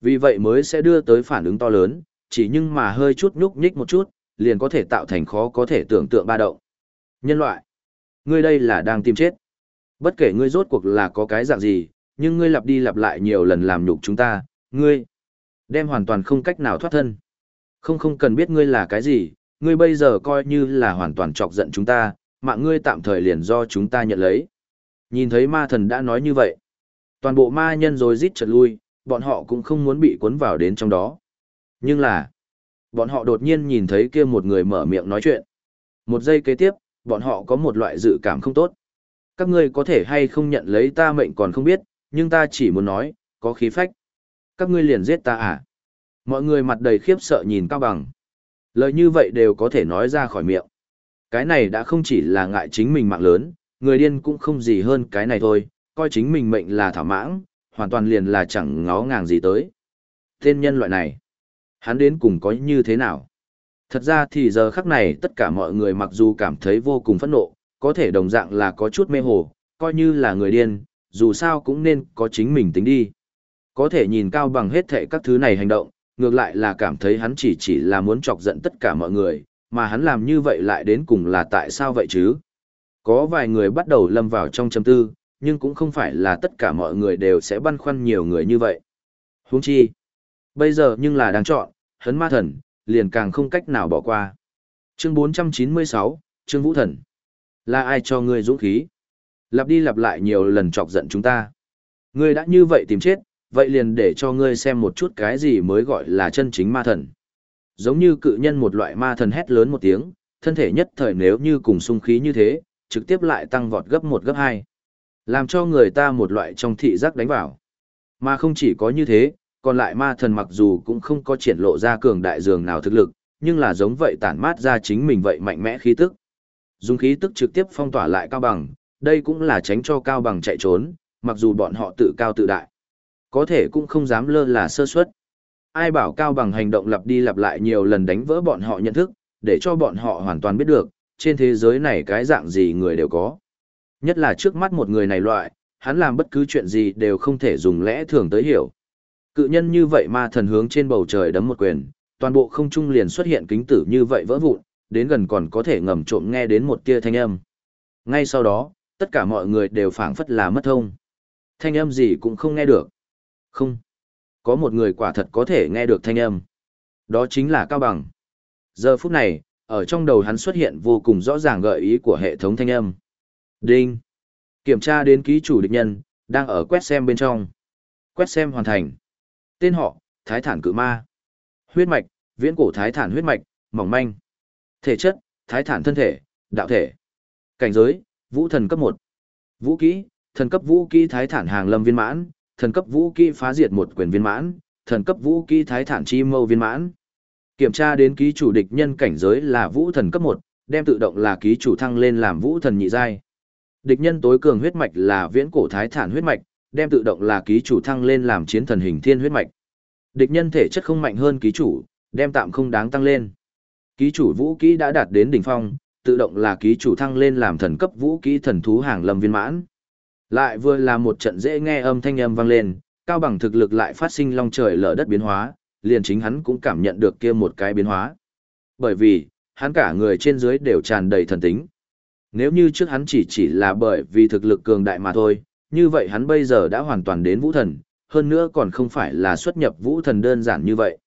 Vì vậy mới sẽ đưa tới phản ứng to lớn, chỉ nhưng mà hơi chút nhúc nhích một chút, liền có thể tạo thành khó có thể tưởng tượng ba động. Nhân loại, ngươi đây là đang tìm chết. Bất kể ngươi rốt cuộc là có cái dạng gì, nhưng ngươi lặp đi lặp lại nhiều lần làm nhục chúng ta, ngươi đem hoàn toàn không cách nào thoát thân. Không không cần biết ngươi là cái gì, ngươi bây giờ coi như là hoàn toàn chọc giận chúng ta, mạng ngươi tạm thời liền do chúng ta nhận lấy. Nhìn thấy ma thần đã nói như vậy. Toàn bộ ma nhân rồi rít chật lui, bọn họ cũng không muốn bị cuốn vào đến trong đó. Nhưng là, bọn họ đột nhiên nhìn thấy kia một người mở miệng nói chuyện. Một giây kế tiếp, bọn họ có một loại dự cảm không tốt. Các ngươi có thể hay không nhận lấy ta mệnh còn không biết, nhưng ta chỉ muốn nói, có khí phách. Các ngươi liền giết ta à? Mọi người mặt đầy khiếp sợ nhìn Cao Bằng. Lời như vậy đều có thể nói ra khỏi miệng. Cái này đã không chỉ là ngại chính mình mạng lớn, người điên cũng không gì hơn cái này thôi, coi chính mình mệnh là thảo mãng, hoàn toàn liền là chẳng ngó ngàng gì tới. Tên nhân loại này, hắn đến cùng có như thế nào? Thật ra thì giờ khắc này tất cả mọi người mặc dù cảm thấy vô cùng phẫn nộ, có thể đồng dạng là có chút mê hồ, coi như là người điên, dù sao cũng nên có chính mình tính đi. Có thể nhìn cao bằng hết thệ các thứ này hành động, ngược lại là cảm thấy hắn chỉ chỉ là muốn chọc giận tất cả mọi người, mà hắn làm như vậy lại đến cùng là tại sao vậy chứ? Có vài người bắt đầu lâm vào trong châm tư, nhưng cũng không phải là tất cả mọi người đều sẽ băn khoăn nhiều người như vậy. Huống chi, bây giờ nhưng là đang chọn, hấn ma thần, liền càng không cách nào bỏ qua. Chương 496, Trương Vũ Thần. Là ai cho ngươi dũng khí? Lặp đi lặp lại nhiều lần chọc giận chúng ta. Ngươi đã như vậy tìm chết, vậy liền để cho ngươi xem một chút cái gì mới gọi là chân chính ma thần. Giống như cự nhân một loại ma thần hét lớn một tiếng, thân thể nhất thời nếu như cùng xung khí như thế, trực tiếp lại tăng vọt gấp một gấp hai. Làm cho người ta một loại trong thị giác đánh vào. Mà không chỉ có như thế, còn lại ma thần mặc dù cũng không có triển lộ ra cường đại dường nào thực lực, nhưng là giống vậy tản mát ra chính mình vậy mạnh mẽ khí tức. Dùng khí tức trực tiếp phong tỏa lại cao bằng, đây cũng là tránh cho cao bằng chạy trốn, mặc dù bọn họ tự cao tự đại. Có thể cũng không dám lơ là sơ suất. Ai bảo cao bằng hành động lặp đi lặp lại nhiều lần đánh vỡ bọn họ nhận thức, để cho bọn họ hoàn toàn biết được, trên thế giới này cái dạng gì người đều có. Nhất là trước mắt một người này loại, hắn làm bất cứ chuyện gì đều không thể dùng lẽ thường tới hiểu. Cự nhân như vậy ma thần hướng trên bầu trời đấm một quyền, toàn bộ không trung liền xuất hiện kính tử như vậy vỡ vụn, đến gần còn có thể ngầm trộm nghe đến một tia thanh âm. Ngay sau đó, tất cả mọi người đều phảng phất là mất thông. Thanh âm gì cũng không nghe được. Không. Có một người quả thật có thể nghe được thanh âm. Đó chính là Cao Bằng. Giờ phút này, ở trong đầu hắn xuất hiện vô cùng rõ ràng gợi ý của hệ thống thanh âm. Đinh. Kiểm tra đến ký chủ địch nhân, đang ở quét xem bên trong. Quét xem hoàn thành. Tên họ, Thái Thản Cự Ma. Huyết mạch, viễn cổ Thái Thản huyết mạch, mỏng manh. Thể chất, Thái Thản thân thể, đạo thể. Cảnh giới, Vũ thần cấp 1. Vũ kỹ, thần cấp vũ kỹ Thái Thản hàng lâm viên mãn, thần cấp vũ kỹ phá diệt một quyền viên mãn, thần cấp vũ kỹ Thái Thản chi mâu viên mãn. Kiểm tra đến ký chủ địch nhân cảnh giới là Vũ thần cấp 1, đem tự động là ký chủ thăng lên làm Vũ thần nhị giai. Địch nhân tối cường huyết mạch là viễn cổ thái thản huyết mạch, đem tự động là ký chủ thăng lên làm chiến thần hình thiên huyết mạch. Địch nhân thể chất không mạnh hơn ký chủ, đem tạm không đáng tăng lên. Ký chủ vũ kỹ đã đạt đến đỉnh phong, tự động là ký chủ thăng lên làm thần cấp vũ kỹ thần thú hàng lâm viên mãn. Lại vừa là một trận dễ nghe âm thanh âm vang lên, cao bằng thực lực lại phát sinh long trời lở đất biến hóa, liền chính hắn cũng cảm nhận được kia một cái biến hóa. Bởi vì, hắn cả người trên dưới đều tràn đầy thần tính. Nếu như trước hắn chỉ chỉ là bởi vì thực lực cường đại mà thôi, như vậy hắn bây giờ đã hoàn toàn đến vũ thần, hơn nữa còn không phải là xuất nhập vũ thần đơn giản như vậy.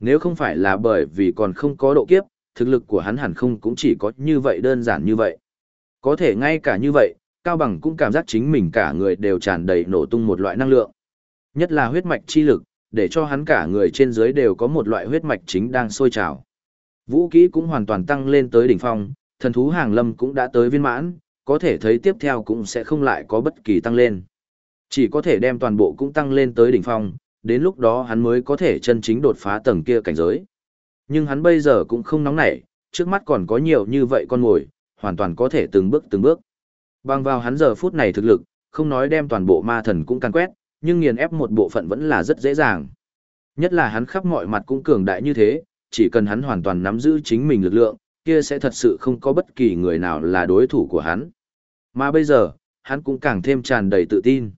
Nếu không phải là bởi vì còn không có độ kiếp, thực lực của hắn hẳn không cũng chỉ có như vậy đơn giản như vậy. Có thể ngay cả như vậy, Cao Bằng cũng cảm giác chính mình cả người đều tràn đầy nổ tung một loại năng lượng. Nhất là huyết mạch chi lực, để cho hắn cả người trên dưới đều có một loại huyết mạch chính đang sôi trào. Vũ kỹ cũng hoàn toàn tăng lên tới đỉnh phong, thần thú hàng lâm cũng đã tới viên mãn, có thể thấy tiếp theo cũng sẽ không lại có bất kỳ tăng lên. Chỉ có thể đem toàn bộ cũng tăng lên tới đỉnh phong, đến lúc đó hắn mới có thể chân chính đột phá tầng kia cảnh giới. Nhưng hắn bây giờ cũng không nóng nảy, trước mắt còn có nhiều như vậy con ngồi, hoàn toàn có thể từng bước từng bước. Bằng vào hắn giờ phút này thực lực, không nói đem toàn bộ ma thần cũng căn quét, nhưng nghiền ép một bộ phận vẫn là rất dễ dàng. Nhất là hắn khắp mọi mặt cũng cường đại như thế, chỉ cần hắn hoàn toàn nắm giữ chính mình lực lượng, kia sẽ thật sự không có bất kỳ người nào là đối thủ của hắn. Mà bây giờ, hắn cũng càng thêm tràn đầy tự tin.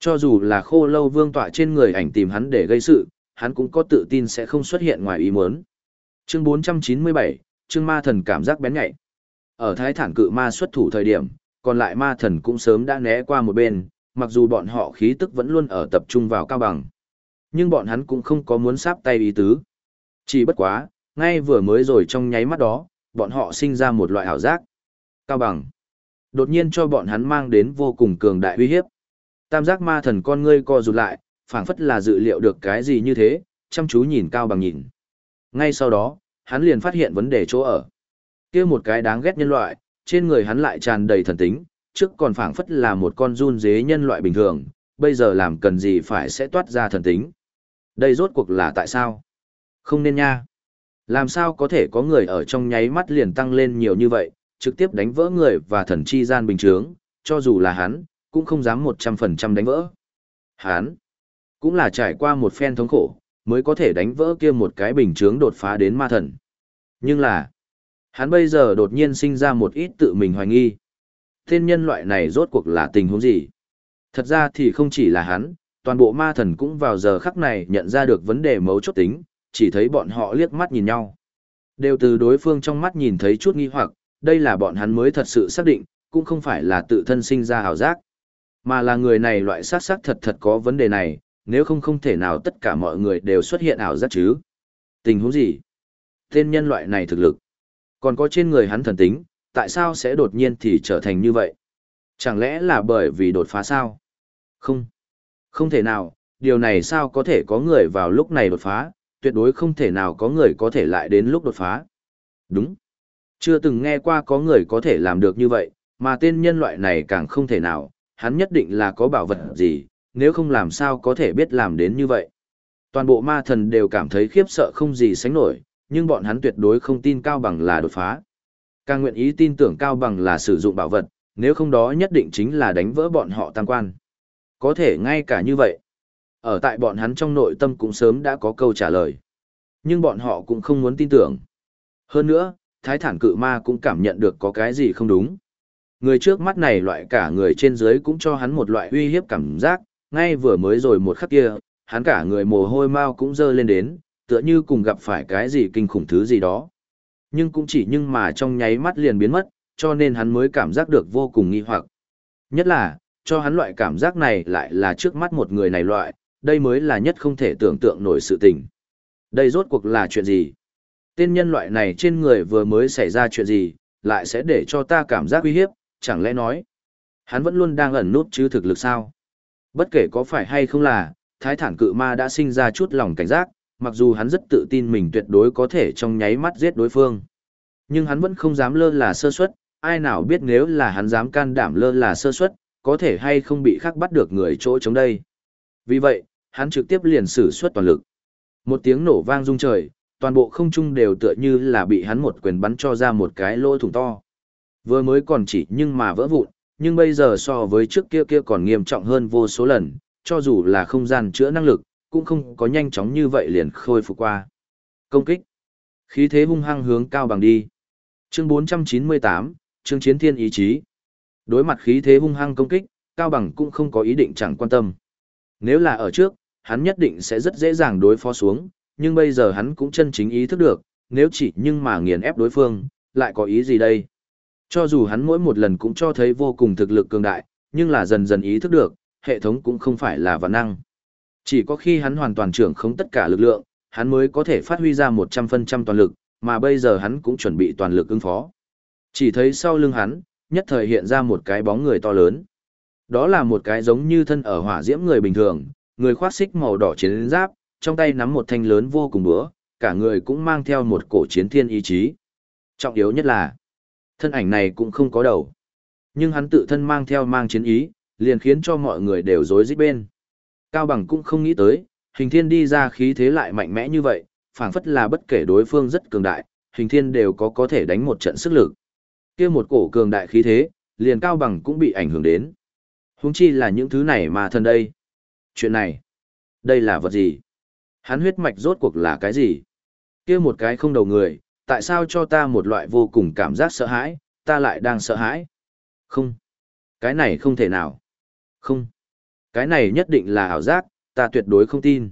Cho dù là khô lâu vương tọa trên người ảnh tìm hắn để gây sự, hắn cũng có tự tin sẽ không xuất hiện ngoài ý muốn. Chương 497, chương ma thần cảm giác bén nhạy. Ở thái thản cự ma xuất thủ thời điểm, còn lại ma thần cũng sớm đã né qua một bên, mặc dù bọn họ khí tức vẫn luôn ở tập trung vào cao bằng. Nhưng bọn hắn cũng không có muốn sáp tay ý tứ. Chỉ bất quá, ngay vừa mới rồi trong nháy mắt đó, bọn họ sinh ra một loại ảo giác. Cao bằng. Đột nhiên cho bọn hắn mang đến vô cùng cường đại uy hiếp. Tam giác ma thần con ngươi co rụt lại, phảng phất là dự liệu được cái gì như thế, chăm chú nhìn cao bằng nhìn. Ngay sau đó, hắn liền phát hiện vấn đề chỗ ở. kia một cái đáng ghét nhân loại, trên người hắn lại tràn đầy thần tính, trước còn phảng phất là một con run dế nhân loại bình thường, bây giờ làm cần gì phải sẽ toát ra thần tính. Đây rốt cuộc là tại sao? Không nên nha. Làm sao có thể có người ở trong nháy mắt liền tăng lên nhiều như vậy, trực tiếp đánh vỡ người và thần chi gian bình thường, cho dù là hắn, cũng không dám 100% đánh vỡ. Hắn, cũng là trải qua một phen thống khổ, mới có thể đánh vỡ kia một cái bình chướng đột phá đến ma thần. Nhưng là, hắn bây giờ đột nhiên sinh ra một ít tự mình hoài nghi. Tên nhân loại này rốt cuộc là tình huống gì? Thật ra thì không chỉ là hắn, toàn bộ ma thần cũng vào giờ khắc này nhận ra được vấn đề mấu chốt tính, chỉ thấy bọn họ liếc mắt nhìn nhau. Đều từ đối phương trong mắt nhìn thấy chút nghi hoặc, đây là bọn hắn mới thật sự xác định, cũng không phải là tự thân sinh ra hào giác. Mà là người này loại sát sát thật thật có vấn đề này, nếu không không thể nào tất cả mọi người đều xuất hiện ảo giác chứ. Tình huống gì? Tên nhân loại này thực lực. Còn có trên người hắn thần tính, tại sao sẽ đột nhiên thì trở thành như vậy? Chẳng lẽ là bởi vì đột phá sao? Không. Không thể nào, điều này sao có thể có người vào lúc này đột phá, tuyệt đối không thể nào có người có thể lại đến lúc đột phá. Đúng. Chưa từng nghe qua có người có thể làm được như vậy, mà tên nhân loại này càng không thể nào, hắn nhất định là có bảo vật gì, nếu không làm sao có thể biết làm đến như vậy. Toàn bộ ma thần đều cảm thấy khiếp sợ không gì sánh nổi, nhưng bọn hắn tuyệt đối không tin Cao Bằng là đột phá. Càng nguyện ý tin tưởng Cao Bằng là sử dụng bảo vật, nếu không đó nhất định chính là đánh vỡ bọn họ tam quan. Có thể ngay cả như vậy. Ở tại bọn hắn trong nội tâm cũng sớm đã có câu trả lời. Nhưng bọn họ cũng không muốn tin tưởng. Hơn nữa, thái thản cự ma cũng cảm nhận được có cái gì không đúng. Người trước mắt này loại cả người trên dưới cũng cho hắn một loại uy hiếp cảm giác, ngay vừa mới rồi một khắc kia, hắn cả người mồ hôi mau cũng dơ lên đến, tựa như cùng gặp phải cái gì kinh khủng thứ gì đó. Nhưng cũng chỉ nhưng mà trong nháy mắt liền biến mất, cho nên hắn mới cảm giác được vô cùng nghi hoặc. Nhất là, cho hắn loại cảm giác này lại là trước mắt một người này loại, đây mới là nhất không thể tưởng tượng nổi sự tình. Đây rốt cuộc là chuyện gì? Tên nhân loại này trên người vừa mới xảy ra chuyện gì, lại sẽ để cho ta cảm giác uy hiếp, chẳng lẽ nói, hắn vẫn luôn đang ẩn nút chứ thực lực sao? Bất kể có phải hay không là, thái thản cự ma đã sinh ra chút lòng cảnh giác, mặc dù hắn rất tự tin mình tuyệt đối có thể trong nháy mắt giết đối phương. Nhưng hắn vẫn không dám lơ là sơ suất, ai nào biết nếu là hắn dám can đảm lơ là sơ suất, có thể hay không bị khắc bắt được người chỗ chống đây. Vì vậy, hắn trực tiếp liền sử xuất toàn lực. Một tiếng nổ vang rung trời, toàn bộ không trung đều tựa như là bị hắn một quyền bắn cho ra một cái lỗ thủng to. Vừa mới còn chỉ nhưng mà vỡ vụn, nhưng bây giờ so với trước kia kia còn nghiêm trọng hơn vô số lần, cho dù là không gian chữa năng lực, cũng không có nhanh chóng như vậy liền khôi phục qua. Công kích. Khí thế hung hăng hướng cao bằng đi. Chương 498, chương chiến thiên ý chí. Đối mặt khí thế hung hăng công kích, cao bằng cũng không có ý định chẳng quan tâm. Nếu là ở trước, hắn nhất định sẽ rất dễ dàng đối phó xuống, nhưng bây giờ hắn cũng chân chính ý thức được, nếu chỉ nhưng mà nghiền ép đối phương, lại có ý gì đây? Cho dù hắn mỗi một lần cũng cho thấy vô cùng thực lực cường đại, nhưng là dần dần ý thức được, hệ thống cũng không phải là vạn năng. Chỉ có khi hắn hoàn toàn trưởng không tất cả lực lượng, hắn mới có thể phát huy ra 100% toàn lực, mà bây giờ hắn cũng chuẩn bị toàn lực ứng phó. Chỉ thấy sau lưng hắn, nhất thời hiện ra một cái bóng người to lớn. Đó là một cái giống như thân ở hỏa diễm người bình thường, người khoác xích màu đỏ chiến giáp, trong tay nắm một thanh lớn vô cùng bữa, cả người cũng mang theo một cổ chiến thiên ý chí. Trọng yếu nhất là, thân ảnh này cũng không có đầu. Nhưng hắn tự thân mang theo mang chiến ý, liền khiến cho mọi người đều rối rít bên. Cao Bằng cũng không nghĩ tới, hình thiên đi ra khí thế lại mạnh mẽ như vậy, phảng phất là bất kể đối phương rất cường đại, hình thiên đều có có thể đánh một trận sức lực. kia một cổ cường đại khí thế, liền Cao Bằng cũng bị ảnh hưởng đến. Huống chi là những thứ này mà thân đây. Chuyện này, đây là vật gì? Hắn huyết mạch rốt cuộc là cái gì? kia một cái không đầu người, tại sao cho ta một loại vô cùng cảm giác sợ hãi, ta lại đang sợ hãi? Không. Cái này không thể nào. Không. Cái này nhất định là ảo giác, ta tuyệt đối không tin.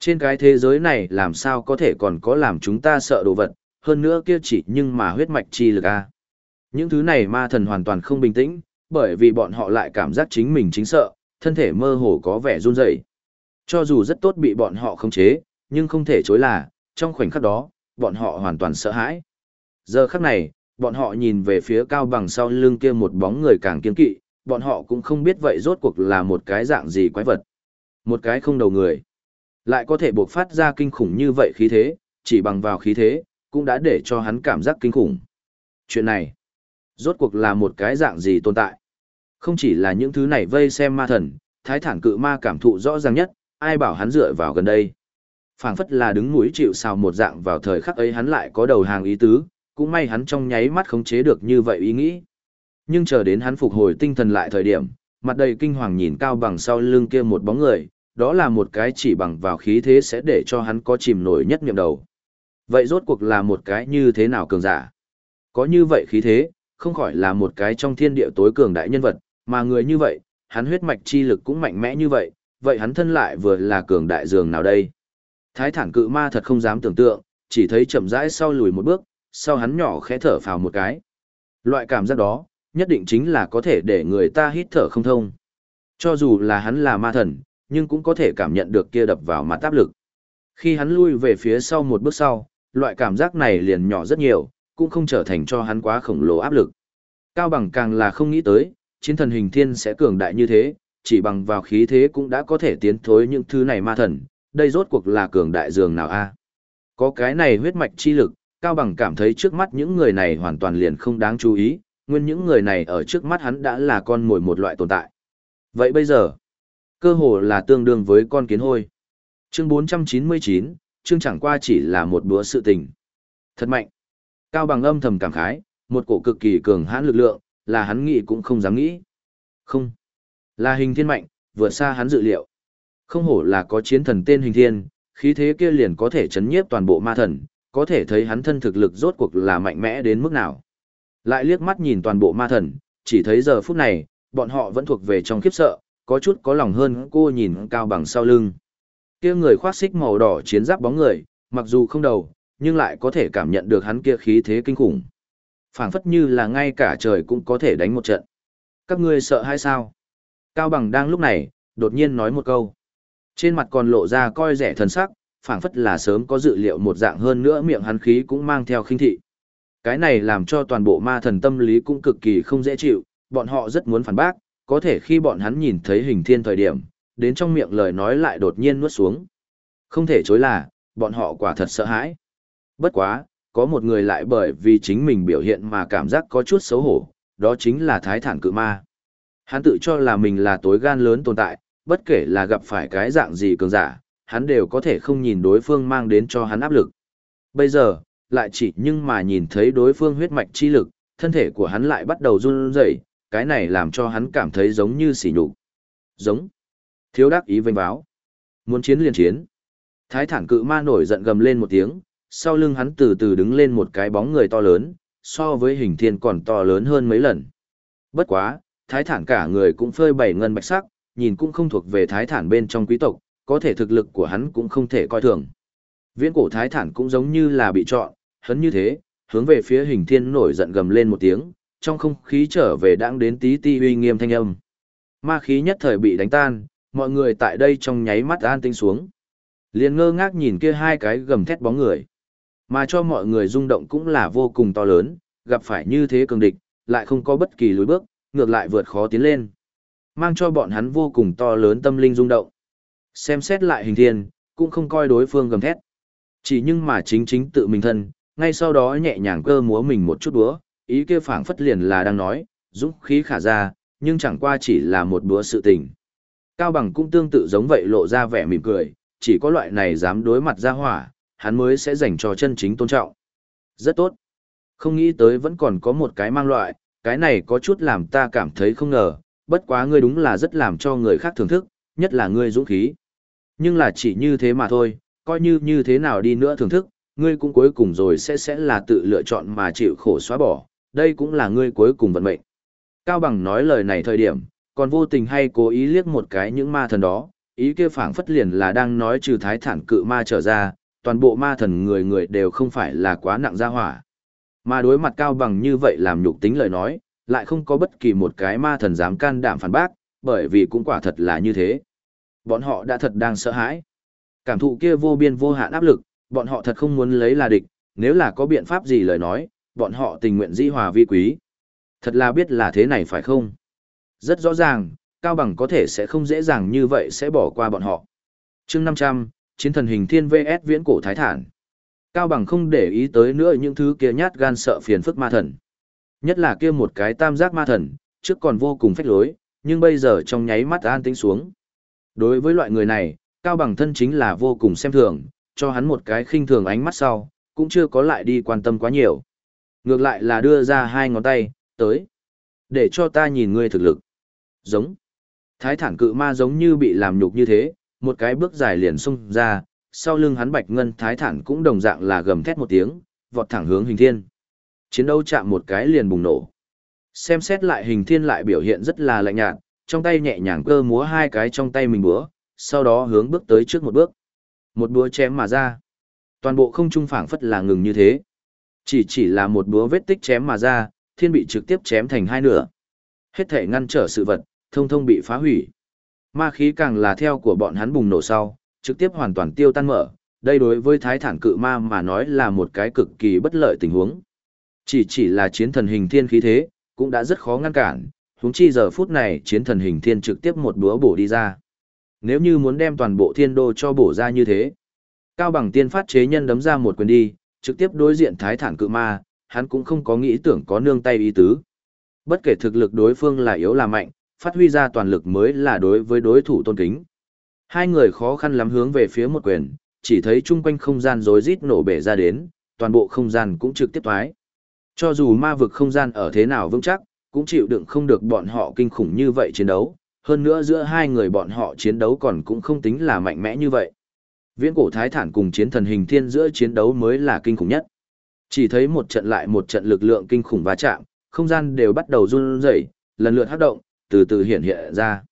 Trên cái thế giới này làm sao có thể còn có làm chúng ta sợ đồ vật, hơn nữa kia chỉ nhưng mà huyết mạch chi lực a. Những thứ này ma thần hoàn toàn không bình tĩnh, bởi vì bọn họ lại cảm giác chính mình chính sợ, thân thể mơ hồ có vẻ run rẩy. Cho dù rất tốt bị bọn họ khống chế, nhưng không thể chối là, trong khoảnh khắc đó, bọn họ hoàn toàn sợ hãi. Giờ khắc này, bọn họ nhìn về phía cao bằng sau lưng kia một bóng người càng kiên kỵ, bọn họ cũng không biết vậy rốt cuộc là một cái dạng gì quái vật. Một cái không đầu người. Lại có thể buộc phát ra kinh khủng như vậy khí thế, chỉ bằng vào khí thế, cũng đã để cho hắn cảm giác kinh khủng. Chuyện này, rốt cuộc là một cái dạng gì tồn tại. Không chỉ là những thứ này vây xem ma thần, thái thản cự ma cảm thụ rõ ràng nhất, ai bảo hắn dựa vào gần đây. phảng phất là đứng mũi chịu sào một dạng vào thời khắc ấy hắn lại có đầu hàng ý tứ, cũng may hắn trong nháy mắt khống chế được như vậy ý nghĩ. Nhưng chờ đến hắn phục hồi tinh thần lại thời điểm, mặt đầy kinh hoàng nhìn cao bằng sau lưng kia một bóng người, đó là một cái chỉ bằng vào khí thế sẽ để cho hắn có chìm nổi nhất niệm đầu. Vậy rốt cuộc là một cái như thế nào cường giả? Có như vậy khí thế, không khỏi là một cái trong thiên địa tối cường đại nhân vật, mà người như vậy, hắn huyết mạch chi lực cũng mạnh mẽ như vậy, vậy hắn thân lại vừa là cường đại dường nào đây? Thái thản cự ma thật không dám tưởng tượng, chỉ thấy chậm rãi sau lùi một bước, sau hắn nhỏ khẽ thở phào một cái. Loại cảm giác đó, nhất định chính là có thể để người ta hít thở không thông. Cho dù là hắn là ma thần, nhưng cũng có thể cảm nhận được kia đập vào mặt áp lực. Khi hắn lui về phía sau một bước sau, loại cảm giác này liền nhỏ rất nhiều, cũng không trở thành cho hắn quá khổng lồ áp lực. Cao bằng càng là không nghĩ tới, chiến thần hình thiên sẽ cường đại như thế, chỉ bằng vào khí thế cũng đã có thể tiến thối những thứ này ma thần, đây rốt cuộc là cường đại dường nào a? Có cái này huyết mạch chi lực, Cao bằng cảm thấy trước mắt những người này hoàn toàn liền không đáng chú ý, nguyên những người này ở trước mắt hắn đã là con mồi một loại tồn tại. Vậy bây giờ, cơ hồ là tương đương với con kiến hôi. Chương 499, chương chẳng qua chỉ là một bữa sự tình. Thật mạnh. Cao bằng âm thầm cảm khái, một cổ cực kỳ cường hãn lực lượng, là hắn nghĩ cũng không dám nghĩ. Không. Là hình thiên mạnh, vượt xa hắn dự liệu. Không hổ là có chiến thần tên hình thiên, khí thế kia liền có thể chấn nhiếp toàn bộ ma thần, có thể thấy hắn thân thực lực rốt cuộc là mạnh mẽ đến mức nào. Lại liếc mắt nhìn toàn bộ ma thần, chỉ thấy giờ phút này, bọn họ vẫn thuộc về trong khiếp sợ, có chút có lòng hơn cô nhìn cao bằng sau lưng. Kia người khoác xích màu đỏ chiến giáp bóng người, mặc dù không đầu, nhưng lại có thể cảm nhận được hắn kia khí thế kinh khủng. phảng phất như là ngay cả trời cũng có thể đánh một trận. Các ngươi sợ hay sao? Cao bằng đang lúc này, đột nhiên nói một câu. Trên mặt còn lộ ra coi rẻ thần sắc, phảng phất là sớm có dự liệu một dạng hơn nữa miệng hắn khí cũng mang theo khinh thị. Cái này làm cho toàn bộ ma thần tâm lý cũng cực kỳ không dễ chịu, bọn họ rất muốn phản bác, có thể khi bọn hắn nhìn thấy hình thiên thời điểm, đến trong miệng lời nói lại đột nhiên nuốt xuống. Không thể chối là, bọn họ quả thật sợ hãi. Bất quá, có một người lại bởi vì chính mình biểu hiện mà cảm giác có chút xấu hổ, đó chính là thái thản cự ma. Hắn tự cho là mình là tối gan lớn tồn tại, bất kể là gặp phải cái dạng gì cường giả, hắn đều có thể không nhìn đối phương mang đến cho hắn áp lực. Bây giờ, lại chỉ nhưng mà nhìn thấy đối phương huyết mạch chi lực, thân thể của hắn lại bắt đầu run rẩy, cái này làm cho hắn cảm thấy giống như sỉ nhục. Giống. Thiếu đắc ý vênh báo. Muốn chiến liền chiến. Thái thản cự ma nổi giận gầm lên một tiếng, sau lưng hắn từ từ đứng lên một cái bóng người to lớn, so với hình thiên còn to lớn hơn mấy lần. Bất quá, thái thản cả người cũng phơi bảy ngân bạch sắc, nhìn cũng không thuộc về thái thản bên trong quý tộc, có thể thực lực của hắn cũng không thể coi thường. Viễn cổ thái thản cũng giống như là bị chọn, hấn như thế, hướng về phía hình thiên nổi giận gầm lên một tiếng, trong không khí trở về đang đến tí ti uy nghiêm thanh âm. Ma khí nhất thời bị đánh tan, mọi người tại đây trong nháy mắt an tinh xuống. Liền ngơ ngác nhìn kia hai cái gầm thét bóng người. Mà cho mọi người rung động cũng là vô cùng to lớn, gặp phải như thế cường địch, lại không có bất kỳ lối bước, ngược lại vượt khó tiến lên. Mang cho bọn hắn vô cùng to lớn tâm linh rung động. Xem xét lại hình thiên, cũng không coi đối phương gầm thét. Chỉ nhưng mà chính chính tự mình thân, ngay sau đó nhẹ nhàng cơ múa mình một chút đúa, ý kia phảng phất liền là đang nói, dũng khí khả ra, nhưng chẳng qua chỉ là một đúa sự tình. Cao bằng cũng tương tự giống vậy lộ ra vẻ mỉm cười, chỉ có loại này dám đối mặt ra hỏa, hắn mới sẽ dành cho chân chính tôn trọng. Rất tốt. Không nghĩ tới vẫn còn có một cái mang loại, cái này có chút làm ta cảm thấy không ngờ, bất quá ngươi đúng là rất làm cho người khác thưởng thức, nhất là ngươi dũng khí. Nhưng là chỉ như thế mà thôi, coi như như thế nào đi nữa thưởng thức, ngươi cũng cuối cùng rồi sẽ sẽ là tự lựa chọn mà chịu khổ xóa bỏ, đây cũng là ngươi cuối cùng vận mệnh. Cao Bằng nói lời này thời điểm, còn vô tình hay cố ý liếc một cái những ma thần đó, ý kia phảng phất liền là đang nói trừ thái thản cự ma trở ra, toàn bộ ma thần người người đều không phải là quá nặng gia hỏa. Mà đối mặt Cao Bằng như vậy làm nhục tính lời nói, lại không có bất kỳ một cái ma thần dám can đảm phản bác, bởi vì cũng quả thật là như thế. Bọn họ đã thật đang sợ hãi. Cảm thụ kia vô biên vô hạn áp lực, bọn họ thật không muốn lấy là địch, nếu là có biện pháp gì lời nói, bọn họ tình nguyện di hòa vi quý. Thật là biết là thế này phải không? Rất rõ ràng, Cao Bằng có thể sẽ không dễ dàng như vậy sẽ bỏ qua bọn họ. chương 500, chiến thần hình thiên VS viễn cổ thái thản. Cao Bằng không để ý tới nữa những thứ kia nhát gan sợ phiền phức ma thần. Nhất là kia một cái tam giác ma thần, trước còn vô cùng phách lối, nhưng bây giờ trong nháy mắt an tĩnh xuống. Đối với loại người này, Cao Bằng thân chính là vô cùng xem thường, cho hắn một cái khinh thường ánh mắt sau, cũng chưa có lại đi quan tâm quá nhiều. Ngược lại là đưa ra hai ngón tay, tới. Để cho ta nhìn ngươi thực lực. Giống. Thái thản cự ma giống như bị làm nhục như thế, một cái bước dài liền xung ra, sau lưng hắn bạch ngân thái thản cũng đồng dạng là gầm thét một tiếng, vọt thẳng hướng hình thiên. Chiến đấu chạm một cái liền bùng nổ. Xem xét lại hình thiên lại biểu hiện rất là lạnh nhạt, trong tay nhẹ nhàng cơ múa hai cái trong tay mình búa, sau đó hướng bước tới trước một bước. Một búa chém mà ra. Toàn bộ không trung phảng phất là ngừng như thế. Chỉ chỉ là một búa vết tích chém mà ra, thiên bị trực tiếp chém thành hai nửa. Hết thể ngăn trở sự vật, thông thông bị phá hủy. Ma khí càng là theo của bọn hắn bùng nổ sau, trực tiếp hoàn toàn tiêu tan mở. Đây đối với thái thản cự ma mà nói là một cái cực kỳ bất lợi tình huống. Chỉ chỉ là chiến thần hình thiên khí thế, cũng đã rất khó ngăn cản, huống chi giờ phút này chiến thần hình thiên trực tiếp một búa bổ đi ra. Nếu như muốn đem toàn bộ thiên đô cho bổ ra như thế, cao bằng tiên phát chế nhân đấm ra một quyền đi, trực tiếp đối diện thái thản cự ma, hắn cũng không có nghĩ tưởng có nương tay ý tứ. Bất kể thực lực đối phương là yếu là mạnh, phát huy ra toàn lực mới là đối với đối thủ tôn kính. Hai người khó khăn lắm hướng về phía một quyền, chỉ thấy chung quanh không gian rối rít nổ bể ra đến, toàn bộ không gian cũng trực tiếp thoái. Cho dù ma vực không gian ở thế nào vững chắc, cũng chịu đựng không được bọn họ kinh khủng như vậy chiến đấu, hơn nữa giữa hai người bọn họ chiến đấu còn cũng không tính là mạnh mẽ như vậy. Viễn cổ thái thản cùng chiến thần hình thiên giữa chiến đấu mới là kinh khủng nhất. Chỉ thấy một trận lại một trận lực lượng kinh khủng va chạm, không gian đều bắt đầu run rẩy, lần lượt hấp động, từ từ hiện hiện ra.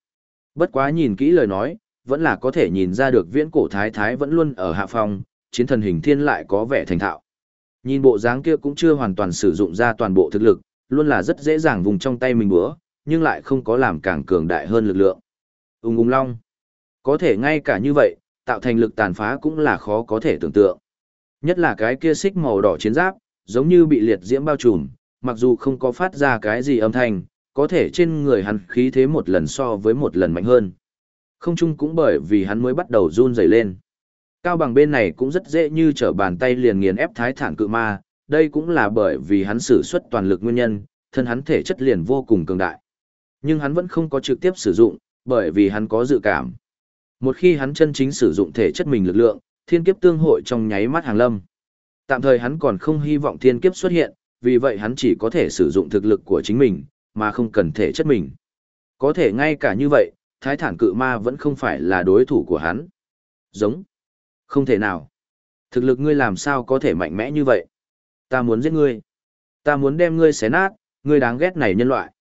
Bất quá nhìn kỹ lời nói, vẫn là có thể nhìn ra được viễn cổ thái thái vẫn luôn ở hạ phòng, chiến thần hình thiên lại có vẻ thành thạo. Nhìn bộ dáng kia cũng chưa hoàn toàn sử dụng ra toàn bộ thực lực, luôn là rất dễ dàng vùng trong tay mình búa, nhưng lại không có làm càng cường đại hơn lực lượng. Ung ung long. Có thể ngay cả như vậy, tạo thành lực tàn phá cũng là khó có thể tưởng tượng. Nhất là cái kia xích màu đỏ chiến giáp, giống như bị liệt diễm bao trùm, mặc dù không có phát ra cái gì âm thanh, có thể trên người hắn khí thế một lần so với một lần mạnh hơn. Không chung cũng bởi vì hắn mới bắt đầu run rẩy lên. Cao bằng bên này cũng rất dễ như trở bàn tay liền nghiền ép thái thản cự ma, đây cũng là bởi vì hắn sử xuất toàn lực nguyên nhân, thân hắn thể chất liền vô cùng cường đại. Nhưng hắn vẫn không có trực tiếp sử dụng, bởi vì hắn có dự cảm. Một khi hắn chân chính sử dụng thể chất mình lực lượng, thiên kiếp tương hội trong nháy mắt hàng lâm. Tạm thời hắn còn không hy vọng thiên kiếp xuất hiện, vì vậy hắn chỉ có thể sử dụng thực lực của chính mình, mà không cần thể chất mình. Có thể ngay cả như vậy, thái thản cự ma vẫn không phải là đối thủ của hắn. Giống. Không thể nào. Thực lực ngươi làm sao có thể mạnh mẽ như vậy? Ta muốn giết ngươi. Ta muốn đem ngươi xé nát, ngươi đáng ghét này nhân loại.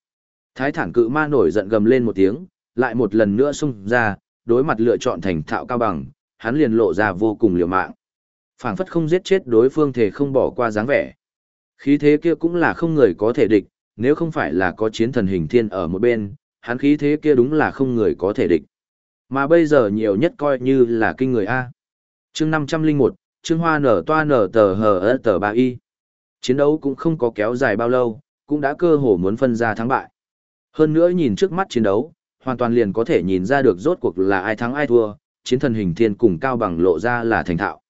Thái thản cự ma nổi giận gầm lên một tiếng, lại một lần nữa xung ra, đối mặt lựa chọn thành thạo cao bằng, hắn liền lộ ra vô cùng liều mạng. phảng phất không giết chết đối phương thể không bỏ qua dáng vẻ. Khí thế kia cũng là không người có thể địch, nếu không phải là có chiến thần hình thiên ở một bên, hắn khí thế kia đúng là không người có thể địch. Mà bây giờ nhiều nhất coi như là kinh người A. chương 501, chương Hoa nở toa nở tờ hờ tờ ba y. Chiến đấu cũng không có kéo dài bao lâu, cũng đã cơ hồ muốn phân ra thắng bại. Hơn nữa nhìn trước mắt chiến đấu, hoàn toàn liền có thể nhìn ra được rốt cuộc là ai thắng ai thua, chiến thần hình thiên cùng cao bằng lộ ra là thành thạo.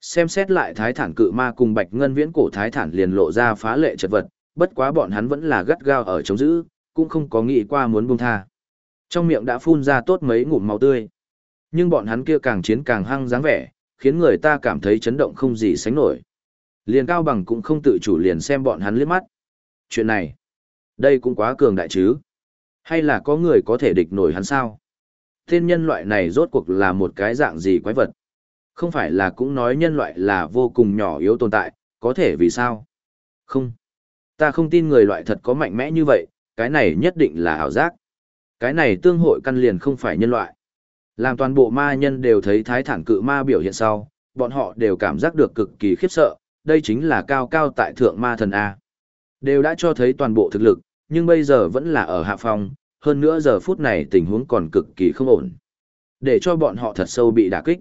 Xem xét lại thái thản cự ma cùng bạch ngân viễn cổ thái thản liền lộ ra phá lệ chật vật, bất quá bọn hắn vẫn là gắt gao ở chống giữ, cũng không có nghĩ qua muốn buông tha. Trong miệng đã phun ra tốt mấy ngụm máu tươi. Nhưng bọn hắn kia càng chiến càng hăng dáng vẻ, khiến người ta cảm thấy chấn động không gì sánh nổi. Liền cao bằng cũng không tự chủ liền xem bọn hắn liếc mắt. Chuyện này, đây cũng quá cường đại chứ. Hay là có người có thể địch nổi hắn sao? Tên nhân loại này rốt cuộc là một cái dạng gì quái vật? Không phải là cũng nói nhân loại là vô cùng nhỏ yếu tồn tại, có thể vì sao? Không. Ta không tin người loại thật có mạnh mẽ như vậy, cái này nhất định là ảo giác. Cái này tương hội căn liền không phải nhân loại. Làm toàn bộ ma nhân đều thấy thái thản cự ma biểu hiện sau, bọn họ đều cảm giác được cực kỳ khiếp sợ, đây chính là cao cao tại thượng ma thần A. Đều đã cho thấy toàn bộ thực lực, nhưng bây giờ vẫn là ở hạ phòng, hơn nữa giờ phút này tình huống còn cực kỳ không ổn. Để cho bọn họ thật sâu bị đả kích.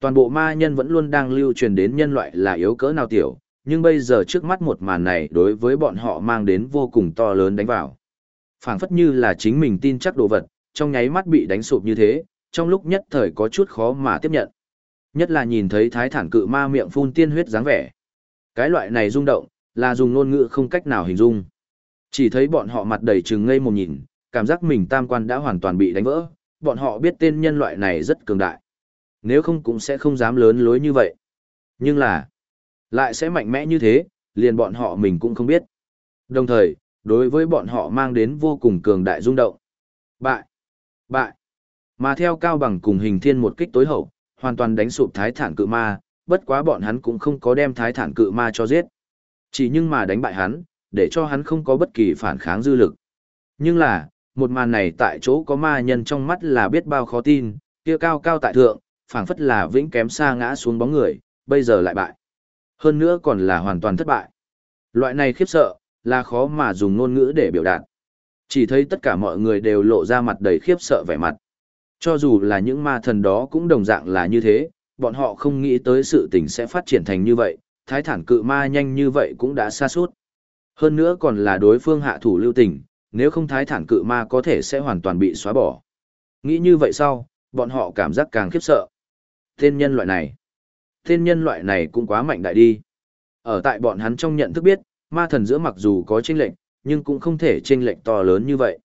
Toàn bộ ma nhân vẫn luôn đang lưu truyền đến nhân loại là yếu cỡ nào tiểu, nhưng bây giờ trước mắt một màn này đối với bọn họ mang đến vô cùng to lớn đánh vào. phảng phất như là chính mình tin chắc đồ vật, trong nháy mắt bị đánh sụp như thế, trong lúc nhất thời có chút khó mà tiếp nhận. Nhất là nhìn thấy thái thản cự ma miệng phun tiên huyết dáng vẻ. Cái loại này rung động, là dùng ngôn ngữ không cách nào hình dung. Chỉ thấy bọn họ mặt đầy trừng ngây một nhìn, cảm giác mình tam quan đã hoàn toàn bị đánh vỡ, bọn họ biết tên nhân loại này rất cường đại. Nếu không cũng sẽ không dám lớn lối như vậy. Nhưng là, lại sẽ mạnh mẽ như thế, liền bọn họ mình cũng không biết. Đồng thời, đối với bọn họ mang đến vô cùng cường đại rung động. Bại! Bại! Mà theo cao bằng cùng hình thiên một kích tối hậu, hoàn toàn đánh sụp thái thản cự ma, bất quá bọn hắn cũng không có đem thái thản cự ma cho giết. Chỉ nhưng mà đánh bại hắn, để cho hắn không có bất kỳ phản kháng dư lực. Nhưng là, một màn này tại chỗ có ma nhân trong mắt là biết bao khó tin, kia cao cao tại thượng, phảng phất là vĩnh kém xa ngã xuống bóng người, bây giờ lại bại. Hơn nữa còn là hoàn toàn thất bại. Loại này khiếp sợ, là khó mà dùng ngôn ngữ để biểu đạt. Chỉ thấy tất cả mọi người đều lộ ra mặt đầy khiếp sợ vẻ mặt. Cho dù là những ma thần đó cũng đồng dạng là như thế, bọn họ không nghĩ tới sự tình sẽ phát triển thành như vậy, thái thản cự ma nhanh như vậy cũng đã xa suốt. Hơn nữa còn là đối phương hạ thủ lưu tình, nếu không thái thản cự ma có thể sẽ hoàn toàn bị xóa bỏ. Nghĩ như vậy sau, bọn họ cảm giác càng khiếp sợ. Tên nhân loại này, tên nhân loại này cũng quá mạnh đại đi. Ở tại bọn hắn trong nhận thức biết, ma thần giữa mặc dù có chênh lệnh, nhưng cũng không thể chênh lệnh to lớn như vậy.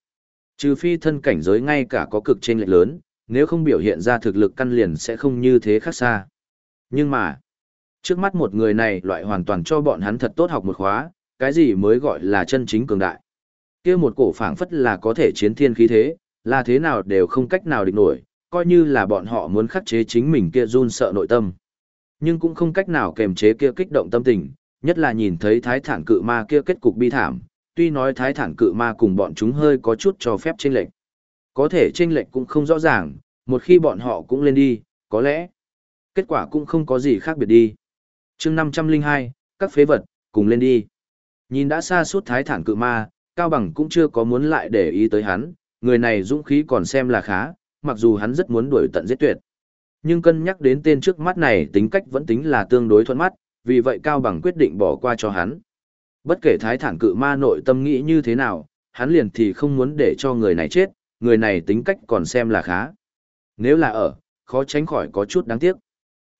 Trừ phi thân cảnh giới ngay cả có cực chênh lệnh lớn, nếu không biểu hiện ra thực lực căn liền sẽ không như thế khác xa. Nhưng mà, trước mắt một người này loại hoàn toàn cho bọn hắn thật tốt học một khóa, cái gì mới gọi là chân chính cường đại. kia một cổ phảng phất là có thể chiến thiên khí thế, là thế nào đều không cách nào địch nổi, coi như là bọn họ muốn khắc chế chính mình kia run sợ nội tâm. Nhưng cũng không cách nào kềm chế kia kích động tâm tình, nhất là nhìn thấy thái thản cự ma kia kết cục bi thảm, tuy nói thái thản cự ma cùng bọn chúng hơi có chút cho phép chênh lệch. Có thể chênh lệch cũng không rõ ràng, một khi bọn họ cũng lên đi, có lẽ kết quả cũng không có gì khác biệt đi. chương 502, các phế vật, cùng lên đi. Nhìn đã xa suốt thái thản cự ma, Cao Bằng cũng chưa có muốn lại để ý tới hắn, người này dũng khí còn xem là khá, mặc dù hắn rất muốn đuổi tận giết tuyệt. Nhưng cân nhắc đến tên trước mắt này tính cách vẫn tính là tương đối thuận mắt, vì vậy Cao Bằng quyết định bỏ qua cho hắn. Bất kể thái thản cự ma nội tâm nghĩ như thế nào, hắn liền thì không muốn để cho người này chết, người này tính cách còn xem là khá. Nếu là ở, khó tránh khỏi có chút đáng tiếc.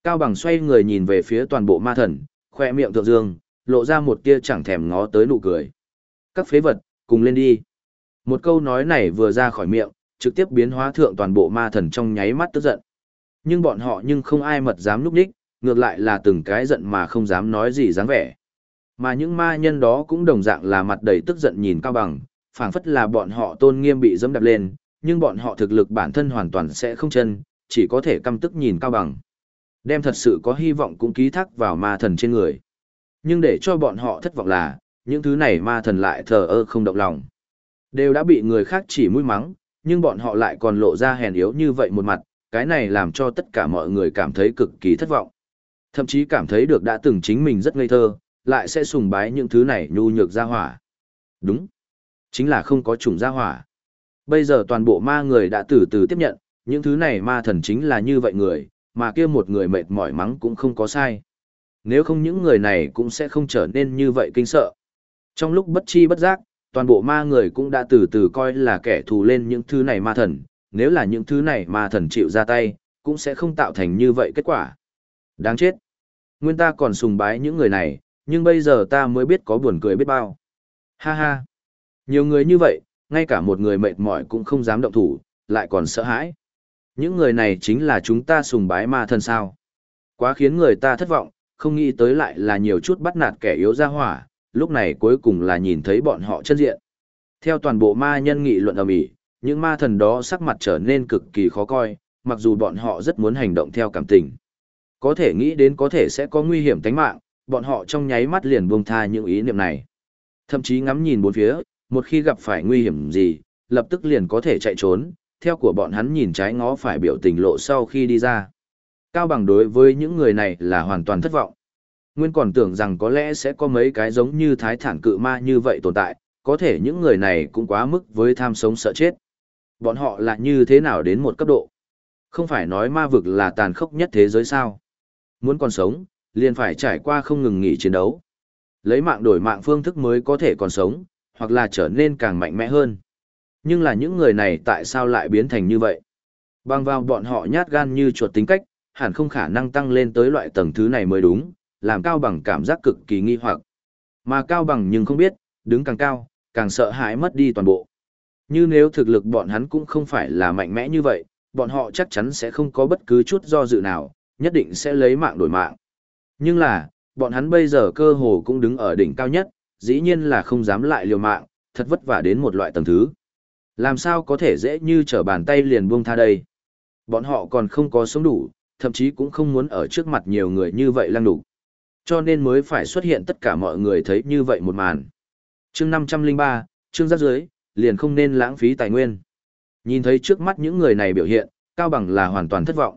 Cao Bằng xoay người nhìn về phía toàn bộ ma thần, khoe miệng thượng dương, lộ ra một tia chẳng thèm ngó tới nụ cười. Các phế vật, cùng lên đi. Một câu nói này vừa ra khỏi miệng, trực tiếp biến hóa thượng toàn bộ ma thần trong nháy mắt tức giận. Nhưng bọn họ nhưng không ai mật dám núp đích, ngược lại là từng cái giận mà không dám nói gì dáng vẻ. Mà những ma nhân đó cũng đồng dạng là mặt đầy tức giận nhìn Cao Bằng, phảng phất là bọn họ tôn nghiêm bị dẫm đạp lên, nhưng bọn họ thực lực bản thân hoàn toàn sẽ không chân, chỉ có thể căm tức nhìn Cao Bằng. Đem thật sự có hy vọng cũng ký thác vào ma thần trên người. Nhưng để cho bọn họ thất vọng là, những thứ này ma thần lại thờ ơ không động lòng. Đều đã bị người khác chỉ mũi mắng, nhưng bọn họ lại còn lộ ra hèn yếu như vậy một mặt, cái này làm cho tất cả mọi người cảm thấy cực kỳ thất vọng. Thậm chí cảm thấy được đã từng chính mình rất ngây thơ, lại sẽ sùng bái những thứ này nhu nhược ra hỏa. Đúng. Chính là không có chủng ra hỏa. Bây giờ toàn bộ ma người đã từ từ tiếp nhận, những thứ này ma thần chính là như vậy người, mà kia một người mệt mỏi mắng cũng không có sai. Nếu không những người này cũng sẽ không trở nên như vậy kinh sợ. Trong lúc bất chi bất giác, toàn bộ ma người cũng đã từ từ coi là kẻ thù lên những thứ này ma thần, nếu là những thứ này ma thần chịu ra tay, cũng sẽ không tạo thành như vậy kết quả. Đáng chết. Nguyên ta còn sùng bái những người này, nhưng bây giờ ta mới biết có buồn cười biết bao. Ha ha. Nhiều người như vậy, ngay cả một người mệt mỏi cũng không dám động thủ, lại còn sợ hãi. Những người này chính là chúng ta sùng bái ma thần sao. Quá khiến người ta thất vọng, không nghĩ tới lại là nhiều chút bắt nạt kẻ yếu ra hỏa, lúc này cuối cùng là nhìn thấy bọn họ chân diện. Theo toàn bộ ma nhân nghị luận ầm ĩ, những ma thần đó sắc mặt trở nên cực kỳ khó coi, mặc dù bọn họ rất muốn hành động theo cảm tình. Có thể nghĩ đến có thể sẽ có nguy hiểm tính mạng, bọn họ trong nháy mắt liền buông tha những ý niệm này. Thậm chí ngắm nhìn bốn phía, một khi gặp phải nguy hiểm gì, lập tức liền có thể chạy trốn, theo của bọn hắn nhìn trái ngó phải biểu tình lộ sau khi đi ra. Cao bằng đối với những người này là hoàn toàn thất vọng. Nguyên còn tưởng rằng có lẽ sẽ có mấy cái giống như thái thản cự ma như vậy tồn tại, có thể những người này cũng quá mức với tham sống sợ chết. Bọn họ là như thế nào đến một cấp độ? Không phải nói ma vực là tàn khốc nhất thế giới sao? Muốn còn sống, liền phải trải qua không ngừng nghỉ chiến đấu. Lấy mạng đổi mạng phương thức mới có thể còn sống, hoặc là trở nên càng mạnh mẽ hơn. Nhưng là những người này tại sao lại biến thành như vậy? Bằng vào bọn họ nhát gan như chuột tính cách, hẳn không khả năng tăng lên tới loại tầng thứ này mới đúng, làm Cao Bằng cảm giác cực kỳ nghi hoặc. Mà Cao Bằng nhưng không biết, đứng càng cao, càng sợ hãi mất đi toàn bộ. Như nếu thực lực bọn hắn cũng không phải là mạnh mẽ như vậy, bọn họ chắc chắn sẽ không có bất cứ chút do dự nào, nhất định sẽ lấy mạng đổi mạng. Nhưng là, bọn hắn bây giờ cơ hồ cũng đứng ở đỉnh cao nhất, dĩ nhiên là không dám lại liều mạng, thật vất vả đến một loại tầng thứ. Làm sao có thể dễ như trở bàn tay liền buông tha đây? Bọn họ còn không có sống đủ, thậm chí cũng không muốn ở trước mặt nhiều người như vậy lăng đục. Cho nên mới phải xuất hiện tất cả mọi người thấy như vậy một màn. chương 503, chương giáp dưới, liền không nên lãng phí tài nguyên. Nhìn thấy trước mắt những người này biểu hiện, Cao Bằng là hoàn toàn thất vọng.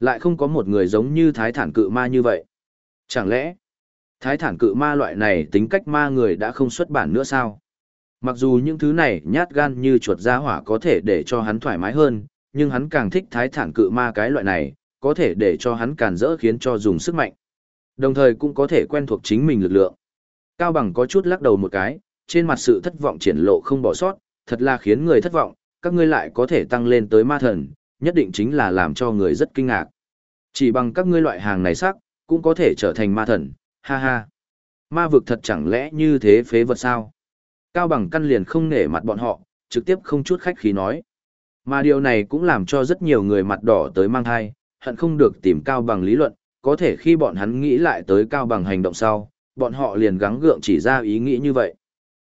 Lại không có một người giống như thái thản cự ma như vậy. Chẳng lẽ, thái thản cự ma loại này tính cách ma người đã không xuất bản nữa sao? Mặc dù những thứ này nhát gan như chuột ra hỏa có thể để cho hắn thoải mái hơn, nhưng hắn càng thích thái thản cự ma cái loại này, có thể để cho hắn càn rỡ khiến cho dùng sức mạnh. Đồng thời cũng có thể quen thuộc chính mình lực lượng. Cao Bằng có chút lắc đầu một cái, trên mặt sự thất vọng triển lộ không bỏ sót, thật là khiến người thất vọng, các ngươi lại có thể tăng lên tới ma thần, nhất định chính là làm cho người rất kinh ngạc. Chỉ bằng các ngươi loại hàng này sắc, cũng có thể trở thành ma thần, ha ha. Ma vực thật chẳng lẽ như thế phế vật sao? Cao bằng căn liền không nể mặt bọn họ, trực tiếp không chút khách khí nói. Mà điều này cũng làm cho rất nhiều người mặt đỏ tới mang thai, hận không được tìm cao bằng lý luận, có thể khi bọn hắn nghĩ lại tới cao bằng hành động sau, bọn họ liền gắng gượng chỉ ra ý nghĩ như vậy.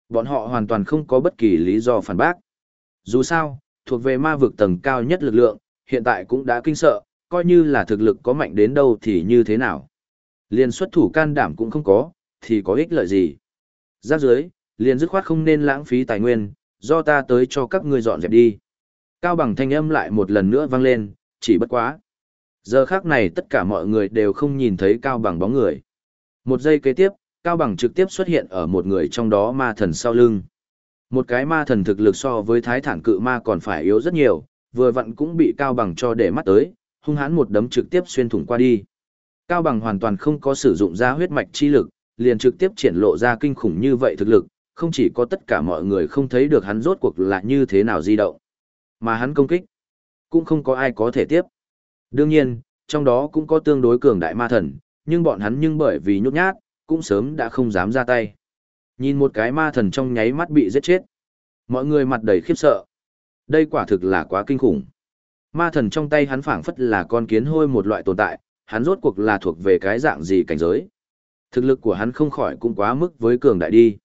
Bọn họ hoàn toàn không có bất kỳ lý do phản bác. Dù sao, thuộc về ma vực tầng cao nhất lực lượng, hiện tại cũng đã kinh sợ, coi như là thực lực có mạnh đến đâu thì như thế nào. Liền xuất thủ can đảm cũng không có, thì có ích lợi gì. Giáp dưới, liền dứt khoát không nên lãng phí tài nguyên, do ta tới cho các ngươi dọn dẹp đi. Cao bằng thanh âm lại một lần nữa vang lên, chỉ bất quá. Giờ khác này tất cả mọi người đều không nhìn thấy Cao bằng bóng người. Một giây kế tiếp, Cao bằng trực tiếp xuất hiện ở một người trong đó ma thần sau lưng. Một cái ma thần thực lực so với thái thản cự ma còn phải yếu rất nhiều, vừa vặn cũng bị Cao bằng cho để mắt tới, hung hãn một đấm trực tiếp xuyên thủng qua đi. Cao bằng hoàn toàn không có sử dụng ra huyết mạch chi lực, liền trực tiếp triển lộ ra kinh khủng như vậy thực lực, không chỉ có tất cả mọi người không thấy được hắn rốt cuộc là như thế nào di động, mà hắn công kích, cũng không có ai có thể tiếp. Đương nhiên, trong đó cũng có tương đối cường đại ma thần, nhưng bọn hắn nhưng bởi vì nhút nhát, cũng sớm đã không dám ra tay. Nhìn một cái ma thần trong nháy mắt bị giết chết. Mọi người mặt đầy khiếp sợ. Đây quả thực là quá kinh khủng. Ma thần trong tay hắn phảng phất là con kiến hôi một loại tồn tại, hắn rốt cuộc là thuộc về cái dạng gì cảnh giới. Thực lực của hắn không khỏi cũng quá mức với cường đại đi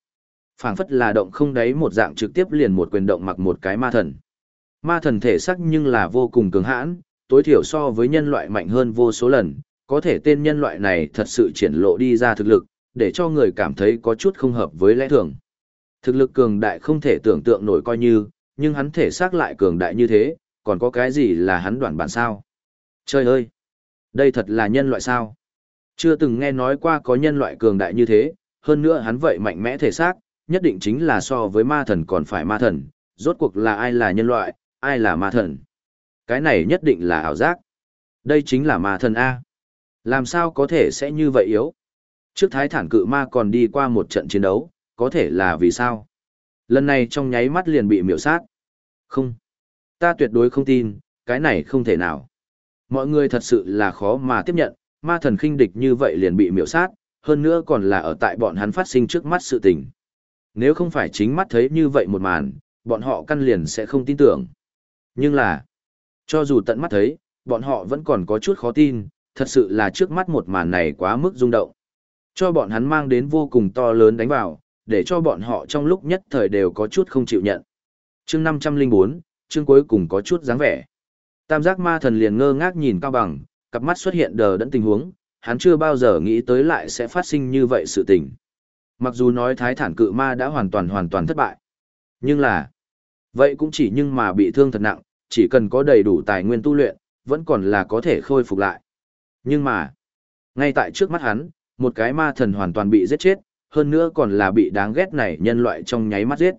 phảng phất là động không đáy một dạng trực tiếp liền một quyền động mặc một cái ma thần. Ma thần thể sắc nhưng là vô cùng cường hãn, tối thiểu so với nhân loại mạnh hơn vô số lần, có thể tên nhân loại này thật sự triển lộ đi ra thực lực, để cho người cảm thấy có chút không hợp với lẽ thường. Thực lực cường đại không thể tưởng tượng nổi coi như, nhưng hắn thể xác lại cường đại như thế, còn có cái gì là hắn đoạn bản sao? Trời ơi! Đây thật là nhân loại sao? Chưa từng nghe nói qua có nhân loại cường đại như thế, hơn nữa hắn vậy mạnh mẽ thể xác, nhất định chính là so với ma thần còn phải ma thần, rốt cuộc là ai là nhân loại, ai là ma thần. Cái này nhất định là ảo giác. Đây chính là ma thần A. Làm sao có thể sẽ như vậy yếu? Trước thái thản cự ma còn đi qua một trận chiến đấu, có thể là vì sao? Lần này trong nháy mắt liền bị miểu sát. Không. Ta tuyệt đối không tin, cái này không thể nào. Mọi người thật sự là khó mà tiếp nhận, ma thần khinh địch như vậy liền bị miểu sát, hơn nữa còn là ở tại bọn hắn phát sinh trước mắt sự tình. Nếu không phải chính mắt thấy như vậy một màn, bọn họ căn liền sẽ không tin tưởng. Nhưng là, cho dù tận mắt thấy, bọn họ vẫn còn có chút khó tin, thật sự là trước mắt một màn này quá mức rung động. Cho bọn hắn mang đến vô cùng to lớn đánh vào, để cho bọn họ trong lúc nhất thời đều có chút không chịu nhận. chương 504, chương cuối cùng có chút dáng vẻ. Tam giác ma thần liền ngơ ngác nhìn cao bằng, cặp mắt xuất hiện đờ đẫn tình huống, hắn chưa bao giờ nghĩ tới lại sẽ phát sinh như vậy sự tình. Mặc dù nói thái thản cự ma đã hoàn toàn hoàn toàn thất bại. Nhưng là, vậy cũng chỉ nhưng mà bị thương thật nặng, chỉ cần có đầy đủ tài nguyên tu luyện, vẫn còn là có thể khôi phục lại. Nhưng mà, ngay tại trước mắt hắn, một cái ma thần hoàn toàn bị giết chết, hơn nữa còn là bị đáng ghét này nhân loại trong nháy mắt giết.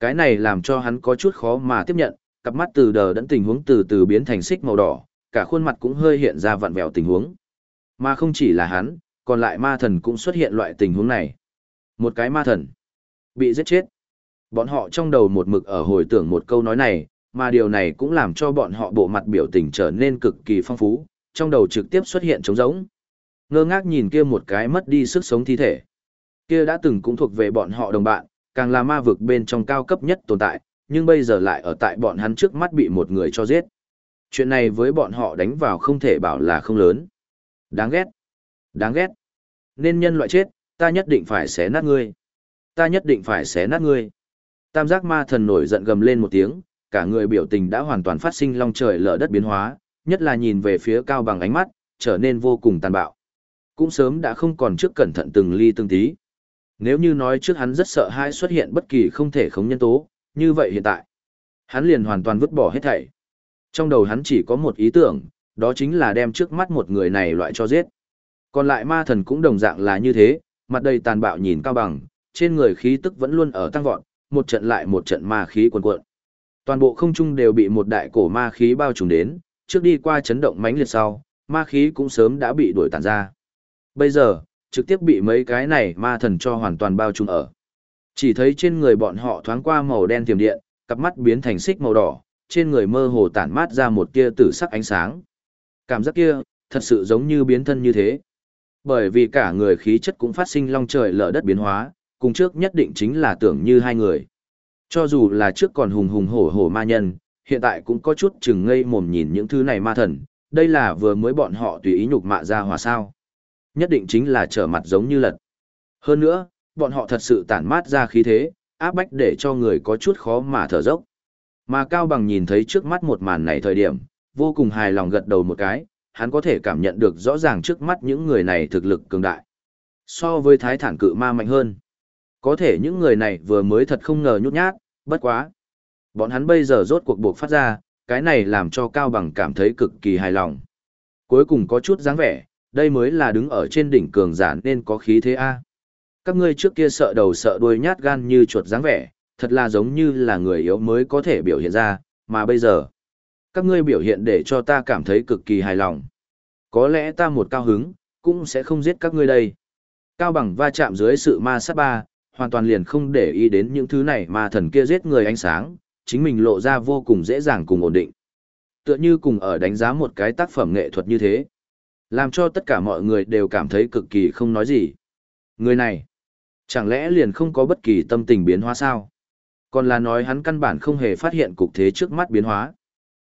Cái này làm cho hắn có chút khó mà tiếp nhận, cặp mắt từ đờ đẫn tình huống từ từ biến thành xích màu đỏ, cả khuôn mặt cũng hơi hiện ra vặn vẹo tình huống. Mà không chỉ là hắn, còn lại ma thần cũng xuất hiện loại tình huống này. Một cái ma thần bị giết chết. Bọn họ trong đầu một mực ở hồi tưởng một câu nói này, mà điều này cũng làm cho bọn họ bộ mặt biểu tình trở nên cực kỳ phong phú, trong đầu trực tiếp xuất hiện trống rỗng. Ngơ ngác nhìn kia một cái mất đi sức sống thi thể. Kia đã từng cũng thuộc về bọn họ đồng bạn, càng là ma vực bên trong cao cấp nhất tồn tại, nhưng bây giờ lại ở tại bọn hắn trước mắt bị một người cho giết. Chuyện này với bọn họ đánh vào không thể bảo là không lớn. Đáng ghét. Đáng ghét. Nên nhân loại chết, ta nhất định phải xé nát ngươi. Ta nhất định phải xé nát ngươi. Tam giác ma thần nổi giận gầm lên một tiếng, cả người biểu tình đã hoàn toàn phát sinh long trời lở đất biến hóa, nhất là nhìn về phía cao bằng ánh mắt, trở nên vô cùng tàn bạo. Cũng sớm đã không còn trước cẩn thận từng ly từng tí. Nếu như nói trước hắn rất sợ hai xuất hiện bất kỳ không thể khống nhân tố, như vậy hiện tại, hắn liền hoàn toàn vứt bỏ hết thảy. Trong đầu hắn chỉ có một ý tưởng, đó chính là đem trước mắt một người này loại cho giết. Còn lại ma thần cũng đồng dạng là như thế, mặt đầy tàn bạo nhìn cao bằng, trên người khí tức vẫn luôn ở tăng vọt, một trận lại một trận ma khí cuồn cuộn. Toàn bộ không trung đều bị một đại cổ ma khí bao trùm đến, trước đi qua chấn động mãnh liệt sau, ma khí cũng sớm đã bị đuổi tàn ra. Bây giờ, trực tiếp bị mấy cái này ma thần cho hoàn toàn bao trùm ở. Chỉ thấy trên người bọn họ thoáng qua màu đen tiềm điện, cặp mắt biến thành xích màu đỏ, trên người mơ hồ tản mát ra một tia tử sắc ánh sáng. Cảm giác kia, thật sự giống như biến thân như thế. Bởi vì cả người khí chất cũng phát sinh long trời lở đất biến hóa, cùng trước nhất định chính là tưởng như hai người. Cho dù là trước còn hùng hùng hổ hổ ma nhân, hiện tại cũng có chút chừng ngây mồm nhìn những thứ này ma thần, đây là vừa mới bọn họ tùy ý nhục mạ ra hòa sao. Nhất định chính là trở mặt giống như lật. Hơn nữa, bọn họ thật sự tản mát ra khí thế, áp bách để cho người có chút khó mà thở dốc. Mà Cao Bằng nhìn thấy trước mắt một màn này thời điểm, vô cùng hài lòng gật đầu một cái, hắn có thể cảm nhận được rõ ràng trước mắt những người này thực lực cường đại. So với thái thản cự ma mạnh hơn. Có thể những người này vừa mới thật không ngờ nhút nhát, bất quá. Bọn hắn bây giờ rốt cuộc buộc phát ra, cái này làm cho Cao Bằng cảm thấy cực kỳ hài lòng. Cuối cùng có chút dáng vẻ, đây mới là đứng ở trên đỉnh cường giả nên có khí thế A. Các ngươi trước kia sợ đầu sợ đuôi nhát gan như chuột dáng vẻ, thật là giống như là người yếu mới có thể biểu hiện ra, mà bây giờ, các ngươi biểu hiện để cho ta cảm thấy cực kỳ hài lòng. Có lẽ ta một cao hứng, cũng sẽ không giết các ngươi đây. Cao bằng va chạm dưới sự ma sát ba, hoàn toàn liền không để ý đến những thứ này mà thần kia giết người ánh sáng, chính mình lộ ra vô cùng dễ dàng cùng ổn định. Tựa như cùng ở đánh giá một cái tác phẩm nghệ thuật như thế. Làm cho tất cả mọi người đều cảm thấy cực kỳ không nói gì. Người này, chẳng lẽ liền không có bất kỳ tâm tình biến hóa sao? Còn là nói hắn căn bản không hề phát hiện cục thế trước mắt biến hóa.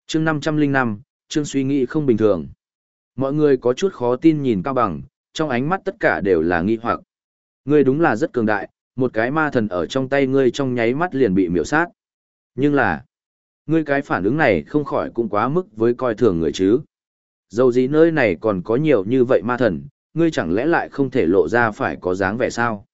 chương 505, chương suy nghĩ không bình thường. Mọi người có chút khó tin nhìn Cao Bằng, trong ánh mắt tất cả đều là nghi hoặc. Ngươi đúng là rất cường đại, một cái ma thần ở trong tay ngươi trong nháy mắt liền bị miểu sát. Nhưng là, ngươi cái phản ứng này không khỏi cũng quá mức với coi thường người chứ. Dầu gì nơi này còn có nhiều như vậy ma thần, ngươi chẳng lẽ lại không thể lộ ra phải có dáng vẻ sao?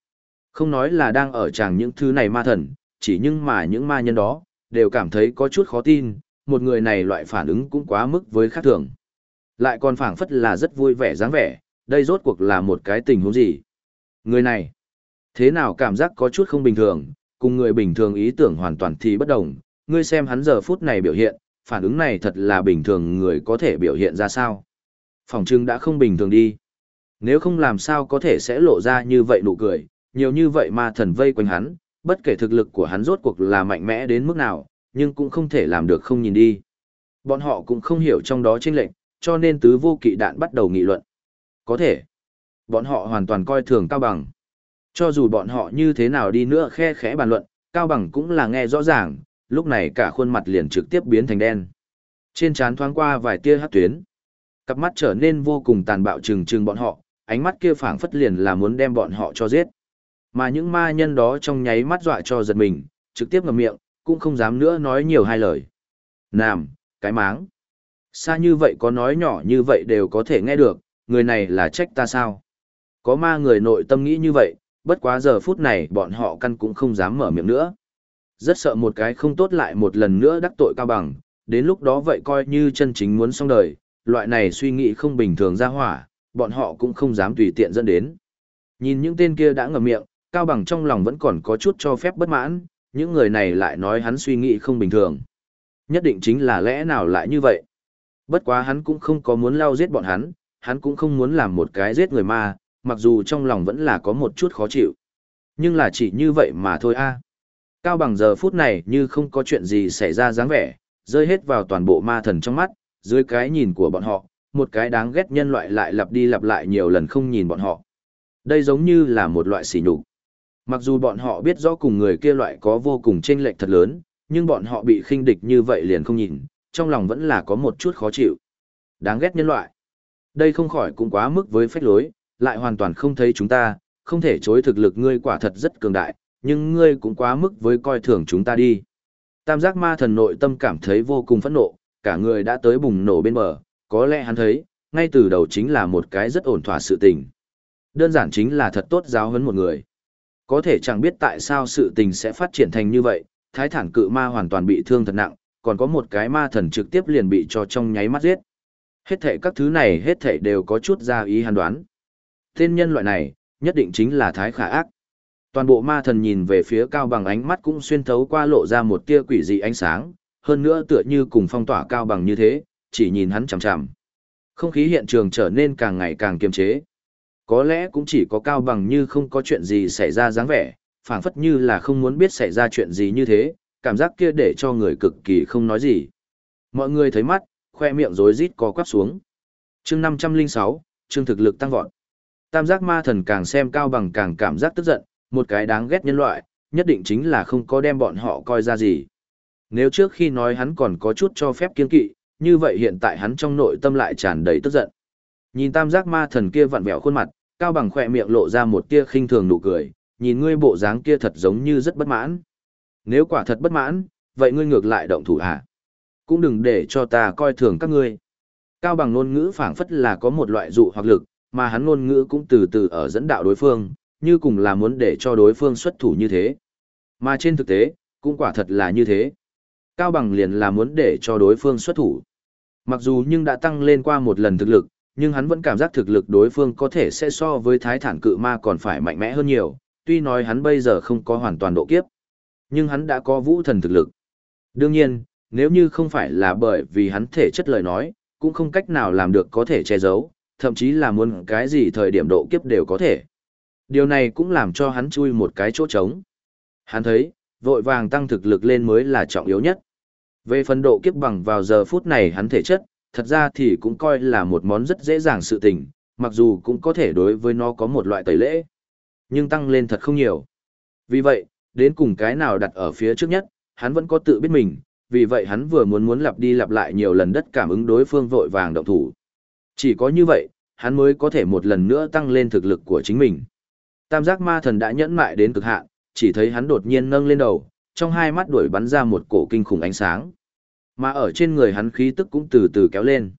Không nói là đang ở chàng những thứ này ma thần, chỉ nhưng mà những ma nhân đó, đều cảm thấy có chút khó tin, một người này loại phản ứng cũng quá mức với khác thường. Lại còn phảng phất là rất vui vẻ dáng vẻ, đây rốt cuộc là một cái tình huống gì? Người này, thế nào cảm giác có chút không bình thường, cùng người bình thường ý tưởng hoàn toàn thì bất đồng, ngươi xem hắn giờ phút này biểu hiện, phản ứng này thật là bình thường người có thể biểu hiện ra sao. Phòng trưng đã không bình thường đi. Nếu không làm sao có thể sẽ lộ ra như vậy nụ cười, nhiều như vậy mà thần vây quanh hắn, bất kể thực lực của hắn rốt cuộc là mạnh mẽ đến mức nào, nhưng cũng không thể làm được không nhìn đi. Bọn họ cũng không hiểu trong đó chênh lệnh, cho nên tứ vô kỵ đạn bắt đầu nghị luận. Có thể, bọn họ hoàn toàn coi thường Cao Bằng. Cho dù bọn họ như thế nào đi nữa khe khẽ bàn luận, Cao Bằng cũng là nghe rõ ràng, lúc này cả khuôn mặt liền trực tiếp biến thành đen. Trên trán thoáng qua vài tia hắc tuyến. Cặp mắt trở nên vô cùng tàn bạo trừng trừng bọn họ, ánh mắt kia phảng phất liền là muốn đem bọn họ cho giết. Mà những ma nhân đó trong nháy mắt dọa cho giật mình, trực tiếp ngậm miệng, cũng không dám nữa nói nhiều hai lời. Nam, cái máng. Xa như vậy có nói nhỏ như vậy đều có thể nghe được, người này là trách ta sao? Có ma người nội tâm nghĩ như vậy, bất quá giờ phút này bọn họ căn cũng không dám mở miệng nữa. Rất sợ một cái không tốt lại một lần nữa đắc tội cao bằng, đến lúc đó vậy coi như chân chính muốn xong đời, loại này suy nghĩ không bình thường ra hỏa, bọn họ cũng không dám tùy tiện dẫn đến. Nhìn những tên kia đã ngậm miệng, cao bằng trong lòng vẫn còn có chút cho phép bất mãn, những người này lại nói hắn suy nghĩ không bình thường. Nhất định chính là lẽ nào lại như vậy. Bất quá hắn cũng không có muốn lao giết bọn hắn, hắn cũng không muốn làm một cái giết người ma, mặc dù trong lòng vẫn là có một chút khó chịu. Nhưng là chỉ như vậy mà thôi a. Cao bằng giờ phút này như không có chuyện gì xảy ra dáng vẻ, rơi hết vào toàn bộ ma thần trong mắt, dưới cái nhìn của bọn họ, một cái đáng ghét nhân loại lại lặp đi lặp lại nhiều lần không nhìn bọn họ. Đây giống như là một loại sỉ nhục. Mặc dù bọn họ biết rõ cùng người kia loại có vô cùng chênh lệch thật lớn, nhưng bọn họ bị khinh địch như vậy liền không nhìn, trong lòng vẫn là có một chút khó chịu. Đáng ghét nhân loại. Đây không khỏi cũng quá mức với phách lối, lại hoàn toàn không thấy chúng ta, không thể chối thực lực ngươi quả thật rất cường đại, nhưng ngươi cũng quá mức với coi thường chúng ta đi. Tam giác ma thần nội tâm cảm thấy vô cùng phẫn nộ, cả người đã tới bùng nổ bên bờ, có lẽ hắn thấy, ngay từ đầu chính là một cái rất ổn thỏa sự tình. Đơn giản chính là thật tốt giáo huấn một người. Có thể chẳng biết tại sao sự tình sẽ phát triển thành như vậy, thái thản cự ma hoàn toàn bị thương thật nặng, còn có một cái ma thần trực tiếp liền bị cho trong nháy mắt giết. Hết thể các thứ này hết thể đều có chút ra ý hàn đoán. Tên nhân loại này, nhất định chính là thái khả ác. Toàn bộ ma thần nhìn về phía cao bằng ánh mắt cũng xuyên thấu qua lộ ra một tia quỷ dị ánh sáng, hơn nữa tựa như cùng phong tỏa cao bằng như thế, chỉ nhìn hắn chằm chằm. Không khí hiện trường trở nên càng ngày càng kiềm chế. Có lẽ cũng chỉ có cao bằng như không có chuyện gì xảy ra dáng vẻ, phảng phất như là không muốn biết xảy ra chuyện gì như thế, cảm giác kia để cho người cực kỳ không nói gì. Mọi người thấy mắt, khoe miệng rối rít co quắp xuống. Chương 506, chương thực lực tăng vọt. Tam giác ma thần càng xem cao bằng càng cảm giác tức giận, một cái đáng ghét nhân loại, nhất định chính là không có đem bọn họ coi ra gì. Nếu trước khi nói hắn còn có chút cho phép kiên kỵ, như vậy hiện tại hắn trong nội tâm lại tràn đầy tức giận. Nhìn tam giác ma thần kia vặn vẹo khuôn mặt, cao bằng khỏe miệng lộ ra một tia khinh thường nụ cười, nhìn ngươi bộ dáng kia thật giống như rất bất mãn. Nếu quả thật bất mãn, vậy ngươi ngược lại động thủ hả? Cũng đừng để cho ta coi thường các ngươi. Cao bằng ngôn ngữ phảng phất là có một loại dụ hoặc lực, mà hắn ngôn ngữ cũng từ từ ở dẫn đạo đối phương, như cùng là muốn để cho đối phương xuất thủ như thế. Mà trên thực tế, cũng quả thật là như thế. Cao bằng liền là muốn để cho đối phương xuất thủ. Mặc dù nhưng đã tăng lên qua một lần thực lực, nhưng hắn vẫn cảm giác thực lực đối phương có thể sẽ so với thái thản cự ma còn phải mạnh mẽ hơn nhiều, tuy nói hắn bây giờ không có hoàn toàn độ kiếp, nhưng hắn đã có vũ thần thực lực. Đương nhiên, nếu như không phải là bởi vì hắn thể chất lời nói, cũng không cách nào làm được có thể che giấu, thậm chí là muốn cái gì thời điểm độ kiếp đều có thể. Điều này cũng làm cho hắn chui một cái chỗ trống. Hắn thấy, vội vàng tăng thực lực lên mới là trọng yếu nhất. Về phần độ kiếp bằng vào giờ phút này hắn thể chất, thật ra thì cũng coi là một món rất dễ dàng sự tình, mặc dù cũng có thể đối với nó có một loại tẩy lễ. Nhưng tăng lên thật không nhiều. Vì vậy, đến cùng cái nào đặt ở phía trước nhất, hắn vẫn có tự biết mình, vì vậy hắn vừa muốn muốn lặp đi lặp lại nhiều lần đất cảm ứng đối phương vội vàng động thủ. Chỉ có như vậy, hắn mới có thể một lần nữa tăng lên thực lực của chính mình. Tam giác ma thần đã nhẫn mại đến cực hạn, chỉ thấy hắn đột nhiên nâng lên đầu, trong hai mắt đuổi bắn ra một cổ kinh khủng ánh sáng. Mà ở trên người hắn khí tức cũng từ từ kéo lên.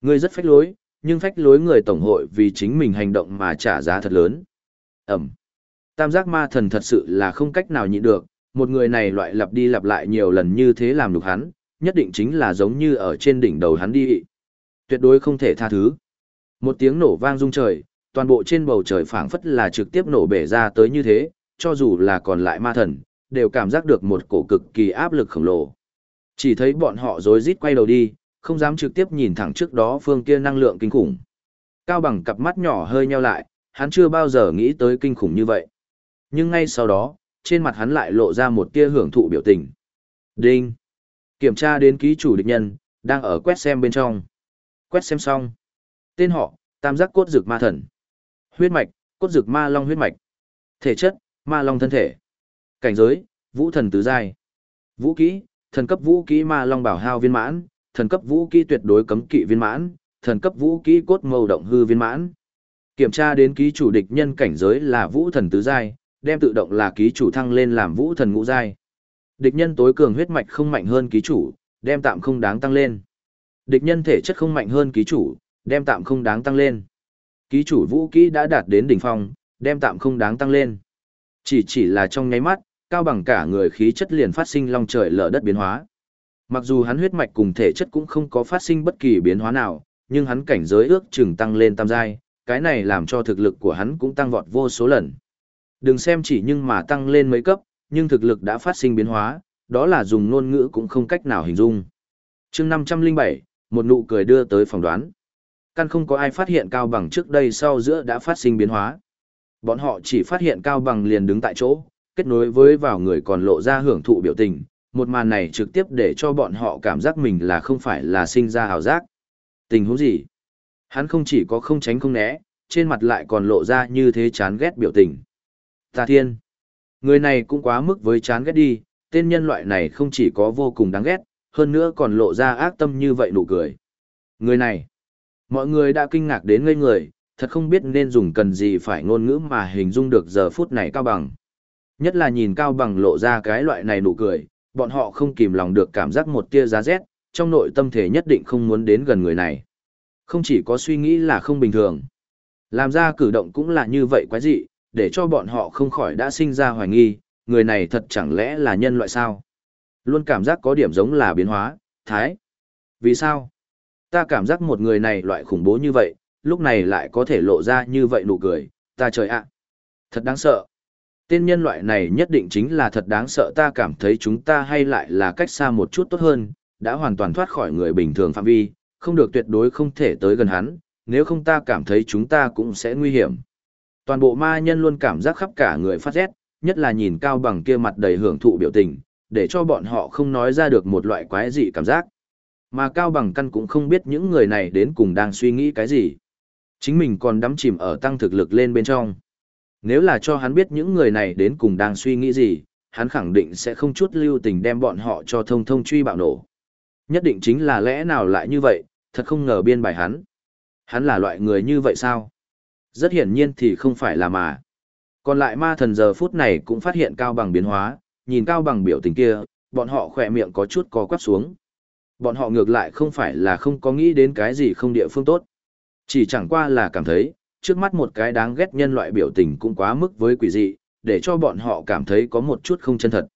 Người rất phách lối, nhưng phách lối người tổng hội vì chính mình hành động mà trả giá thật lớn. Ẩm. Tam giác ma thần thật sự là không cách nào nhịn được, một người này loại lặp đi lặp lại nhiều lần như thế làm được hắn, nhất định chính là giống như ở trên đỉnh đầu hắn đi. Tuyệt đối không thể tha thứ. Một tiếng nổ vang rung trời, toàn bộ trên bầu trời phảng phất là trực tiếp nổ bể ra tới như thế, cho dù là còn lại ma thần, đều cảm giác được một cổ cực kỳ áp lực khổng lồ. Chỉ thấy bọn họ rối rít quay đầu đi, không dám trực tiếp nhìn thẳng trước đó phương kia năng lượng kinh khủng. Cao bằng cặp mắt nhỏ hơi nheo lại, hắn chưa bao giờ nghĩ tới kinh khủng như vậy. Nhưng ngay sau đó, trên mặt hắn lại lộ ra một tia hưởng thụ biểu tình. Đinh! Kiểm tra đến ký chủ địch nhân, đang ở quét xem bên trong. Quét xem xong. Tên họ, tam giác cốt dược ma thần. Huyết mạch, cốt dược ma long huyết mạch. Thể chất, ma long thân thể. Cảnh giới, vũ thần tứ giai. Vũ kỹ, thần cấp vũ kỹ ma long bảo hao viên mãn, thần cấp vũ kỹ tuyệt đối cấm kỵ viên mãn, thần cấp vũ kỹ cốt mâu động hư viên mãn. Kiểm tra đến ký chủ địch nhân cảnh giới là vũ thần tứ giai, đem tự động là ký chủ thăng lên làm vũ thần ngũ giai. Địch nhân tối cường huyết mạch không mạnh hơn ký chủ, đem tạm không đáng tăng lên. Địch nhân thể chất không mạnh hơn ký chủ, đem tạm không đáng tăng lên. Ký chủ vũ kỹ đã đạt đến đỉnh phong, đem tạm không đáng tăng lên. Chỉ chỉ là trong nháy mắt, cao bằng cả người khí chất liền phát sinh long trời lở đất biến hóa. Mặc dù hắn huyết mạch cùng thể chất cũng không có phát sinh bất kỳ biến hóa nào, nhưng hắn cảnh giới ước chừng tăng lên tam giai, cái này làm cho thực lực của hắn cũng tăng vọt vô số lần. Đừng xem chỉ nhưng mà tăng lên mấy cấp, nhưng thực lực đã phát sinh biến hóa, đó là dùng ngôn ngữ cũng không cách nào hình dung. chương 507, một nụ cười đưa tới phòng đoán. Căn không có ai phát hiện Cao Bằng trước đây sau giữa đã phát sinh biến hóa. Bọn họ chỉ phát hiện Cao Bằng liền đứng tại chỗ, kết nối với vào người còn lộ ra hưởng thụ biểu tình. Một màn này trực tiếp để cho bọn họ cảm giác mình là không phải là sinh ra hào giác. Tình huống gì? Hắn không chỉ có không tránh không né, trên mặt lại còn lộ ra như thế chán ghét biểu tình. Tà thiên. Người này cũng quá mức với chán ghét đi, tên nhân loại này không chỉ có vô cùng đáng ghét, hơn nữa còn lộ ra ác tâm như vậy nụ cười. Người này. Mọi người đã kinh ngạc đến ngây người, thật không biết nên dùng cần gì phải ngôn ngữ mà hình dung được giờ phút này cao bằng. Nhất là nhìn cao bằng lộ ra cái loại này nụ cười, bọn họ không kìm lòng được cảm giác một tia giá rét, trong nội tâm thể nhất định không muốn đến gần người này. Không chỉ có suy nghĩ là không bình thường. Làm ra cử động cũng là như vậy quái dị, để cho bọn họ không khỏi đã sinh ra hoài nghi, người này thật chẳng lẽ là nhân loại sao? Luôn cảm giác có điểm giống là biến hóa, thái. Vì sao? Ta cảm giác một người này loại khủng bố như vậy, lúc này lại có thể lộ ra như vậy nụ cười, ta trời ạ. Thật đáng sợ. Tên nhân loại này nhất định chính là thật đáng sợ ta cảm thấy chúng ta hay lại là cách xa một chút tốt hơn, đã hoàn toàn thoát khỏi người bình thường phạm vi, không được tuyệt đối không thể tới gần hắn, nếu không ta cảm thấy chúng ta cũng sẽ nguy hiểm. Toàn bộ ma nhân luôn cảm giác khắp cả người phát rét, nhất là nhìn cao bằng kia mặt đầy hưởng thụ biểu tình, để cho bọn họ không nói ra được một loại quái dị cảm giác. Mà cao bằng căn cũng không biết những người này đến cùng đang suy nghĩ cái gì. Chính mình còn đắm chìm ở tăng thực lực lên bên trong. Nếu là cho hắn biết những người này đến cùng đang suy nghĩ gì, hắn khẳng định sẽ không chút lưu tình đem bọn họ cho thông thông truy bạo nổ. Nhất định chính là lẽ nào lại như vậy, thật không ngờ biên bài hắn. Hắn là loại người như vậy sao? Rất hiển nhiên thì không phải là mà. Còn lại ma thần giờ phút này cũng phát hiện cao bằng biến hóa, nhìn cao bằng biểu tình kia, bọn họ khỏe miệng có chút co quắp xuống. Bọn họ ngược lại không phải là không có nghĩ đến cái gì không địa phương tốt. Chỉ chẳng qua là cảm thấy, trước mắt một cái đáng ghét nhân loại biểu tình cũng quá mức với quỷ dị, để cho bọn họ cảm thấy có một chút không chân thật.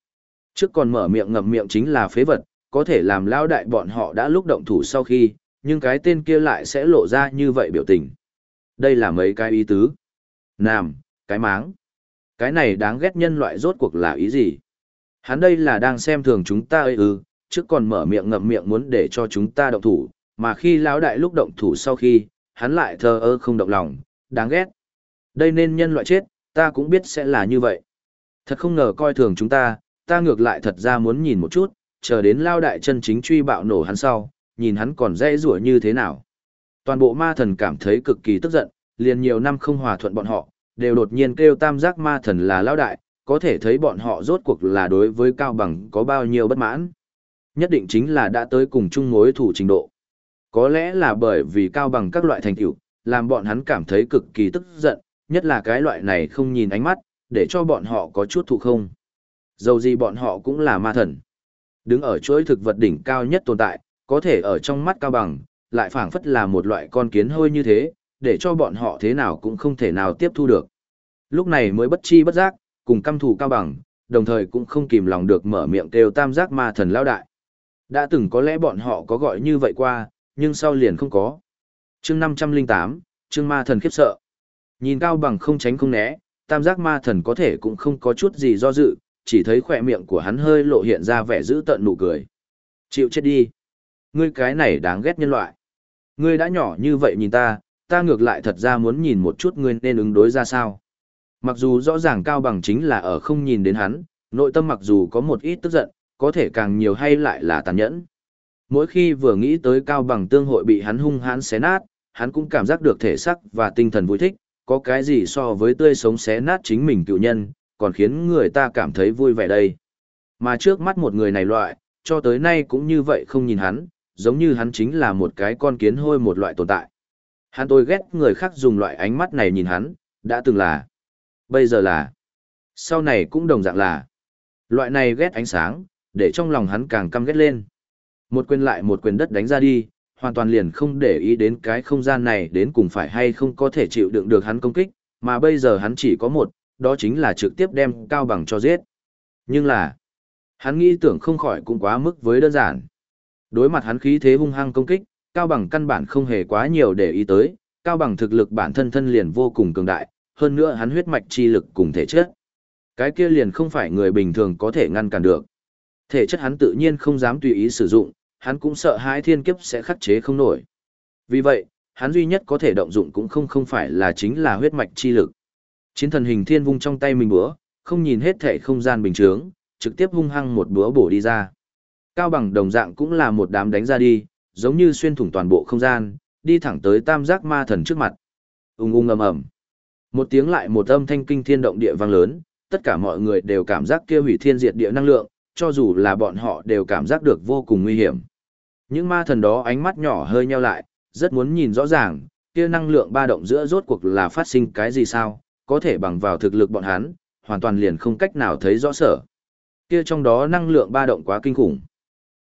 Trước còn mở miệng ngậm miệng chính là phế vật, có thể làm lao đại bọn họ đã lúc động thủ sau khi, nhưng cái tên kia lại sẽ lộ ra như vậy biểu tình. Đây là mấy cái ý tứ. Nam, cái máng. Cái này đáng ghét nhân loại rốt cuộc là ý gì? Hắn đây là đang xem thường chúng ta ư, ư, trước còn mở miệng ngậm miệng muốn để cho chúng ta động thủ, mà khi lão đại lúc động thủ sau khi, hắn lại thờ ơ không động lòng, đáng ghét. Đây nên nhân loại chết, ta cũng biết sẽ là như vậy. Thật không ngờ coi thường chúng ta, ta ngược lại thật ra muốn nhìn một chút, chờ đến lao đại chân chính truy bạo nổ hắn sau, nhìn hắn còn dễ rủa như thế nào. Toàn bộ ma thần cảm thấy cực kỳ tức giận, liền nhiều năm không hòa thuận bọn họ, đều đột nhiên kêu tam giác ma thần là lao đại, có thể thấy bọn họ rốt cuộc là đối với cao bằng có bao nhiêu bất mãn. Nhất định chính là đã tới cùng chung mối thủ trình độ. Có lẽ là bởi vì cao bằng các loại thành tựu, làm bọn hắn cảm thấy cực kỳ tức giận, nhất là cái loại này không nhìn ánh mắt, để cho bọn họ có chút thụ không. Dầu gì bọn họ cũng là ma thần. Đứng ở chuỗi thực vật đỉnh cao nhất tồn tại, có thể ở trong mắt cao bằng, lại phảng phất là một loại con kiến hơi như thế, để cho bọn họ thế nào cũng không thể nào tiếp thu được. Lúc này mới bất chi bất giác, cùng căm thù cao bằng, đồng thời cũng không kìm lòng được mở miệng kêu tam giác ma thần lao đại. Đã từng có lẽ bọn họ có gọi như vậy qua, nhưng sau liền không có. chương 508, chương ma thần khiếp sợ. Nhìn cao bằng không tránh không né, tam giác ma thần có thể cũng không có chút gì do dự, chỉ thấy khỏe miệng của hắn hơi lộ hiện ra vẻ dữ tợn nụ cười. Chịu chết đi. Ngươi cái này đáng ghét nhân loại. Ngươi đã nhỏ như vậy nhìn ta, ta ngược lại thật ra muốn nhìn một chút ngươi nên ứng đối ra sao. Mặc dù rõ ràng Cao Bằng chính là ở không nhìn đến hắn, nội tâm mặc dù có một ít tức giận, có thể càng nhiều hay lại là tàn nhẫn. Mỗi khi vừa nghĩ tới Cao Bằng tương hội bị hắn hung hãn xé nát, hắn cũng cảm giác được thể sắc và tinh thần vui thích, có cái gì so với tươi sống xé nát chính mình cựu nhân, còn khiến người ta cảm thấy vui vẻ đây. Mà trước mắt một người này loại, cho tới nay cũng như vậy không nhìn hắn, giống như hắn chính là một cái con kiến hôi một loại tồn tại. Hắn tôi ghét người khác dùng loại ánh mắt này nhìn hắn, đã từng là, bây giờ là, sau này cũng đồng dạng là. Loại này ghét ánh sáng, để trong lòng hắn càng căm ghét lên. Một quyền lại một quyền đất đánh ra đi, hoàn toàn liền không để ý đến cái không gian này đến cùng phải hay không có thể chịu đựng được hắn công kích, mà bây giờ hắn chỉ có một, đó chính là trực tiếp đem cao bằng cho giết. Nhưng là, hắn nghĩ tưởng không khỏi cũng quá mức với đơn giản. Đối mặt hắn khí thế hung hăng công kích, cao bằng căn bản không hề quá nhiều để ý tới, cao bằng thực lực bản thân thân liền vô cùng cường đại, hơn nữa hắn huyết mạch chi lực cùng thể chất. Cái kia liền không phải người bình thường có thể ngăn cản được. Thể chất hắn tự nhiên không dám tùy ý sử dụng, hắn cũng sợ hãi thiên kiếp sẽ khắc chế không nổi. Vì vậy, hắn duy nhất có thể động dụng cũng không không phải là chính là huyết mạch chi lực. Chiến thần hình thiên vung trong tay mình búa, không nhìn hết thể không gian bình thường, trực tiếp hung hăng một búa bổ đi ra. Cao bằng đồng dạng cũng là một đám đánh ra đi, giống như xuyên thủng toàn bộ không gian, đi thẳng tới tam giác ma thần trước mặt. Ung ung ầm ầm. Một tiếng lại một âm thanh kinh thiên động địa vang lớn, tất cả mọi người đều cảm giác kia hủy thiên diệt địa năng lượng, cho dù là bọn họ đều cảm giác được vô cùng nguy hiểm. Những ma thần đó ánh mắt nhỏ hơi nheo lại, rất muốn nhìn rõ ràng, kia năng lượng ba động giữa rốt cuộc là phát sinh cái gì sao, có thể bằng vào thực lực bọn hắn, hoàn toàn liền không cách nào thấy rõ sở. Kia trong đó năng lượng ba động quá kinh khủng.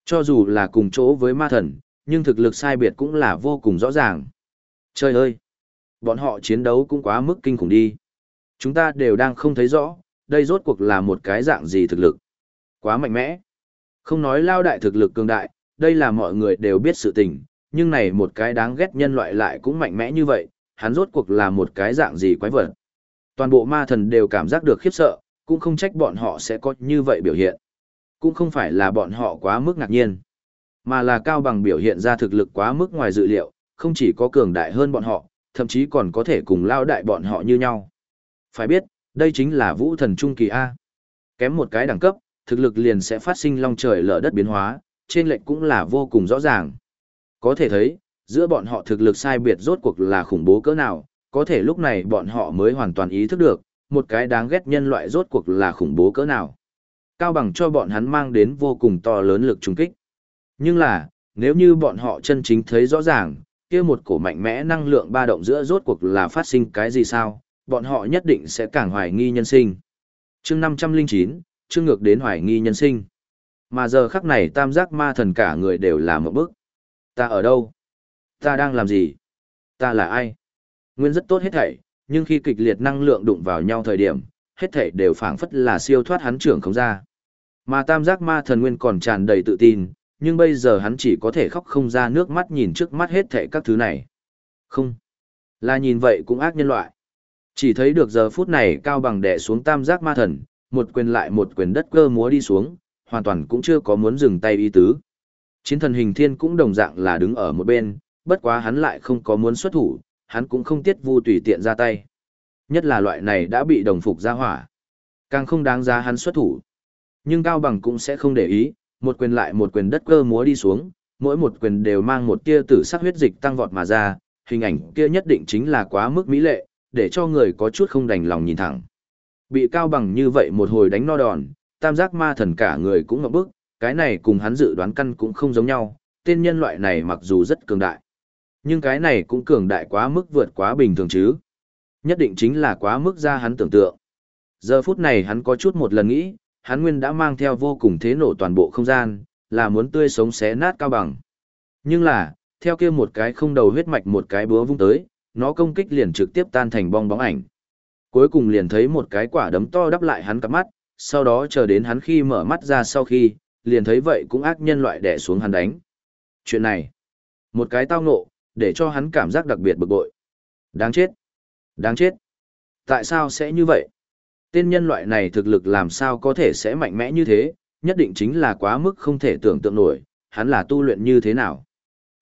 Cho dù là cùng chỗ với ma thần, nhưng thực lực sai biệt cũng là vô cùng rõ ràng. Trời ơi! Bọn họ chiến đấu cũng quá mức kinh khủng đi. Chúng ta đều đang không thấy rõ, đây rốt cuộc là một cái dạng gì thực lực. Quá mạnh mẽ. Không nói lao đại thực lực cường đại, đây là mọi người đều biết sự tình, nhưng này một cái đáng ghét nhân loại lại cũng mạnh mẽ như vậy, hắn rốt cuộc là một cái dạng gì quái vật. Toàn bộ ma thần đều cảm giác được khiếp sợ, cũng không trách bọn họ sẽ có như vậy biểu hiện. Cũng không phải là bọn họ quá mức ngạc nhiên, mà là cao bằng biểu hiện ra thực lực quá mức ngoài dự liệu, không chỉ có cường đại hơn bọn họ, thậm chí còn có thể cùng lao đại bọn họ như nhau. Phải biết, đây chính là vũ thần trung kỳ A. Kém một cái đẳng cấp, thực lực liền sẽ phát sinh long trời lở đất biến hóa, trên lệnh cũng là vô cùng rõ ràng. Có thể thấy, giữa bọn họ thực lực sai biệt rốt cuộc là khủng bố cỡ nào, có thể lúc này bọn họ mới hoàn toàn ý thức được, một cái đáng ghét nhân loại rốt cuộc là khủng bố cỡ nào. Cao bằng cho bọn hắn mang đến vô cùng to lớn lực trùng kích. Nhưng là, nếu như bọn họ chân chính thấy rõ ràng, kia một cổ mạnh mẽ năng lượng ba động giữa rốt cuộc là phát sinh cái gì sao, bọn họ nhất định sẽ càng hoài nghi nhân sinh. chương 509, chương ngược đến hoài nghi nhân sinh. Mà giờ khắc này tam giác ma thần cả người đều là một bức. Ta ở đâu? Ta đang làm gì? Ta là ai? Nguyên rất tốt hết thảy, nhưng khi kịch liệt năng lượng đụng vào nhau thời điểm, hết thảy đều phảng phất là siêu thoát hắn trưởng không ra. Mà tam giác ma thần nguyên còn tràn đầy tự tin, nhưng bây giờ hắn chỉ có thể khóc không ra nước mắt nhìn trước mắt hết thảy các thứ này. Không. Là nhìn vậy cũng ác nhân loại. Chỉ thấy được giờ phút này cao bằng đè xuống tam giác ma thần, một quyền lại một quyền đất cơ múa đi xuống, hoàn toàn cũng chưa có muốn dừng tay ý tứ. Chiến thần hình thiên cũng đồng dạng là đứng ở một bên, bất quá hắn lại không có muốn xuất thủ, hắn cũng không tiết vu tùy tiện ra tay. Nhất là loại này đã bị đồng phục ra hỏa. Càng không đáng giá hắn xuất thủ. Nhưng Cao Bằng cũng sẽ không để ý, một quyền lại một quyền đất cơ múa đi xuống, mỗi một quyền đều mang một tia tử sắc huyết dịch tăng vọt mà ra, hình ảnh kia nhất định chính là quá mức mỹ lệ, để cho người có chút không đành lòng nhìn thẳng. Bị Cao Bằng như vậy một hồi đánh no đòn, tam giác ma thần cả người cũng ngậm bức, cái này cùng hắn dự đoán căn cũng không giống nhau, tên nhân loại này mặc dù rất cường đại. Nhưng cái này cũng cường đại quá mức vượt quá bình thường chứ. Nhất định chính là quá mức ra hắn tưởng tượng. Giờ phút này hắn có chút một lần nghĩ, hắn nguyên đã mang theo vô cùng thế nổ toàn bộ không gian, là muốn tươi sống xé nát cao bằng. Nhưng là, theo kia một cái không đầu huyết mạch một cái búa vung tới, nó công kích liền trực tiếp tan thành bong bóng ảnh. Cuối cùng liền thấy một cái quả đấm to đắp lại hắn cặp mắt, sau đó chờ đến hắn khi mở mắt ra sau khi, liền thấy vậy cũng ác nhân loại đè xuống hắn đánh. Chuyện này, một cái tao ngộ, để cho hắn cảm giác đặc biệt bực bội. Đáng chết! Đáng chết! Tại sao sẽ như vậy? Tên nhân loại này thực lực làm sao có thể sẽ mạnh mẽ như thế, nhất định chính là quá mức không thể tưởng tượng nổi, hắn là tu luyện như thế nào.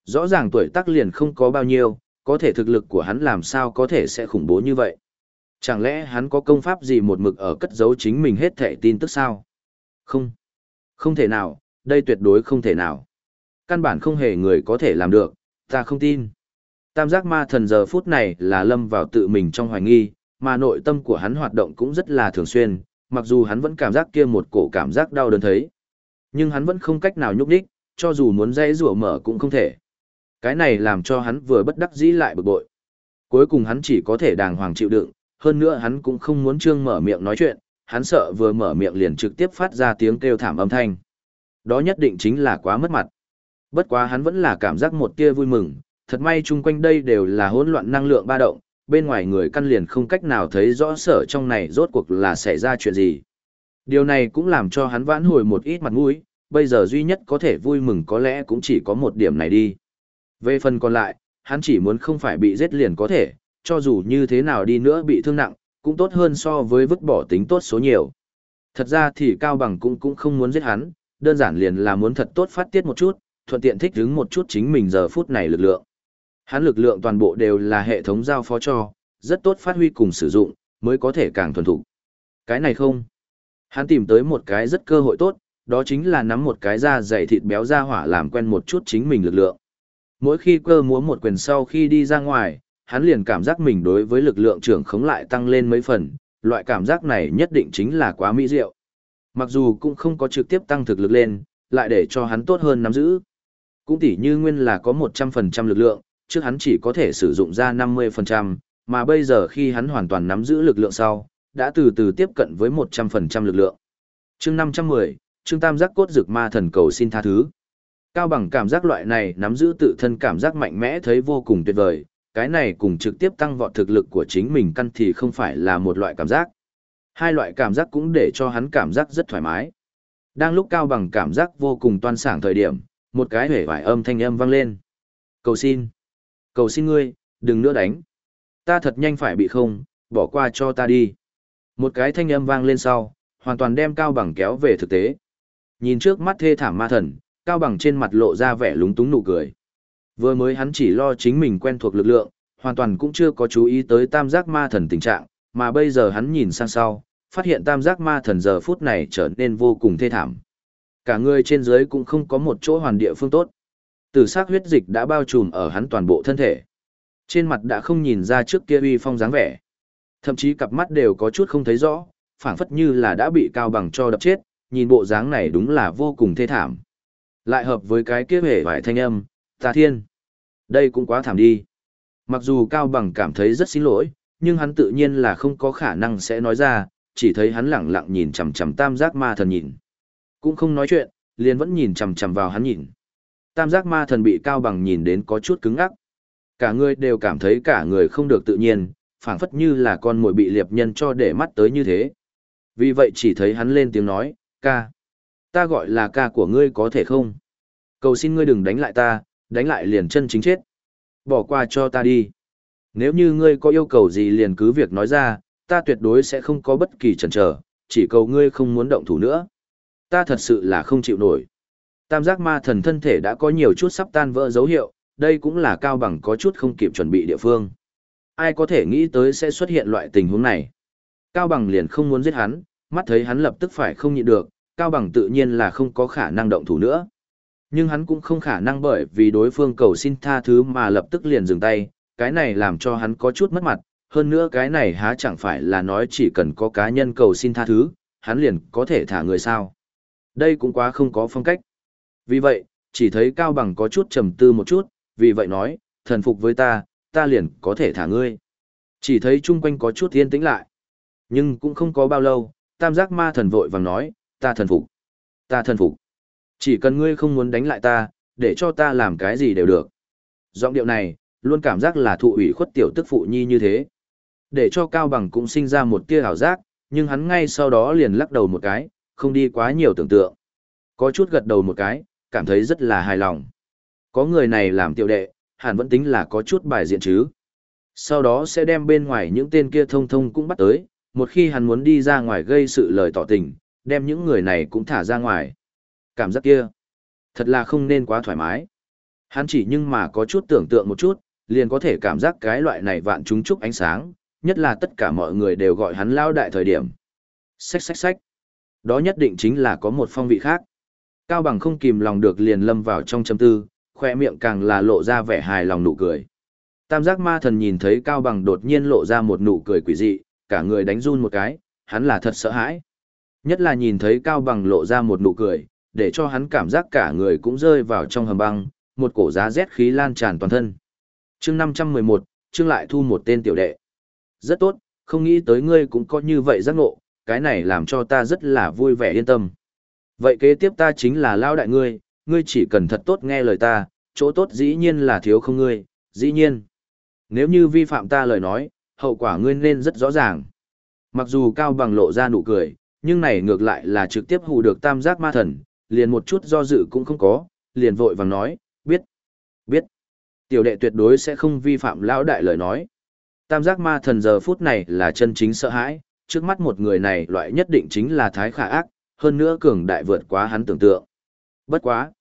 Rõ ràng tuổi tác liền không có bao nhiêu, có thể thực lực của hắn làm sao có thể sẽ khủng bố như vậy. Chẳng lẽ hắn có công pháp gì một mực ở cất giấu chính mình hết thể tin tức sao? Không. Không thể nào, đây tuyệt đối không thể nào. Căn bản không hề người có thể làm được, ta không tin. Tam giác ma thần giờ phút này là lâm vào tự mình trong hoài nghi, mà nội tâm của hắn hoạt động cũng rất là thường xuyên, mặc dù hắn vẫn cảm giác kia một cổ cảm giác đau đớn thấy. Nhưng hắn vẫn không cách nào nhúc đích, cho dù muốn dây rủa mở cũng không thể. Cái này làm cho hắn vừa bất đắc dĩ lại bực bội. Cuối cùng hắn chỉ có thể đàng hoàng chịu đựng, hơn nữa hắn cũng không muốn trương mở miệng nói chuyện, hắn sợ vừa mở miệng liền trực tiếp phát ra tiếng kêu thảm âm thanh. Đó nhất định chính là quá mất mặt. Bất quá hắn vẫn là cảm giác một tia vui mừng, thật may chung quanh đây đều là hỗn loạn năng lượng ba động, bên ngoài người căn liền không cách nào thấy rõ sở trong này rốt cuộc là xảy ra chuyện gì. Điều này cũng làm cho hắn vãn hồi một ít mặt mũi, bây giờ duy nhất có thể vui mừng có lẽ cũng chỉ có một điểm này đi. Về phần còn lại, hắn chỉ muốn không phải bị giết liền có thể, cho dù như thế nào đi nữa bị thương nặng, cũng tốt hơn so với vứt bỏ tính tốt số nhiều. Thật ra thì Cao Bằng cũng cũng không muốn giết hắn, đơn giản liền là muốn thật tốt phát tiết một chút, thuận tiện thích ứng một chút chính mình giờ phút này lực lượng. Hắn lực lượng toàn bộ đều là hệ thống giao phó cho, rất tốt phát huy cùng sử dụng, mới có thể càng thuần thục. Cái này không. Hắn tìm tới một cái rất cơ hội tốt, đó chính là nắm một cái da dày thịt béo ra hỏa làm quen một chút chính mình lực lượng. Mỗi khi cơ múa một quyền sau khi đi ra ngoài, hắn liền cảm giác mình đối với lực lượng trưởng khống lại tăng lên mấy phần, loại cảm giác này nhất định chính là quá mỹ diệu. Mặc dù cũng không có trực tiếp tăng thực lực lên, lại để cho hắn tốt hơn nắm giữ. Cũng tỉ như nguyên là có 100% lực lượng, trước hắn chỉ có thể sử dụng ra 50%, mà bây giờ khi hắn hoàn toàn nắm giữ lực lượng sau, đã từ từ tiếp cận với 100% lực lượng. chương 510, chương tam giác cốt dược ma thần cầu xin tha thứ. Cao bằng cảm giác loại này nắm giữ tự thân cảm giác mạnh mẽ thấy vô cùng tuyệt vời, cái này cùng trực tiếp tăng vọt thực lực của chính mình căn thì không phải là một loại cảm giác. Hai loại cảm giác cũng để cho hắn cảm giác rất thoải mái. Đang lúc Cao bằng cảm giác vô cùng toan sảng thời điểm, một cái hể vải âm thanh âm vang lên. Cầu xin. Cầu xin ngươi, đừng nữa đánh. Ta thật nhanh phải bị không, bỏ qua cho ta đi. Một cái thanh âm vang lên sau, hoàn toàn đem Cao Bằng kéo về thực tế. Nhìn trước mắt thê thảm ma thần, Cao Bằng trên mặt lộ ra vẻ lúng túng nụ cười. Vừa mới hắn chỉ lo chính mình quen thuộc lực lượng, hoàn toàn cũng chưa có chú ý tới tam giác ma thần tình trạng, mà bây giờ hắn nhìn sang sau, phát hiện tam giác ma thần giờ phút này trở nên vô cùng thê thảm. Cả người trên dưới cũng không có một chỗ hoàn địa phương tốt. Tử sắc huyết dịch đã bao trùm ở hắn toàn bộ thân thể. Trên mặt đã không nhìn ra trước kia uy phong dáng vẻ. Thậm chí cặp mắt đều có chút không thấy rõ, phảng phất như là đã bị cao bằng cho đập chết, nhìn bộ dáng này đúng là vô cùng thê thảm. Lại hợp với cái kia hề vải thanh âm, ta thiên. Đây cũng quá thảm đi. Mặc dù cao bằng cảm thấy rất xin lỗi, nhưng hắn tự nhiên là không có khả năng sẽ nói ra, chỉ thấy hắn lẳng lặng nhìn chằm chằm tam giác ma thần nhìn. Cũng không nói chuyện, liền vẫn nhìn chằm chằm vào hắn nhìn. Tam giác ma thần bị cao bằng nhìn đến có chút cứng ngắc. Cả người đều cảm thấy cả người không được tự nhiên, phảng phất như là con mồi bị liệp nhân cho để mắt tới như thế. Vì vậy chỉ thấy hắn lên tiếng nói, ca. Ta gọi là ca của ngươi có thể không? Cầu xin ngươi đừng đánh lại ta, đánh lại liền chân chính chết. Bỏ qua cho ta đi. Nếu như ngươi có yêu cầu gì liền cứ việc nói ra, ta tuyệt đối sẽ không có bất kỳ chần chờ, chỉ cầu ngươi không muốn động thủ nữa. Ta thật sự là không chịu nổi. Tam giác ma thần thân thể đã có nhiều chút sắp tan vỡ dấu hiệu, đây cũng là cao bằng có chút không kịp chuẩn bị địa phương. Ai có thể nghĩ tới sẽ xuất hiện loại tình huống này. Cao bằng liền không muốn giết hắn, mắt thấy hắn lập tức phải không nhịn được, cao bằng tự nhiên là không có khả năng động thủ nữa. Nhưng hắn cũng không khả năng bởi vì đối phương cầu xin tha thứ mà lập tức liền dừng tay, cái này làm cho hắn có chút mất mặt, hơn nữa cái này há chẳng phải là nói chỉ cần có cá nhân cầu xin tha thứ, hắn liền có thể thả người sao. Đây cũng quá không có phong cách. Vì vậy, chỉ thấy Cao Bằng có chút trầm tư một chút, vì vậy nói, thần phục với ta, ta liền có thể thả ngươi. Chỉ thấy chung quanh có chút yên tĩnh lại. Nhưng cũng không có bao lâu, tam giác ma thần vội vàng nói, ta thần phục. Ta thần phục. Chỉ cần ngươi không muốn đánh lại ta, để cho ta làm cái gì đều được. Giọng điệu này, luôn cảm giác là thụ ủy khuất tiểu tức phụ nhi như thế. Để cho Cao Bằng cũng sinh ra một tia hảo giác, nhưng hắn ngay sau đó liền lắc đầu một cái, không đi quá nhiều tưởng tượng. Có chút gật đầu một cái, cảm thấy rất là hài lòng. Có người này làm tiểu đệ, hẳn vẫn tính là có chút bài diện chứ. Sau đó sẽ đem bên ngoài những tên kia thông thông cũng bắt tới, một khi hắn muốn đi ra ngoài gây sự lời tỏ tình, đem những người này cũng thả ra ngoài. Cảm giác kia, thật là không nên quá thoải mái. Hắn chỉ nhưng mà có chút tưởng tượng một chút, liền có thể cảm giác cái loại này vạn chúng chúc ánh sáng, nhất là tất cả mọi người đều gọi hắn lao đại thời điểm. Xách xách xách. Đó nhất định chính là có một phong vị khác. Cao bằng không kìm lòng được liền lâm vào trong châm tư, khoe miệng càng là lộ ra vẻ hài lòng nụ cười. Tam giác ma thần nhìn thấy Cao bằng đột nhiên lộ ra một nụ cười quỷ dị, cả người đánh run một cái, hắn là thật sợ hãi. Nhất là nhìn thấy Cao bằng lộ ra một nụ cười, để cho hắn cảm giác cả người cũng rơi vào trong hầm băng, một cổ giá rét khí lan tràn toàn thân. chương 511, chương lại thu một tên tiểu đệ. Rất tốt, không nghĩ tới ngươi cũng có như vậy giác ngộ, cái này làm cho ta rất là vui vẻ yên tâm. Vậy kế tiếp ta chính là lao đại ngươi, ngươi chỉ cần thật tốt nghe lời ta, chỗ tốt dĩ nhiên là thiếu không ngươi, dĩ nhiên. Nếu như vi phạm ta lời nói, hậu quả ngươi nên rất rõ ràng. Mặc dù Cao Bằng lộ ra nụ cười, nhưng này ngược lại là trực tiếp hù được tam giác ma thần, liền một chút do dự cũng không có, liền vội vàng nói, biết, biết. Tiểu đệ tuyệt đối sẽ không vi phạm lão đại lời nói. Tam giác ma thần giờ phút này là chân chính sợ hãi, trước mắt một người này loại nhất định chính là thái khả ác, hơn nữa cường đại vượt quá hắn tưởng tượng. Bất quá.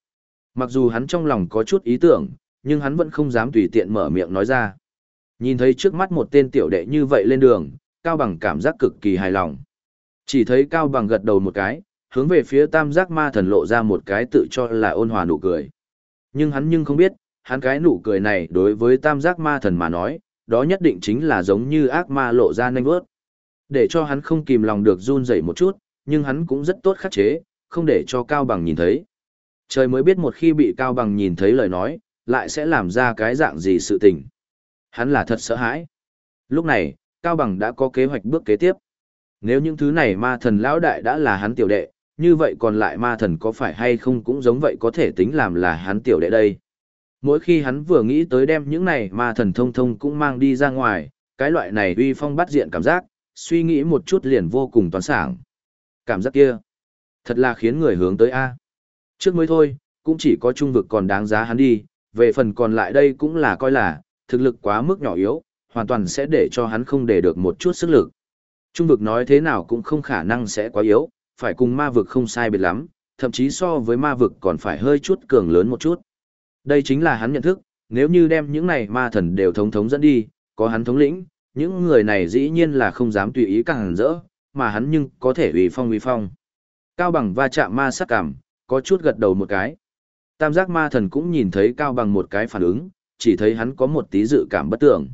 Mặc dù hắn trong lòng có chút ý tưởng, nhưng hắn vẫn không dám tùy tiện mở miệng nói ra. Nhìn thấy trước mắt một tên tiểu đệ như vậy lên đường, Cao Bằng cảm giác cực kỳ hài lòng. Chỉ thấy Cao Bằng gật đầu một cái, hướng về phía tam giác ma thần lộ ra một cái tự cho là ôn hòa nụ cười. Nhưng hắn nhưng không biết, hắn cái nụ cười này đối với tam giác ma thần mà nói, đó nhất định chính là giống như ác ma lộ ra nanh vớt. Để cho hắn không kìm lòng được run rẩy một chút, nhưng hắn cũng rất tốt khắc chế, không để cho Cao Bằng nhìn thấy. Trời mới biết một khi bị Cao Bằng nhìn thấy lời nói, lại sẽ làm ra cái dạng gì sự tình. Hắn là thật sợ hãi. Lúc này, Cao Bằng đã có kế hoạch bước kế tiếp. Nếu những thứ này ma thần lão đại đã là hắn tiểu đệ, như vậy còn lại ma thần có phải hay không cũng giống vậy có thể tính làm là hắn tiểu đệ đây. Mỗi khi hắn vừa nghĩ tới đem những này ma thần thông thông cũng mang đi ra ngoài, cái loại này uy phong bắt diện cảm giác, suy nghĩ một chút liền vô cùng toán sảng. Cảm giác kia, thật là khiến người hướng tới A. Trước mới thôi, cũng chỉ có trung vực còn đáng giá hắn đi, về phần còn lại đây cũng là coi là, thực lực quá mức nhỏ yếu, hoàn toàn sẽ để cho hắn không để được một chút sức lực. Trung vực nói thế nào cũng không khả năng sẽ quá yếu, phải cùng ma vực không sai biệt lắm, thậm chí so với ma vực còn phải hơi chút cường lớn một chút. Đây chính là hắn nhận thức, nếu như đem những này ma thần đều thống thống dẫn đi, có hắn thống lĩnh, những người này dĩ nhiên là không dám tùy ý càng rỡ, mà hắn nhưng có thể ủy phong uy phong. Cao bằng va chạm ma sát cảm, có chút gật đầu một cái. Tam giác ma thần cũng nhìn thấy Cao bằng một cái phản ứng, chỉ thấy hắn có một tí dự cảm bất tưởng.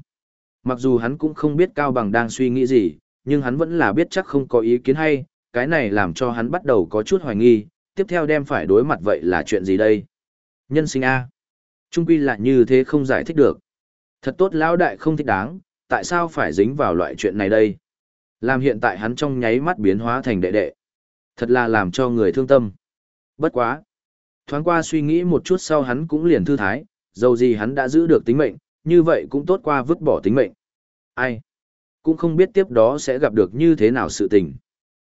Mặc dù hắn cũng không biết Cao bằng đang suy nghĩ gì, nhưng hắn vẫn là biết chắc không có ý kiến hay, cái này làm cho hắn bắt đầu có chút hoài nghi, tiếp theo đem phải đối mặt vậy là chuyện gì đây? Nhân sinh A. Trung quy lại như thế không giải thích được. Thật tốt lão đại không thích đáng, tại sao phải dính vào loại chuyện này đây? Làm hiện tại hắn trong nháy mắt biến hóa thành đệ đệ. Thật là làm cho người thương tâm. Bất quá. Thoáng qua suy nghĩ một chút sau hắn cũng liền thư thái, dầu gì hắn đã giữ được tính mệnh, như vậy cũng tốt qua vứt bỏ tính mệnh. Ai? Cũng không biết tiếp đó sẽ gặp được như thế nào sự tình.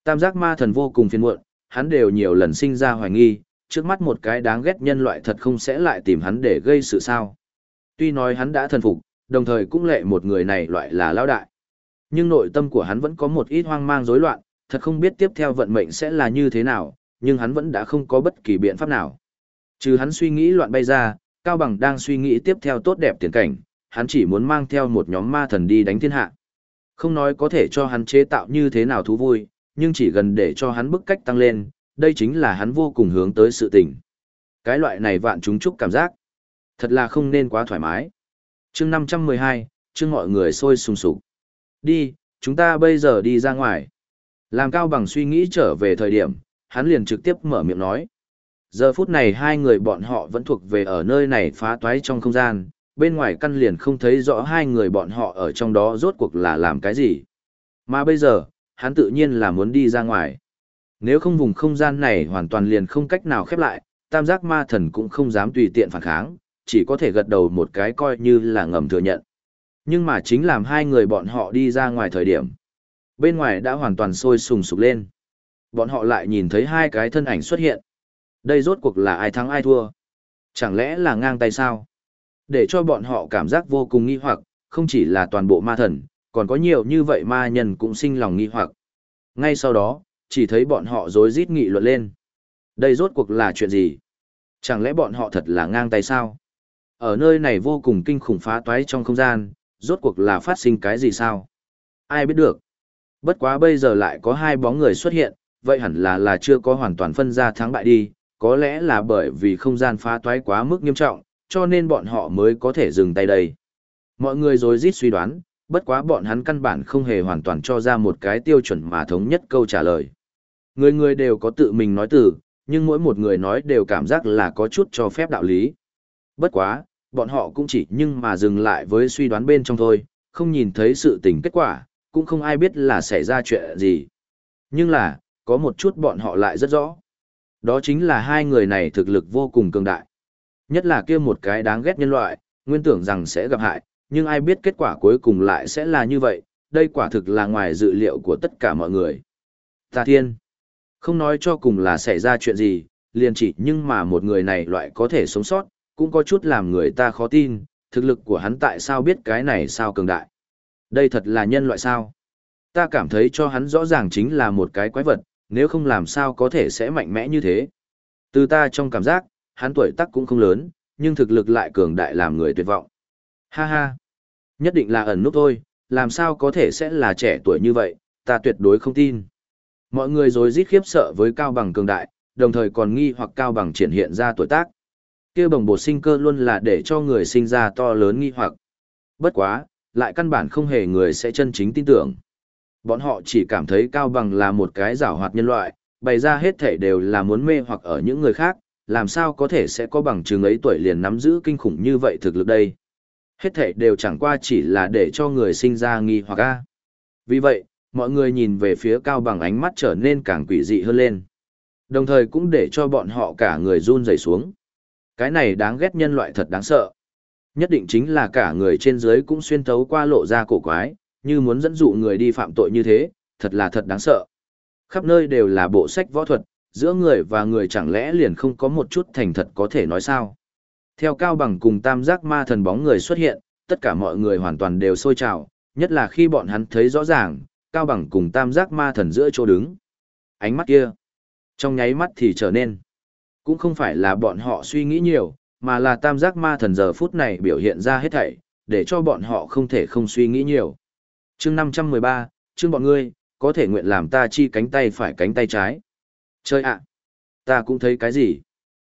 Tam giác ma thần vô cùng phiền muộn, hắn đều nhiều lần sinh ra hoài nghi, trước mắt một cái đáng ghét nhân loại thật không sẽ lại tìm hắn để gây sự sao. Tuy nói hắn đã thần phục, đồng thời cũng lệ một người này loại là lão đại. Nhưng nội tâm của hắn vẫn có một ít hoang mang rối loạn, thật không biết tiếp theo vận mệnh sẽ là như thế nào, nhưng hắn vẫn đã không có bất kỳ biện pháp nào. Trừ hắn suy nghĩ loạn bay ra, Cao Bằng đang suy nghĩ tiếp theo tốt đẹp tiền cảnh, hắn chỉ muốn mang theo một nhóm ma thần đi đánh thiên hạ. Không nói có thể cho hắn chế tạo như thế nào thú vui, nhưng chỉ gần để cho hắn bức cách tăng lên, đây chính là hắn vô cùng hướng tới sự tình. Cái loại này vạn chúng chúc cảm giác, thật là không nên quá thoải mái. chương 512, chương mọi người sôi sùng sục. Đi, chúng ta bây giờ đi ra ngoài. Làm cao bằng suy nghĩ trở về thời điểm, hắn liền trực tiếp mở miệng nói. Giờ phút này hai người bọn họ vẫn thuộc về ở nơi này phá toái trong không gian, bên ngoài căn liền không thấy rõ hai người bọn họ ở trong đó rốt cuộc là làm cái gì. Mà bây giờ, hắn tự nhiên là muốn đi ra ngoài. Nếu không vùng không gian này hoàn toàn liền không cách nào khép lại, tam giác ma thần cũng không dám tùy tiện phản kháng, chỉ có thể gật đầu một cái coi như là ngầm thừa nhận. Nhưng mà chính làm hai người bọn họ đi ra ngoài thời điểm. Bên ngoài đã hoàn toàn sôi sùng sục lên. Bọn họ lại nhìn thấy hai cái thân ảnh xuất hiện. Đây rốt cuộc là ai thắng ai thua? Chẳng lẽ là ngang tay sao? Để cho bọn họ cảm giác vô cùng nghi hoặc, không chỉ là toàn bộ ma thần, còn có nhiều như vậy ma nhân cũng sinh lòng nghi hoặc. Ngay sau đó, chỉ thấy bọn họ rối rít nghị luận lên. Đây rốt cuộc là chuyện gì? Chẳng lẽ bọn họ thật là ngang tay sao? Ở nơi này vô cùng kinh khủng phá toái trong không gian, rốt cuộc là phát sinh cái gì sao? Ai biết được? Bất quá bây giờ lại có hai bóng người xuất hiện, vậy hẳn là là chưa có hoàn toàn phân ra thắng bại đi, có lẽ là bởi vì không gian phá toái quá mức nghiêm trọng, cho nên bọn họ mới có thể dừng tay đây. Mọi người rồi rít suy đoán, bất quá bọn hắn căn bản không hề hoàn toàn cho ra một cái tiêu chuẩn mà thống nhất câu trả lời. Người người đều có tự mình nói từ, nhưng mỗi một người nói đều cảm giác là có chút cho phép đạo lý. Bất quá, bọn họ cũng chỉ nhưng mà dừng lại với suy đoán bên trong thôi, không nhìn thấy sự tình kết quả, cũng không ai biết là xảy ra chuyện gì. Nhưng là, có một chút bọn họ lại rất rõ. Đó chính là hai người này thực lực vô cùng cường đại. Nhất là kia một cái đáng ghét nhân loại, nguyên tưởng rằng sẽ gặp hại, nhưng ai biết kết quả cuối cùng lại sẽ là như vậy, đây quả thực là ngoài dự liệu của tất cả mọi người. Tà Thiên, không nói cho cùng là xảy ra chuyện gì, liền chỉ nhưng mà một người này loại có thể sống sót, cũng có chút làm người ta khó tin, thực lực của hắn tại sao biết cái này sao cường đại. Đây thật là nhân loại sao? Ta cảm thấy cho hắn rõ ràng chính là một cái quái vật, nếu không làm sao có thể sẽ mạnh mẽ như thế. Từ ta trong cảm giác, hắn tuổi tác cũng không lớn, nhưng thực lực lại cường đại làm người tuyệt vọng. Ha ha, nhất định là ẩn nút thôi, làm sao có thể sẽ là trẻ tuổi như vậy, ta tuyệt đối không tin. Mọi người rồi rít khiếp sợ với cao bằng cường đại, đồng thời còn nghi hoặc cao bằng triển hiện ra tuổi tác kia bồng bột sinh cơ luôn là để cho người sinh ra to lớn nghi hoặc. Bất quá, lại căn bản không hề người sẽ chân chính tin tưởng. Bọn họ chỉ cảm thấy cao bằng là một cái giảo hoạt nhân loại, bày ra hết thể đều là muốn mê hoặc ở những người khác, làm sao có thể sẽ có bằng chứng ấy tuổi liền nắm giữ kinh khủng như vậy thực lực đây. Hết thể đều chẳng qua chỉ là để cho người sinh ra nghi hoặc a. Vì vậy, mọi người nhìn về phía cao bằng ánh mắt trở nên càng quỷ dị hơn lên. Đồng thời cũng để cho bọn họ cả người run rẩy xuống. Cái này đáng ghét nhân loại thật đáng sợ. Nhất định chính là cả người trên dưới cũng xuyên thấu qua lộ ra cổ quái, như muốn dẫn dụ người đi phạm tội như thế, thật là thật đáng sợ. Khắp nơi đều là bộ sách võ thuật, giữa người và người chẳng lẽ liền không có một chút thành thật có thể nói sao. Theo Cao Bằng cùng tam giác ma thần bóng người xuất hiện, tất cả mọi người hoàn toàn đều sôi trào, nhất là khi bọn hắn thấy rõ ràng, Cao Bằng cùng tam giác ma thần giữa chỗ đứng. Ánh mắt kia, trong nháy mắt thì trở nên. Cũng không phải là bọn họ suy nghĩ nhiều, mà là tam giác ma thần giờ phút này biểu hiện ra hết thảy, để cho bọn họ không thể không suy nghĩ nhiều. chương 513, chương bọn ngươi, có thể nguyện làm ta chi cánh tay phải cánh tay trái. Chơi ạ! ta cũng thấy cái gì?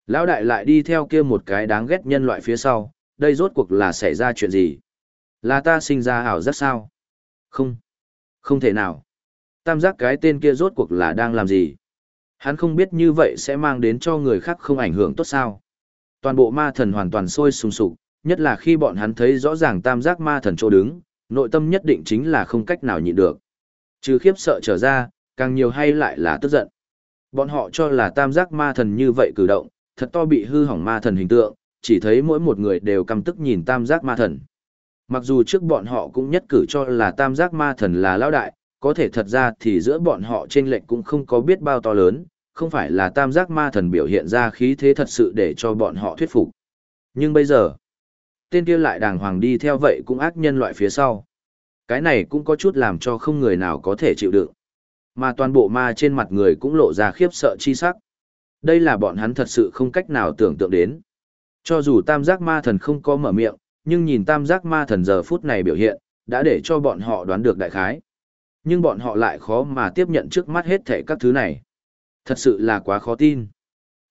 Lão đại lại đi theo kia một cái đáng ghét nhân loại phía sau, đây rốt cuộc là xảy ra chuyện gì? Là ta sinh ra ảo giác sao? Không. Không thể nào. Tam giác cái tên kia rốt cuộc là đang làm gì? Hắn không biết như vậy sẽ mang đến cho người khác không ảnh hưởng tốt sao? Toàn bộ ma thần hoàn toàn sôi sùng sục, nhất là khi bọn hắn thấy rõ ràng tam giác ma thần chỗ đứng, nội tâm nhất định chính là không cách nào nhịn được. Trừ khiếp sợ trở ra, càng nhiều hay lại là tức giận. Bọn họ cho là tam giác ma thần như vậy cử động, thật to bị hư hỏng ma thần hình tượng, chỉ thấy mỗi một người đều căm tức nhìn tam giác ma thần. Mặc dù trước bọn họ cũng nhất cử cho là tam giác ma thần là lão đại, có thể thật ra thì giữa bọn họ trên lệnh cũng không có biết bao to lớn, không phải là tam giác ma thần biểu hiện ra khí thế thật sự để cho bọn họ thuyết phục. Nhưng bây giờ, tên kia lại đàng hoàng đi theo vậy cũng ác nhân loại phía sau. Cái này cũng có chút làm cho không người nào có thể chịu đựng. Mà toàn bộ ma trên mặt người cũng lộ ra khiếp sợ chi sắc. Đây là bọn hắn thật sự không cách nào tưởng tượng đến. Cho dù tam giác ma thần không có mở miệng, nhưng nhìn tam giác ma thần giờ phút này biểu hiện, đã để cho bọn họ đoán được đại khái. Nhưng bọn họ lại khó mà tiếp nhận trước mắt hết thể các thứ này. Thật sự là quá khó tin.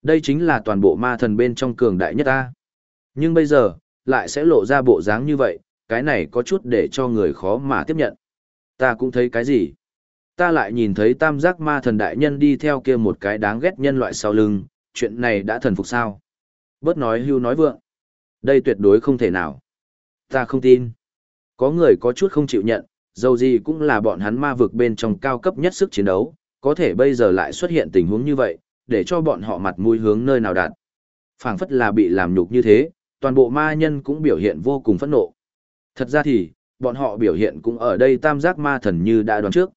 Đây chính là toàn bộ ma thần bên trong cường đại nhất ta. Nhưng bây giờ, lại sẽ lộ ra bộ dáng như vậy, cái này có chút để cho người khó mà tiếp nhận. Ta cũng thấy cái gì? Ta lại nhìn thấy tam giác ma thần đại nhân đi theo kia một cái đáng ghét nhân loại sau lưng, chuyện này đã thần phục sao? Bớt nói hưu nói vượng. Đây tuyệt đối không thể nào. Ta không tin. Có người có chút không chịu nhận, dầu gì cũng là bọn hắn ma vực bên trong cao cấp nhất sức chiến đấu, có thể bây giờ lại xuất hiện tình huống như vậy, để cho bọn họ mặt mũi hướng nơi nào đạt. phảng phất là bị làm nhục như thế, toàn bộ ma nhân cũng biểu hiện vô cùng phẫn nộ. Thật ra thì, bọn họ biểu hiện cũng ở đây tam giác ma thần như đã đoán trước.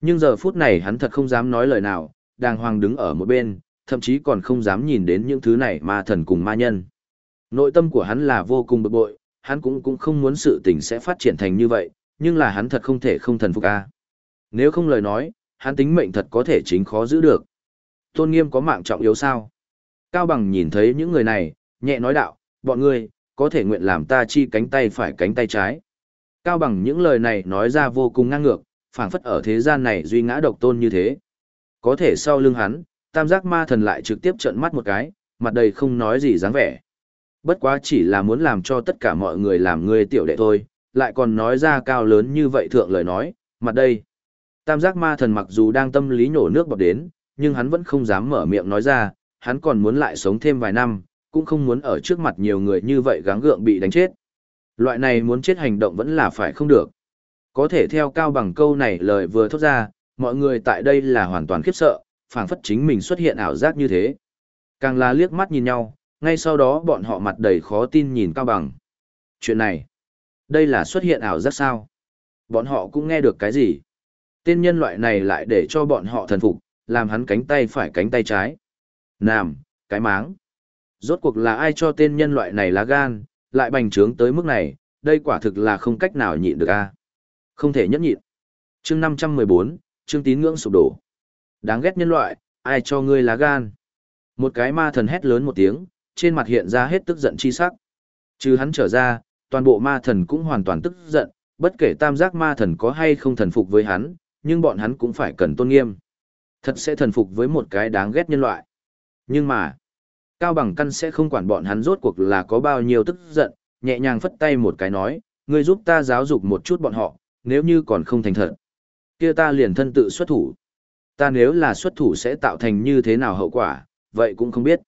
Nhưng giờ phút này hắn thật không dám nói lời nào, đàng hoàng đứng ở một bên, thậm chí còn không dám nhìn đến những thứ này ma thần cùng ma nhân. Nội tâm của hắn là vô cùng bực bội, hắn cũng cũng không muốn sự tình sẽ phát triển thành như vậy, nhưng là hắn thật không thể không thần phục a. Nếu không lời nói, hắn tính mệnh thật có thể chính khó giữ được. Tôn nghiêm có mạng trọng yếu sao? Cao Bằng nhìn thấy những người này, nhẹ nói đạo, bọn ngươi, có thể nguyện làm ta chi cánh tay phải cánh tay trái. Cao Bằng những lời này nói ra vô cùng ngang ngược, phảng phất ở thế gian này duy ngã độc tôn như thế. Có thể sau lưng hắn, tam giác ma thần lại trực tiếp trợn mắt một cái, mặt đầy không nói gì dáng vẻ. Bất quá chỉ là muốn làm cho tất cả mọi người làm người tiểu đệ thôi, lại còn nói ra cao lớn như vậy thượng lời nói, mặt đây. Tam giác ma thần mặc dù đang tâm lý nhổ nước bọt đến, nhưng hắn vẫn không dám mở miệng nói ra, hắn còn muốn lại sống thêm vài năm, cũng không muốn ở trước mặt nhiều người như vậy gắng gượng bị đánh chết. Loại này muốn chết hành động vẫn là phải không được. Có thể theo cao bằng câu này lời vừa thốt ra, mọi người tại đây là hoàn toàn khiếp sợ, phảng phất chính mình xuất hiện ảo giác như thế. Càng là liếc mắt nhìn nhau, ngay sau đó bọn họ mặt đầy khó tin nhìn cao bằng. Chuyện này, đây là xuất hiện ảo giác sao? Bọn họ cũng nghe được cái gì? Tên nhân loại này lại để cho bọn họ thần phục, làm hắn cánh tay phải cánh tay trái. Nam, cái máng. Rốt cuộc là ai cho tên nhân loại này lá gan, lại bành trướng tới mức này, đây quả thực là không cách nào nhịn được a. Không thể nhẫn nhịn. Chương 514, chương tín ngưỡng sụp đổ. Đáng ghét nhân loại, ai cho ngươi lá gan? Một cái ma thần hét lớn một tiếng, trên mặt hiện ra hết tức giận chi sắc. Trừ hắn trở ra, toàn bộ ma thần cũng hoàn toàn tức giận, bất kể tam giác ma thần có hay không thần phục với hắn, nhưng bọn hắn cũng phải cần tôn nghiêm. Thật sẽ thần phục với một cái đáng ghét nhân loại. Nhưng mà, Cao Bằng Căn sẽ không quản bọn hắn rốt cuộc là có bao nhiêu tức giận, nhẹ nhàng phất tay một cái nói, ngươi giúp ta giáo dục một chút bọn họ, nếu như còn không thành thật. kia ta liền thân tự xuất thủ. Ta nếu là xuất thủ sẽ tạo thành như thế nào hậu quả, vậy cũng không biết.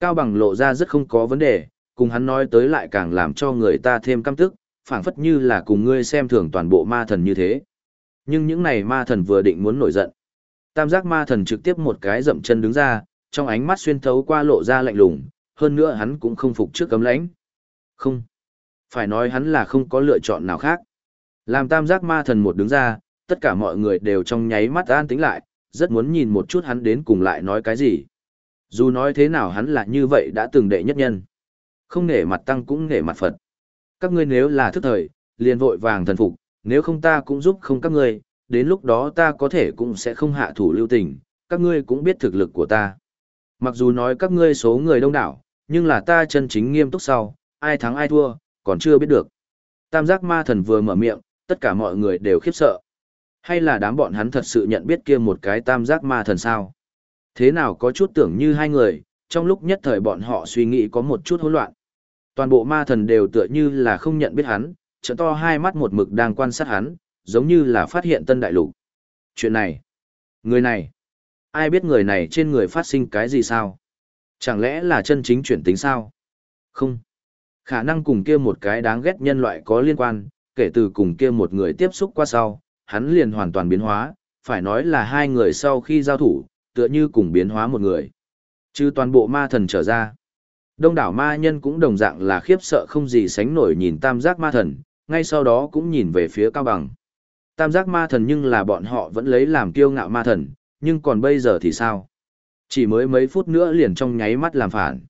Cao Bằng lộ ra rất không có vấn đề, cùng hắn nói tới lại càng làm cho người ta thêm căm tức, phảng phất như là cùng ngươi xem thường toàn bộ ma thần như thế. Nhưng những này ma thần vừa định muốn nổi giận. Tam giác ma thần trực tiếp một cái dậm chân đứng ra, trong ánh mắt xuyên thấu qua lộ ra lạnh lùng, hơn nữa hắn cũng không phục trước cấm lãnh. Không. Phải nói hắn là không có lựa chọn nào khác. Làm tam giác ma thần một đứng ra, tất cả mọi người đều trong nháy mắt an tĩnh lại, rất muốn nhìn một chút hắn đến cùng lại nói cái gì. Dù nói thế nào hắn là như vậy đã từng đệ nhất nhân. Không nể mặt tăng cũng nể mặt Phật. Các ngươi nếu là thức thời, liền vội vàng thần phục, nếu không ta cũng giúp không các ngươi, đến lúc đó ta có thể cũng sẽ không hạ thủ lưu tình, các ngươi cũng biết thực lực của ta. Mặc dù nói các ngươi số người đông đảo, nhưng là ta chân chính nghiêm túc sau, ai thắng ai thua, còn chưa biết được. Tam giác ma thần vừa mở miệng, tất cả mọi người đều khiếp sợ. Hay là đám bọn hắn thật sự nhận biết kia một cái tam giác ma thần sao? Thế nào có chút tưởng như hai người, trong lúc nhất thời bọn họ suy nghĩ có một chút hỗn loạn. Toàn bộ ma thần đều tựa như là không nhận biết hắn, trận to hai mắt một mực đang quan sát hắn, giống như là phát hiện tân đại lục. Chuyện này, người này, ai biết người này trên người phát sinh cái gì sao? Chẳng lẽ là chân chính chuyển tính sao? Không. Khả năng cùng kia một cái đáng ghét nhân loại có liên quan, kể từ cùng kia một người tiếp xúc qua sau, hắn liền hoàn toàn biến hóa, phải nói là hai người sau khi giao thủ, tựa như cùng biến hóa một người. Chứ toàn bộ ma thần trở ra. Đông đảo ma nhân cũng đồng dạng là khiếp sợ không gì sánh nổi nhìn tam giác ma thần, ngay sau đó cũng nhìn về phía cao bằng. Tam giác ma thần nhưng là bọn họ vẫn lấy làm kiêu ngạo ma thần, nhưng còn bây giờ thì sao? Chỉ mới mấy phút nữa liền trong nháy mắt làm phản.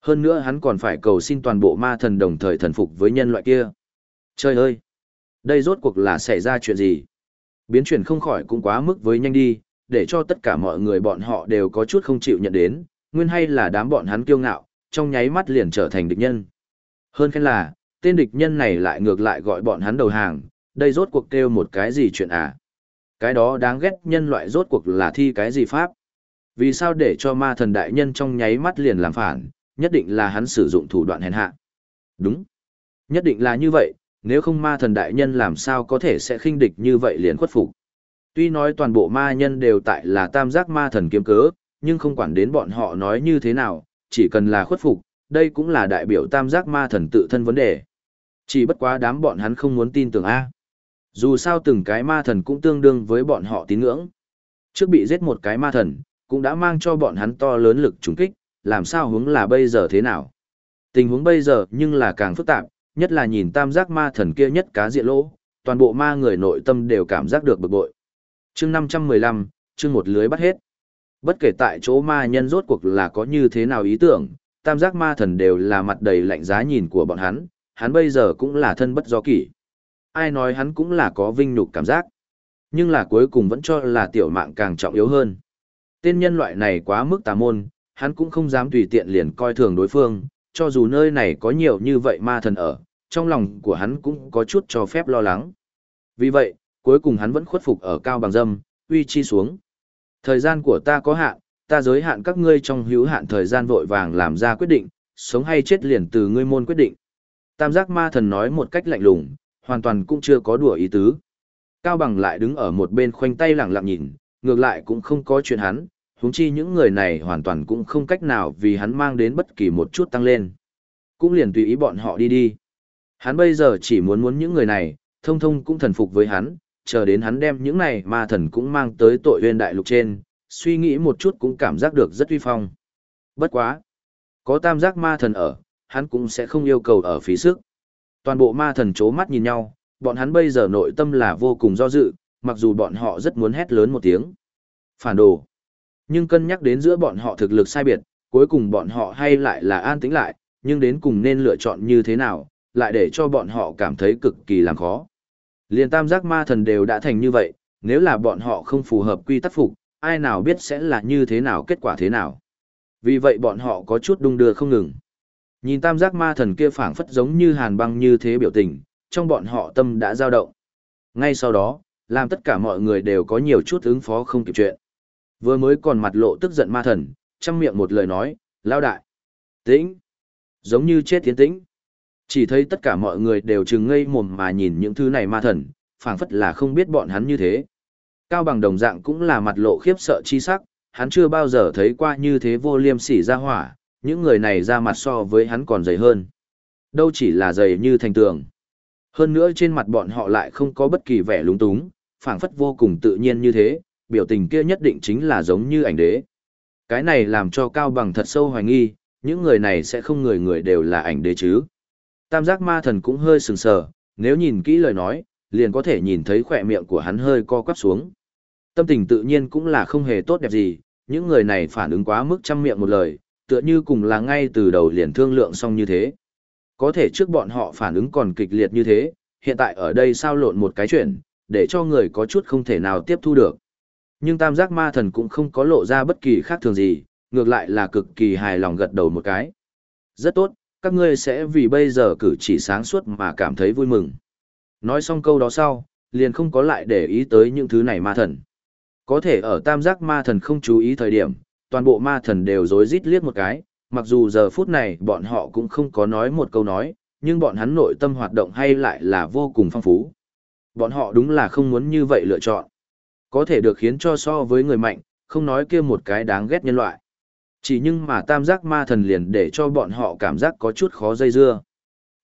Hơn nữa hắn còn phải cầu xin toàn bộ ma thần đồng thời thần phục với nhân loại kia. Trời ơi! Đây rốt cuộc là xảy ra chuyện gì? Biến chuyển không khỏi cũng quá mức với nhanh đi, để cho tất cả mọi người bọn họ đều có chút không chịu nhận đến, nguyên hay là đám bọn hắn kiêu ngạo, trong nháy mắt liền trở thành địch nhân. Hơn khen là, tên địch nhân này lại ngược lại gọi bọn hắn đầu hàng, đây rốt cuộc kêu một cái gì chuyện à? Cái đó đáng ghét nhân loại rốt cuộc là thi cái gì pháp? Vì sao để cho ma thần đại nhân trong nháy mắt liền làm phản, nhất định là hắn sử dụng thủ đoạn hèn hạ. Đúng. Nhất định là như vậy, nếu không ma thần đại nhân làm sao có thể sẽ khinh địch như vậy liền khuất phục. Tuy nói toàn bộ ma nhân đều tại là tam giác ma thần kiếm cớ, nhưng không quản đến bọn họ nói như thế nào, chỉ cần là khuất phục, đây cũng là đại biểu tam giác ma thần tự thân vấn đề. Chỉ bất quá đám bọn hắn không muốn tin tưởng A. Dù sao từng cái ma thần cũng tương đương với bọn họ tín ngưỡng. Trước bị giết một cái ma thần, cũng đã mang cho bọn hắn to lớn lực trùng kích, làm sao hướng là bây giờ thế nào. Tình huống bây giờ nhưng là càng phức tạp, nhất là nhìn tam giác ma thần kia nhất cá diện lỗ, toàn bộ ma người nội tâm đều cảm giác được bực bội. chương 515, chương một lưới bắt hết. Bất kể tại chỗ ma nhân rốt cuộc là có như thế nào ý tưởng, tam giác ma thần đều là mặt đầy lạnh giá nhìn của bọn hắn, hắn bây giờ cũng là thân bất do kỷ. Ai nói hắn cũng là có vinh nhục cảm giác. Nhưng là cuối cùng vẫn cho là tiểu mạng càng trọng yếu hơn. Tên nhân loại này quá mức tà môn, hắn cũng không dám tùy tiện liền coi thường đối phương, cho dù nơi này có nhiều như vậy ma thần ở, trong lòng của hắn cũng có chút cho phép lo lắng. Vì vậy, cuối cùng hắn vẫn khuất phục ở cao bằng dâm, uy chi xuống. Thời gian của ta có hạn, ta giới hạn các ngươi trong hữu hạn thời gian vội vàng làm ra quyết định, sống hay chết liền từ ngươi môn quyết định. Tam giác ma thần nói một cách lạnh lùng, hoàn toàn cũng chưa có đùa ý tứ. Cao bằng lại đứng ở một bên khoanh tay lặng lặng nhìn, ngược lại cũng không có chuyện hắn, huống chi những người này hoàn toàn cũng không cách nào vì hắn mang đến bất kỳ một chút tăng lên. Cũng liền tùy ý bọn họ đi đi. Hắn bây giờ chỉ muốn muốn những người này, thông thông cũng thần phục với hắn, chờ đến hắn đem những này ma thần cũng mang tới tội huyên đại lục trên, suy nghĩ một chút cũng cảm giác được rất uy phong. Bất quá. Có tam giác ma thần ở, hắn cũng sẽ không yêu cầu ở phí sức. Toàn bộ ma thần chố mắt nhìn nhau, bọn hắn bây giờ nội tâm là vô cùng do dự, mặc dù bọn họ rất muốn hét lớn một tiếng. Phản đồ. Nhưng cân nhắc đến giữa bọn họ thực lực sai biệt, cuối cùng bọn họ hay lại là an tĩnh lại, nhưng đến cùng nên lựa chọn như thế nào, lại để cho bọn họ cảm thấy cực kỳ làm khó. Liên tam giác ma thần đều đã thành như vậy, nếu là bọn họ không phù hợp quy tắc phục, ai nào biết sẽ là như thế nào kết quả thế nào. Vì vậy bọn họ có chút đung đưa không ngừng. Nhìn tam giác ma thần kia phảng phất giống như hàn băng như thế biểu tình, trong bọn họ tâm đã dao động. Ngay sau đó, làm tất cả mọi người đều có nhiều chút ứng phó không kịp chuyện. Vừa mới còn mặt lộ tức giận ma thần, chăm miệng một lời nói, lao đại. Tĩnh. Giống như chết tiến tĩnh. Chỉ thấy tất cả mọi người đều chừng ngây mồm mà nhìn những thứ này ma thần, phảng phất là không biết bọn hắn như thế. Cao bằng đồng dạng cũng là mặt lộ khiếp sợ chi sắc, hắn chưa bao giờ thấy qua như thế vô liêm sỉ ra hỏa, những người này ra mặt so với hắn còn dày hơn. Đâu chỉ là dày như thành tường. Hơn nữa trên mặt bọn họ lại không có bất kỳ vẻ lúng túng, phảng phất vô cùng tự nhiên như thế, biểu tình kia nhất định chính là giống như ảnh đế. Cái này làm cho Cao Bằng thật sâu hoài nghi, những người này sẽ không người người đều là ảnh đế chứ. Tam giác ma thần cũng hơi sừng sờ, nếu nhìn kỹ lời nói, liền có thể nhìn thấy khỏe miệng của hắn hơi co quắp xuống. Tâm tình tự nhiên cũng là không hề tốt đẹp gì, những người này phản ứng quá mức trăm miệng một lời, tựa như cùng là ngay từ đầu liền thương lượng xong như thế. Có thể trước bọn họ phản ứng còn kịch liệt như thế, hiện tại ở đây sao lộn một cái chuyện, để cho người có chút không thể nào tiếp thu được. Nhưng tam giác ma thần cũng không có lộ ra bất kỳ khác thường gì, ngược lại là cực kỳ hài lòng gật đầu một cái. Rất tốt, các ngươi sẽ vì bây giờ cử chỉ sáng suốt mà cảm thấy vui mừng. Nói xong câu đó sau, liền không có lại để ý tới những thứ này ma thần. Có thể ở tam giác ma thần không chú ý thời điểm, toàn bộ ma thần đều rối rít liếc một cái, mặc dù giờ phút này bọn họ cũng không có nói một câu nói, nhưng bọn hắn nội tâm hoạt động hay lại là vô cùng phong phú. Bọn họ đúng là không muốn như vậy lựa chọn. Có thể được khiến cho so với người mạnh, không nói kia một cái đáng ghét nhân loại. Chỉ nhưng mà tam giác ma thần liền để cho bọn họ cảm giác có chút khó dây dưa.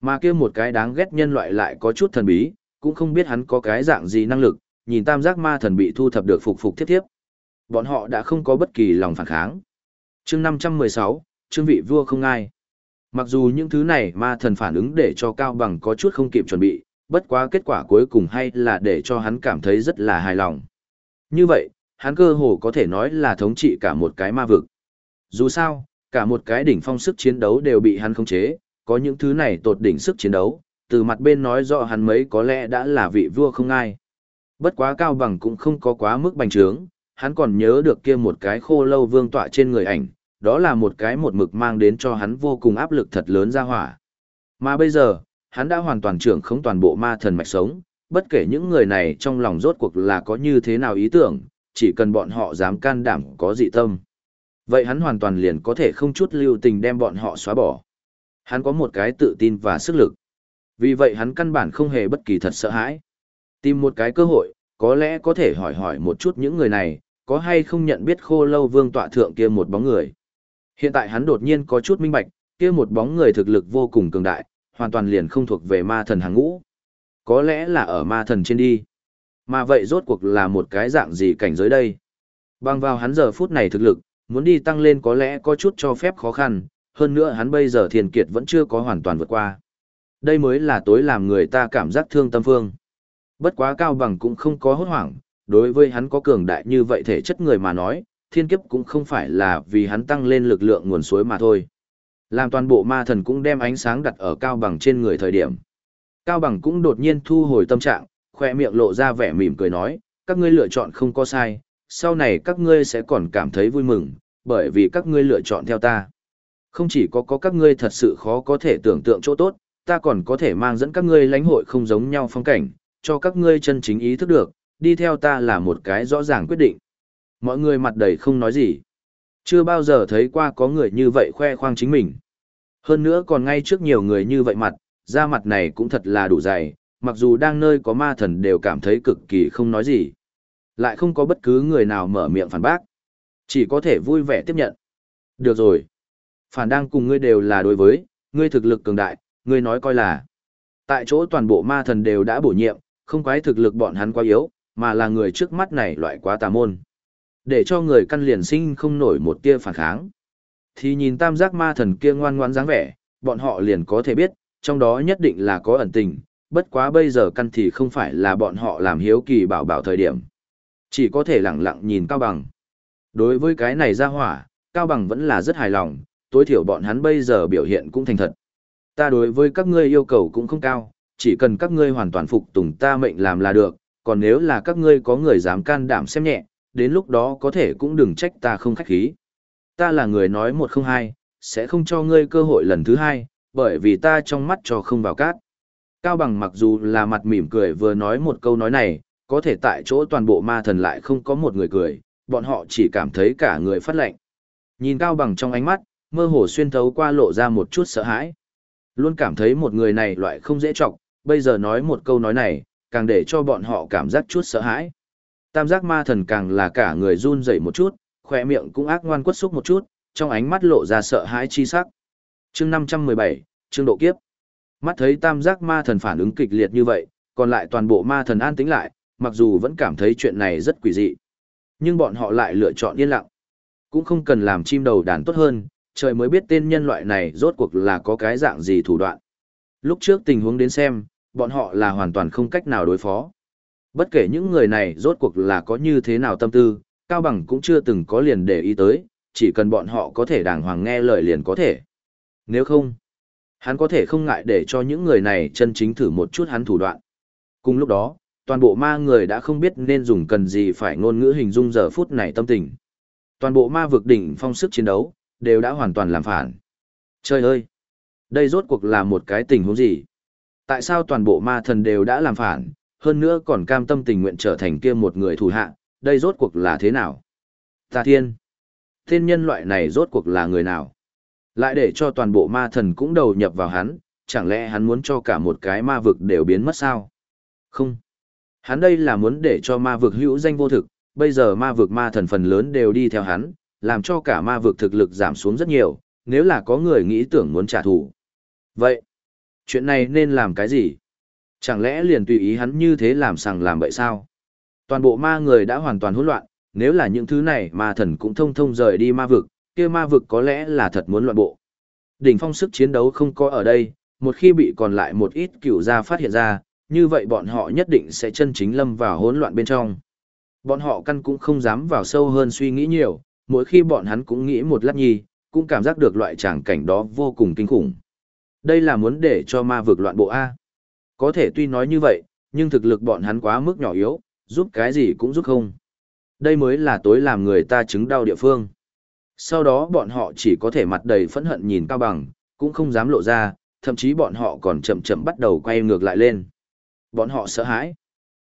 Mà kia một cái đáng ghét nhân loại lại có chút thần bí, cũng không biết hắn có cái dạng gì năng lực, nhìn tam giác ma thần bị thu thập được phục phục thiết tiếp. Bọn họ đã không có bất kỳ lòng phản kháng. chương 516, chương vị vua không ai. Mặc dù những thứ này ma thần phản ứng để cho Cao Bằng có chút không kịp chuẩn bị, bất quá kết quả cuối cùng hay là để cho hắn cảm thấy rất là hài lòng. Như vậy, hắn cơ hồ có thể nói là thống trị cả một cái ma vực. Dù sao, cả một cái đỉnh phong sức chiến đấu đều bị hắn khống chế, có những thứ này tột đỉnh sức chiến đấu, từ mặt bên nói rõ hắn mấy có lẽ đã là vị vua không ai. Bất quá cao bằng cũng không có quá mức bành trướng, hắn còn nhớ được kia một cái khô lâu vương tọa trên người ảnh, đó là một cái một mực mang đến cho hắn vô cùng áp lực thật lớn ra hỏa. Mà bây giờ, hắn đã hoàn toàn trưởng không toàn bộ ma thần mạch sống, bất kể những người này trong lòng rốt cuộc là có như thế nào ý tưởng, chỉ cần bọn họ dám can đảm có dị tâm. Vậy hắn hoàn toàn liền có thể không chút lưu tình đem bọn họ xóa bỏ. Hắn có một cái tự tin và sức lực. Vì vậy hắn căn bản không hề bất kỳ thật sợ hãi. Tìm một cái cơ hội, có lẽ có thể hỏi hỏi một chút những người này, có hay không nhận biết khô lâu vương tọa thượng kia một bóng người. Hiện tại hắn đột nhiên có chút minh bạch, kia một bóng người thực lực vô cùng cường đại, hoàn toàn liền không thuộc về ma thần hàng ngũ. Có lẽ là ở ma thần trên đi. Mà vậy rốt cuộc là một cái dạng gì cảnh giới đây? Bằng vào hắn giờ phút này thực lực, muốn đi tăng lên có lẽ có chút cho phép khó khăn, hơn nữa hắn bây giờ thiền kiệt vẫn chưa có hoàn toàn vượt qua. Đây mới là tối làm người ta cảm giác thương tâm phương. Bất quá cao bằng cũng không có hốt hoảng, đối với hắn có cường đại như vậy thể chất người mà nói, thiên kiếp cũng không phải là vì hắn tăng lên lực lượng nguồn suối mà thôi. Làm toàn bộ ma thần cũng đem ánh sáng đặt ở cao bằng trên người thời điểm. Cao Bằng cũng đột nhiên thu hồi tâm trạng, khoe miệng lộ ra vẻ mỉm cười nói, các ngươi lựa chọn không có sai, sau này các ngươi sẽ còn cảm thấy vui mừng, bởi vì các ngươi lựa chọn theo ta. Không chỉ có có các ngươi thật sự khó có thể tưởng tượng chỗ tốt, ta còn có thể mang dẫn các ngươi lãnh hội không giống nhau phong cảnh, cho các ngươi chân chính ý thức được, đi theo ta là một cái rõ ràng quyết định. Mọi người mặt đầy không nói gì. Chưa bao giờ thấy qua có người như vậy khoe khoang chính mình. Hơn nữa còn ngay trước nhiều người như vậy mặt, da mặt này cũng thật là đủ dày, mặc dù đang nơi có ma thần đều cảm thấy cực kỳ không nói gì. Lại không có bất cứ người nào mở miệng phản bác. Chỉ có thể vui vẻ tiếp nhận. Được rồi. Phản đang cùng ngươi đều là đối với, ngươi thực lực cường đại, ngươi nói coi là. Tại chỗ toàn bộ ma thần đều đã bổ nhiệm, không quái thực lực bọn hắn quá yếu, mà là người trước mắt này loại quá tà môn. Để cho người căn liền sinh không nổi một tia phản kháng. Thì nhìn tam giác ma thần kia ngoan ngoan dáng vẻ, bọn họ liền có thể biết, trong đó nhất định là có ẩn tình, bất quá bây giờ căn thì không phải là bọn họ làm hiếu kỳ bảo bảo thời điểm. Chỉ có thể lặng lặng nhìn Cao Bằng. Đối với cái này ra hỏa, Cao Bằng vẫn là rất hài lòng, tối thiểu bọn hắn bây giờ biểu hiện cũng thành thật. Ta đối với các ngươi yêu cầu cũng không cao, chỉ cần các ngươi hoàn toàn phục tùng ta mệnh làm là được, còn nếu là các ngươi có người dám can đảm xem nhẹ, đến lúc đó có thể cũng đừng trách ta không khách khí. Ta là người nói một không hai, sẽ không cho ngươi cơ hội lần thứ hai, bởi vì ta trong mắt cho không vào cát. Cao bằng mặc dù là mặt mỉm cười vừa nói một câu nói này, có thể tại chỗ toàn bộ ma thần lại không có một người cười, bọn họ chỉ cảm thấy cả người phát lạnh. Nhìn Cao bằng trong ánh mắt, mơ hồ xuyên thấu qua lộ ra một chút sợ hãi. Luôn cảm thấy một người này loại không dễ trọng, bây giờ nói một câu nói này, càng để cho bọn họ cảm giác chút sợ hãi. Tam giác ma thần càng là cả người run rẩy một chút, khỏe miệng cũng ác ngoan quất xúc một chút, trong ánh mắt lộ ra sợ hãi chi sắc. Chương 517, chương độ kiếp. Mắt thấy tam giác ma thần phản ứng kịch liệt như vậy, còn lại toàn bộ ma thần an tĩnh lại, mặc dù vẫn cảm thấy chuyện này rất quỷ dị. Nhưng bọn họ lại lựa chọn yên lặng. Cũng không cần làm chim đầu đàn tốt hơn, trời mới biết tên nhân loại này rốt cuộc là có cái dạng gì thủ đoạn. Lúc trước tình huống đến xem, bọn họ là hoàn toàn không cách nào đối phó. Bất kể những người này rốt cuộc là có như thế nào tâm tư, Cao Bằng cũng chưa từng có liền để ý tới, chỉ cần bọn họ có thể đàng hoàng nghe lời liền có thể. Nếu không, hắn có thể không ngại để cho những người này chân chính thử một chút hắn thủ đoạn. Cùng lúc đó, toàn bộ ma người đã không biết nên dùng cần gì phải ngôn ngữ hình dung giờ phút này tâm tình. Toàn bộ ma vực đỉnh phong sức chiến đấu, đều đã hoàn toàn làm phản. Trời ơi! Đây rốt cuộc là một cái tình huống gì? Tại sao toàn bộ ma thần đều đã làm phản, hơn nữa còn cam tâm tình nguyện trở thành kia một người thủ hạ, đây rốt cuộc là thế nào? Tà thiên! Thiên nhân loại này rốt cuộc là người nào? Lại để cho toàn bộ ma thần cũng đầu nhập vào hắn, chẳng lẽ hắn muốn cho cả một cái ma vực đều biến mất sao? Không. Hắn đây là muốn để cho ma vực hữu danh vô thực, bây giờ ma vực ma thần phần lớn đều đi theo hắn, làm cho cả ma vực thực lực giảm xuống rất nhiều, nếu là có người nghĩ tưởng muốn trả thù. Vậy, chuyện này nên làm cái gì? Chẳng lẽ liền tùy ý hắn như thế làm sằng làm bậy sao? Toàn bộ ma người đã hoàn toàn hỗn loạn, nếu là những thứ này ma thần cũng thông thông rời đi ma vực, kia ma vực có lẽ là thật muốn loạn bộ. Đỉnh phong sức chiến đấu không có ở đây, một khi bị còn lại một ít cựu gia phát hiện ra, như vậy bọn họ nhất định sẽ chân chính lâm vào hỗn loạn bên trong. Bọn họ căn cũng không dám vào sâu hơn suy nghĩ nhiều, mỗi khi bọn hắn cũng nghĩ một lát nhi, cũng cảm giác được loại tràng cảnh đó vô cùng kinh khủng. Đây là muốn để cho ma vực loạn bộ A. Có thể tuy nói như vậy, nhưng thực lực bọn hắn quá mức nhỏ yếu, giúp cái gì cũng giúp không. Đây mới là tối làm người ta chứng đau địa phương. Sau đó bọn họ chỉ có thể mặt đầy phẫn hận nhìn Cao Bằng, cũng không dám lộ ra, thậm chí bọn họ còn chậm chậm bắt đầu quay ngược lại lên. Bọn họ sợ hãi.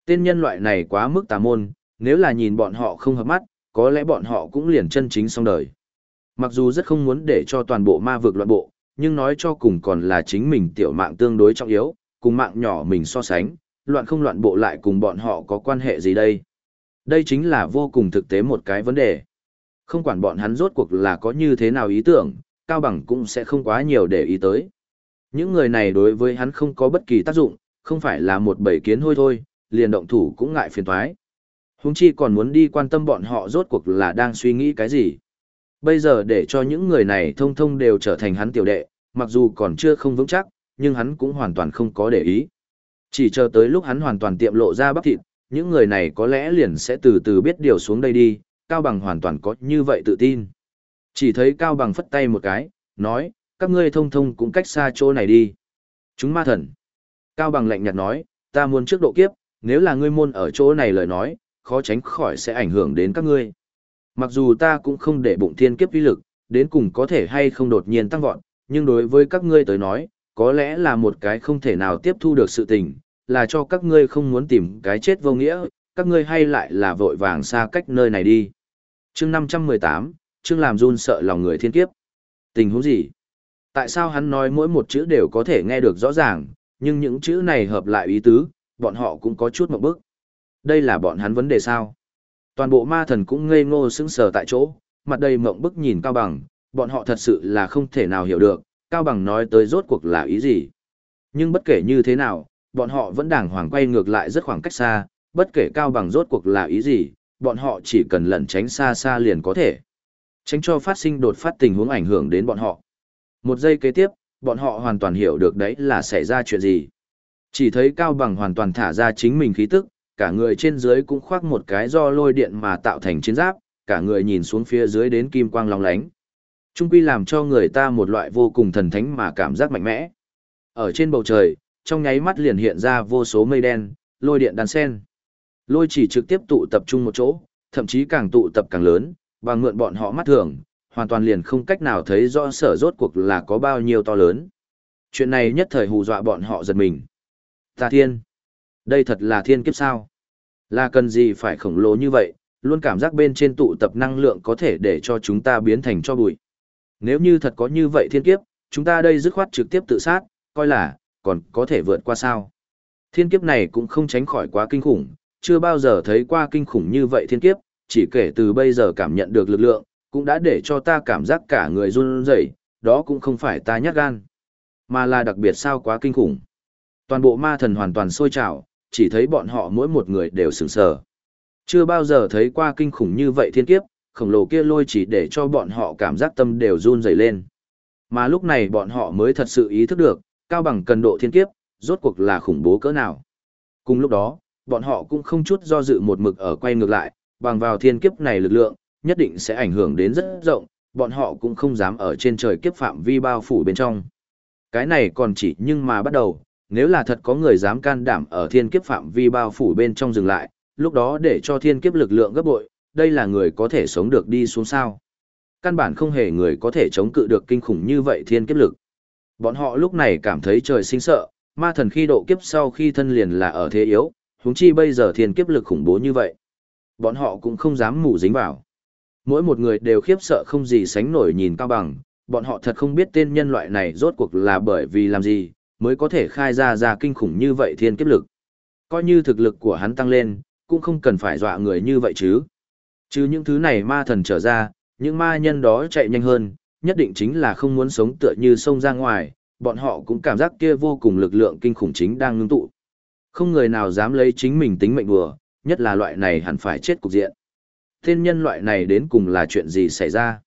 Tên nhân loại này quá mức tà môn, nếu là nhìn bọn họ không hợp mắt, có lẽ bọn họ cũng liền chân chính xong đời. Mặc dù rất không muốn để cho toàn bộ ma vực loạn bộ, nhưng nói cho cùng còn là chính mình tiểu mạng tương đối trọng yếu, cùng mạng nhỏ mình so sánh, loạn không loạn bộ lại cùng bọn họ có quan hệ gì đây. Đây chính là vô cùng thực tế một cái vấn đề. Không quản bọn hắn rốt cuộc là có như thế nào ý tưởng, Cao Bằng cũng sẽ không quá nhiều để ý tới. Những người này đối với hắn không có bất kỳ tác dụng, không phải là một bầy kiến hôi thôi, liền động thủ cũng ngại phiền toái. huống chi còn muốn đi quan tâm bọn họ rốt cuộc là đang suy nghĩ cái gì. Bây giờ để cho những người này thông thông đều trở thành hắn tiểu đệ, mặc dù còn chưa không vững chắc, nhưng hắn cũng hoàn toàn không có để ý. Chỉ chờ tới lúc hắn hoàn toàn tiệm lộ ra bắp thịt, những người này có lẽ liền sẽ từ từ biết điều xuống đây đi, Cao Bằng hoàn toàn có như vậy tự tin. Chỉ thấy Cao Bằng phất tay một cái, nói, các ngươi thông thông cũng cách xa chỗ này đi. Chúng ma thần. Cao bằng lạnh nhạt nói, ta muốn trước độ kiếp, nếu là ngươi môn ở chỗ này lời nói, khó tránh khỏi sẽ ảnh hưởng đến các ngươi. Mặc dù ta cũng không để bụng thiên kiếp uy lực, đến cùng có thể hay không đột nhiên tăng vọt, nhưng đối với các ngươi tới nói, có lẽ là một cái không thể nào tiếp thu được sự tình, là cho các ngươi không muốn tìm cái chết vô nghĩa, các ngươi hay lại là vội vàng xa cách nơi này đi. chương 518, chương làm run sợ lòng người thiên kiếp. Tình huống gì? Tại sao hắn nói mỗi một chữ đều có thể nghe được rõ ràng, nhưng những chữ này hợp lại ý tứ, bọn họ cũng có chút một bước. Đây là bọn hắn vấn đề sao? Toàn bộ ma thần cũng ngây ngô sững sờ tại chỗ, mặt đầy mộng bức nhìn Cao Bằng, bọn họ thật sự là không thể nào hiểu được, Cao Bằng nói tới rốt cuộc là ý gì. Nhưng bất kể như thế nào, bọn họ vẫn đàng hoàng quay ngược lại rất khoảng cách xa, bất kể Cao Bằng rốt cuộc là ý gì, bọn họ chỉ cần lẩn tránh xa xa liền có thể. Tránh cho phát sinh đột phát tình huống ảnh hưởng đến bọn họ. Một giây kế tiếp, bọn họ hoàn toàn hiểu được đấy là xảy ra chuyện gì. Chỉ thấy Cao Bằng hoàn toàn thả ra chính mình khí tức, cả người trên dưới cũng khoác một cái do lôi điện mà tạo thành chiến giáp, cả người nhìn xuống phía dưới đến kim quang long lánh. Trung quy làm cho người ta một loại vô cùng thần thánh mà cảm giác mạnh mẽ. Ở trên bầu trời, trong nháy mắt liền hiện ra vô số mây đen, lôi điện đàn sen. Lôi chỉ trực tiếp tụ tập trung một chỗ, thậm chí càng tụ tập càng lớn, bằng mượn bọn họ mắt thường, hoàn toàn liền không cách nào thấy rõ sở rốt cuộc là có bao nhiêu to lớn. Chuyện này nhất thời hù dọa bọn họ giật mình. Ta thiên! Đây thật là thiên kiếp sao? Là cần gì phải khổng lồ như vậy, luôn cảm giác bên trên tụ tập năng lượng có thể để cho chúng ta biến thành cho bụi. Nếu như thật có như vậy thiên kiếp, chúng ta đây dứt khoát trực tiếp tự sát, coi là, còn có thể vượt qua sao. Thiên kiếp này cũng không tránh khỏi quá kinh khủng, chưa bao giờ thấy qua kinh khủng như vậy thiên kiếp, chỉ kể từ bây giờ cảm nhận được lực lượng, cũng đã để cho ta cảm giác cả người run rẩy, đó cũng không phải ta nhát gan, mà là đặc biệt sao quá kinh khủng. Toàn bộ ma thần hoàn toàn sôi trào, chỉ thấy bọn họ mỗi một người đều sừng sờ. Chưa bao giờ thấy qua kinh khủng như vậy thiên kiếp, khổng lồ kia lôi chỉ để cho bọn họ cảm giác tâm đều run rẩy lên. Mà lúc này bọn họ mới thật sự ý thức được, cao bằng cần độ thiên kiếp, rốt cuộc là khủng bố cỡ nào. Cùng lúc đó, bọn họ cũng không chút do dự một mực ở quay ngược lại, bằng vào thiên kiếp này lực lượng, nhất định sẽ ảnh hưởng đến rất rộng, bọn họ cũng không dám ở trên trời kiếp phạm vi bao phủ bên trong. Cái này còn chỉ nhưng mà bắt đầu, nếu là thật có người dám can đảm ở thiên kiếp phạm vi bao phủ bên trong dừng lại, lúc đó để cho thiên kiếp lực lượng gấp bội, đây là người có thể sống được đi xuống sao. Căn bản không hề người có thể chống cự được kinh khủng như vậy thiên kiếp lực. Bọn họ lúc này cảm thấy trời sinh sợ, ma thần khi độ kiếp sau khi thân liền là ở thế yếu, huống chi bây giờ thiên kiếp lực khủng bố như vậy. Bọn họ cũng không dám mù dính vào. Mỗi một người đều khiếp sợ không gì sánh nổi nhìn cao bằng, bọn họ thật không biết tên nhân loại này rốt cuộc là bởi vì làm gì, mới có thể khai ra ra kinh khủng như vậy thiên kiếp lực. Coi như thực lực của hắn tăng lên, cũng không cần phải dọa người như vậy chứ. Chứ những thứ này ma thần trở ra, những ma nhân đó chạy nhanh hơn, nhất định chính là không muốn sống tựa như sông ra ngoài, bọn họ cũng cảm giác kia vô cùng lực lượng kinh khủng chính đang ngưng tụ. Không người nào dám lấy chính mình tính mệnh đùa, nhất là loại này hẳn phải chết cục diện. Tên nhân loại này đến cùng là chuyện gì xảy ra?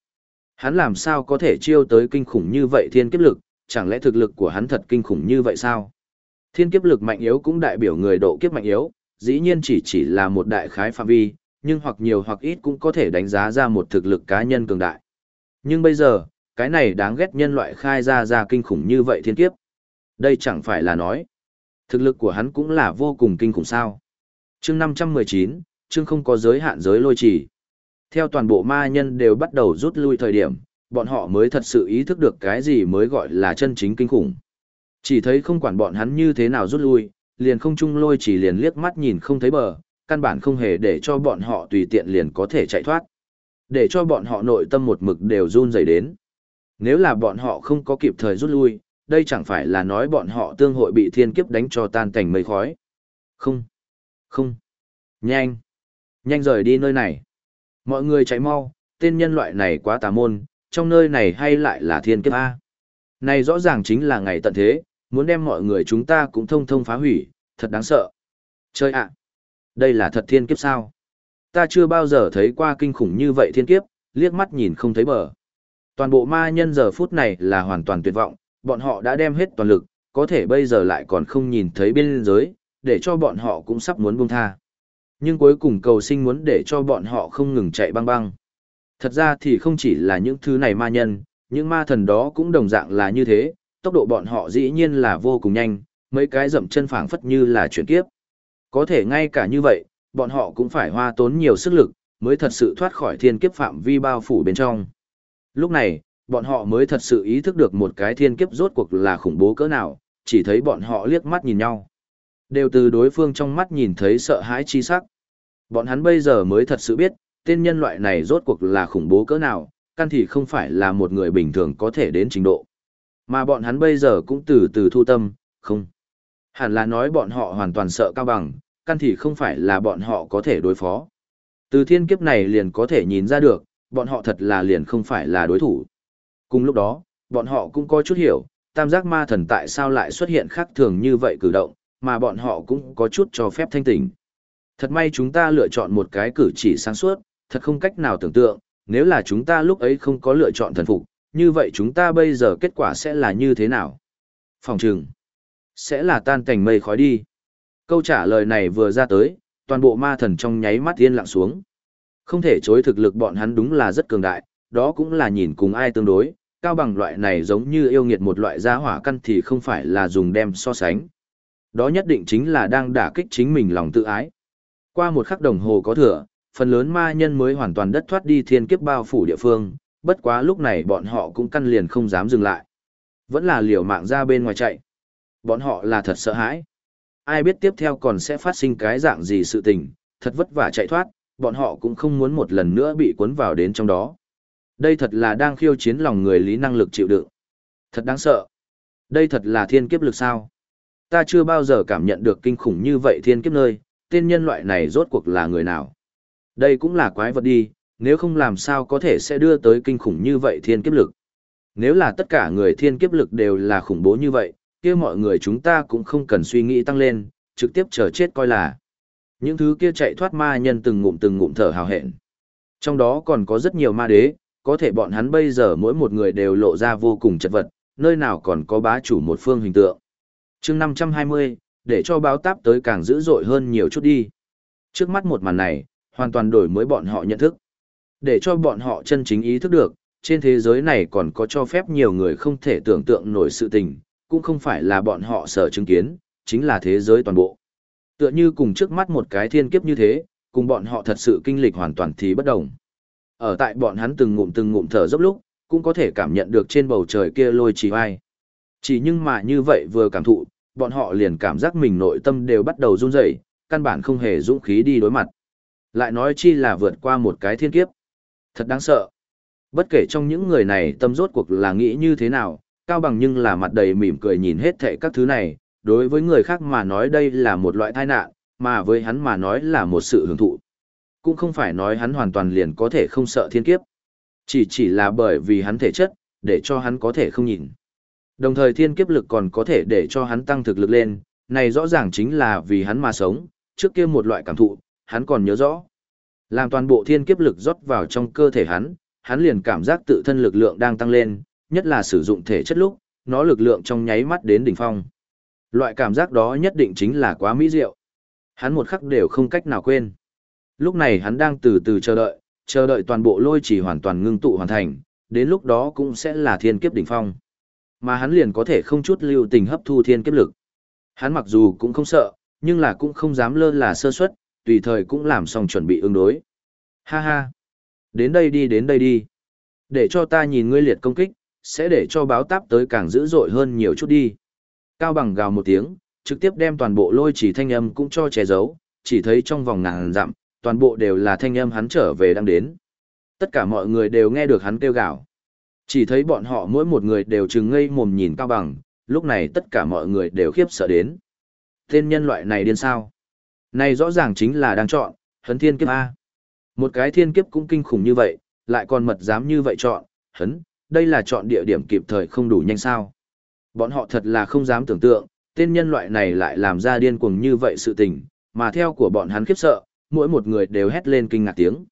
Hắn làm sao có thể chiêu tới kinh khủng như vậy thiên kiếp lực, chẳng lẽ thực lực của hắn thật kinh khủng như vậy sao? Thiên kiếp lực mạnh yếu cũng đại biểu người độ kiếp mạnh yếu, dĩ nhiên chỉ chỉ là một đại khái phạm vi, nhưng hoặc nhiều hoặc ít cũng có thể đánh giá ra một thực lực cá nhân cường đại. Nhưng bây giờ, cái này đáng ghét nhân loại khai ra ra kinh khủng như vậy thiên kiếp. Đây chẳng phải là nói. Thực lực của hắn cũng là vô cùng kinh khủng sao. chương 519, chương không có giới hạn giới lôi trì. Theo toàn bộ ma nhân đều bắt đầu rút lui thời điểm, bọn họ mới thật sự ý thức được cái gì mới gọi là chân chính kinh khủng. Chỉ thấy không quản bọn hắn như thế nào rút lui, liền không chung lôi chỉ liền liếc mắt nhìn không thấy bờ, căn bản không hề để cho bọn họ tùy tiện liền có thể chạy thoát. Để cho bọn họ nội tâm một mực đều run rẩy đến. Nếu là bọn họ không có kịp thời rút lui, đây chẳng phải là nói bọn họ tương hội bị thiên kiếp đánh cho tan cảnh mây khói. Không. Không. Nhanh. Nhanh rời đi nơi này. Mọi người chạy mau, tên nhân loại này quá tà môn, trong nơi này hay lại là thiên kiếp A. Này rõ ràng chính là ngày tận thế, muốn đem mọi người chúng ta cũng thông thông phá hủy, thật đáng sợ. Chơi ạ! đây là thật thiên kiếp sao? Ta chưa bao giờ thấy qua kinh khủng như vậy thiên kiếp, liếc mắt nhìn không thấy bờ. Toàn bộ ma nhân giờ phút này là hoàn toàn tuyệt vọng, bọn họ đã đem hết toàn lực, có thể bây giờ lại còn không nhìn thấy biên giới, để cho bọn họ cũng sắp muốn buông tha. Nhưng cuối cùng cầu sinh muốn để cho bọn họ không ngừng chạy băng băng. Thật ra thì không chỉ là những thứ này ma nhân, những ma thần đó cũng đồng dạng là như thế, tốc độ bọn họ dĩ nhiên là vô cùng nhanh, mấy cái dậm chân phảng phất như là chuyển kiếp. Có thể ngay cả như vậy, bọn họ cũng phải hoa tốn nhiều sức lực, mới thật sự thoát khỏi thiên kiếp phạm vi bao phủ bên trong. Lúc này, bọn họ mới thật sự ý thức được một cái thiên kiếp rốt cuộc là khủng bố cỡ nào, chỉ thấy bọn họ liếc mắt nhìn nhau. Đều từ đối phương trong mắt nhìn thấy sợ hãi chi sắc. Bọn hắn bây giờ mới thật sự biết, tên nhân loại này rốt cuộc là khủng bố cỡ nào, căn thì không phải là một người bình thường có thể đến trình độ. Mà bọn hắn bây giờ cũng từ từ thu tâm, không. Hẳn là nói bọn họ hoàn toàn sợ cao bằng, căn thì không phải là bọn họ có thể đối phó. Từ thiên kiếp này liền có thể nhìn ra được, bọn họ thật là liền không phải là đối thủ. Cùng lúc đó, bọn họ cũng có chút hiểu, tam giác ma thần tại sao lại xuất hiện khác thường như vậy cử động, mà bọn họ cũng có chút cho phép thanh tỉnh. Thật may chúng ta lựa chọn một cái cử chỉ sáng suốt, thật không cách nào tưởng tượng, nếu là chúng ta lúc ấy không có lựa chọn thần phục, như vậy chúng ta bây giờ kết quả sẽ là như thế nào? Phòng trừng, sẽ là tan cảnh mây khói đi. Câu trả lời này vừa ra tới, toàn bộ ma thần trong nháy mắt yên lặng xuống. Không thể chối thực lực bọn hắn đúng là rất cường đại, đó cũng là nhìn cùng ai tương đối, cao bằng loại này giống như yêu nghiệt một loại gia hỏa căn thì không phải là dùng đem so sánh. Đó nhất định chính là đang đả kích chính mình lòng tự ái. Qua một khắc đồng hồ có thừa, phần lớn ma nhân mới hoàn toàn đất thoát đi thiên kiếp bao phủ địa phương, bất quá lúc này bọn họ cũng căn liền không dám dừng lại. Vẫn là liều mạng ra bên ngoài chạy. Bọn họ là thật sợ hãi. Ai biết tiếp theo còn sẽ phát sinh cái dạng gì sự tình, thật vất vả chạy thoát, bọn họ cũng không muốn một lần nữa bị cuốn vào đến trong đó. Đây thật là đang khiêu chiến lòng người lý năng lực chịu đựng. Thật đáng sợ. Đây thật là thiên kiếp lực sao. Ta chưa bao giờ cảm nhận được kinh khủng như vậy thiên kiếp nơi, tên nhân loại này rốt cuộc là người nào. Đây cũng là quái vật đi, nếu không làm sao có thể sẽ đưa tới kinh khủng như vậy thiên kiếp lực. Nếu là tất cả người thiên kiếp lực đều là khủng bố như vậy, kia mọi người chúng ta cũng không cần suy nghĩ tăng lên, trực tiếp chờ chết coi là. Những thứ kia chạy thoát ma nhân từng ngụm từng ngụm thở hào hẹn. Trong đó còn có rất nhiều ma đế, có thể bọn hắn bây giờ mỗi một người đều lộ ra vô cùng chật vật, nơi nào còn có bá chủ một phương hình tượng. chương 520, để cho báo táp tới càng dữ dội hơn nhiều chút đi. Trước mắt một màn này, hoàn toàn đổi mới bọn họ nhận thức. Để cho bọn họ chân chính ý thức được, trên thế giới này còn có cho phép nhiều người không thể tưởng tượng nổi sự tình, cũng không phải là bọn họ sở chứng kiến, chính là thế giới toàn bộ. Tựa như cùng trước mắt một cái thiên kiếp như thế, cùng bọn họ thật sự kinh lịch hoàn toàn thì bất đồng. Ở tại bọn hắn từng ngụm từng ngụm thở dốc lúc, cũng có thể cảm nhận được trên bầu trời kia lôi chỉ vai. Chỉ nhưng mà như vậy vừa cảm thụ, bọn họ liền cảm giác mình nội tâm đều bắt đầu run rẩy, căn bản không hề dũng khí đi đối mặt. Lại nói chi là vượt qua một cái thiên kiếp. Thật đáng sợ. Bất kể trong những người này tâm rốt cuộc là nghĩ như thế nào, Cao Bằng nhưng là mặt đầy mỉm cười nhìn hết thệ các thứ này, đối với người khác mà nói đây là một loại tai nạn, mà với hắn mà nói là một sự hưởng thụ. Cũng không phải nói hắn hoàn toàn liền có thể không sợ thiên kiếp. Chỉ chỉ là bởi vì hắn thể chất, để cho hắn có thể không nhìn. Đồng thời thiên kiếp lực còn có thể để cho hắn tăng thực lực lên, này rõ ràng chính là vì hắn mà sống, trước kia một loại cảm thụ, hắn còn nhớ rõ. Làm toàn bộ thiên kiếp lực rót vào trong cơ thể hắn, hắn liền cảm giác tự thân lực lượng đang tăng lên, nhất là sử dụng thể chất lúc, nó lực lượng trong nháy mắt đến đỉnh phong. Loại cảm giác đó nhất định chính là quá mỹ diệu. Hắn một khắc đều không cách nào quên. Lúc này hắn đang từ từ chờ đợi, chờ đợi toàn bộ lôi chỉ hoàn toàn ngưng tụ hoàn thành, đến lúc đó cũng sẽ là thiên kiếp đỉnh phong. Mà hắn liền có thể không chút lưu tình hấp thu thiên kiếp lực. Hắn mặc dù cũng không sợ, nhưng là cũng không dám lơ là sơ suất, tùy thời cũng làm xong chuẩn bị ứng đối. Ha ha! Đến đây đi đến đây đi. Để cho ta nhìn ngươi liệt công kích, sẽ để cho báo táp tới càng dữ dội hơn nhiều chút đi. Cao bằng gào một tiếng, trực tiếp đem toàn bộ lôi chỉ thanh âm cũng cho che giấu, chỉ thấy trong vòng ngàn dặm, toàn bộ đều là thanh âm hắn trở về đang đến. Tất cả mọi người đều nghe được hắn kêu gào. Chỉ thấy bọn họ mỗi một người đều trừng ngây mồm nhìn Cao bằng, lúc này tất cả mọi người đều khiếp sợ đến. Tên nhân loại này điên sao? Này rõ ràng chính là đang chọn, hấn thiên kiếp A. Một cái thiên kiếp cũng kinh khủng như vậy, lại còn mật dám như vậy chọn, hấn, đây là chọn địa điểm kịp thời không đủ nhanh sao. Bọn họ thật là không dám tưởng tượng, tên nhân loại này lại làm ra điên cuồng như vậy sự tình, mà theo của bọn hắn khiếp sợ, mỗi một người đều hét lên kinh ngạc tiếng.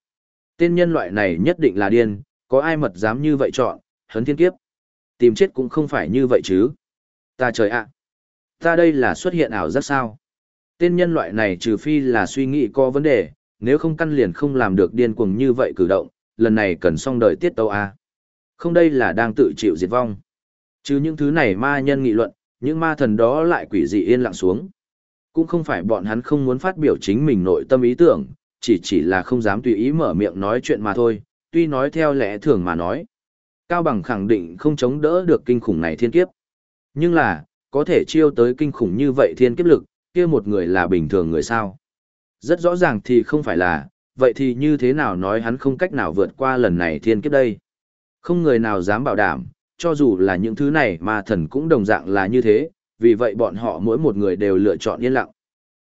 Tên nhân loại này nhất định là điên, có ai mật dám như vậy chọn, hấn thiên kiếp. Tìm chết cũng không phải như vậy chứ. Ta trời ạ! Ta đây là xuất hiện ảo giác sao? Tên nhân loại này trừ phi là suy nghĩ có vấn đề, nếu không căn liền không làm được điên cuồng như vậy cử động, lần này cần xong đời tiết tâu A. Không đây là đang tự chịu diệt vong. Chứ những thứ này ma nhân nghị luận, những ma thần đó lại quỷ dị yên lặng xuống. Cũng không phải bọn hắn không muốn phát biểu chính mình nội tâm ý tưởng, chỉ chỉ là không dám tùy ý mở miệng nói chuyện mà thôi, tuy nói theo lẽ thường mà nói. Cao Bằng khẳng định không chống đỡ được kinh khủng này thiên kiếp. Nhưng là, có thể chiêu tới kinh khủng như vậy thiên kiếp lực, kia một người là bình thường người sao? Rất rõ ràng thì không phải là, vậy thì như thế nào nói hắn không cách nào vượt qua lần này thiên kiếp đây? Không người nào dám bảo đảm, cho dù là những thứ này mà thần cũng đồng dạng là như thế, vì vậy bọn họ mỗi một người đều lựa chọn yên lặng.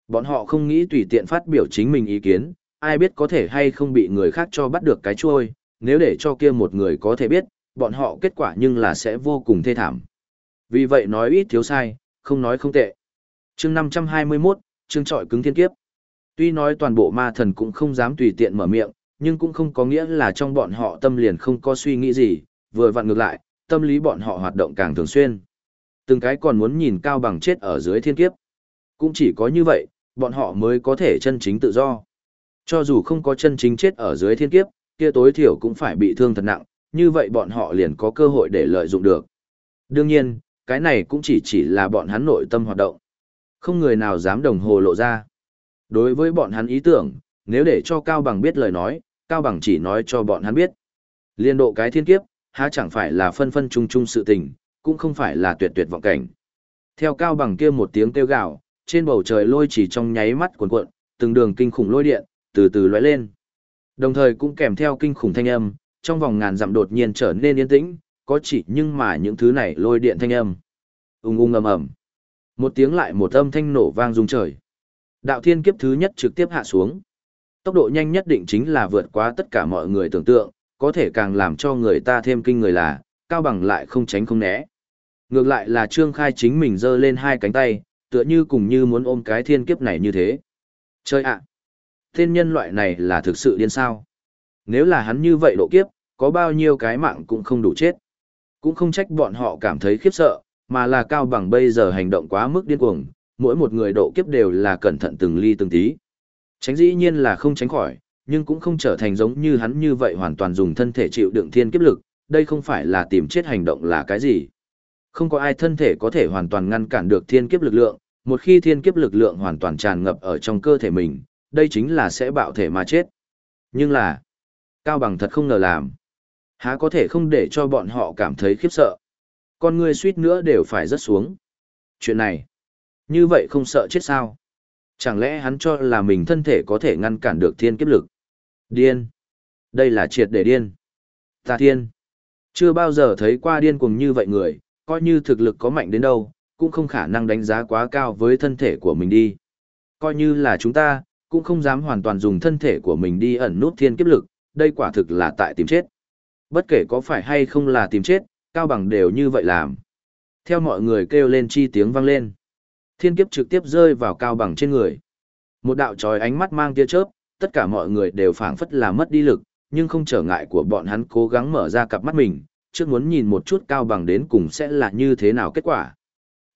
Bọn họ không nghĩ tùy tiện phát biểu chính mình ý kiến, ai biết có thể hay không bị người khác cho bắt được cái chuôi, nếu để cho kia một người có thể biết, bọn họ kết quả nhưng là sẽ vô cùng thê thảm. Vì vậy nói ít thiếu sai, không nói không tệ chương 521, chương trọi cứng thiên kiếp. Tuy nói toàn bộ ma thần cũng không dám tùy tiện mở miệng, nhưng cũng không có nghĩa là trong bọn họ tâm liền không có suy nghĩ gì, vừa vặn ngược lại, tâm lý bọn họ hoạt động càng thường xuyên. Từng cái còn muốn nhìn cao bằng chết ở dưới thiên kiếp. Cũng chỉ có như vậy, bọn họ mới có thể chân chính tự do. Cho dù không có chân chính chết ở dưới thiên kiếp, kia tối thiểu cũng phải bị thương thật nặng, như vậy bọn họ liền có cơ hội để lợi dụng được. Đương nhiên, cái này cũng chỉ chỉ là bọn hắn nội tâm hoạt động. Không người nào dám đồng hồ lộ ra. Đối với bọn hắn ý tưởng, nếu để cho Cao Bằng biết lời nói, Cao Bằng chỉ nói cho bọn hắn biết. Liên độ cái thiên kiếp, há chẳng phải là phân phân chung chung sự tình, cũng không phải là tuyệt tuyệt vọng cảnh. Theo Cao Bằng kia một tiếng kêu gào, trên bầu trời lôi chỉ trong nháy mắt cuộn cuộn, từng đường kinh khủng lôi điện, từ từ lóe lên. Đồng thời cũng kèm theo kinh khủng thanh âm, trong vòng ngàn dặm đột nhiên trở nên yên tĩnh, có chỉ nhưng mà những thứ này lôi điện thanh âm. Ung ung ầm ầm. Một tiếng lại một âm thanh nổ vang rung trời. Đạo thiên kiếp thứ nhất trực tiếp hạ xuống. Tốc độ nhanh nhất định chính là vượt qua tất cả mọi người tưởng tượng, có thể càng làm cho người ta thêm kinh người là, cao bằng lại không tránh không né. Ngược lại là Trương Khai chính mình giơ lên hai cánh tay, tựa như cùng như muốn ôm cái thiên kiếp này như thế. Chơi ạ! À, nhân loại này là thực sự điên sao? Nếu là hắn như vậy độ kiếp, có bao nhiêu cái mạng cũng không đủ chết. Cũng không trách bọn họ cảm thấy khiếp sợ, mà là cao bằng bây giờ hành động quá mức điên cuồng, mỗi một người độ kiếp đều là cẩn thận từng ly từng tí. Tránh dĩ nhiên là không tránh khỏi, nhưng cũng không trở thành giống như hắn như vậy hoàn toàn dùng thân thể chịu đựng thiên kiếp lực, đây không phải là tìm chết hành động là cái gì. Không có ai thân thể có thể hoàn toàn ngăn cản được thiên kiếp lực lượng, một khi thiên kiếp lực lượng hoàn toàn tràn ngập ở trong cơ thể mình, đây chính là sẽ bạo thể mà chết. Nhưng là, Cao Bằng thật không ngờ làm. Há có thể không để cho bọn họ cảm thấy khiếp sợ. Con ngươi suýt nữa đều phải rớt xuống. Chuyện này, như vậy không sợ chết sao? Chẳng lẽ hắn cho là mình thân thể có thể ngăn cản được thiên kiếp lực? Điên. Đây là triệt để điên. Tà thiên. Chưa bao giờ thấy qua điên cuồng như vậy người, coi như thực lực có mạnh đến đâu, cũng không khả năng đánh giá quá cao với thân thể của mình đi. Coi như là chúng ta, cũng không dám hoàn toàn dùng thân thể của mình đi ẩn nút thiên kiếp lực, đây quả thực là tại tìm chết. Bất kể có phải hay không là tìm chết, Cao Bằng đều như vậy làm. Theo mọi người kêu lên chi tiếng vang lên. Thiên kiếp trực tiếp rơi vào Cao Bằng trên người. Một đạo trói ánh mắt mang tia chớp, tất cả mọi người đều phảng phất là mất đi lực, nhưng không trở ngại của bọn hắn cố gắng mở ra cặp mắt mình, trước muốn nhìn một chút Cao Bằng đến cùng sẽ là như thế nào kết quả.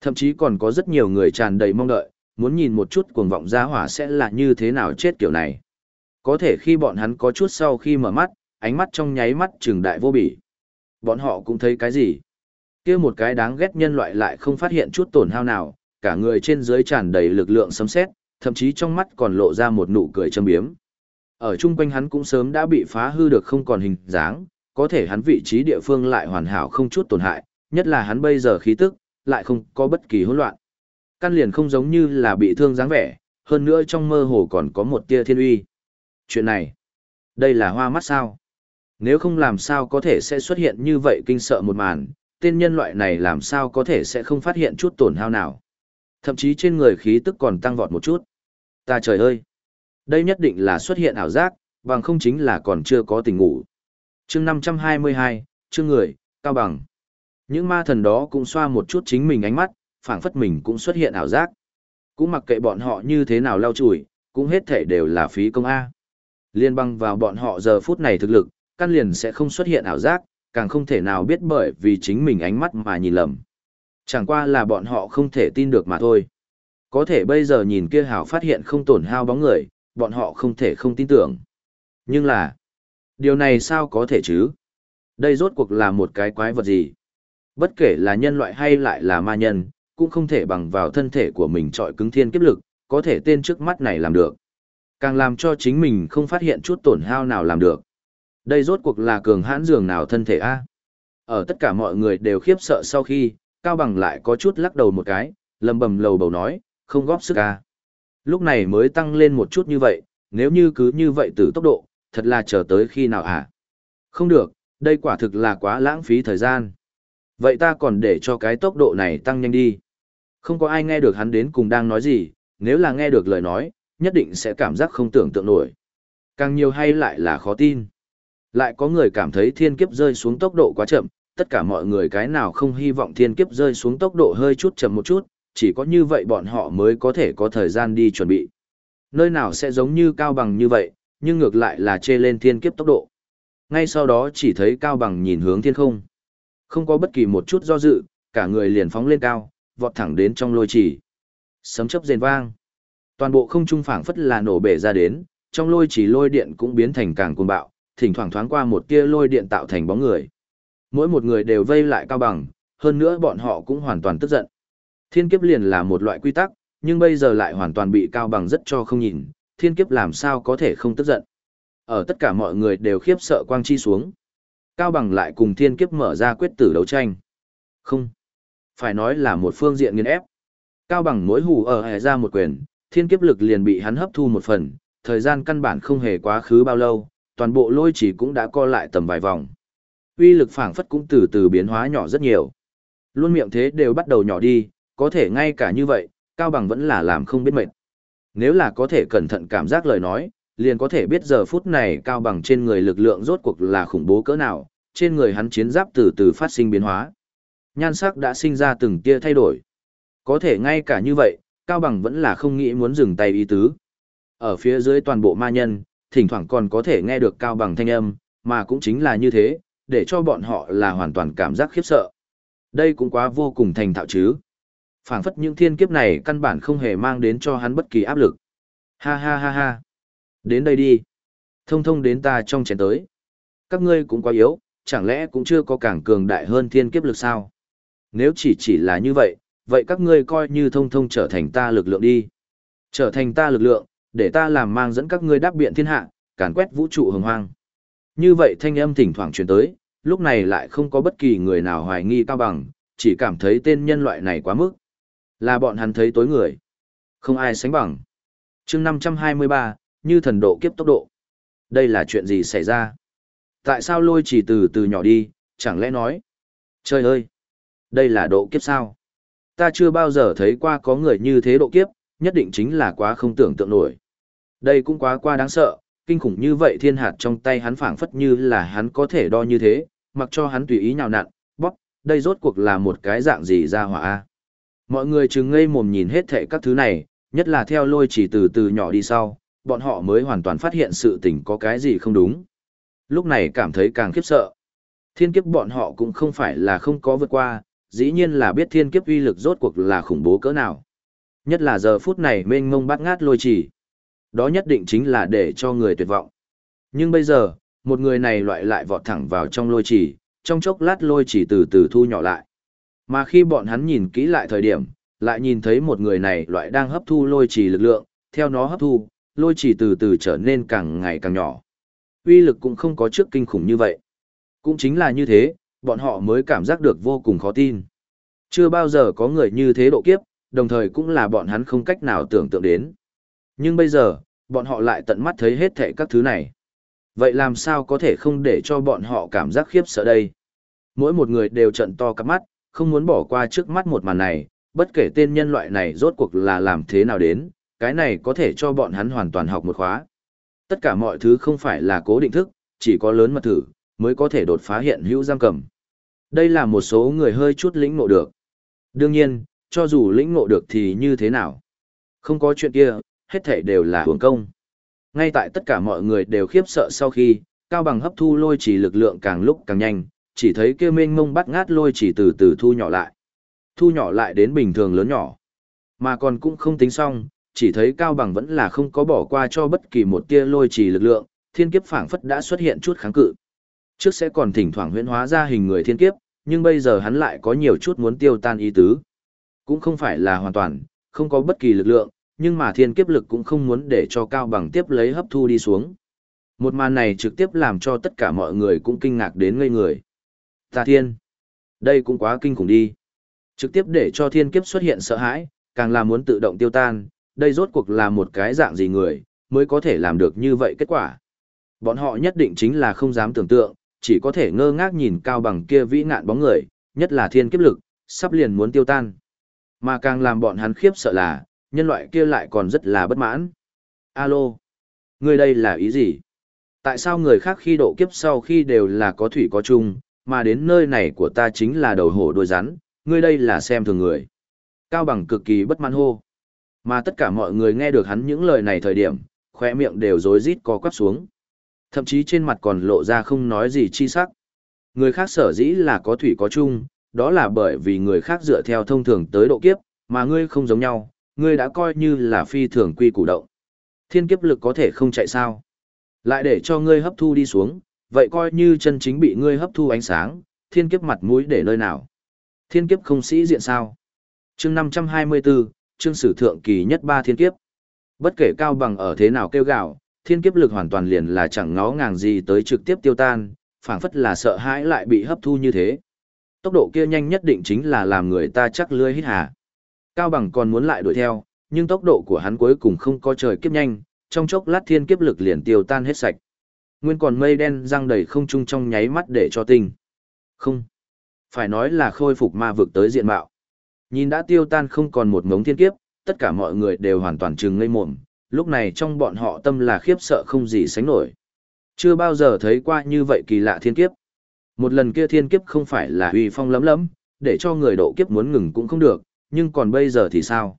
Thậm chí còn có rất nhiều người tràn đầy mong đợi, muốn nhìn một chút cuồng vọng gia hỏa sẽ là như thế nào chết kiểu này. Có thể khi bọn hắn có chút sau khi mở mắt, ánh mắt trong nháy mắt trừng đại vô bỉ. Bọn họ cũng thấy cái gì? kia một cái đáng ghét nhân loại lại không phát hiện chút tổn hao nào, cả người trên dưới tràn đầy lực lượng sấm sét, thậm chí trong mắt còn lộ ra một nụ cười châm biếm. Ở chung quanh hắn cũng sớm đã bị phá hư được không còn hình dáng, có thể hắn vị trí địa phương lại hoàn hảo không chút tổn hại, nhất là hắn bây giờ khí tức, lại không có bất kỳ hỗn loạn. Căn liền không giống như là bị thương dáng vẻ, hơn nữa trong mơ hồ còn có một tia thiên uy. Chuyện này, đây là hoa mắt sao? Nếu không làm sao có thể sẽ xuất hiện như vậy kinh sợ một màn, tên nhân loại này làm sao có thể sẽ không phát hiện chút tổn hao nào. Thậm chí trên người khí tức còn tăng vọt một chút. Ta trời ơi! Đây nhất định là xuất hiện ảo giác, bằng không chính là còn chưa có tình ngủ. chương 522, chương người, cao bằng. Những ma thần đó cũng xoa một chút chính mình ánh mắt, phảng phất mình cũng xuất hiện ảo giác. Cũng mặc kệ bọn họ như thế nào lau chùi, cũng hết thể đều là phí công A. Liên băng vào bọn họ giờ phút này thực lực, căn liền sẽ không xuất hiện ảo giác, càng không thể nào biết bởi vì chính mình ánh mắt mà nhìn lầm. Chẳng qua là bọn họ không thể tin được mà thôi. Có thể bây giờ nhìn kia hào phát hiện không tổn hao bóng người, bọn họ không thể không tin tưởng. Nhưng là, điều này sao có thể chứ? Đây rốt cuộc là một cái quái vật gì? Bất kể là nhân loại hay lại là ma nhân, cũng không thể bằng vào thân thể của mình trọi cứng thiên kiếp lực, có thể tên trước mắt này làm được. Càng làm cho chính mình không phát hiện chút tổn hao nào làm được. Đây rốt cuộc là cường hãn dường nào thân thể a? Ở tất cả mọi người đều khiếp sợ sau khi, Cao Bằng lại có chút lắc đầu một cái, lầm bầm lầu bầu nói, không góp sức a. Lúc này mới tăng lên một chút như vậy, nếu như cứ như vậy từ tốc độ, thật là chờ tới khi nào hả? Không được, đây quả thực là quá lãng phí thời gian. Vậy ta còn để cho cái tốc độ này tăng nhanh đi. Không có ai nghe được hắn đến cùng đang nói gì, nếu là nghe được lời nói, nhất định sẽ cảm giác không tưởng tượng nổi. Càng nhiều hay lại là khó tin. Lại có người cảm thấy thiên kiếp rơi xuống tốc độ quá chậm, tất cả mọi người cái nào không hy vọng thiên kiếp rơi xuống tốc độ hơi chút chậm một chút, chỉ có như vậy bọn họ mới có thể có thời gian đi chuẩn bị. Nơi nào sẽ giống như cao bằng như vậy, nhưng ngược lại là chê lên thiên kiếp tốc độ. Ngay sau đó chỉ thấy cao bằng nhìn hướng thiên không. Không có bất kỳ một chút do dự, cả người liền phóng lên cao, vọt thẳng đến trong lôi chỉ. Sấm chớp rền vang. Toàn bộ không trung phảng phất là nổ bể ra đến, trong lôi chỉ lôi điện cũng biến thành càng cuồng bạo, thỉnh thoảng thoáng qua một tia lôi điện tạo thành bóng người. Mỗi một người đều vây lại cao bằng, hơn nữa bọn họ cũng hoàn toàn tức giận. Thiên kiếp liền là một loại quy tắc, nhưng bây giờ lại hoàn toàn bị cao bằng rất cho không nhìn, thiên kiếp làm sao có thể không tức giận. Ở tất cả mọi người đều khiếp sợ quang chi xuống. Cao bằng lại cùng thiên kiếp mở ra quyết tử đấu tranh. Không. Phải nói là một phương diện nghiên ép. Cao bằng mỗi hù ở hề ra một quyền, thiên kiếp lực liền bị hắn hấp thu một phần, thời gian căn bản không hề quá khứ bao lâu, toàn bộ lôi chỉ cũng đã co lại tầm vài vòng. Uy lực phảng phất cũng từ từ biến hóa nhỏ rất nhiều. Luôn miệng thế đều bắt đầu nhỏ đi, có thể ngay cả như vậy, Cao Bằng vẫn là làm không biết mệt. Nếu là có thể cẩn thận cảm giác lời nói, liền có thể biết giờ phút này Cao Bằng trên người lực lượng rốt cuộc là khủng bố cỡ nào, trên người hắn chiến giáp từ từ phát sinh biến hóa. Nhan sắc đã sinh ra từng tia thay đổi. Có thể ngay cả như vậy, Cao Bằng vẫn là không nghĩ muốn dừng tay ý tứ. Ở phía dưới toàn bộ ma nhân, thỉnh thoảng còn có thể nghe được Cao Bằng thanh âm, mà cũng chính là như thế, để cho bọn họ là hoàn toàn cảm giác khiếp sợ. Đây cũng quá vô cùng thành thạo chứ phảng phất những thiên kiếp này căn bản không hề mang đến cho hắn bất kỳ áp lực. Ha ha ha ha. Đến đây đi. Thông thông đến ta trong chén tới. Các ngươi cũng quá yếu, chẳng lẽ cũng chưa có càng cường đại hơn thiên kiếp lực sao? Nếu chỉ chỉ là như vậy, vậy các ngươi coi như thông thông trở thành ta lực lượng đi. Trở thành ta lực lượng, để ta làm mang dẫn các ngươi đáp biện thiên hạ, càn quét vũ trụ hồng hoang. Như vậy thanh âm thỉnh thoảng truyền tới, lúc này lại không có bất kỳ người nào hoài nghi cao bằng, chỉ cảm thấy tên nhân loại này quá mức. Là bọn hắn thấy tối người. Không ai sánh bằng. chương 523, như thần độ kiếp tốc độ. Đây là chuyện gì xảy ra? Tại sao lôi chỉ từ từ nhỏ đi, chẳng lẽ nói? Trời ơi! Đây là độ kiếp sao? Ta chưa bao giờ thấy qua có người như thế độ kiếp, nhất định chính là quá không tưởng tượng nổi. Đây cũng quá qua đáng sợ, kinh khủng như vậy thiên hạt trong tay hắn phảng phất như là hắn có thể đo như thế, mặc cho hắn tùy ý nhào nặn, bóp, đây rốt cuộc là một cái dạng gì ra hỏa a Mọi người chừng ngây mồm nhìn hết thệ các thứ này, nhất là theo lôi chỉ từ từ nhỏ đi sau, bọn họ mới hoàn toàn phát hiện sự tình có cái gì không đúng. Lúc này cảm thấy càng khiếp sợ. Thiên kiếp bọn họ cũng không phải là không có vượt qua, dĩ nhiên là biết thiên kiếp uy lực rốt cuộc là khủng bố cỡ nào. Nhất là giờ phút này mênh mông bát ngát lôi chỉ. Đó nhất định chính là để cho người tuyệt vọng. Nhưng bây giờ, một người này loại lại vọt thẳng vào trong lôi chỉ, trong chốc lát lôi chỉ từ từ thu nhỏ lại. Mà khi bọn hắn nhìn kỹ lại thời điểm, lại nhìn thấy một người này loại đang hấp thu lôi trì lực lượng, theo nó hấp thu, lôi trì từ từ trở nên càng ngày càng nhỏ. Uy lực cũng không có trước kinh khủng như vậy. Cũng chính là như thế, bọn họ mới cảm giác được vô cùng khó tin. Chưa bao giờ có người như thế độ kiếp, đồng thời cũng là bọn hắn không cách nào tưởng tượng đến. Nhưng bây giờ, bọn họ lại tận mắt thấy hết thảy các thứ này. Vậy làm sao có thể không để cho bọn họ cảm giác khiếp sợ đây? Mỗi một người đều trận to cắp mắt, không muốn bỏ qua trước mắt một màn này, bất kể tên nhân loại này rốt cuộc là làm thế nào đến, cái này có thể cho bọn hắn hoàn toàn học một khóa. Tất cả mọi thứ không phải là cố định thức, chỉ có lớn mật thử, mới có thể đột phá hiện hữu giam cầm. Đây là một số người hơi chút lĩnh ngộ được. Đương nhiên, cho dù lĩnh ngộ được thì như thế nào? Không có chuyện kia, hết thể đều là hưởng công. Ngay tại tất cả mọi người đều khiếp sợ sau khi, Cao Bằng hấp thu lôi chỉ lực lượng càng lúc càng nhanh, chỉ thấy kia mênh mông bắt ngát lôi chỉ từ từ thu nhỏ lại. Thu nhỏ lại đến bình thường lớn nhỏ. Mà còn cũng không tính xong, chỉ thấy Cao Bằng vẫn là không có bỏ qua cho bất kỳ một tia lôi chỉ lực lượng, thiên kiếp phảng phất đã xuất hiện chút kháng cự. Trước sẽ còn thỉnh thoảng huyễn hóa ra hình người thiên kiếp, nhưng bây giờ hắn lại có nhiều chút muốn tiêu tan ý tứ. Cũng không phải là hoàn toàn, không có bất kỳ lực lượng, nhưng mà thiên kiếp lực cũng không muốn để cho Cao Bằng tiếp lấy hấp thu đi xuống. Một màn này trực tiếp làm cho tất cả mọi người cũng kinh ngạc đến ngây người. Ta thiên! Đây cũng quá kinh khủng đi. Trực tiếp để cho thiên kiếp xuất hiện sợ hãi, càng là muốn tự động tiêu tan, đây rốt cuộc là một cái dạng gì người, mới có thể làm được như vậy kết quả. Bọn họ nhất định chính là không dám tưởng tượng, chỉ có thể ngơ ngác nhìn cao bằng kia vĩ ngạn bóng người, nhất là thiên kiếp lực, sắp liền muốn tiêu tan. Mà càng làm bọn hắn khiếp sợ là, nhân loại kia lại còn rất là bất mãn. Alo, người đây là ý gì? Tại sao người khác khi độ kiếp sau khi đều là có thủy có chung, mà đến nơi này của ta chính là đầu hổ đôi rắn, ngươi đây là xem thường người. Cao bằng cực kỳ bất mãn hô. Mà tất cả mọi người nghe được hắn những lời này thời điểm, khóe miệng đều rối rít co quắp xuống. Thậm chí trên mặt còn lộ ra không nói gì chi sắc. Người khác sở dĩ là có thủy có chung, đó là bởi vì người khác dựa theo thông thường tới độ kiếp, mà ngươi không giống nhau, ngươi đã coi như là phi thường quy củ động. Thiên kiếp lực có thể không chạy sao. Lại để cho ngươi hấp thu đi xuống, vậy coi như chân chính bị ngươi hấp thu ánh sáng, thiên kiếp mặt mũi để nơi nào. Thiên kiếp không sĩ diện sao. chương 524, chương sử thượng kỳ nhất ba thiên kiếp. Bất kể cao bằng ở thế nào kêu gạo, thiên kiếp lực hoàn toàn liền là chẳng ngó ngàng gì tới trực tiếp tiêu tan, phảng phất là sợ hãi lại bị hấp thu như thế. Tốc độ kia nhanh nhất định chính là làm người ta chắc lưỡi hít hà. Cao bằng còn muốn lại đuổi theo, nhưng tốc độ của hắn cuối cùng không có trời kiếp nhanh, trong chốc lát thiên kiếp lực liền tiêu tan hết sạch. Nguyên còn mây đen răng đầy không trung trong nháy mắt để cho tinh. Không. Phải nói là khôi phục ma vực tới diện mạo. Nhìn đã tiêu tan không còn một ngống thiên kiếp, tất cả mọi người đều hoàn toàn trừng ngây mồm, lúc này trong bọn họ tâm là khiếp sợ không gì sánh nổi. Chưa bao giờ thấy qua như vậy kỳ lạ thiên kiếp. Một lần kia thiên kiếp không phải là uy phong lấm lấm, để cho người độ kiếp muốn ngừng cũng không được, nhưng còn bây giờ thì sao?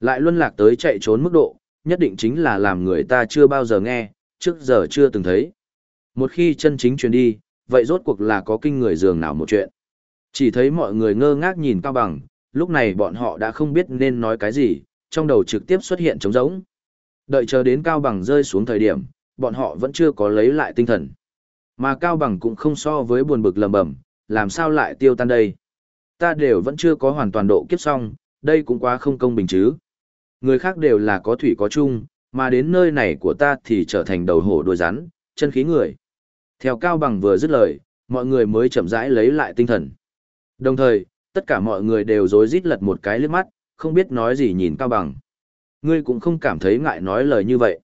Lại luân lạc tới chạy trốn mức độ, nhất định chính là làm người ta chưa bao giờ nghe, trước giờ chưa từng thấy. Một khi chân chính truyền đi, vậy rốt cuộc là có kinh người dường nào một chuyện. Chỉ thấy mọi người ngơ ngác nhìn Cao Bằng, lúc này bọn họ đã không biết nên nói cái gì, trong đầu trực tiếp xuất hiện trống rỗng. Đợi chờ đến Cao Bằng rơi xuống thời điểm, bọn họ vẫn chưa có lấy lại tinh thần. Mà Cao Bằng cũng không so với buồn bực lầm bầm, làm sao lại tiêu tan đây. Ta đều vẫn chưa có hoàn toàn độ kiếp xong, đây cũng quá không công bình chứ. Người khác đều là có thủy có chung, mà đến nơi này của ta thì trở thành đầu hổ đuôi rắn, chân khí người. Theo Cao Bằng vừa dứt lời, mọi người mới chậm rãi lấy lại tinh thần. Đồng thời, tất cả mọi người đều rối rít lật một cái liếc mắt, không biết nói gì nhìn Cao Bằng. Ngươi cũng không cảm thấy ngại nói lời như vậy.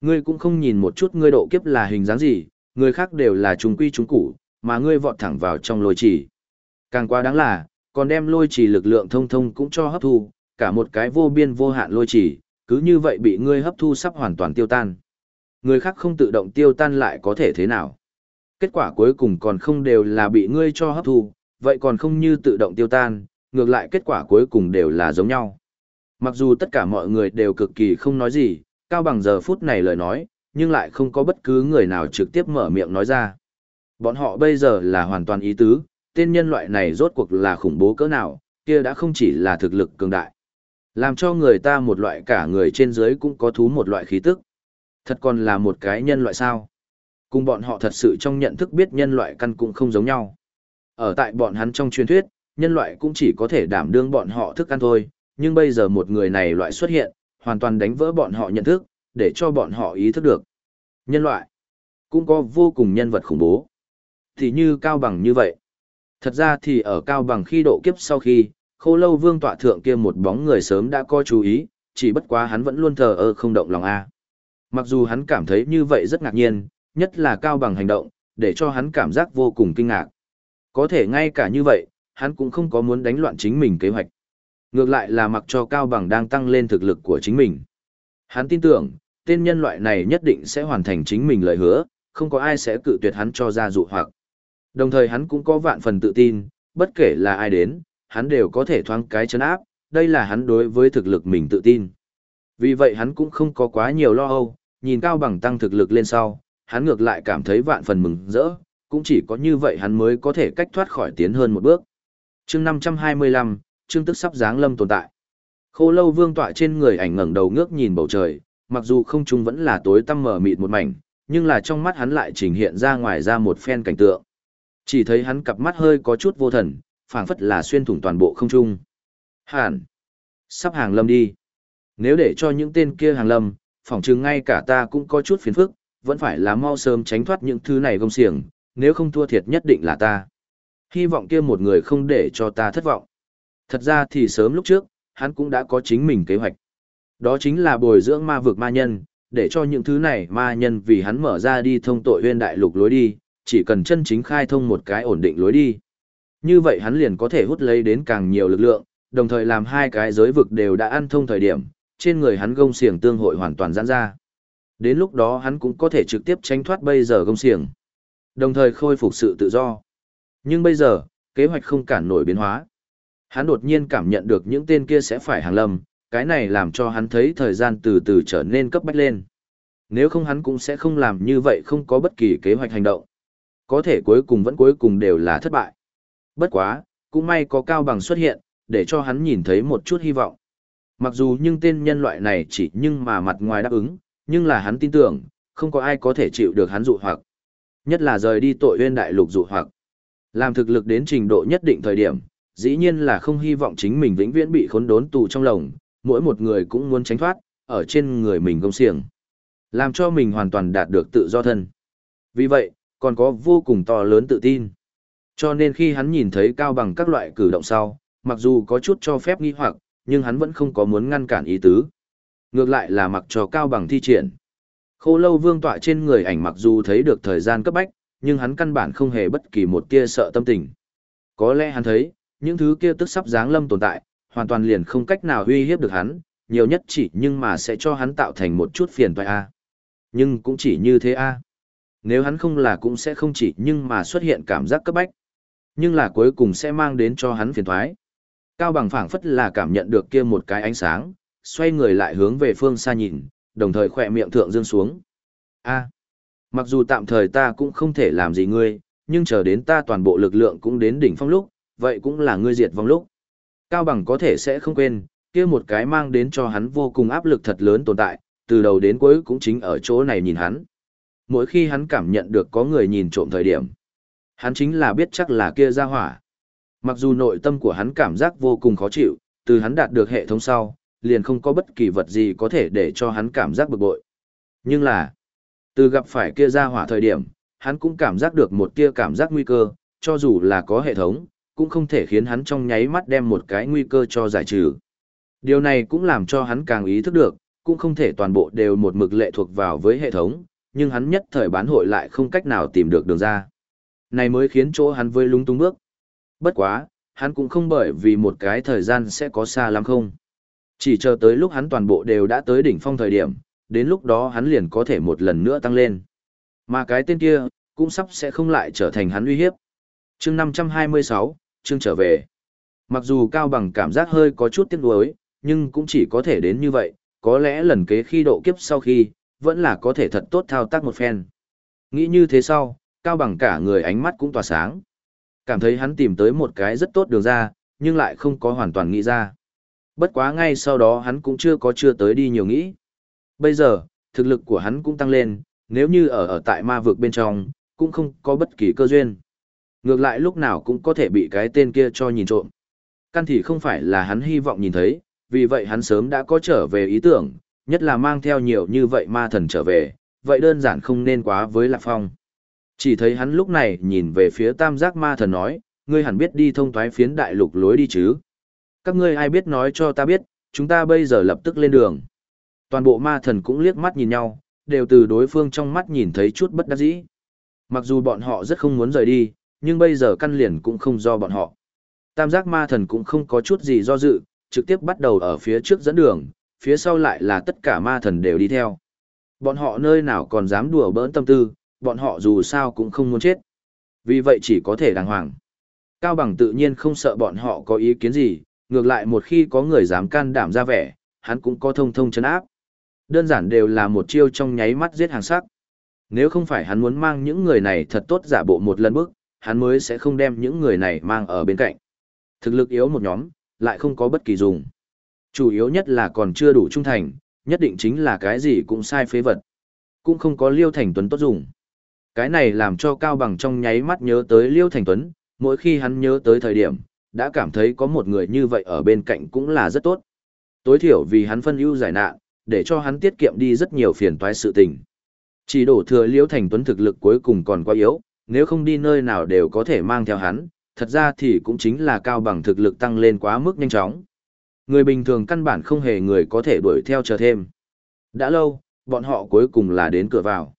Ngươi cũng không nhìn một chút ngươi độ kiếp là hình dáng gì, người khác đều là chúng quy chúng củ, mà ngươi vọt thẳng vào trong lôi trì. Càng quá đáng là, còn đem lôi trì lực lượng thông thông cũng cho hấp thu, cả một cái vô biên vô hạn lôi trì, cứ như vậy bị ngươi hấp thu sắp hoàn toàn tiêu tan. Người khác không tự động tiêu tan lại có thể thế nào? Kết quả cuối cùng còn không đều là bị ngươi cho hấp thu, vậy còn không như tự động tiêu tan, ngược lại kết quả cuối cùng đều là giống nhau. Mặc dù tất cả mọi người đều cực kỳ không nói gì, cao bằng giờ phút này lời nói, nhưng lại không có bất cứ người nào trực tiếp mở miệng nói ra. Bọn họ bây giờ là hoàn toàn ý tứ, tên nhân loại này rốt cuộc là khủng bố cỡ nào, kia đã không chỉ là thực lực cường đại. Làm cho người ta một loại cả người trên dưới cũng có thú một loại khí tức. Thật còn là một cái nhân loại sao? Cùng bọn họ thật sự trong nhận thức biết nhân loại căn cũng không giống nhau. Ở tại bọn hắn trong truyền thuyết, nhân loại cũng chỉ có thể đảm đương bọn họ thức ăn thôi, nhưng bây giờ một người này loại xuất hiện, hoàn toàn đánh vỡ bọn họ nhận thức, để cho bọn họ ý thức được. Nhân loại cũng có vô cùng nhân vật khủng bố. Thì như Cao Bằng như vậy. Thật ra thì ở Cao Bằng khi độ kiếp sau khi, khô lâu vương tọa thượng kia một bóng người sớm đã có chú ý, chỉ bất quá hắn vẫn luôn thờ ơ không động lòng A. Mặc dù hắn cảm thấy như vậy rất ngạc nhiên, nhất là Cao Bằng hành động, để cho hắn cảm giác vô cùng kinh ngạc. Có thể ngay cả như vậy, hắn cũng không có muốn đánh loạn chính mình kế hoạch. Ngược lại là mặc cho Cao Bằng đang tăng lên thực lực của chính mình. Hắn tin tưởng, tên nhân loại này nhất định sẽ hoàn thành chính mình lời hứa, không có ai sẽ cự tuyệt hắn cho ra dụ hoặc. Đồng thời hắn cũng có vạn phần tự tin, bất kể là ai đến, hắn đều có thể thoáng cái chấn áp, đây là hắn đối với thực lực mình tự tin. Vì vậy hắn cũng không có quá nhiều lo âu, nhìn Cao Bằng tăng thực lực lên sau, hắn ngược lại cảm thấy vạn phần mừng rỡ, cũng chỉ có như vậy hắn mới có thể cách thoát khỏi tiến hơn một bước. chương 525, chương tức sắp giáng lâm tồn tại. Khô lâu vương tọa trên người ảnh ngẩng đầu ngước nhìn bầu trời, mặc dù không trung vẫn là tối tăm mờ mịt một mảnh, nhưng là trong mắt hắn lại trình hiện ra ngoài ra một phen cảnh tượng. Chỉ thấy hắn cặp mắt hơi có chút vô thần, phảng phất là xuyên thủng toàn bộ không trung. Hẳn. Sắp hàng lâm đi. Nếu để cho những tên kia hàng lâm, phỏng chừng ngay cả ta cũng có chút phiền phức, vẫn phải là mau sớm tránh thoát những thứ này gông xiềng, nếu không thua thiệt nhất định là ta. Hy vọng kia một người không để cho ta thất vọng. Thật ra thì sớm lúc trước, hắn cũng đã có chính mình kế hoạch. Đó chính là bồi dưỡng ma vực ma nhân, để cho những thứ này ma nhân vì hắn mở ra đi thông tội huyên đại lục lối đi, chỉ cần chân chính khai thông một cái ổn định lối đi. Như vậy hắn liền có thể hút lấy đến càng nhiều lực lượng, đồng thời làm hai cái giới vực đều đã ăn thông thời điểm, trên người hắn gông xiềng tương hội hoàn toàn giãn ra. Đến lúc đó hắn cũng có thể trực tiếp tránh thoát bây giờ gông xiềng, đồng thời khôi phục sự tự do. Nhưng bây giờ, kế hoạch không cản nổi biến hóa. Hắn đột nhiên cảm nhận được những tên kia sẽ phải hàng lâm, cái này làm cho hắn thấy thời gian từ từ trở nên cấp bách lên. Nếu không hắn cũng sẽ không làm như vậy không có bất kỳ kế hoạch hành động. Có thể cuối cùng vẫn cuối cùng đều là thất bại. Bất quá, cũng may có cao bằng xuất hiện, để cho hắn nhìn thấy một chút hy vọng. Mặc dù nhưng tên nhân loại này chỉ nhưng mà mặt ngoài đáp ứng, nhưng là hắn tin tưởng, không có ai có thể chịu được hắn dụ hoặc. Nhất là rời đi tội huyên đại lục dụ hoặc. Làm thực lực đến trình độ nhất định thời điểm, dĩ nhiên là không hy vọng chính mình vĩnh viễn bị khốn đốn tù trong lồng, mỗi một người cũng muốn tránh thoát, ở trên người mình gông xiềng. Làm cho mình hoàn toàn đạt được tự do thân. Vì vậy, còn có vô cùng to lớn tự tin. Cho nên khi hắn nhìn thấy cao bằng các loại cử động sau, mặc dù có chút cho phép nghi hoặc, nhưng hắn vẫn không có muốn ngăn cản ý tứ. Ngược lại là mặc cho cao bằng thi triển. Khô lâu vương tọa trên người ảnh mặc dù thấy được thời gian cấp bách, nhưng hắn căn bản không hề bất kỳ một tia sợ tâm tình. Có lẽ hắn thấy, những thứ kia tức sắp giáng lâm tồn tại, hoàn toàn liền không cách nào uy hiếp được hắn, nhiều nhất chỉ nhưng mà sẽ cho hắn tạo thành một chút phiền toái a. Nhưng cũng chỉ như thế a. Nếu hắn không là cũng sẽ không chỉ nhưng mà xuất hiện cảm giác cấp bách, nhưng là cuối cùng sẽ mang đến cho hắn phiền toái. Cao bằng phảng phất là cảm nhận được kia một cái ánh sáng, xoay người lại hướng về phương xa nhìn, đồng thời khỏe miệng thượng dương xuống. A, mặc dù tạm thời ta cũng không thể làm gì ngươi, nhưng chờ đến ta toàn bộ lực lượng cũng đến đỉnh phong lúc, vậy cũng là ngươi diệt vong lúc. Cao bằng có thể sẽ không quên, kia một cái mang đến cho hắn vô cùng áp lực thật lớn tồn tại, từ đầu đến cuối cũng chính ở chỗ này nhìn hắn. Mỗi khi hắn cảm nhận được có người nhìn trộm thời điểm, hắn chính là biết chắc là kia ra hỏa. Mặc dù nội tâm của hắn cảm giác vô cùng khó chịu, từ hắn đạt được hệ thống sau, liền không có bất kỳ vật gì có thể để cho hắn cảm giác bực bội. Nhưng là, từ gặp phải kia ra hỏa thời điểm, hắn cũng cảm giác được một tia cảm giác nguy cơ, cho dù là có hệ thống, cũng không thể khiến hắn trong nháy mắt đem một cái nguy cơ cho giải trừ. Điều này cũng làm cho hắn càng ý thức được, cũng không thể toàn bộ đều một mực lệ thuộc vào với hệ thống, nhưng hắn nhất thời bán hội lại không cách nào tìm được đường ra. Này mới khiến chỗ hắn với lung tung bước. Bất quá, hắn cũng không bởi vì một cái thời gian sẽ có xa lắm không. Chỉ chờ tới lúc hắn toàn bộ đều đã tới đỉnh phong thời điểm, đến lúc đó hắn liền có thể một lần nữa tăng lên. Mà cái tên kia, cũng sắp sẽ không lại trở thành hắn uy hiếp. chương 526, chương trở về. Mặc dù Cao Bằng cảm giác hơi có chút tiếc nuối, nhưng cũng chỉ có thể đến như vậy, có lẽ lần kế khi độ kiếp sau khi, vẫn là có thể thật tốt thao tác một phen. Nghĩ như thế sau, Cao Bằng cả người ánh mắt cũng tỏa sáng. Cảm thấy hắn tìm tới một cái rất tốt đường ra, nhưng lại không có hoàn toàn nghĩ ra. Bất quá ngay sau đó hắn cũng chưa có chưa tới đi nhiều nghĩ. Bây giờ, thực lực của hắn cũng tăng lên, nếu như ở ở tại ma vực bên trong, cũng không có bất kỳ cơ duyên. Ngược lại lúc nào cũng có thể bị cái tên kia cho nhìn trộm. Căn thì không phải là hắn hy vọng nhìn thấy, vì vậy hắn sớm đã có trở về ý tưởng, nhất là mang theo nhiều như vậy ma thần trở về, vậy đơn giản không nên quá với Lạc Phong. Chỉ thấy hắn lúc này nhìn về phía tam giác ma thần nói, ngươi hẳn biết đi thông thoái phiến đại lục lối đi chứ. Các ngươi ai biết nói cho ta biết, chúng ta bây giờ lập tức lên đường. Toàn bộ ma thần cũng liếc mắt nhìn nhau, đều từ đối phương trong mắt nhìn thấy chút bất đắc dĩ. Mặc dù bọn họ rất không muốn rời đi, nhưng bây giờ căn liền cũng không do bọn họ. Tam giác ma thần cũng không có chút gì do dự, trực tiếp bắt đầu ở phía trước dẫn đường, phía sau lại là tất cả ma thần đều đi theo. Bọn họ nơi nào còn dám đùa bỡn tâm tư, bọn họ dù sao cũng không muốn chết. Vì vậy chỉ có thể đàng hoàng. Cao Bằng tự nhiên không sợ bọn họ có ý kiến gì, ngược lại một khi có người dám can đảm ra vẻ, hắn cũng có thông thông chấn áp. Đơn giản đều là một chiêu trong nháy mắt giết hàng sắc. Nếu không phải hắn muốn mang những người này thật tốt giả bộ một lần bước, hắn mới sẽ không đem những người này mang ở bên cạnh. Thực lực yếu một nhóm, lại không có bất kỳ dùng. Chủ yếu nhất là còn chưa đủ trung thành, nhất định chính là cái gì cũng sai phế vật. Cũng không có Liêu Thành Tuấn tốt dùng. Cái này làm cho Cao Bằng trong nháy mắt nhớ tới Liêu Thành Tuấn, mỗi khi hắn nhớ tới thời điểm, đã cảm thấy có một người như vậy ở bên cạnh cũng là rất tốt. Tối thiểu vì hắn phân ưu giải nạn, để cho hắn tiết kiệm đi rất nhiều phiền toái sự tình. Chỉ đổ thừa liêu Thành Tuấn thực lực cuối cùng còn quá yếu, nếu không đi nơi nào đều có thể mang theo hắn, thật ra thì cũng chính là cao bằng thực lực tăng lên quá mức nhanh chóng. Người bình thường căn bản không hề người có thể đuổi theo chờ thêm. Đã lâu, bọn họ cuối cùng là đến cửa vào.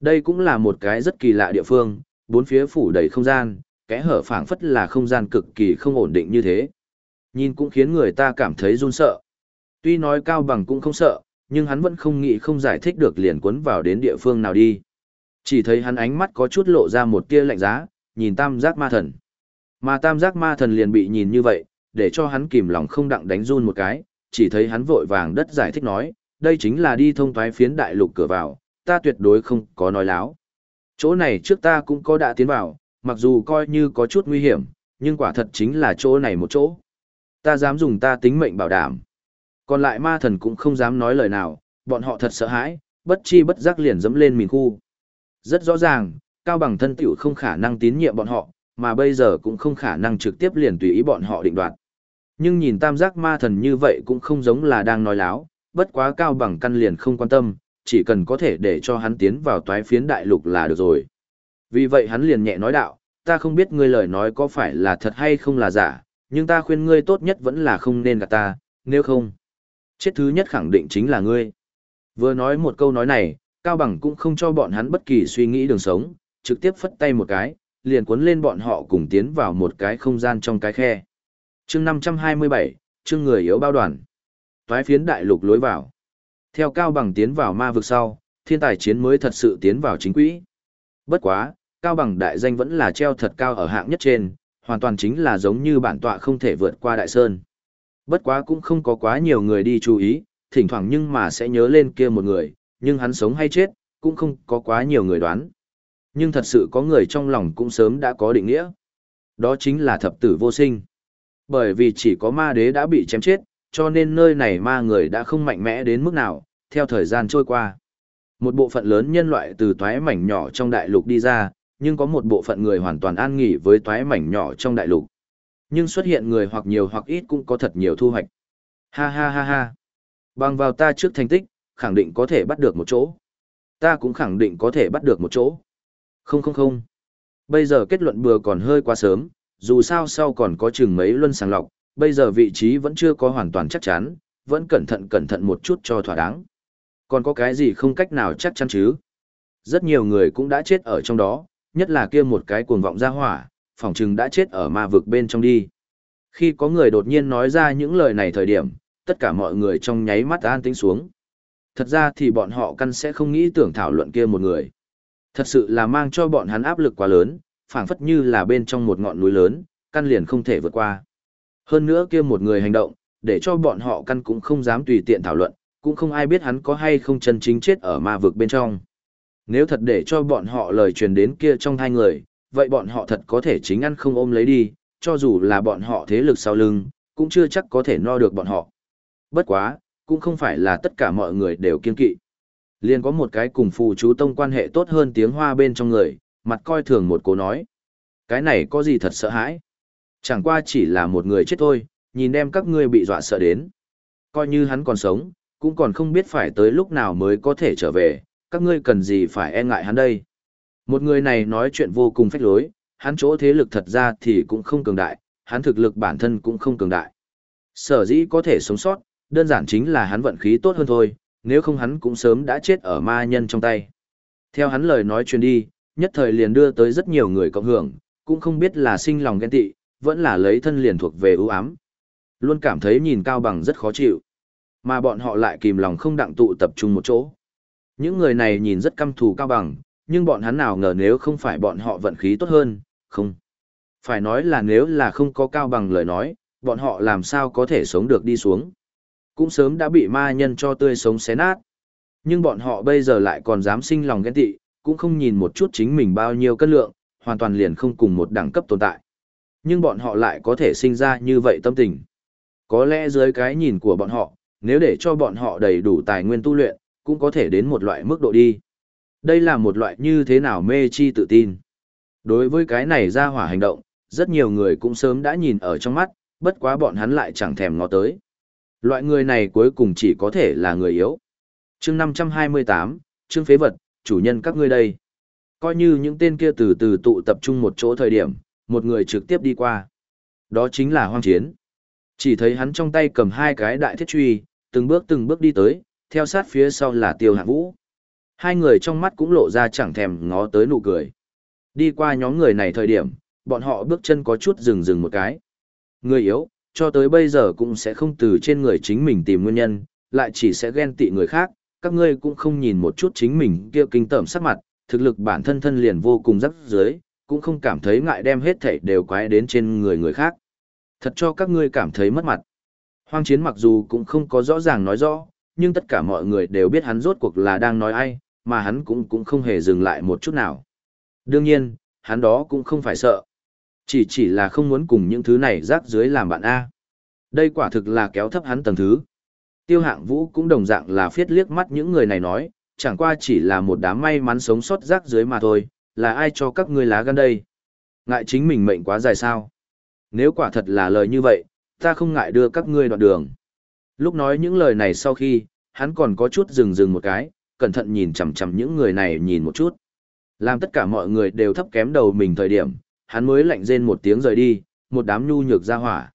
Đây cũng là một cái rất kỳ lạ địa phương, bốn phía phủ đầy không gian, kẽ hở phảng phất là không gian cực kỳ không ổn định như thế. Nhìn cũng khiến người ta cảm thấy run sợ. Tuy nói cao bằng cũng không sợ, nhưng hắn vẫn không nghĩ không giải thích được liền cuốn vào đến địa phương nào đi. Chỉ thấy hắn ánh mắt có chút lộ ra một tia lạnh giá, nhìn tam giác ma thần. Mà tam giác ma thần liền bị nhìn như vậy, để cho hắn kìm lòng không đặng đánh run một cái, chỉ thấy hắn vội vàng đất giải thích nói, đây chính là đi thông thoái phiến đại lục cửa vào, ta tuyệt đối không có nói láo. Chỗ này trước ta cũng có đã tiến vào, mặc dù coi như có chút nguy hiểm, nhưng quả thật chính là chỗ này một chỗ. Ta dám dùng ta tính mệnh bảo đảm. Còn lại ma thần cũng không dám nói lời nào, bọn họ thật sợ hãi, bất chi bất giác liền dẫm lên mìn khu. Rất rõ ràng, Cao Bằng thân tiểu không khả năng tín nhiệm bọn họ, mà bây giờ cũng không khả năng trực tiếp liền tùy ý bọn họ định đoạt. Nhưng nhìn tam giác ma thần như vậy cũng không giống là đang nói láo, bất quá Cao Bằng căn liền không quan tâm, chỉ cần có thể để cho hắn tiến vào toái phiến đại lục là được rồi. Vì vậy hắn liền nhẹ nói đạo, ta không biết ngươi lời nói có phải là thật hay không là giả, nhưng ta khuyên ngươi tốt nhất vẫn là không nên gạt ta, nếu không. Chết thứ nhất khẳng định chính là ngươi. Vừa nói một câu nói này, Cao Bằng cũng không cho bọn hắn bất kỳ suy nghĩ đường sống, trực tiếp phất tay một cái, liền cuốn lên bọn họ cùng tiến vào một cái không gian trong cái khe. chương 527, chương người yếu bao đoàn. Toái phiến đại lục lối vào. Theo Cao Bằng tiến vào ma vực sau, thiên tài chiến mới thật sự tiến vào chính quỹ. Bất quá, Cao Bằng đại danh vẫn là treo thật cao ở hạng nhất trên, hoàn toàn chính là giống như bản tọa không thể vượt qua đại sơn. Bất quá cũng không có quá nhiều người đi chú ý, thỉnh thoảng nhưng mà sẽ nhớ lên kia một người, nhưng hắn sống hay chết, cũng không có quá nhiều người đoán. Nhưng thật sự có người trong lòng cũng sớm đã có định nghĩa. Đó chính là thập tử vô sinh. Bởi vì chỉ có ma đế đã bị chém chết, cho nên nơi này ma người đã không mạnh mẽ đến mức nào, theo thời gian trôi qua. Một bộ phận lớn nhân loại từ toái mảnh nhỏ trong đại lục đi ra, nhưng có một bộ phận người hoàn toàn an nghỉ với toái mảnh nhỏ trong đại lục. Nhưng xuất hiện người hoặc nhiều hoặc ít cũng có thật nhiều thu hoạch. Ha ha ha ha. Bằng vào ta trước thành tích, khẳng định có thể bắt được một chỗ. Ta cũng khẳng định có thể bắt được một chỗ. Không không không. Bây giờ kết luận bừa còn hơi quá sớm, dù sao sau còn có chừng mấy luân sàng lọc, bây giờ vị trí vẫn chưa có hoàn toàn chắc chắn, vẫn cẩn thận cẩn thận một chút cho thỏa đáng. Còn có cái gì không cách nào chắc chắn chứ? Rất nhiều người cũng đã chết ở trong đó, nhất là kia một cái cuồng vọng ra hỏa, phỏng chừng đã chết ở ma vực bên trong đi. Khi có người đột nhiên nói ra những lời này thời điểm, tất cả mọi người trong nháy mắt an tĩnh xuống. Thật ra thì bọn họ căn sẽ không nghĩ tưởng thảo luận kia một người. Thật sự là mang cho bọn hắn áp lực quá lớn, phảng phất như là bên trong một ngọn núi lớn, căn liền không thể vượt qua. Hơn nữa kia một người hành động, để cho bọn họ căn cũng không dám tùy tiện thảo luận, cũng không ai biết hắn có hay không chân chính chết ở ma vực bên trong. Nếu thật để cho bọn họ lời truyền đến kia trong hai người, vậy bọn họ thật có thể chính ăn không ôm lấy đi, cho dù là bọn họ thế lực sau lưng, cũng chưa chắc có thể no được bọn họ. Bất quá, cũng không phải là tất cả mọi người đều kiên kỵ. Liền có một cái cùng phù chú tông quan hệ tốt hơn tiếng hoa bên trong người, mặt coi thường một cố nói. Cái này có gì thật sợ hãi? Chẳng qua chỉ là một người chết thôi, nhìn đem các ngươi bị dọa sợ đến. Coi như hắn còn sống, cũng còn không biết phải tới lúc nào mới có thể trở về, các ngươi cần gì phải e ngại hắn đây. Một người này nói chuyện vô cùng phách lối, hắn chỗ thế lực thật ra thì cũng không cường đại, hắn thực lực bản thân cũng không cường đại. Sở dĩ có thể sống sót, đơn giản chính là hắn vận khí tốt hơn thôi, nếu không hắn cũng sớm đã chết ở ma nhân trong tay. Theo hắn lời nói truyền đi, nhất thời liền đưa tới rất nhiều người cộng hưởng, cũng không biết là sinh lòng ghen tị, vẫn là lấy thân liền thuộc về ưu ám. Luôn cảm thấy nhìn Cao Bằng rất khó chịu. Mà bọn họ lại kìm lòng không đặng tụ tập trung một chỗ. Những người này nhìn rất căm thù Cao Bằng, nhưng bọn hắn nào ngờ nếu không phải bọn họ vận khí tốt hơn, không. Phải nói là nếu là không có Cao Bằng lời nói, bọn họ làm sao có thể sống được đi xuống. Cũng sớm đã bị ma nhân cho tươi sống xé nát. Nhưng bọn họ bây giờ lại còn dám sinh lòng ghen tị, cũng không nhìn một chút chính mình bao nhiêu cân lượng, hoàn toàn liền không cùng một đẳng cấp tồn tại. Nhưng bọn họ lại có thể sinh ra như vậy tâm tình. Có lẽ dưới cái nhìn của bọn họ, nếu để cho bọn họ đầy đủ tài nguyên tu luyện, cũng có thể đến một loại mức độ đi. Đây là một loại như thế nào mê chi tự tin. Đối với cái này ra hỏa hành động, rất nhiều người cũng sớm đã nhìn ở trong mắt, bất quá bọn hắn lại chẳng thèm ngó tới. Loại người này cuối cùng chỉ có thể là người yếu. chương 528, chương phế vật, chủ nhân các ngươi đây. Coi như những tên kia từ từ tụ tập trung một chỗ thời điểm, một người trực tiếp đi qua. Đó chính là hoang chiến. Chỉ thấy hắn trong tay cầm hai cái đại thiết truy, từng bước từng bước đi tới, theo sát phía sau là tiêu hạ vũ. Hai người trong mắt cũng lộ ra chẳng thèm ngó tới nụ cười. Đi qua nhóm người này thời điểm, bọn họ bước chân có chút dừng dừng một cái. Người yếu, cho tới bây giờ cũng sẽ không từ trên người chính mình tìm nguyên nhân, lại chỉ sẽ ghen tị người khác, các ngươi cũng không nhìn một chút chính mình kia kinh tởm sắc mặt, thực lực bản thân thân liền vô cùng rắc dưới, cũng không cảm thấy ngại đem hết thảy đều quái đến trên người người khác. Thật cho các ngươi cảm thấy mất mặt. Hoang chiến mặc dù cũng không có rõ ràng nói rõ, nhưng tất cả mọi người đều biết hắn rốt cuộc là đang nói ai, mà hắn cũng cũng không hề dừng lại một chút nào. Đương nhiên, hắn đó cũng không phải sợ. Chỉ chỉ là không muốn cùng những thứ này rác dưới làm bạn A. Đây quả thực là kéo thấp hắn tầng thứ. Tiêu hạng vũ cũng đồng dạng là phiết liếc mắt những người này nói, chẳng qua chỉ là một đám may mắn sống sót rác dưới mà thôi, là ai cho các ngươi lá gan đây? Ngại chính mình mệnh quá dài sao? Nếu quả thật là lời như vậy, ta không ngại đưa các ngươi đoạn đường. Lúc nói những lời này sau khi, hắn còn có chút dừng dừng một cái, cẩn thận nhìn chằm chằm những người này nhìn một chút. Làm tất cả mọi người đều thấp kém đầu mình thời điểm, hắn mới lạnh rên một tiếng rời đi, một đám nhu nhược ra hỏa.